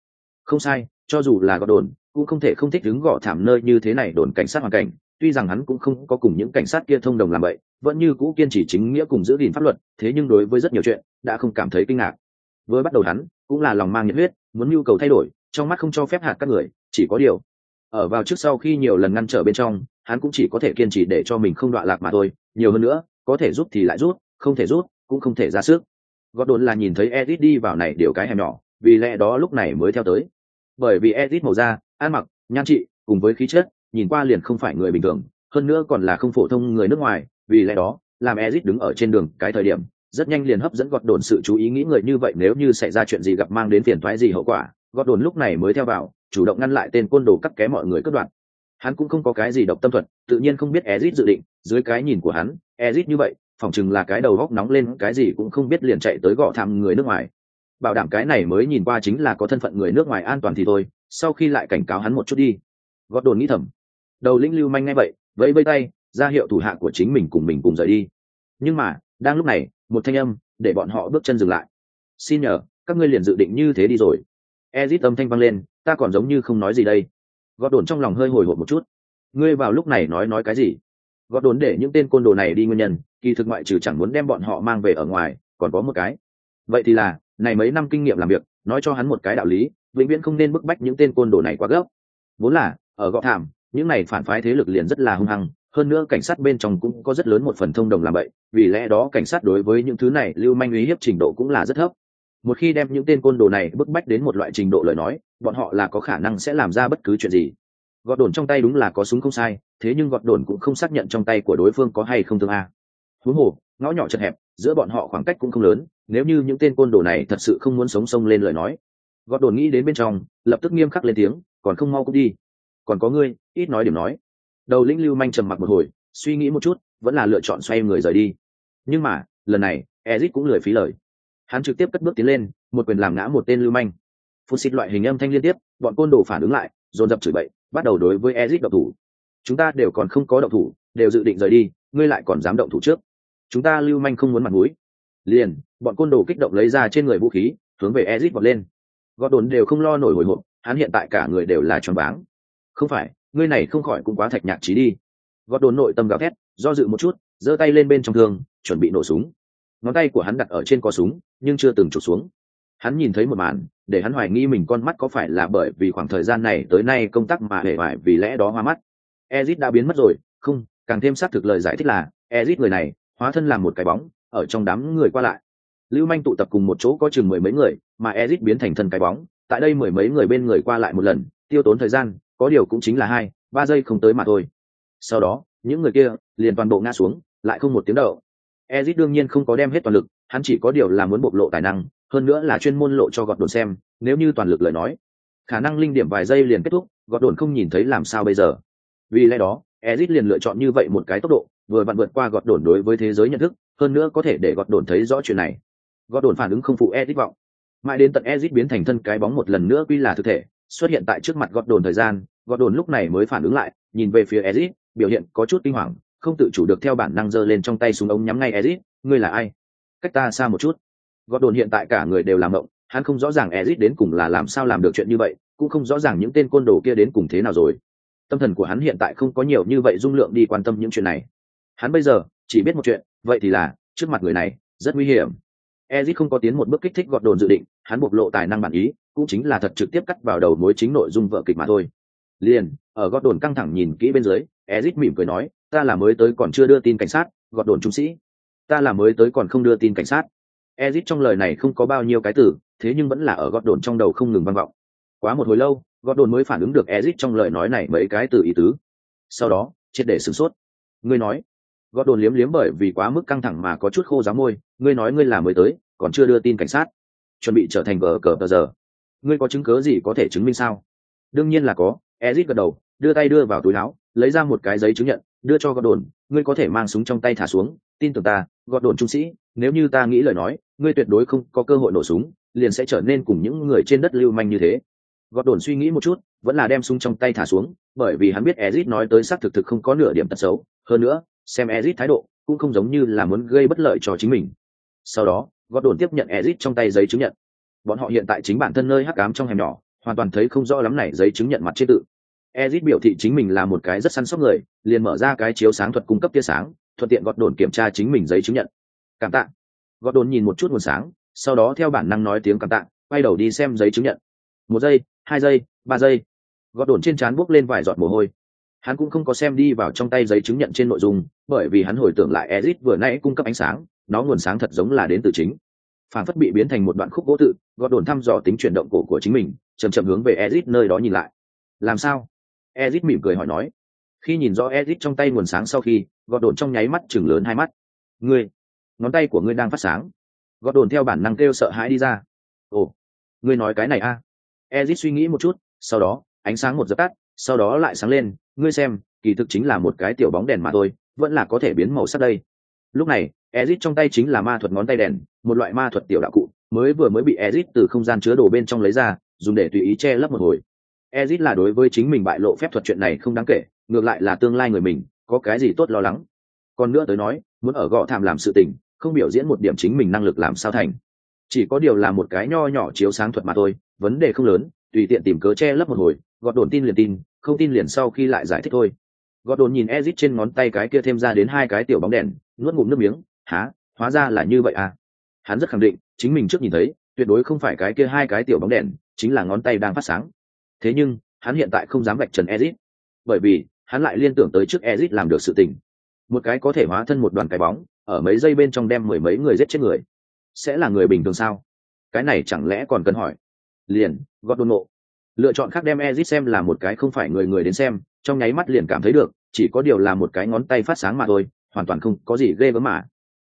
S1: Không sai, cho dù là gọt đồn, cũng không thể không thích đứng gọ thảm nơi như thế này đồn cảnh sát hoàn cảnh, tuy rằng hắn cũng không có cùng những cảnh sát kia thông đồng làm vậy vẫn như cũ kiên trì chính nghĩa cùng giữ gìn pháp luật, thế nhưng đối với rất nhiều chuyện, đã không cảm thấy kinh ngạc. Với bắt đầu hắn, cũng là lòng mang nhiệt huyết, muốn nhu cầu thay đổi, trong mắt không cho phép hạt các người, chỉ có điều. Ở vào trước sau khi nhiều lần ngăn trở bên trong, hắn cũng chỉ có thể kiên trì để cho mình không đọa lạc mà thôi, nhiều hơn nữa, có thể rút thì lại rút không thể rút cũng không thể ra sức. Gót đồn là nhìn thấy edit đi vào này điều cái hẻm nhỏ, vì lẽ đó lúc này mới theo tới. Bởi vì edit màu da, ăn mặc, nhan trị, cùng với khí chất, nhìn qua liền không phải người bình thường, hơn nữa còn là không phổ thông người nước ngoài vì lẽ đó, làm edit đứng ở trên đường cái thời điểm, rất nhanh liền hấp dẫn gọt đồn sự chú ý nghĩ người như vậy nếu như xảy ra chuyện gì gặp mang đến phiền thoái gì hậu quả, gọt đồn lúc này mới theo vào, chủ động ngăn lại tên côn đồ cắt ké mọi người cất đoạn hắn cũng không có cái gì độc tâm thuật, tự nhiên không biết ezit dự định, dưới cái nhìn của hắn ezit như vậy, phỏng chừng là cái đầu góc nóng lên, cái gì cũng không biết liền chạy tới gõ thăm người nước ngoài. Bảo đảm cái này mới nhìn qua chính là có thân phận người nước ngoài an toàn thì thôi, sau khi lại cảnh cáo hắn một chút đi. Gót đồn nghĩ thầm. Đầu lĩnh lưu manh ngay vậy, vẫy vây tay ra hiệu thủ hạ của chính mình cùng mình cùng rời đi. Nhưng mà, đang lúc này, một thanh âm để bọn họ bước chân dừng lại. Xin nhờ, các ngươi liền dự định như thế đi rồi. Ezit âm thanh vang lên, ta còn giống như không nói gì đây. Gót đồn trong lòng hơi hồi hộp một chút. Ngươi vào lúc này nói nói cái gì? Gót đồn để những tên côn đồ này đi nguyên nhân, kỳ thực ngoại trừ chẳng muốn đem bọn họ mang về ở ngoài, còn có một cái. Vậy thì là, này mấy năm kinh nghiệm làm việc, nói cho hắn một cái đạo lý, vĩnh viễn không nên bức bách những tên côn đồ này quá gấp. Vốn là, ở gọ thảm những này phản phái thế lực liền rất là hung hăng hơn nữa cảnh sát bên trong cũng có rất lớn một phần thông đồng làm vậy, vì lẽ đó cảnh sát đối với những thứ này lưu manh uy hiếp trình độ cũng là rất thấp. Một khi đem những tên côn đồ này bức bách đến một loại trình độ lời nói, bọn họ là có khả năng sẽ làm ra bất cứ chuyện gì. Gọt đồn trong tay đúng là có súng không sai, thế nhưng gọt đồn cũng không xác nhận trong tay của đối phương có hay không thương a. Thú hồ, ngõ nhỏ chật hẹp, giữa bọn họ khoảng cách cũng không lớn, nếu như những tên côn đồ này thật sự không muốn sống sông lên lời nói. Gọt đồn nghĩ đến bên trong, lập tức nghiêm khắc lên tiếng, còn không mau cũng đi. Còn có ngươi, ít nói điểm nói đầu lĩnh lưu manh trầm mặc một hồi, suy nghĩ một chút, vẫn là lựa chọn xoay người rời đi. Nhưng mà, lần này ezit cũng lười phí lời. Hắn trực tiếp cất bước tiến lên, một quyền làm ngã một tên lưu manh. Phun xịt loại hình âm thanh liên tiếp, bọn côn đồ phản ứng lại, dồn dập chửi bậy, bắt đầu đối với ezit động thủ. Chúng ta đều còn không có động thủ, đều dự định rời đi, ngươi lại còn dám động thủ trước. Chúng ta lưu manh không muốn mặt mũi. Liền, bọn côn đồ kích động lấy ra trên người vũ khí, hướng về ezit vọt lên. Gọt đồn đều không lo nổi hồi hộp, hắn hiện tại cả người đều là choáng váng. Không phải ngươi này không khỏi cũng quá thạch nhạc trí đi. Gót đồn nội tâm gào thét, do dự một chút, giơ tay lên bên trong thương, chuẩn bị nổ súng. Ngón tay của hắn đặt ở trên cò súng, nhưng chưa từng trục xuống. Hắn nhìn thấy một màn, để hắn hoài nghi mình con mắt có phải là bởi vì khoảng thời gian này tới nay công tác mà hề hoài vì lẽ đó hoa mắt. Ezit đã biến mất rồi, không, càng thêm xác thực lời giải thích là, ezit người này, hóa thân làm một cái bóng, ở trong đám người qua lại. Lưu manh tụ tập cùng một chỗ có chừng mười mấy người, mà ezit biến thành thân cái bóng, tại đây mười mấy người bên người qua lại một lần, tiêu tốn thời gian có điều cũng chính là hai, ba giây không tới mà thôi. Sau đó, những người kia liền toàn bộ ngã xuống, lại không một tiếng đậu ezit đương nhiên không có đem hết toàn lực, hắn chỉ có điều là muốn bộc lộ tài năng, hơn nữa là chuyên môn lộ cho gọt đồn xem, nếu như toàn lực lời nói, khả năng linh điểm vài giây liền kết thúc, gọt đồn không nhìn thấy làm sao bây giờ. Vì lẽ đó, ezit liền lựa chọn như vậy một cái tốc độ, vừa vặn vượt qua gọt đồn đối với thế giới nhận thức, hơn nữa có thể để gọt đồn thấy rõ chuyện này. Gọt đồn phản ứng không phụ ezit vọng. Mãi đến tận ezit biến thành thân cái bóng một lần nữa quy là thực thể xuất hiện tại trước mặt gọt đồn thời gian gọt đồn lúc này mới phản ứng lại, nhìn về phía ezit, biểu hiện có chút kinh hoàng, không tự chủ được theo bản năng giơ lên trong tay súng ống nhắm ngay ezit, ngươi là ai? Cách ta xa một chút. Gọt đồn hiện tại cả người đều làm mộng hắn không rõ ràng ezit đến cùng là làm sao làm được chuyện như vậy, cũng không rõ ràng những tên côn đồ kia đến cùng thế nào rồi. Tâm thần của hắn hiện tại không có nhiều như vậy dung lượng đi quan tâm những chuyện này. Hắn bây giờ chỉ biết một chuyện, vậy thì là, trước mặt người này, rất nguy hiểm. Ezit không có tiến một bước kích thích gọt đồn dự định, hắn bộc lộ tài năng bản ý cũng chính là thật trực tiếp cắt vào đầu mối chính nội dung vợ kịch mà thôi. Liền, ở gót đồn căng thẳng nhìn kỹ bên dưới ezit mỉm cười nói, ta là mới tới còn chưa đưa tin cảnh sát gót đồn trung sĩ. Ta là mới tới còn không đưa tin cảnh sát. Ezit trong lời này không có bao nhiêu cái từ, thế nhưng vẫn là ở gót đồn trong đầu không ngừng vang vọng. Quá một hồi lâu gót đồn mới phản ứng được ezit trong lời nói này mấy cái từ ý tứ. Sau đó, triệt để sửng sốt. Ngươi nói? Gót đồn liếm liếm bởi vì quá mức căng thẳng mà có chút khô giá môi, ngươi nói ngươi là mới tới, còn chưa đưa tin cảnh sát. Chuẩn bị trở thành vờ cờ tờ giờ ngươi có chứng cớ gì có thể chứng minh sao? Đương nhiên là có, ezit gật đầu, đưa tay đưa vào túi áo, lấy ra một cái giấy chứng nhận, đưa cho gọt đồn ngươi có thể mang súng trong tay thả xuống, tin tưởng ta gọt đồn trung sĩ, nếu như ta nghĩ lời nói, ngươi tuyệt đối không có cơ hội nổ súng, liền sẽ trở nên cùng những người trên đất lưu manh như thế. Gọt đồn suy nghĩ một chút, vẫn là đem súng trong tay thả xuống, bởi vì hắn biết ezit nói tới xác thực thực không có nửa điểm tật xấu. Hơn nữa, xem ezit thái độ, cũng không giống như là muốn gây bất lợi cho chính mình. Sau đó gọt đồn tiếp nhận ezit trong tay giấy chứng nhận bọn họ hiện tại chính bản thân nơi hắc ám trong hẻm nhỏ, hoàn toàn thấy không rõ lắm này giấy chứng nhận mặt chết tự. Ezit biểu thị chính mình là một cái rất săn sóc người, liền mở ra cái chiếu sáng thuật cung cấp tia sáng, thuận tiện gọt đồn kiểm tra chính mình giấy chứng nhận. Cảm tạ. Gọt đồn nhìn một chút nguồn sáng, sau đó theo bản năng nói tiếng cảm tạ, quay đầu đi xem giấy chứng nhận. Một giây, hai giây, ba giây. Gọt đồn trên trán buốc lên vài giọt mồ hôi. Hắn cũng không có xem đi vào trong tay giấy chứng nhận trên nội dung, bởi vì hắn hồi tưởng lại ezit vừa nãy cung cấp ánh sáng, nó nguồn sáng thật giống là đến từ chính phản phất bị biến thành một đoạn khúc gỗ tự, gọt đồn thăm dò tính chuyển động cổ của chính mình chầm chậm hướng về ezit nơi đó nhìn lại. Làm sao? Ezit mỉm cười hỏi nói. Khi nhìn rõ ezit trong tay nguồn sáng sau khi, gọt đồn trong nháy mắt chừng lớn hai mắt. Ngươi, ngón tay của ngươi đang phát sáng. Gọt đồn theo bản năng kêu sợ hãi đi ra. Ồ, ngươi nói cái này a. À? ezit suy nghĩ một chút, sau đó, ánh sáng một dập tắt, sau đó lại sáng lên. Ngươi xem, kỳ thực chính là một cái tiểu bóng đèn mà thôi, vẫn là có thể biến màu sắc đây. Lúc này, ezit trong tay chính là ma thuật ngón tay đèn một loại ma thuật tiểu đạo cụ, mới vừa mới bị ezit từ không gian chứa đồ bên trong lấy ra, dùng để tùy ý che lấp một hồi. Ezit là đối với chính mình bại lộ phép thuật chuyện này không đáng kể, ngược lại là tương lai người mình, có cái gì tốt lo lắng? Còn nữa tới nói, muốn ở gõ thảm làm sự tình, không biểu diễn một điểm chính mình năng lực làm sao thành. Chỉ có điều là một cái nho nhỏ chiếu sáng thuật mà thôi, vấn đề không lớn, tùy tiện tìm cớ che lấp một hồi, gọt đồn tin liền tin, không tin liền sau khi lại giải thích thôi. Gọt đồn nhìn ezit trên ngón tay cái kia thêm ra đến hai cái tiểu bóng đèn, nuốt ngụm nước miếng há hóa ra là như vậy à? Hắn rất khẳng định, chính mình trước nhìn thấy, tuyệt đối không phải cái kia hai cái tiểu bóng đèn, chính là ngón tay đang phát sáng. Thế nhưng, hắn hiện tại không dám vạch trần ezit bởi vì hắn lại liên tưởng tới trước ezit làm được sự tình. Một cái có thể hóa thân một đoàn cái bóng, ở mấy giây bên trong đem mười mấy người giết chết người. Sẽ là người bình thường sao? Cái này chẳng lẽ còn cần hỏi? Liền gót đôn nộ lựa chọn khác đem ezit xem là một cái không phải người người đến xem, trong nháy mắt liền cảm thấy được, chỉ có điều là một cái ngón tay phát sáng mà thôi, hoàn toàn không có gì ghê gớm mà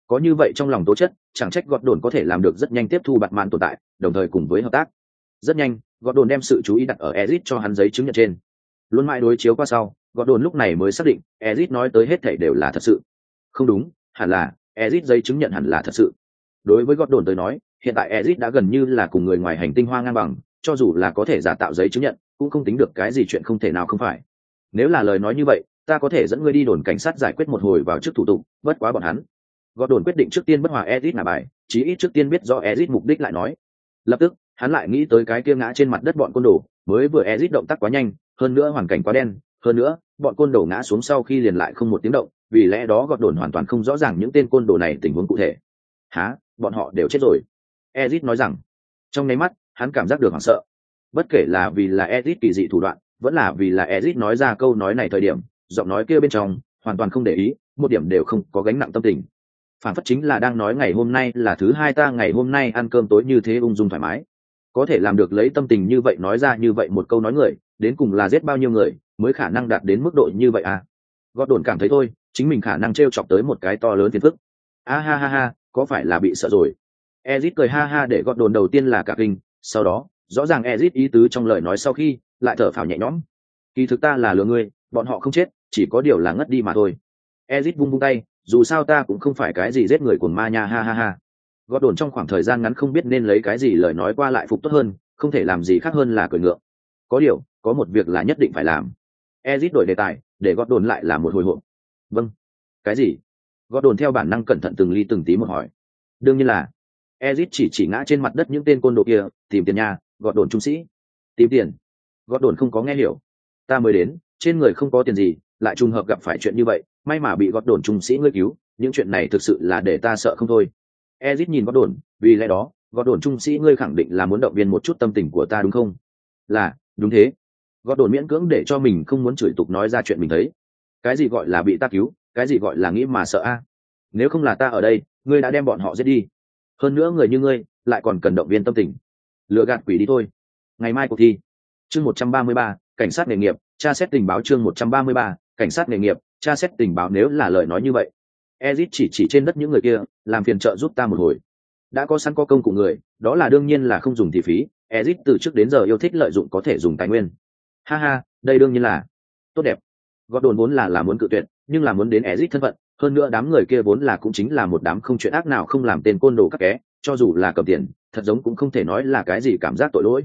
S1: có như vậy trong lòng tố chất, chẳng trách gọt đồn có thể làm được rất nhanh tiếp thu bạt màn tồn tại, đồng thời cùng với hợp tác. Rất nhanh, gọt đồn đem sự chú ý đặt ở ezit cho hắn giấy chứng nhận trên. Luôn mãi đối chiếu qua sau, gọt đồn lúc này mới xác định, ezit nói tới hết thảy đều là thật sự. Không đúng, hẳn là, ezit giấy chứng nhận hẳn là thật sự. Đối với gọt đồn tới nói, hiện tại ezit đã gần như là cùng người ngoài hành tinh hoa ngang bằng, cho dù là có thể giả tạo giấy chứng nhận, cũng không tính được cái gì chuyện không thể nào không phải. Nếu là lời nói như vậy, ta có thể dẫn ngươi đi đồn cảnh sát giải quyết một hồi vào trước thủ tục, bất quá bọn hắn gọt đồn quyết định trước tiên bất hòa ezit là bài, chí ít trước tiên biết do ezit mục đích lại nói. Lập tức, hắn lại nghĩ tới cái kia ngã trên mặt đất bọn côn đồ, mới vừa ezit động tác quá nhanh, hơn nữa hoàn cảnh quá đen, hơn nữa, bọn côn đồ ngã xuống sau khi liền lại không một tiếng động, vì lẽ đó gọt đồn hoàn toàn không rõ ràng những tên côn đồ này tình huống cụ thể. Há bọn họ đều chết rồi? Ezit nói rằng. Trong nháy mắt, hắn cảm giác được hoảng sợ. Bất kể là vì là ezit kỳ dị thủ đoạn, vẫn là vì là ezit nói ra câu nói này thời điểm, giọng nói kia bên trong, hoàn toàn không để ý, một điểm đều không có gánh nặng tâm tình phản phất chính là đang nói ngày hôm nay là thứ hai ta ngày hôm nay ăn cơm tối như thế ung dung thoải mái. Có thể làm được lấy tâm tình như vậy nói ra như vậy một câu nói người, đến cùng là giết bao nhiêu người, mới khả năng đạt đến mức độ như vậy à? Gót đồn cảm thấy thôi, chính mình khả năng t r e o chọc tới một cái to lớn phiền phức. A ha ha ha, có phải là bị sợ rồi? Ezit cười ha ha để gót đồn đầu tiên là cả kinh, sau đó, rõ ràng ezit ý tứ trong lời nói sau khi, lại thở phào nhẹ nhõm. Kỳ thực ta là lừa ngươi, bọn họ không chết, chỉ có điều là ngất đi mà thôi. Ezit vung vung tay dù sao ta cũng không phải cái gì giết người của ma nha, ha ha ha. Gót đồn trong khoảng thời gian ngắn không biết nên lấy cái gì lời nói qua lại phục tốt hơn, không thể làm gì khác hơn là cười ngượng. Có điều, có một việc là nhất định phải làm. Ezit đổi đề tài, để gót đồn lại là một hồi hộp. Vâng. Cái gì? Gót đồn theo bản năng cẩn thận từng ly từng tí một hỏi. Đương nhiên là, ezit chỉ chỉ ngã trên mặt đất những tên côn đồ kia, tìm tiền nhà gót đồn trung sĩ. Tìm tiền. Gót đồn không có nghe hiểu. Ta mới đến, trên người không có tiền gì lại trùng hợp gặp phải chuyện như vậy, may mà bị gót đồn trung sĩ ngươi cứu, những chuyện này thực sự là để ta sợ không thôi. Ezit nhìn gót đồn, vì lẽ đó, gót đồn trung sĩ ngươi khẳng định là muốn động viên một chút tâm tình của ta đúng không? Là, đúng thế. Gót đồn miễn cưỡng để cho mình không muốn chửi tục nói ra chuyện mình thấy. Cái gì gọi là bị ta cứu, cái gì gọi là nghĩ mà sợ a? Nếu không là ta ở đây, ngươi đã đem bọn họ giết đi. Hơn nữa người như ngươi, lại còn cần động viên tâm tình. Lựa gạt quỷ đi thôi. Ngày mai cuộc thi. Chương một trăm ba mươi ba, cảnh sát nghề nghiệp, tra xét tình báo chương một trăm ba mươi ba cảnh sát nghề nghiệp, tra xét tình báo nếu là lời nói như vậy. Ezit chỉ chỉ trên đất những người kia, làm phiền trợ giúp ta một hồi. Đã có sẵn có công cụ người, đó là đương nhiên là không dùng thì phí. Ezit từ trước đến giờ yêu thích lợi dụng có thể dùng tài nguyên. Ha ha, đây đương nhiên là tốt đẹp. Gọt đồn vốn là là muốn cự tuyệt, nhưng là muốn đến ezit thân phận, hơn nữa đám người kia vốn là cũng chính là một đám không chuyện ác nào không làm tên côn đồ các ké cho dù là cầm tiền, thật giống cũng không thể nói là cái gì cảm giác tội lỗi.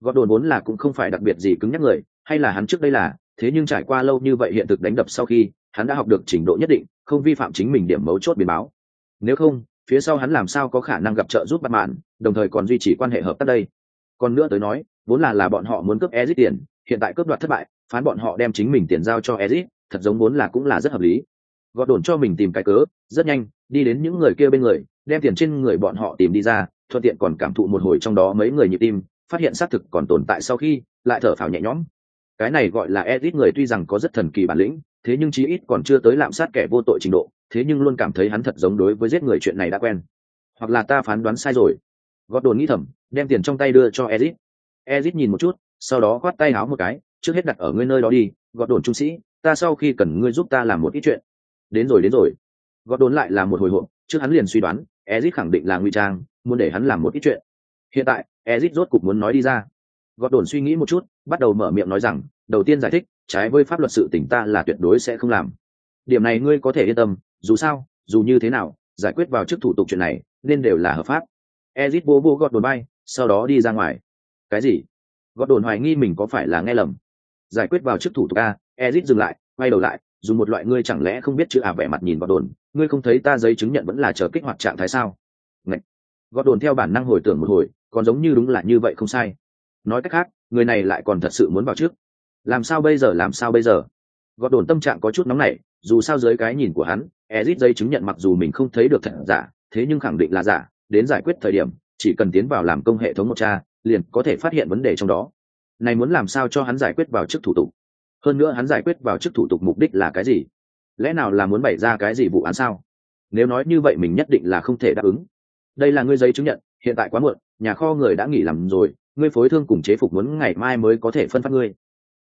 S1: Gọt đồn vốn là cũng không phải đặc biệt gì cứng nhắc người, hay là hắn trước đây là thế nhưng trải qua lâu như vậy hiện thực đánh đập sau khi, hắn đã học được trình độ nhất định, không vi phạm chính mình điểm mấu chốt biến báo. Nếu không, phía sau hắn làm sao có khả năng gặp trợ giúp bạn mạn đồng thời còn duy trì quan hệ hợp tác đây? Còn nữa tới nói, vốn là là bọn họ muốn cướp ezit tiền, hiện tại cướp đoạt thất bại, phán bọn họ đem chính mình tiền giao cho ezit thật giống vốn là cũng là rất hợp lý. Gọt đồn cho mình tìm cái cớ, rất nhanh, đi đến những người kia bên người, đem tiền trên người bọn họ tìm đi ra, thuận tiện còn cảm thụ một hồi trong đó mấy người nhịp tim, phát hiện xác thực còn tồn tại sau khi, lại thở phào nhẹ nhõm cái này gọi là edit người tuy rằng có rất thần kỳ bản lĩnh, thế nhưng chí ít còn chưa tới lạm sát kẻ vô tội trình độ, thế nhưng luôn cảm thấy hắn thật giống đối với giết người chuyện này đã quen. Hoặc là ta phán đoán sai rồi. Gót đồn nghĩ thầm, đem tiền trong tay đưa cho edit edit nhìn một chút, sau đó khoát tay áo một cái, trước hết đặt ở ngươi nơi đó đi, gót đồn trung sĩ, ta sau khi cần ngươi giúp ta làm một ít chuyện. Đến rồi đến rồi. Gót đồn lại là một hồi hộp, trước hắn liền suy đoán ezit khẳng định là ngụy trang, muốn để hắn làm một ít chuyện. Hiện tại ezit rốt cục muốn nói đi ra. Gọt đồn suy nghĩ một chút, bắt đầu mở miệng nói rằng đầu tiên giải thích, trái với pháp luật sự tỉnh ta là tuyệt đối sẽ không làm. Điểm này ngươi có thể yên tâm, dù sao, dù như thế nào, giải quyết vào chức thủ tục chuyện này, nên đều là hợp pháp. Ezit bố bố gọt đồn bay, sau đó đi ra ngoài. Cái gì? Gọt đồn hoài nghi mình có phải là nghe lầm. Giải quyết vào chức thủ tục a, ezit dừng lại, quay đầu lại dùng một loại ngươi chẳng lẽ không biết chữ à vẻ mặt nhìn gọt đồn, ngươi không thấy ta giấy chứng nhận vẫn là chờ kích hoạt trạng thái sao? Ngậy. gọt đồn theo bản năng hồi tưởng một hồi, còn giống như đúng là như vậy không sai. Nói cách khác, người này lại còn thật sự muốn vào trước làm sao bây giờ, làm sao bây giờ? Gọt đồn tâm trạng có chút nóng nảy, dù sao dưới cái nhìn của hắn, ezit dây chứng nhận mặc dù mình không thấy được thật giả, thế nhưng khẳng định là giả, đến giải quyết thời điểm, chỉ cần tiến vào làm công hệ thống một cha, liền có thể phát hiện vấn đề trong đó. Này muốn làm sao cho hắn giải quyết vào chức thủ tục? Hơn nữa hắn giải quyết vào chức thủ tục mục đích là cái gì? Lẽ nào là muốn bày ra cái gì vụ án sao? Nếu nói như vậy mình nhất định là không thể đáp ứng. Đây là ngươi giấy chứng nhận, hiện tại quá muộn, nhà kho người đã nghỉ làm rồi, ngươi phối thương cùng chế phục muốn ngày mai mới có thể phân phát ngươi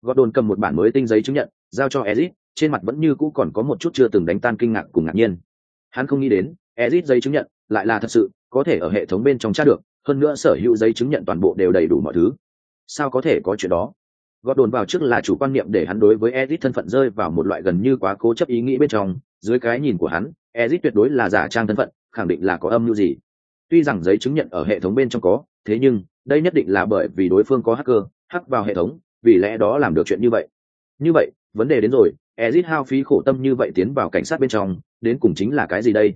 S1: gọt đồn cầm một bản mới tinh giấy chứng nhận, giao cho ezit trên mặt vẫn như cũ còn có một chút chưa từng đánh tan kinh ngạc cùng ngạc nhiên. Hắn không nghĩ đến ezit giấy chứng nhận lại là thật sự, có thể ở hệ thống bên trong tra được, hơn nữa sở hữu giấy chứng nhận toàn bộ đều đầy đủ mọi thứ. Sao có thể có chuyện đó? Gọt đồn vào trước là chủ quan niệm để hắn đối với ezit thân phận rơi vào một loại gần như quá cố chấp ý nghĩ bên trong. Dưới cái nhìn của hắn ezit tuyệt đối là giả trang thân phận, khẳng định là có âm mưu gì. Tuy rằng giấy chứng nhận ở hệ thống bên trong có, thế nhưng, đây nhất định là bởi vì đối phương có hacker, hack vào hệ thống vì lẽ đó làm được chuyện như vậy. Như vậy, vấn đề đến rồi, ezit hao phí khổ tâm như vậy tiến vào cảnh sát bên trong, đến cùng chính là cái gì đây?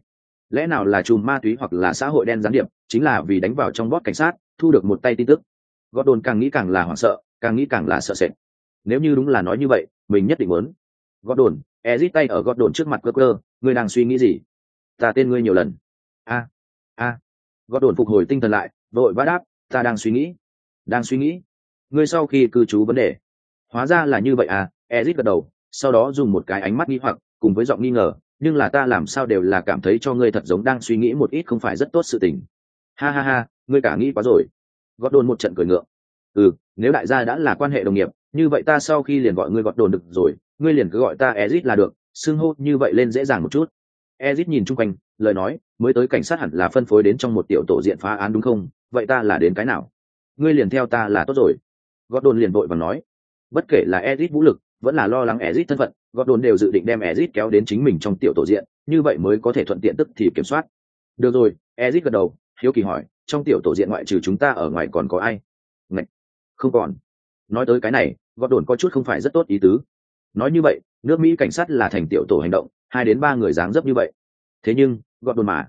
S1: Lẽ nào là chùm ma túy hoặc là xã hội đen gián điệp, chính là vì đánh vào trong bót cảnh sát, thu được một tay tin tức? Gót đồn càng nghĩ càng là hoảng sợ, càng nghĩ càng là sợ sệt. Nếu như đúng là nói như vậy, mình nhất định muốn. Gót đồn ezit tay ở gót đồn trước mặt cơ cơ ngươi đang suy nghĩ gì? Ta tên ngươi nhiều lần. A a. Gót đồn phục hồi tinh thần lại, vội vã đáp, ta đang suy nghĩ. Đang suy nghĩ? Ngươi sau khi cư trú vấn đề. Hóa ra là như vậy à ezit gật đầu, sau đó dùng một cái ánh mắt nghi hoặc, cùng với giọng nghi ngờ, nhưng là ta làm sao đều là cảm thấy cho ngươi thật giống đang suy nghĩ một ít không phải rất tốt sự tình. Ha ha ha, ngươi cả nghĩ quá rồi. Gót đồn một trận cười ngượng. Ừ nếu đại gia đã là quan hệ đồng nghiệp, như vậy ta sau khi liền gọi ngươi gọt đồn được rồi, ngươi liền cứ gọi ta ezit là được, xưng hô như vậy lên dễ dàng một chút. Ezit nhìn chung quanh, lời nói, mới tới cảnh sát hẳn là phân phối đến trong một tiểu tổ diện phá án đúng không? Vậy ta là đến cái nào? Ngươi liền theo ta là tốt rồi gọt đồn liền vội và nói, bất kể là ezit vũ lực, vẫn là lo lắng ezit thân phận gọt đồn đều dự định đem ezit kéo đến chính mình trong tiểu tổ diện, như vậy mới có thể thuận tiện tức thì kiểm soát. Được rồi, ezit gật đầu, hiếu kỳ hỏi, trong tiểu tổ diện ngoại trừ chúng ta ở ngoài còn có ai? Ngạch! không còn. Nói tới cái này gọt đồn có chút không phải rất tốt ý tứ. Nói như vậy, nước mỹ cảnh sát là thành tiểu tổ hành động, hai đến ba người dáng dấp như vậy. Thế nhưng gọt đồn mà,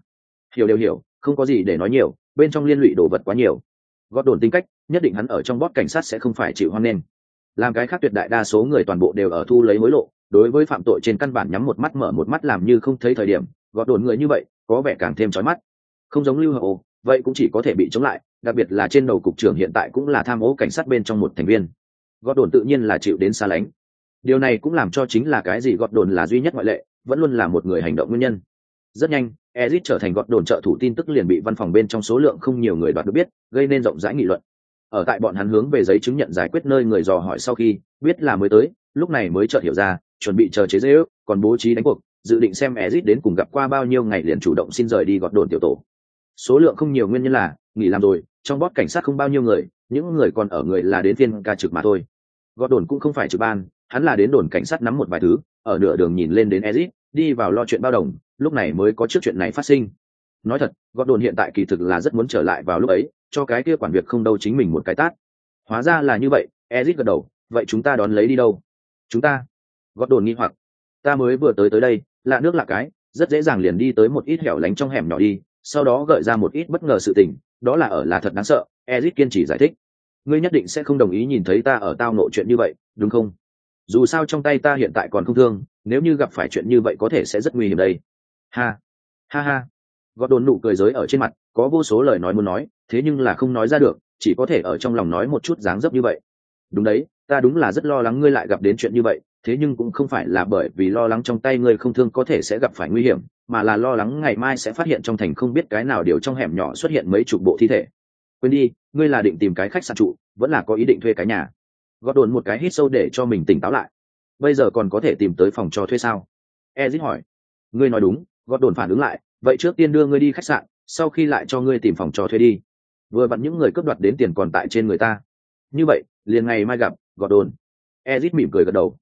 S1: hiểu đều hiểu, không có gì để nói nhiều, bên trong liên lụy đồ vật quá nhiều. Gọt đồn tính cách nhất định hắn ở trong bót cảnh sát sẽ không phải chịu hoan nghênh. Làm cái khác tuyệt đại đa số người toàn bộ đều ở thu lấy hối lộ, đối với phạm tội trên căn bản nhắm một mắt mở một mắt làm như không thấy thời điểm, gọt đồn người như vậy, có vẻ càng thêm trói mắt. Không giống lưu hậu, vậy cũng chỉ có thể bị chống lại, đặc biệt là trên đầu cục trưởng hiện tại cũng là tham ô cảnh sát bên trong một thành viên. Gọt đồn tự nhiên là chịu đến xa lánh. Điều này cũng làm cho chính là cái gì gọt đồn là duy nhất ngoại lệ, vẫn luôn là một người hành động nguyên nhân. Rất nhanh, ezit trở thành gọt đồn trợ thủ tin tức liền bị văn phòng bên trong số lượng không nhiều người đoạt được biết, gây nên rộng rãi nghị luận ở tại bọn hắn hướng về giấy chứng nhận giải quyết nơi người dò hỏi sau khi biết là mới tới, lúc này mới chợt hiểu ra, chuẩn bị chờ chế dễ ước, còn bố trí đánh cuộc, dự định xem ezit đến cùng gặp qua bao nhiêu ngày liền chủ động xin rời đi gọt đồn tiểu tổ. Số lượng không nhiều nguyên nhân là, nghỉ làm rồi, trong bót cảnh sát không bao nhiêu người, những người còn ở người là đến viên ca trực mà thôi. Gọt đồn cũng không phải trực ban, hắn là đến đồn cảnh sát nắm một vài thứ, ở nửa đường nhìn lên đến ezit, đi vào lo chuyện bao đồng, lúc này mới có trước chuyện này phát sinh. Nói thật, gọt đồn hiện tại kỳ thực là rất muốn trở lại vào lúc ấy cho cái kia quản việc không đâu chính mình một cái tát. Hóa ra là như vậy ezit gật đầu, vậy chúng ta đón lấy đi đâu? Chúng ta. Gót đồn nghi hoặc. Ta mới vừa tới tới đây, lạ nước lạ cái, rất dễ dàng liền đi tới một ít hẻo lánh trong hẻm nhỏ đi, sau đó gợi ra một ít bất ngờ sự tình, đó là ở là thật đáng sợ ezit kiên trì giải thích. Ngươi nhất định sẽ không đồng ý nhìn thấy ta ở tao nội chuyện như vậy, đúng không? Dù sao trong tay ta hiện tại còn không thương, nếu như gặp phải chuyện như vậy có thể sẽ rất nguy hiểm đây. Ha. Ha ha gọt đồn nụ cười giới ở trên mặt, có vô số lời nói muốn nói, thế nhưng là không nói ra được, chỉ có thể ở trong lòng nói một chút dáng dấp như vậy. Đúng đấy, ta đúng là rất lo lắng ngươi lại gặp đến chuyện như vậy, thế nhưng cũng không phải là bởi vì lo lắng trong tay ngươi không thương có thể sẽ gặp phải nguy hiểm, mà là lo lắng ngày mai sẽ phát hiện trong thành không biết cái nào điều trong hẻm nhỏ xuất hiện mấy chục bộ thi thể. Quên đi, ngươi là định tìm cái khách sạn trụ, vẫn là có ý định thuê cái nhà. Gót đồn một cái hít sâu để cho mình tỉnh táo lại. Bây giờ còn có thể tìm tới phòng cho thuê sao? Ezit hỏi. Ngươi nói đúng gót đồn phản ứng lại vậy trước tiên đưa ngươi đi khách sạn, sau khi lại cho ngươi tìm phòng cho thuê đi. Vừa vặn những người cướp đoạt đến tiền còn tại trên người ta. Như vậy, liền ngày mai gặp gọt đồn. Ezit mỉm cười gật đầu.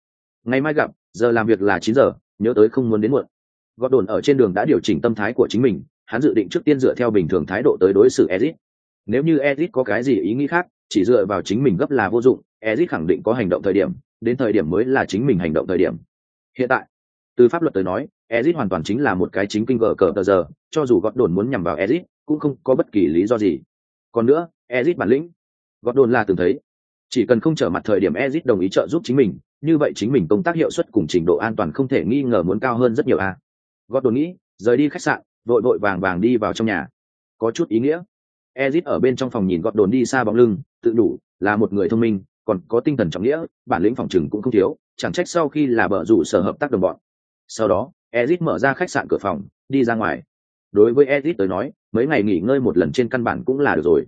S1: Ngày mai gặp, giờ làm việc là chín giờ, nhớ tới không muốn đến muộn. Gọt đồn ở trên đường đã điều chỉnh tâm thái của chính mình, hắn dự định trước tiên dựa theo bình thường thái độ tới đối xử ezit. Nếu như ezit có cái gì ý nghĩ khác, chỉ dựa vào chính mình gấp là vô dụng, ezit khẳng định có hành động thời điểm, đến thời điểm mới là chính mình hành động thời điểm. Hiện tại, từ pháp luật tới nói ezit hoàn toàn chính là một cái chính kinh gở cờ tờ giờ, cho dù gọt đồn muốn nhằm vào ezit, cũng không có bất kỳ lý do gì. Còn nữa, ezit bản lĩnh. Gọt đồn là từng thấy. Chỉ cần không trở mặt thời điểm ezit đồng ý trợ giúp chính mình, như vậy chính mình công tác hiệu suất cùng trình độ an toàn không thể nghi ngờ muốn cao hơn rất nhiều a. À. gọt đồn nghĩ, rời đi khách sạn, vội vội vàng vàng đi vào trong nhà. Có chút ý nghĩa. Ezit ở bên trong phòng nhìn gọt đồn đi xa bóng lưng, tự đủ, là một người thông minh, còn có tinh thần trọng nghĩa, bản lĩnh phòng trừng cũng không thiếu, chẳng trách sau khi là bờ rủ sở hợp tác đồng bọn. Sau đó ezit mở ra khách sạn cửa phòng, đi ra ngoài. Đối với ezit tới nói, mấy ngày nghỉ ngơi một lần trên căn bản cũng là được rồi.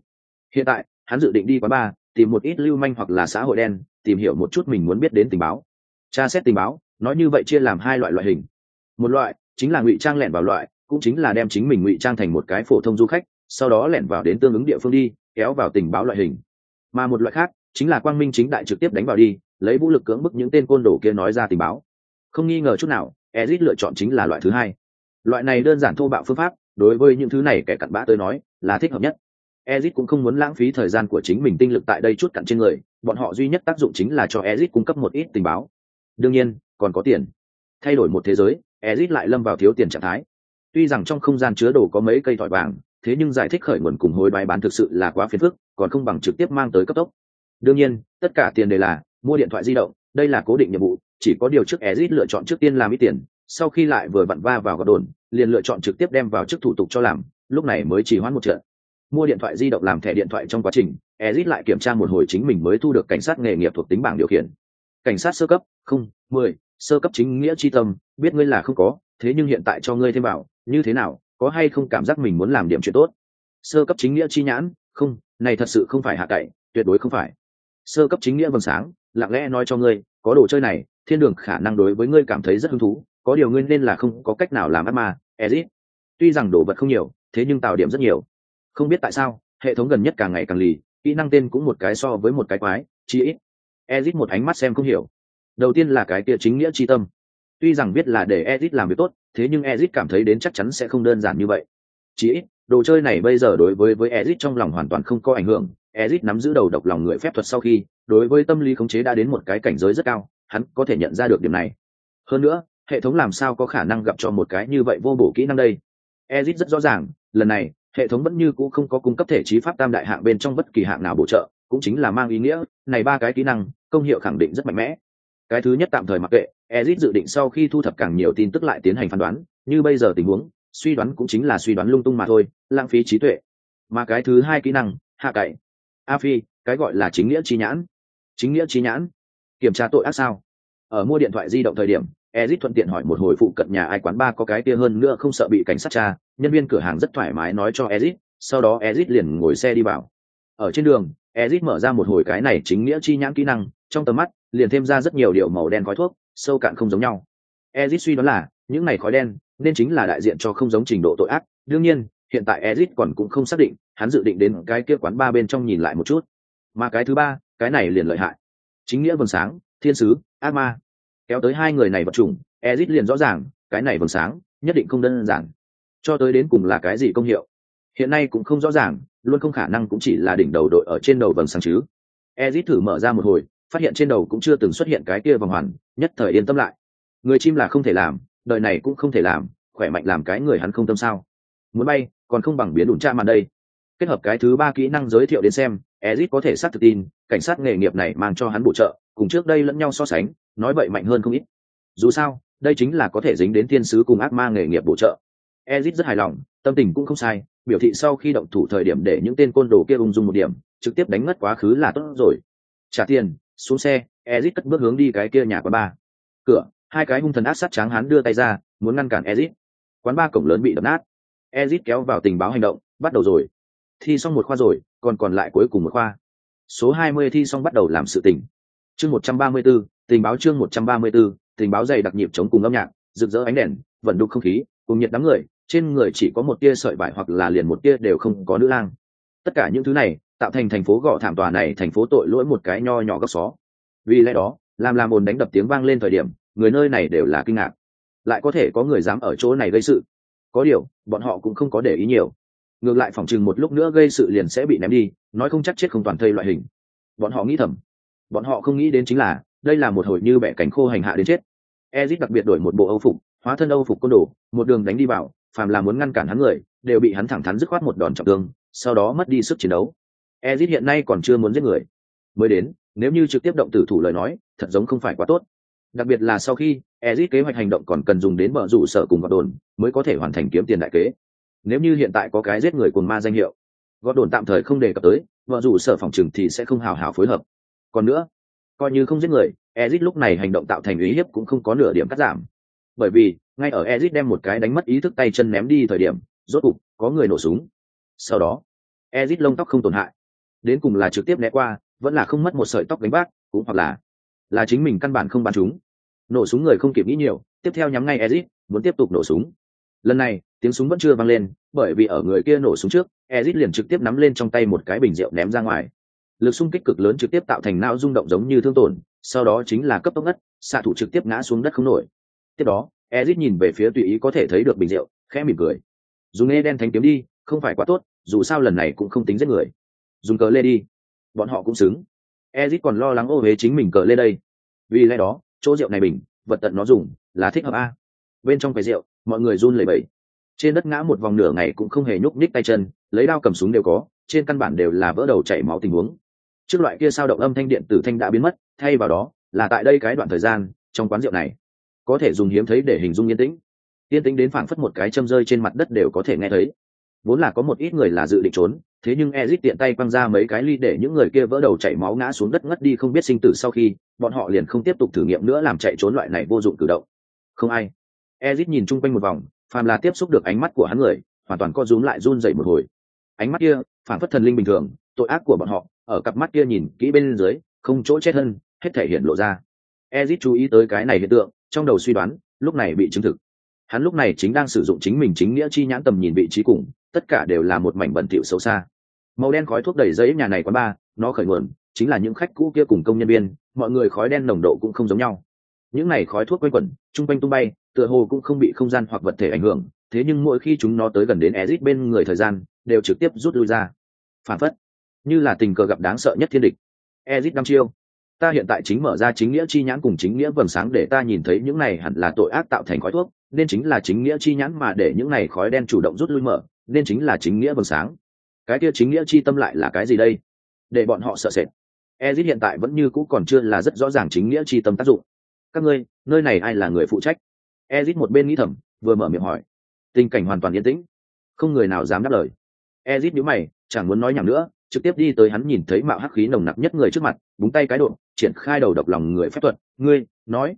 S1: Hiện tại, hắn dự định đi quán bar, tìm một ít lưu manh hoặc là xã hội đen, tìm hiểu một chút mình muốn biết đến tình báo. Tra xét tình báo, nói như vậy chia làm hai loại loại hình. Một loại chính là ngụy trang lẻn vào loại, cũng chính là đem chính mình ngụy trang thành một cái phổ thông du khách, sau đó lẻn vào đến tương ứng địa phương đi, kéo vào tình báo loại hình. Mà một loại khác chính là quang minh chính đại trực tiếp đánh vào đi, lấy vũ lực cưỡng bức những tên côn đồ kia nói ra tình báo. Không nghi ngờ chút nào ezit lựa chọn chính là loại thứ hai. Loại này đơn giản thô bạo phương pháp, đối với những thứ này kẻ cặn bã tới nói, là thích hợp nhất. Ezit cũng không muốn lãng phí thời gian của chính mình tinh lực tại đây chút cặn trên người, bọn họ duy nhất tác dụng chính là cho ezit cung cấp một ít tình báo. Đương nhiên, còn có tiền. Thay đổi một thế giới, ezit lại lâm vào thiếu tiền trạng thái. Tuy rằng trong không gian chứa đồ có mấy cây thỏi vàng, thế nhưng giải thích khởi nguồn cùng hối đoái bán thực sự là quá phiền phức, còn không bằng trực tiếp mang tới cấp tốc. Đương nhiên, tất cả tiền đề là mua điện thoại di động, đây là cố định nhiệm vụ chỉ có điều trước ezit lựa chọn trước tiên làm ít tiền, sau khi lại vừa vặn va vào gọt đồn, liền lựa chọn trực tiếp đem vào chức thủ tục cho làm, lúc này mới chỉ hoãn một trận. Mua điện thoại di động làm thẻ điện thoại trong quá trình, ezit lại kiểm tra một hồi chính mình mới thu được cảnh sát nghề nghiệp thuộc tính bảng điều khiển. Cảnh sát sơ cấp, không, mười, sơ cấp chính nghĩa chi tâm, biết ngươi là không có, thế nhưng hiện tại cho ngươi thêm bảo như thế nào, có hay không cảm giác mình muốn làm điểm chuyện tốt? Sơ cấp chính nghĩa chi nhãn, không, này thật sự không phải hạ cậy, tuyệt đối không phải. Sơ cấp chính nghĩa vầng sáng, lặng lẽ nói cho ngươi có đồ chơi này, thiên đường khả năng đối với ngươi cảm thấy rất hứng thú, có điều ngươi nên là không có cách nào làm ác ma, ezit. Tuy rằng đồ vật không nhiều, thế nhưng tạo điểm rất nhiều. Không biết tại sao, hệ thống gần nhất càng ngày càng lì, kỹ năng tên cũng một cái so với một cái quái, chi ít. Ezit một ánh mắt xem không hiểu. Đầu tiên là cái kia chính nghĩa tri tâm. Tuy rằng biết là để ezit làm việc tốt, thế nhưng ezit cảm thấy đến chắc chắn sẽ không đơn giản như vậy. Chỉ ít, đồ chơi này bây giờ đối với với ezit trong lòng hoàn toàn không có ảnh hưởng ezit nắm giữ đầu độc lòng người phép thuật sau khi, đối với tâm lý khống chế đã đến một cái cảnh giới rất cao, hắn có thể nhận ra được điểm này. Hơn nữa, hệ thống làm sao có khả năng gặp cho một cái như vậy vô bổ kỹ năng đây? Ezit rất rõ ràng, lần này, hệ thống vẫn như cũ không có cung cấp thể trí pháp tam đại hạng bên trong bất kỳ hạng nào bổ trợ, cũng chính là mang ý nghĩa, này ba cái kỹ năng, công hiệu khẳng định rất mạnh mẽ. Cái thứ nhất tạm thời mặc kệ, ezit dự định sau khi thu thập càng nhiều tin tức lại tiến hành phán đoán, như bây giờ tình huống, suy đoán cũng chính là suy đoán lung tung mà thôi, lãng phí trí tuệ. Mà cái thứ hai kỹ năng, hạ cậy a phi, cái gọi là chính nghĩa trí nhãn. Chính nghĩa trí nhãn? Kiểm tra tội ác sao? Ở mua điện thoại di động thời điểm, ezit thuận tiện hỏi một hồi phụ cận nhà ai quán ba có cái kia hơn nữa không sợ bị cảnh sát tra. Nhân viên cửa hàng rất thoải mái nói cho ezit, sau đó ezit liền ngồi xe đi vào. Ở trên đường, ezit mở ra một hồi cái này chính nghĩa chi nhãn kỹ năng, trong tầm mắt, liền thêm ra rất nhiều điệu màu đen khói thuốc, sâu cạn không giống nhau. Ezit suy đoán là, những này khói đen, nên chính là đại diện cho không giống trình độ tội ác. Đương nhiên hiện tại Ezic còn cũng không xác định, hắn dự định đến cái kia quán ba bên trong nhìn lại một chút. Mà cái thứ ba, cái này liền lợi hại. Chính nghĩa vầng sáng, thiên sứ, ác ma. Kéo tới hai người này vật chủng, Ezic liền rõ ràng, cái này vầng sáng, nhất định không đơn giản. Cho tới đến cùng là cái gì công hiệu? Hiện nay cũng không rõ ràng, luôn không khả năng cũng chỉ là đỉnh đầu đội ở trên đầu vầng sáng chứ. Ezic thử mở ra một hồi, phát hiện trên đầu cũng chưa từng xuất hiện cái kia vòng hoàn, nhất thời yên tâm lại. Người chim là không thể làm, đời này cũng không thể làm, khỏe mạnh làm cái người hắn không tâm sao. Muốn bay còn không bằng biến đủ cha màn đây. Kết hợp cái thứ ba kỹ năng giới thiệu đến xem, ezit có thể xác thực tin, cảnh sát nghề nghiệp này mang cho hắn bổ trợ, cùng trước đây lẫn nhau so sánh, nói vậy mạnh hơn không ít. Dù sao, đây chính là có thể dính đến thiên sứ cùng ác ma nghề nghiệp bổ trợ. Ezit rất hài lòng, tâm tình cũng không sai, biểu thị sau khi động thủ thời điểm để những tên côn đồ kia ung dung một điểm, trực tiếp đánh ngất quá khứ là tốt rồi. Trả tiền, xuống xe, ezit cất bước hướng đi cái kia nhà quán ba cửa, hai cái hung thần ác sát tráng hắn đưa tay ra, muốn ngăn cản ezit. Quán ba cổng lớn bị đập nát ezit kéo vào tình báo hành động bắt đầu rồi. Thi xong một khoa rồi còn còn lại cuối cùng một khoa. Số hai mươi thi xong bắt đầu làm sự tình. Chương 134, tình báo chương 134, tình báo dày đặc nhịp chống cùng âm nhạc rực rỡ ánh đèn vận đục không khí cùng nhiệt đám người trên người chỉ có một tia sợi vải hoặc là liền một tia đều không có nữ lang. Tất cả những thứ này tạo thành thành phố gọ thảm tòa này thành phố tội lỗi một cái nho nhỏ góc xó. Vì lẽ đó làm làm ồn đánh đập tiếng vang lên thời điểm người nơi này đều là kinh ngạc. Lại có thể có người dám ở chỗ này gây sự có điều, bọn họ cũng không có để ý nhiều. Ngược lại phòng chừng một lúc nữa gây sự liền sẽ bị ném đi, nói không chắc chết không toàn thây loại hình. Bọn họ nghĩ thầm. Bọn họ không nghĩ đến chính là, đây là một hồi như bẻ cánh khô hành hạ đến chết. Ezit đặc biệt đổi một bộ âu phục, hóa thân âu phục côn đồ, một đường đánh đi vào, phàm là muốn ngăn cản hắn người, đều bị hắn thẳng thắn dứt khoát một đòn trọng thương, sau đó mất đi sức chiến đấu. Ezit hiện nay còn chưa muốn giết người. Mới đến, nếu như trực tiếp động tử thủ lời nói, thật giống không phải quá tốt. Đặc biệt là sau khi ezit kế hoạch hành động còn cần dùng đến bờ rủ sở cùng gọt đồn mới có thể hoàn thành kiếm tiền đại kế. Nếu như hiện tại có cái giết người cuồng ma danh hiệu gọt đồn tạm thời không đề cập tới vợ rủ sở phòng trừng thì sẽ không hào hào phối hợp. Còn nữa, coi như không giết người, ezit lúc này hành động tạo thành ý hiếp cũng không có nửa điểm cắt giảm. Bởi vì, ngay ở ezit đem một cái đánh mất ý thức tay chân ném đi thời điểm, rốt cục có người nổ súng. Sau đó, ezit lông tóc không tổn hại. Đến cùng là trực tiếp né qua, vẫn là không mất một sợi tóc đánh bác cũng hoặc là là chính mình căn bản không bắn chúng nổ súng người không kịp nghĩ nhiều, tiếp theo nhắm ngay ezit, muốn tiếp tục nổ súng. Lần này, tiếng súng vẫn chưa vang lên, bởi vì ở người kia nổ súng trước, ezit liền trực tiếp nắm lên trong tay một cái bình rượu ném ra ngoài. Lực xung kích cực lớn trực tiếp tạo thành não rung động giống như thương tổn, sau đó chính là cấp tốc ngất, xạ thủ trực tiếp ngã xuống đất không nổi. Tiếp đó, ezit nhìn về phía tùy ý có thể thấy được bình rượu, khẽ mỉm cười. Dùng nghe đen thanh kiếm đi, không phải quá tốt, dù sao lần này cũng không tính giết người. Dùng cờ lê đi. Bọn họ cũng xứng. Ezit còn lo lắng ô huế chính mình cờ lê đây. Vì lẽ đó chỗ rượu này bình, vật tận nó dùng, là thích hợp a. Bên trong quầy rượu, mọi người run lẩy bẩy. Trên đất ngã một vòng nửa ngày cũng không hề nhúc nhích tay chân, lấy đao cầm súng đều có, trên căn bản đều là vỡ đầu chảy máu tình huống. Trước loại kia sao động âm thanh điện tử thanh đã biến mất, thay vào đó, là tại đây cái đoạn thời gian, trong quán rượu này, có thể dùng hiếm thấy để hình dung yên tĩnh. Yên tĩnh đến phảng phất một cái châm rơi trên mặt đất đều có thể nghe thấy. Vốn là có một ít người là dự định trốn thế nhưng Ezic tiện tay quăng ra mấy cái ly để những người kia vỡ đầu chảy máu ngã xuống đất ngất đi không biết sinh tử sau khi, bọn họ liền không tiếp tục thử nghiệm nữa làm chạy trốn loại này vô dụng cử động. Không ai. Ezic nhìn chung quanh một vòng, phàm là tiếp xúc được ánh mắt của hắn người, hoàn toàn co rúm lại run rẩy một hồi. Ánh mắt kia, phản phất thần linh bình thường, tội ác của bọn họ, ở cặp mắt kia nhìn kỹ bên dưới, không chỗ chết hơn, hết thể hiện lộ ra. Ezic chú ý tới cái này hiện tượng, trong đầu suy đoán, lúc này bị chứng thực. Hắn lúc này chính đang sử dụng chính mình chính nghĩa chi nhãn tầm nhìn vị trí cùng, tất cả đều là một mảnh bẩn thỉu xấu xa màu đen khói thuốc đẩy giấy nhà này quán ba nó khởi nguồn, chính là những khách cũ kia cùng công nhân viên, mọi người khói đen nồng độ cũng không giống nhau. Những này khói thuốc quanh quẩn chung quanh tung bay, tựa hồ cũng không bị không gian hoặc vật thể ảnh hưởng, thế nhưng mỗi khi chúng nó tới gần đến ezit bên người thời gian, đều trực tiếp rút lui ra. Phản phất, như là tình cờ gặp đáng sợ nhất thiên địch. Ezit năm chiêu. Ta hiện tại chính mở ra chính nghĩa chi nhãn cùng chính nghĩa vầng sáng để ta nhìn thấy những này hẳn là tội ác tạo thành khói thuốc, nên chính là chính nghĩa chi nhãn mà để những này khói đen chủ động rút lui mở, nên chính là chính nghĩa vầng sáng cái kia chính nghĩa chi tâm lại là cái gì đây? Để bọn họ sợ sệt. Ezit hiện tại vẫn như cũ còn chưa là rất rõ ràng chính nghĩa chi tâm tác dụng. Các ngươi, nơi này ai là người phụ trách? Ezit một bên nghĩ thầm, vừa mở miệng hỏi. Tình cảnh hoàn toàn yên tĩnh. Không người nào dám đáp lời. Ezit nhíu mày, chẳng muốn nói nhảm nữa, trực tiếp đi tới hắn nhìn thấy mạo hắc khí nồng nặc nhất người trước mặt, búng tay cái độ triển khai đầu độc lòng người phép thuật. Ngươi, nói.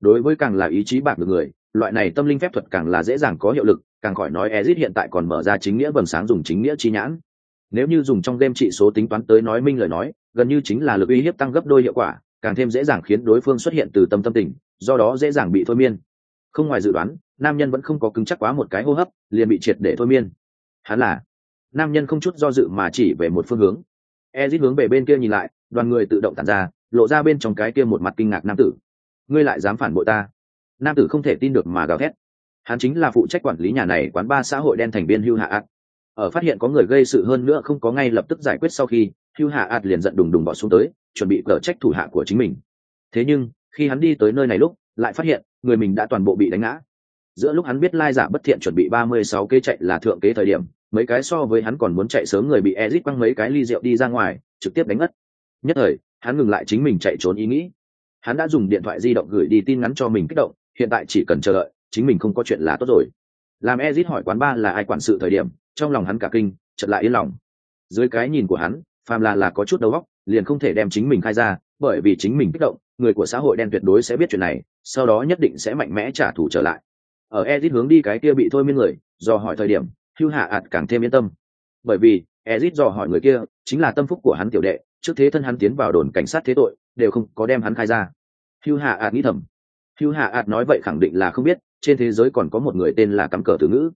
S1: Đối với càng là ý chí bạc được người, loại này tâm linh phép thuật càng là dễ dàng có hiệu lực, càng khỏi nói ezit hiện tại còn mở ra chính nghĩa vầng sáng dùng chính nghĩa chi nhãn nếu như dùng trong game trị số tính toán tới nói minh lời nói, gần như chính là lực uy hiếp tăng gấp đôi hiệu quả, càng thêm dễ dàng khiến đối phương xuất hiện từ tâm tâm tình, do đó dễ dàng bị thôi miên. Không ngoài dự đoán, nam nhân vẫn không có cứng chắc quá một cái hô hấp, liền bị triệt để thôi miên. Hắn là, nam nhân không chút do dự mà chỉ về một phương hướng. Ezit hướng về bên kia nhìn lại, đoàn người tự động tàn ra, lộ ra bên trong cái kia một mặt kinh ngạc nam tử. Ngươi lại dám phản bội ta? Nam tử không thể tin được mà gào thét. Hắn chính là phụ trách quản lý nhà này quán ba xã hội đen thành viên hưu hạ ác ở phát hiện có người gây sự hơn nữa không có ngay lập tức giải quyết sau khi, hưu hạ ạt liền giận đùng đùng bỏ xuống tới, chuẩn bị cờ trách thủ hạ của chính mình. Thế nhưng, khi hắn đi tới nơi này lúc, lại phát hiện, người mình đã toàn bộ bị đánh ngã. Giữa lúc hắn biết lai giả bất thiện chuẩn bị ba mươi sáu kế chạy là thượng kế thời điểm, mấy cái so với hắn còn muốn chạy sớm người bị ezit quăng mấy cái ly rượu đi ra ngoài, trực tiếp đánh ngất. Nhất thời, hắn ngừng lại chính mình chạy trốn ý nghĩ. Hắn đã dùng điện thoại di động gửi đi tin ngắn cho mình kích động, hiện tại chỉ cần chờ đợi, chính mình không có chuyện là tốt rồi. Làm ezit hỏi quán ba là ai quản sự thời điểm trong lòng hắn cả kinh, chợt lại yên lòng. Dưới cái nhìn của hắn, phàm là là có chút đầu óc, liền không thể đem chính mình khai ra, bởi vì chính mình kích động, người của xã hội đen tuyệt đối sẽ biết chuyện này, sau đó nhất định sẽ mạnh mẽ trả thù trở lại. Ở ezit hướng đi cái kia bị thôi miên người do hỏi thời điểm, hưu hạ ạt càng thêm yên tâm. Bởi vì, ezit dò hỏi người kia, chính là tâm phúc của hắn tiểu đệ, trước thế thân hắn tiến vào đồn cảnh sát thế tội, đều không có đem hắn khai ra. Hưu hạ ạt nghĩ thầm. Hưu hạ ạt nói vậy khẳng định là không biết, trên thế giới còn có một người tên là cắm cờ từ ngữ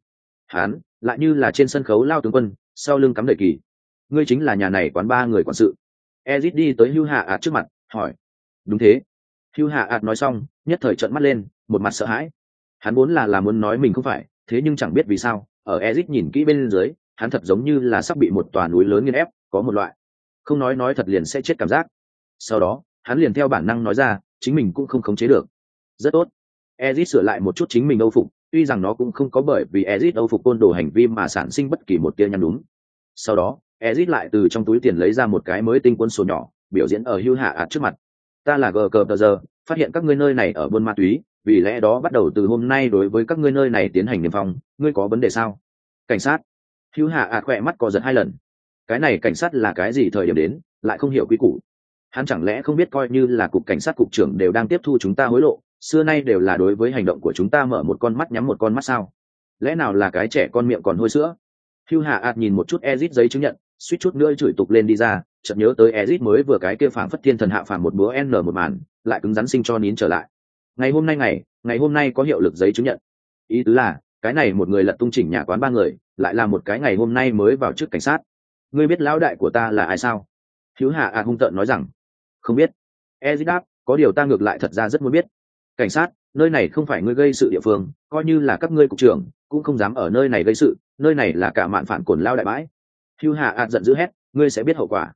S1: hắn lại như là trên sân khấu lao tướng quân, sau lưng cắm đầy kỳ. Ngươi chính là nhà này quán ba người quản sự. Ezit đi tới hưu hạ ạt trước mặt, hỏi. Đúng thế. Hưu hạ ạt nói xong, nhất thời trợn mắt lên, một mặt sợ hãi. Hắn vốn là là muốn nói mình không phải, thế nhưng chẳng biết vì sao, ở ezit nhìn kỹ bên dưới, hắn thật giống như là sắp bị một tòa núi lớn nghiên ép, có một loại. Không nói nói thật liền sẽ chết cảm giác. Sau đó, hắn liền theo bản năng nói ra, chính mình cũng không khống chế được. Rất tốt. Ezit sửa lại một chút chính mình âu phục tuy rằng nó cũng không có bởi vì ezit âu phục côn đồ hành vi mà sản sinh bất kỳ một tia nhăn đúng sau đó, ezit lại từ trong túi tiền lấy ra một cái mới tinh quân sổ nhỏ, biểu diễn ở hưu hạ ạt trước mặt. Ta là gờ cờ giờ phát hiện các ngươi nơi này ở buôn ma túy, vì lẽ đó bắt đầu từ hôm nay đối với các ngươi nơi này tiến hành niêm phong, ngươi có vấn đề sao? Cảnh sát. Hưu hạ ạt khẽ mắt co giật hai lần. Cái này cảnh sát là cái gì thời điểm đến, lại không hiểu quy củ. Hắn chẳng lẽ không biết coi như là cục cảnh sát cục trưởng đều đang tiếp thu chúng ta hối lộ xưa nay đều là đối với hành động của chúng ta mở một con mắt nhắm một con mắt sao? Lẽ nào là cái trẻ con miệng còn hôi sữa? Hưu hạ ạt nhìn một chút ezit giấy chứng nhận, suýt chút nữa chửi tục lên đi ra, chợt nhớ tới ezit mới vừa cái kia phản phất thiên thần hạ phản một búa n một màn, lại cứng rắn sinh cho nín trở lại. Ngày hôm nay ngày ngày hôm nay có hiệu lực giấy chứng nhận. Ý tứ là, cái này một người lật tung chỉnh nhà quán ba người, lại là một cái ngày hôm nay mới vào trước cảnh sát. Ngươi biết lão đại của ta là ai sao? Hữu hạ ạ hung tợn nói rằng, không biết. Ezid đáp, có điều ta ngược lại thật ra rất muốn biết cảnh sát, nơi này không phải ngươi gây sự địa phương, coi như là các ngươi cục trưởng, cũng không dám ở nơi này gây sự, nơi này là cả mạn phản cồn lao đại bãi. Hưu hạ ạt giận dữ hét, ngươi sẽ biết hậu quả.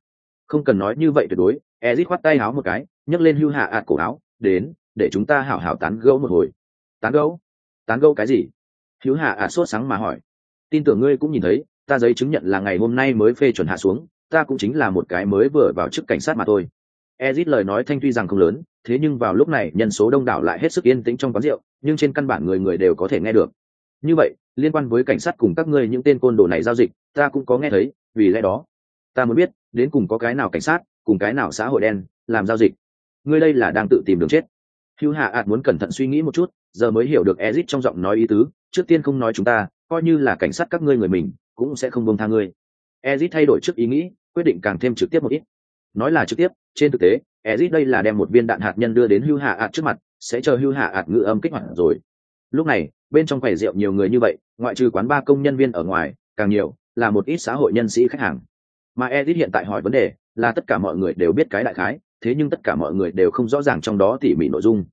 S1: Không cần nói như vậy tuyệt đối, ezit khoát tay áo một cái, nhấc lên hưu hạ ạt cổ áo, đến, để chúng ta hảo hảo tán gẫu một hồi. Tán gẫu? Tán gẫu cái gì? Hưu hạ ạt sốt sáng mà hỏi. Tin tưởng ngươi cũng nhìn thấy, ta giấy chứng nhận là ngày hôm nay mới phê chuẩn hạ xuống, ta cũng chính là một cái mới vừa vào chức cảnh sát mà thôi ezit lời nói thanh tuy rằng không lớn, thế nhưng vào lúc này, nhân số đông đảo lại hết sức yên tĩnh trong quán rượu, nhưng trên căn bản người người đều có thể nghe được. Như vậy, liên quan với cảnh sát cùng các ngươi những tên côn đồ này giao dịch, ta cũng có nghe thấy, vì lẽ đó, ta muốn biết, đến cùng có cái nào cảnh sát, cùng cái nào xã hội đen, làm giao dịch? Ngươi đây là đang tự tìm đường chết. Hưu hạ ạt muốn cẩn thận suy nghĩ một chút, giờ mới hiểu được ezit trong giọng nói ý tứ, trước tiên không nói chúng ta, coi như là cảnh sát các ngươi người mình, cũng sẽ không buông tha ngươi. Ezit thay đổi trước ý nghĩ, quyết định càng thêm trực tiếp một ít nói là trực tiếp, trên thực tế ezit đây là đem một viên đạn hạt nhân đưa đến hugh hạ ạt trước mặt, sẽ chờ hugh hạ ạt ngự âm kích hoạt rồi. Lúc này, bên trong quầy rượu nhiều người như vậy, ngoại trừ quán ba công nhân viên ở ngoài, càng nhiều, là một ít xã hội nhân sĩ khách hàng. Mà edit hiện tại hỏi vấn đề, là tất cả mọi người đều biết cái đại khái, thế nhưng tất cả mọi người đều không rõ ràng trong đó tỉ mỉ nội dung.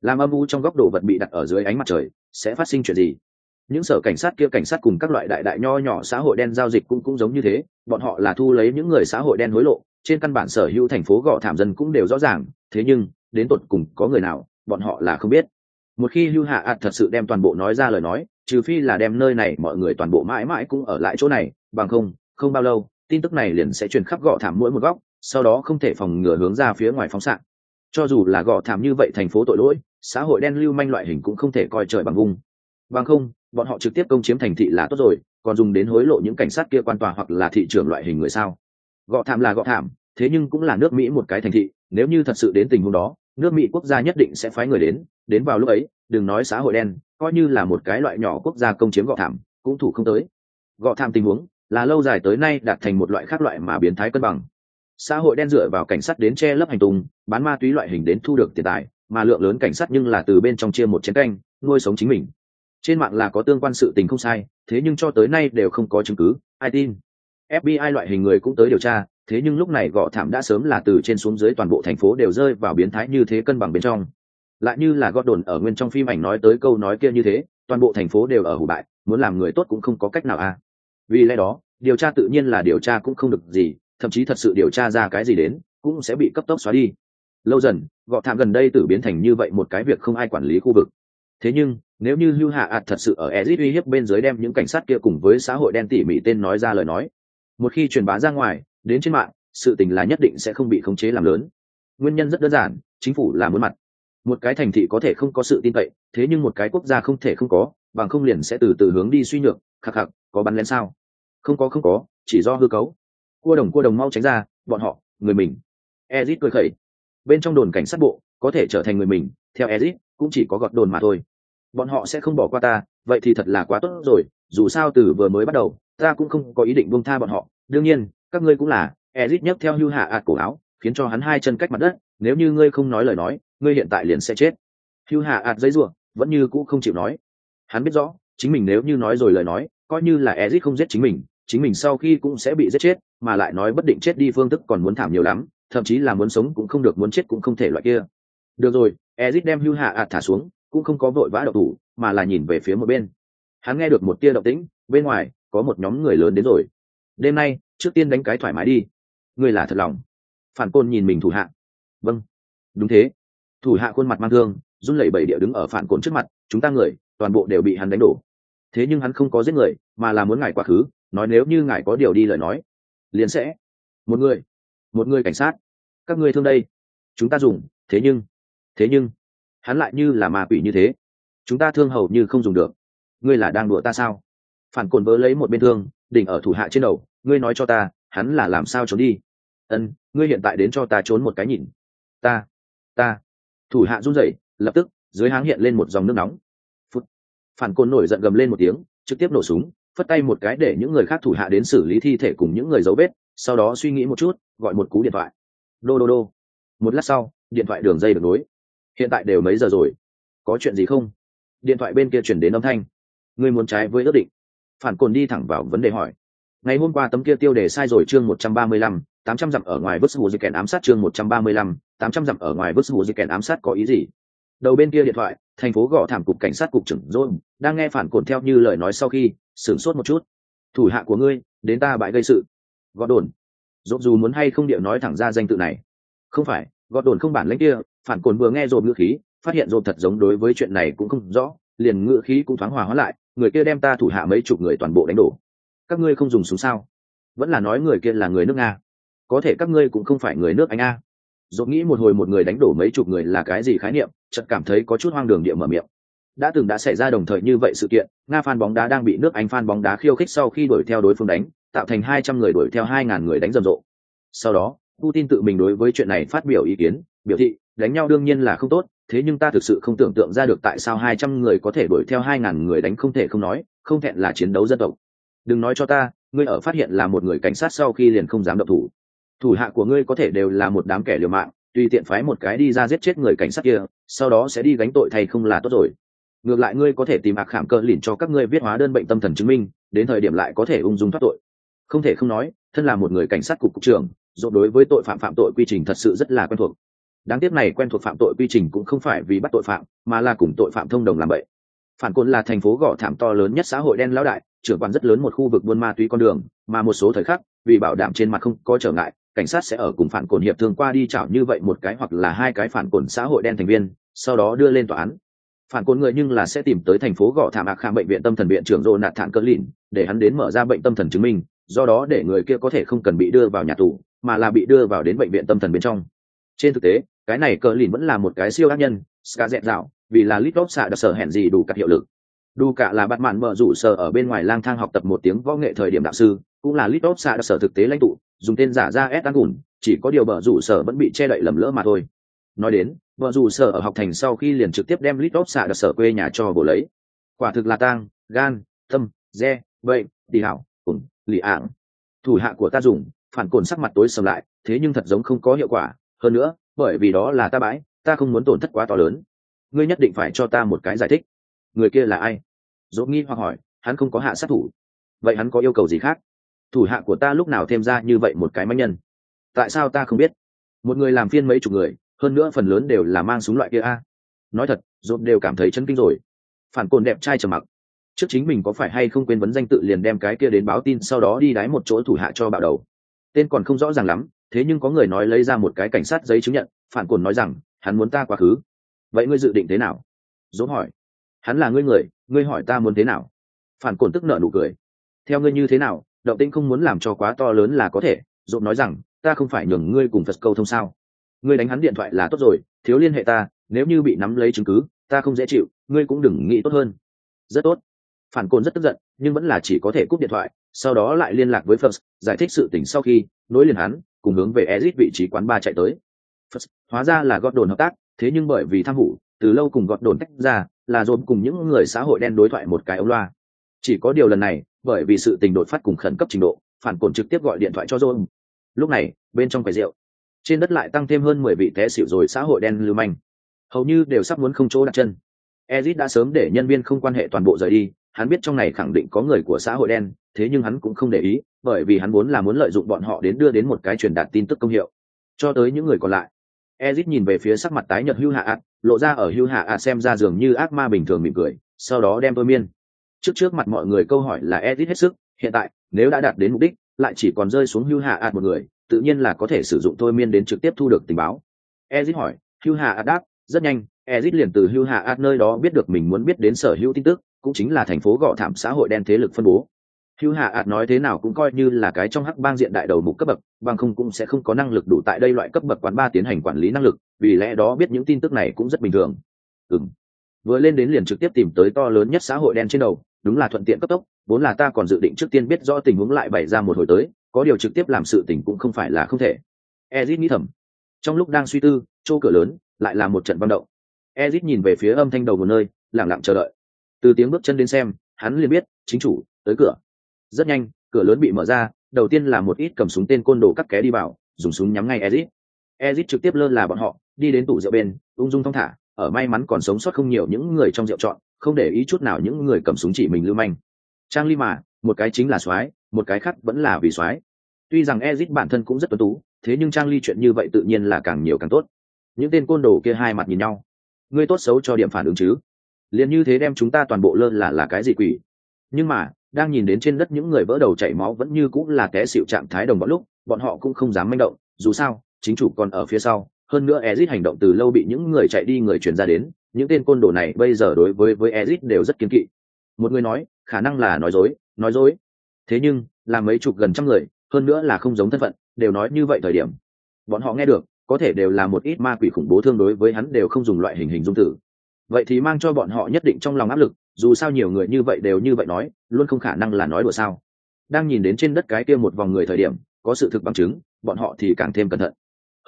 S1: Làm âm u trong góc đồ vật bị đặt ở dưới ánh mặt trời, sẽ phát sinh chuyện gì? Những sở cảnh sát kia cảnh sát cùng các loại đại đại nho nhỏ xã hội đen giao dịch cũng cũng giống như thế, bọn họ là thu lấy những người xã hội đen hối lộ trên căn bản sở hữu thành phố gò thảm dân cũng đều rõ ràng, thế nhưng, đến tột cùng có người nào, bọn họ là không biết. Một khi hưu hạ ạt thật sự đem toàn bộ nói ra lời nói, trừ phi là đem nơi này mọi người toàn bộ mãi mãi cũng ở lại chỗ này, bằng không không bao lâu, tin tức này liền sẽ truyền khắp gò thảm mỗi một góc, sau đó không thể phòng ngừa hướng ra phía ngoài phóng xạ. Cho dù là gò thảm như vậy thành phố tội lỗi, xã hội đen lưu manh loại hình cũng không thể coi trời bằng vung bằng không, bọn họ trực tiếp công chiếm thành thị là tốt rồi, còn dùng đến hối lộ những cảnh sát kia quan tòa hoặc là thị trường loại hình người sao? Gọ thảm là gọ thảm, thế nhưng cũng là nước mỹ một cái thành thị, nếu như thật sự đến tình huống đó, nước mỹ quốc gia nhất định sẽ phái người đến đến vào lúc ấy, đừng nói xã hội đen, coi như là một cái loại nhỏ quốc gia công chiếm gọ thảm, cũng thủ không tới. Gọ thảm tình huống, là lâu dài tới nay đạt thành một loại khác loại mà biến thái cân bằng. Xã hội đen dựa vào cảnh sát đến che lấp hành tung, bán ma túy loại hình đến thu được tiền tài, mà lượng lớn cảnh sát nhưng là từ bên trong chia một chén canh, nuôi sống chính mình. Trên mạng là có tương quan sự tình không sai, thế nhưng cho tới nay đều không có chứng cứ, ai tin? Fbi loại hình người cũng tới điều tra, thế nhưng lúc này gõ thảm đã sớm là từ trên xuống dưới toàn bộ thành phố đều rơi vào biến thái như thế cân bằng bên trong. Lại như là gót đồn ở nguyên trong phim ảnh nói tới câu nói kia như thế, toàn bộ thành phố đều ở hủ bại, muốn làm người tốt cũng không có cách nào à. Vì lẽ đó, điều tra tự nhiên là điều tra cũng không được gì, thậm chí thật sự điều tra ra cái gì đến, cũng sẽ bị cấp tốc xóa đi. Lâu dần, gọ thảm gần đây tự biến thành như vậy một cái việc không ai quản lý khu vực. Thế nhưng, nếu như Lưu hạ ạt thật sự ở ezit uy hiếp bên dưới đem những cảnh sát kia cùng với xã hội đen tỉ mỉ tên nói ra lời nói một khi truyền bá ra ngoài, đến trên mạng, sự tình là nhất định sẽ không bị khống chế làm lớn. Nguyên nhân rất đơn giản, chính phủ là muốn mặt. Một cái thành thị có thể không có sự tin cậy, thế nhưng một cái quốc gia không thể không có, bằng không liền sẽ từ từ hướng đi suy nhược, khắc khạc có bắn lén sao? Không có không có, chỉ do hư cấu. Cua đồng cua đồng mau tránh ra, bọn họ, người mình. Ezit cười khẩy. Bên trong đồn cảnh sát bộ, có thể trở thành người mình, theo ezit, cũng chỉ có gọt đồn mà thôi. Bọn họ sẽ không bỏ qua ta, vậy thì thật là quá tốt rồi, dù sao từ vừa mới bắt đầu ta cũng không có ý định buông tha bọn họ. Đương nhiên, các ngươi cũng là ezit nhấc theo hưu hạ ạt cổ áo, khiến cho hắn hai chân cách mặt đất. Nếu như ngươi không nói lời nói, ngươi hiện tại liền sẽ chết. Hưu hạ ạt giấy ruộng vẫn như cũ không chịu nói. Hắn biết rõ, chính mình nếu như nói rồi lời nói, coi như là ezit không giết chính mình chính mình sau khi cũng sẽ bị giết chết, mà lại nói bất định chết đi phương thức còn muốn thảm nhiều lắm, thậm chí là muốn sống cũng không được, muốn chết cũng không thể loại kia. Được rồi ezit đem hưu hạ ạt thả xuống, cũng không có vội vã đậu thủ, mà là nhìn về phía một bên hắn nghe được một tia động tĩnh, bên ngoài, có một nhóm người lớn đến rồi. Đêm nay, trước tiên đánh cái thoải mái đi. Ngươi là thật lòng. Phản côn nhìn mình thủ hạ. Vâng. Đúng thế. Thủ hạ khuôn mặt mang thương, run lẩy bẩy địa đứng ở phản côn trước mặt, chúng ta người, toàn bộ đều bị hắn đánh đổ. Thế nhưng hắn không có giết người, mà là muốn ngài quá khứ, nói nếu như ngài có điều đi lời nói, liền sẽ. Một người. Một người cảnh sát. Các ngươi thương đây. Chúng ta dùng, thế nhưng thế nhưng, hắn lại như là ma quỷ như thế. Chúng ta thương hầu như không dùng được ngươi là đang đùa ta sao? Phản cồn vớ lấy một bên thương, đỉnh ở thủ hạ trên đầu, ngươi nói cho ta, hắn là làm sao trốn đi? Ân, ngươi hiện tại đến cho ta trốn một cái nhìn. Ta ta. Thủ hạ run rẩy, lập tức, dưới háng hiện lên một dòng nước nóng. Phút. Phản cồn nổi giận gầm lên một tiếng, trực tiếp nổ súng, phất tay một cái để những người khác thủ hạ đến xử lý thi thể cùng những người dấu vết, sau đó suy nghĩ một chút, gọi một cú điện thoại. Đô đô đô. Một lát sau, điện thoại đường dây được nối. Hiện tại đều mấy giờ rồi? Có chuyện gì không? Điện thoại bên kia chuyển đến âm thanh ngươi muốn trái với ước định. Phản cồn đi thẳng vào vấn đề hỏi. Ngày hôm qua tấm kia tiêu đề sai rồi chương một trăm ba mươi lăm, tám trăm dặm ở ngoài vứt hù di kèn ám sát chương một trăm ba mươi lăm, tám trăm dặm ở ngoài vứt hù di kèn ám sát có ý gì? Đầu bên kia điện thoại, thành phố gõ thảm cục cảnh sát cục trưởng dôn đang nghe phản cồn theo như lời nói sau khi, sửng sốt một chút. Thủ hạ của ngươi, đến ta bãi gây sự. Gọt đồn. Dốt dù muốn hay không điệu nói thẳng ra danh tự này. Không phải gọt đồn không bản lãnh kia, phản cồn vừa nghe dồn ngữ khí, phát hiện dồn thật giống đối với chuyện này cũng không rõ liền ngựa khí cũng thoáng hòa hóa lại, người kia đem ta thủ hạ mấy chục người toàn bộ đánh đổ. Các ngươi không dùng súng sao? Vẫn là nói người kia là người nước nga. Có thể các ngươi cũng không phải người nước anh a. Dột nghĩ một hồi một người đánh đổ mấy chục người là cái gì khái niệm, chợt cảm thấy có chút hoang đường địa mở miệng. Đã từng đã xảy ra đồng thời như vậy sự kiện, nga phan bóng đá đang bị nước anh phan bóng đá khiêu khích sau khi đuổi theo đối phương đánh, tạo thành hai trăm người đuổi theo hai ngàn người đánh rầm rộ. Sau đó, putin tự mình đối với chuyện này phát biểu ý kiến, biểu thị, đánh nhau đương nhiên là không tốt thế nhưng ta thực sự không tưởng tượng ra được tại sao hai trăm người có thể đuổi theo hai ngàn người đánh không thể không nói, không thẹn là chiến đấu dân tộc. Đừng nói cho ta, ngươi ở phát hiện là một người cảnh sát sau khi liền không dám động thủ. Thủ hạ của ngươi có thể đều là một đám kẻ liều mạng, tùy tiện phái một cái đi ra giết chết người cảnh sát kia, sau đó sẽ đi gánh tội thay không là tốt rồi. Ngược lại ngươi có thể tìm ạc khảm cơ lìn cho các ngươi viết hóa đơn bệnh tâm thần chứng minh, đến thời điểm lại có thể ung dung thoát tội. Không thể không nói, thân là một người cảnh sát cục cục trưởng dồn đối với tội phạm phạm tội quy trình thật sự rất là quen thuộc đáng tiếc này quen thuộc phạm tội quy trình cũng không phải vì bắt tội phạm, mà là cùng tội phạm thông đồng làm vậy phản côn là thành phố gò thảm to lớn nhất xã hội đen lão đại, trưởng quan rất lớn một khu vực buôn ma túy con đường, mà một số thời khắc, vì bảo đảm trên mặt không có trở ngại, cảnh sát sẽ ở cùng phản cồn hiệp thương qua đi chảo như vậy một cái hoặc là hai cái phản cồn xã hội đen thành viên, sau đó đưa lên tòa án. Phản cồn người nhưng là sẽ tìm tới thành phố gò thảm ạc kham bệnh viện tâm thần viện trưởng rô nạt thản cỡ lìn, để hắn đến mở ra bệnh tâm thần chứng minh, do đó để người kia có thể không cần bị đưa vào nhà tù, mà là bị đưa vào đến bệnh viện tâm thần bên trong trên thực tế, cái này cờ lìn vẫn là một cái siêu ác nhân ska dẹt dạo, vì là lít xạ đặc sở hẹn gì đủ các hiệu lực. Đủ cả là bạn mạn mở rủ sở ở bên ngoài lang thang học tập một tiếng võ nghệ thời điểm đạo sư, cũng là lít xạ đặc sở thực tế lãnh tụ, dùng tên giả ra ép ăn gùn, chỉ có điều bờ rủ sở vẫn bị che đậy lầm lỡ mà thôi. Nói đến, mở rủ sở ở học thành sau khi liền trực tiếp đem lít tóp xạ đặc sở quê nhà cho bổ lấy. Quả thực là tang, gan tâm re vậy đi hảo, cùng, lì ảng. Thủ hạ của ta dùng, phản cồn sắc mặt tối sầm lại, thế nhưng thật giống không có hiệu quả hơn nữa, bởi vì đó là ta bãi, ta không muốn tổn thất quá to lớn. Ngươi nhất định phải cho ta một cái giải thích. Người kia là ai? Dỗ nghi hoặc hỏi, hắn không có hạ sát thủ. Vậy hắn có yêu cầu gì khác? Thủ hạ của ta lúc nào thêm ra như vậy một cái máy nhân? Tại sao ta không biết? Một người làm phiên mấy chục người, hơn nữa phần lớn đều là mang súng loại kia a. Nói thật dốt đều cảm thấy chấn kinh rồi. Phản cồn đẹp trai trầm mặc. Trước chính mình có phải hay không quên vấn danh tự liền đem cái kia đến báo tin, sau đó đi đái một chỗ thủ hạ cho bạo đầu. Tên còn không rõ ràng lắm thế nhưng có người nói lấy ra một cái cảnh sát giấy chứng nhận, phản cồn nói rằng, hắn muốn ta quá khứ. Vậy ngươi dự định thế nào? Dỗ hỏi. Hắn là ngươi người, ngươi hỏi ta muốn thế nào? Phản cồn tức nợ nụ cười. Theo ngươi như thế nào, động tĩnh không muốn làm cho quá to lớn là có thể. Dỗ nói rằng, ta không phải nhường ngươi cùng phật câu thông sao? Ngươi đánh hắn điện thoại là tốt rồi, thiếu liên hệ ta, nếu như bị nắm lấy chứng cứ, ta không dễ chịu, ngươi cũng đừng nghĩ tốt hơn. Rất tốt. Phản cồn rất tức giận, nhưng vẫn là chỉ có thể cúp điện thoại sau đó lại liên lạc với First, giải thích sự tình sau khi nối liền hắn cùng hướng về Ezic vị trí quán ba chạy tới. Phật, hóa ra là gót đồn hợp tác, thế nhưng bởi vì tham hủ, từ lâu cùng gót đồn tách ra, là dồn cùng những người xã hội đen đối thoại một cái ống loa. Chỉ có điều lần này, bởi vì sự tình đột phát cùng khẩn cấp trình độ, phản cổn trực tiếp gọi điện thoại cho John. Lúc này, bên trong quầy rượu, trên đất lại tăng thêm hơn mười vị té xỉu rồi xã hội đen lưu manh hầu như đều sắp muốn không chỗ đặt chân ezit đã sớm để nhân viên không quan hệ toàn bộ rời đi hắn biết trong này khẳng định có người của xã hội đen, thế nhưng hắn cũng không để ý, bởi vì hắn muốn là muốn lợi dụng bọn họ đến đưa đến một cái truyền đạt tin tức công hiệu. Cho tới những người còn lại, ezit nhìn về phía sắc mặt tái nhợt hưu hạ ạt lộ ra ở hưu hạ ạt xem ra dường như ác ma bình thường mỉm cười, sau đó đem tôi miên. Trước trước mặt mọi người câu hỏi là ezit hết sức, hiện tại, nếu đã đạt đến mục đích, lại chỉ còn rơi xuống hưu hạ ạt một người, tự nhiên là có thể sử dụng thôi miên đến trực tiếp thu được tình báo. Ezit hỏi hưu Hạ ad đáp, rất nhanh, ezit liền từ hưu Hạ ad nơi đó biết được mình muốn biết đến sở hữu tin tức cũng chính là thành phố gọ thảm xã hội đen thế lực phân bố. Hữu hạ ạt nói thế nào cũng coi như là cái trong hắc bang diện đại đầu mục cấp bậc, bằng không cũng sẽ không có năng lực đủ tại đây loại cấp bậc quán ba tiến hành quản lý năng lực, vì lẽ đó biết những tin tức này cũng rất bình thường. Ừng vừa lên đến liền trực tiếp tìm tới to lớn nhất xã hội đen trên đầu, đúng là thuận tiện cấp tốc, vốn là ta còn dự định trước tiên biết rõ tình huống lại bày ra một hồi tới, có điều trực tiếp làm sự tình cũng không phải là không thể. Ezit nghĩ thầm. Trong lúc đang suy tư, chỗ cửa lớn lại là một trận băng động. Ezit nhìn về phía âm thanh đầu một nơi lẳng lặng chờ đợi từ tiếng bước chân đến xem, hắn liền biết, chính chủ, tới cửa. Rất nhanh, cửa lớn bị mở ra, đầu tiên là một ít cầm súng tên côn đồ cắt ké đi vào, dùng súng nhắm ngay ezit ezit trực tiếp lơ là bọn họ, đi đến tủ rượu bên, ung dung thong thả, ở may mắn còn sống sót không nhiều những người trong rượu chọn, không để ý chút nào những người cầm súng chỉ mình lưu manh. Trang ly mà, một cái chính là soái, một cái khác vẫn là vì soái. Tuy rằng ezit bản thân cũng rất tuân tú, thế nhưng trang ly chuyện như vậy tự nhiên là càng nhiều càng tốt. Những tên côn đồ kia hai mặt nhìn nhau. Ngươi tốt xấu cho điểm phản ứng chứ? Liền như thế đem chúng ta toàn bộ lơ là là cái gì quỷ. Nhưng mà, đang nhìn đến trên đất những người vỡ đầu chảy máu vẫn như cũng là té xịu trạng thái đồng bọn lúc, bọn họ cũng không dám manh động, dù sao, chính chủ còn ở phía sau, hơn nữa ezit hành động từ lâu bị những người chạy đi người truyền ra đến, những tên côn đồ này bây giờ đối với với ezit đều rất kiên kỵ. Một người nói, khả năng là nói dối nói dối. Thế nhưng, là mấy chục gần trăm người, hơn nữa là không giống thân phận, đều nói như vậy thời điểm. Bọn họ nghe được, có thể đều là một ít ma quỷ khủng bố thương đối với hắn đều không dùng loại hình hình dung tử vậy thì mang cho bọn họ nhất định trong lòng áp lực, dù sao nhiều người như vậy đều như vậy nói, luôn không khả năng là nói đùa sao. Đang nhìn đến trên đất cái kia một vòng người thời điểm, có sự thực bằng chứng, bọn họ thì càng thêm cẩn thận.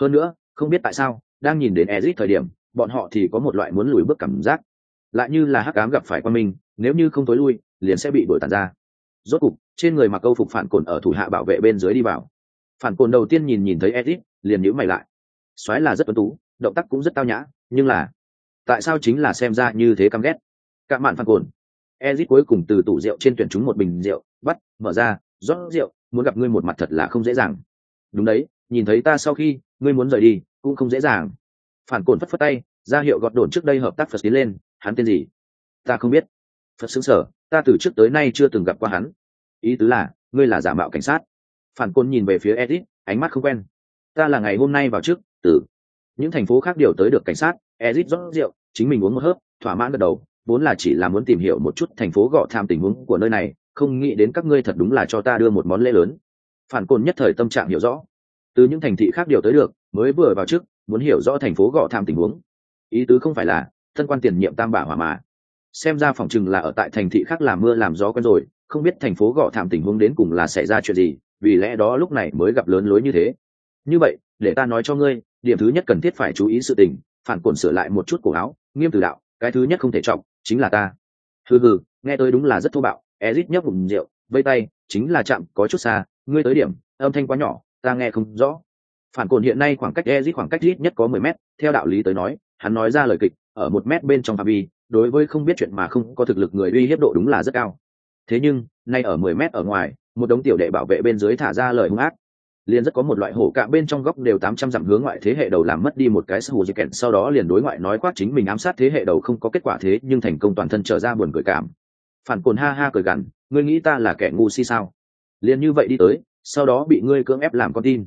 S1: Hơn nữa, không biết tại sao, đang nhìn đến ezit thời điểm, bọn họ thì có một loại muốn lùi bước cảm giác. Lại như là hắc ám gặp phải quan minh, nếu như không tối lui, liền sẽ bị đuổi tàn ra. Rốt cục, trên người mặc câu phục phản cồn ở thủ hạ bảo vệ bên dưới đi vào. Phản cồn đầu tiên nhìn nhìn thấy ezit, liền nhữ mày lại. Soái là rất tuấn tú, động tác cũng rất tao nhã, nhưng là tại sao chính là xem ra như thế căm ghét? Cạm mạn phản cồn. Ezit cuối cùng từ tủ rượu trên tuyển chúng một bình rượu, bắt, mở ra, rót rượu, muốn gặp ngươi một mặt thật là không dễ dàng. Đúng đấy, nhìn thấy ta sau khi, ngươi muốn rời đi, cũng không dễ dàng. Phản cồn phất phất tay, ra hiệu gọt đồn trước đây hợp tác phật tiến lên, hắn tên gì? Ta không biết. Phật xứng sở, ta từ trước tới nay chưa từng gặp qua hắn. Ý tứ là, ngươi là giả mạo cảnh sát. Phản cồn nhìn về phía edit ánh mắt không quen. Ta là ngày hôm nay vào trước, từ những thành phố khác điều tới được cảnh sát ezit rót rượu, chính mình uống một hớp, thỏa mãn gật đầu, vốn là chỉ là muốn tìm hiểu một chút thành phố gọ tham tình huống của nơi này, không nghĩ đến các ngươi thật đúng là cho ta đưa một món lễ lớn. Phản côn nhất thời tâm trạng hiểu rõ. Từ những thành thị khác điều tới được, mới vừa vào trước, muốn hiểu rõ thành phố gọ tham tình huống. Ý tứ không phải là, thân quan tiền nhiệm tam bả hỏa mà. Xem ra phòng chừng là ở tại thành thị khác làm mưa làm gió quen rồi, không biết thành phố gọ thảm tình huống đến cùng là xảy ra chuyện gì, vì lẽ đó lúc này mới gặp lớn lối như thế. Như vậy, để ta nói cho ngươi, điểm thứ nhất cần thiết phải chú ý sự tình phản cổn sửa lại một chút cổ áo, nghiêm từ đạo, cái thứ nhất không thể trọng, chính là ta. Hừ hừ, nghe tôi đúng là rất thô bạo. Ezit nhấp vùng rượu, vây tay, chính là chạm, có chút xa, ngươi tới điểm, âm thanh quá nhỏ, ta nghe không rõ. Phản cồn hiện nay khoảng cách ezit khoảng cách ít nhất có mười mét, theo đạo lý tới nói, hắn nói ra lời kịch, ở một mét bên trong phạm vi, đối với không biết chuyện mà không có thực lực người uy hiếp độ đúng là rất cao. Thế nhưng, nay ở mười mét ở ngoài, một đống tiểu đệ bảo vệ bên dưới thả ra lời hung ác liền rất có một loại hổ cạ bên trong góc đều tám trăm dặm hướng ngoại thế hệ đầu làm mất đi một cái sở hữu di kẹn, sau đó liền đối ngoại nói quát chính mình ám sát thế hệ đầu không có kết quả thế, nhưng thành công toàn thân trở ra buồn cười cảm. Phản cồn ha ha cười gằn, ngươi nghĩ ta là kẻ ngu si sao? Liền như vậy đi tới, sau đó bị ngươi cưỡng ép làm con tin.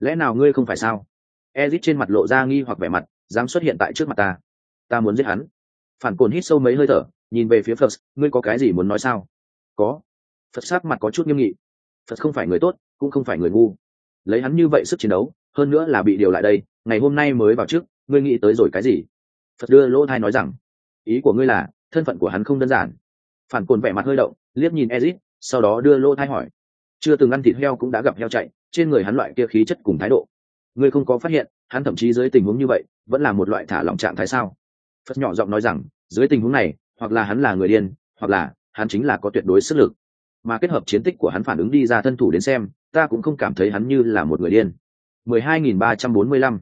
S1: Lẽ nào ngươi không phải sao? Ezit trên mặt lộ ra nghi hoặc vẻ mặt, dám xuất hiện tại trước mặt ta ta muốn giết hắn. Phản cồn hít sâu mấy hơi thở, nhìn về phía phật, ngươi có cái gì muốn nói sao? Có. Phật sát mặt có chút nghiêm nghị. Phật không phải người tốt, cũng không phải người ngu lấy hắn như vậy sức chiến đấu, hơn nữa là bị điều lại đây, ngày hôm nay mới vào trước, ngươi nghĩ tới rồi cái gì? Phật đưa lỗ thai nói rằng, ý của ngươi là, thân phận của hắn không đơn giản. Phản cồn vẻ mặt hơi động, liếc nhìn ezit, sau đó đưa lỗ thai hỏi. Chưa từng ăn thịt heo cũng đã gặp heo chạy, trên người hắn loại kia khí chất cùng thái độ. Ngươi không có phát hiện, hắn thậm chí dưới tình huống như vậy, vẫn là một loại thả lỏng trạng thái sao? Phật nhỏ giọng nói rằng, dưới tình huống này, hoặc là hắn là người điên, hoặc là hắn chính là có tuyệt đối sức lực mà kết hợp chiến tích của hắn phản ứng đi ra thân thủ đến xem, ta cũng không cảm thấy hắn như là một người điên. 12.345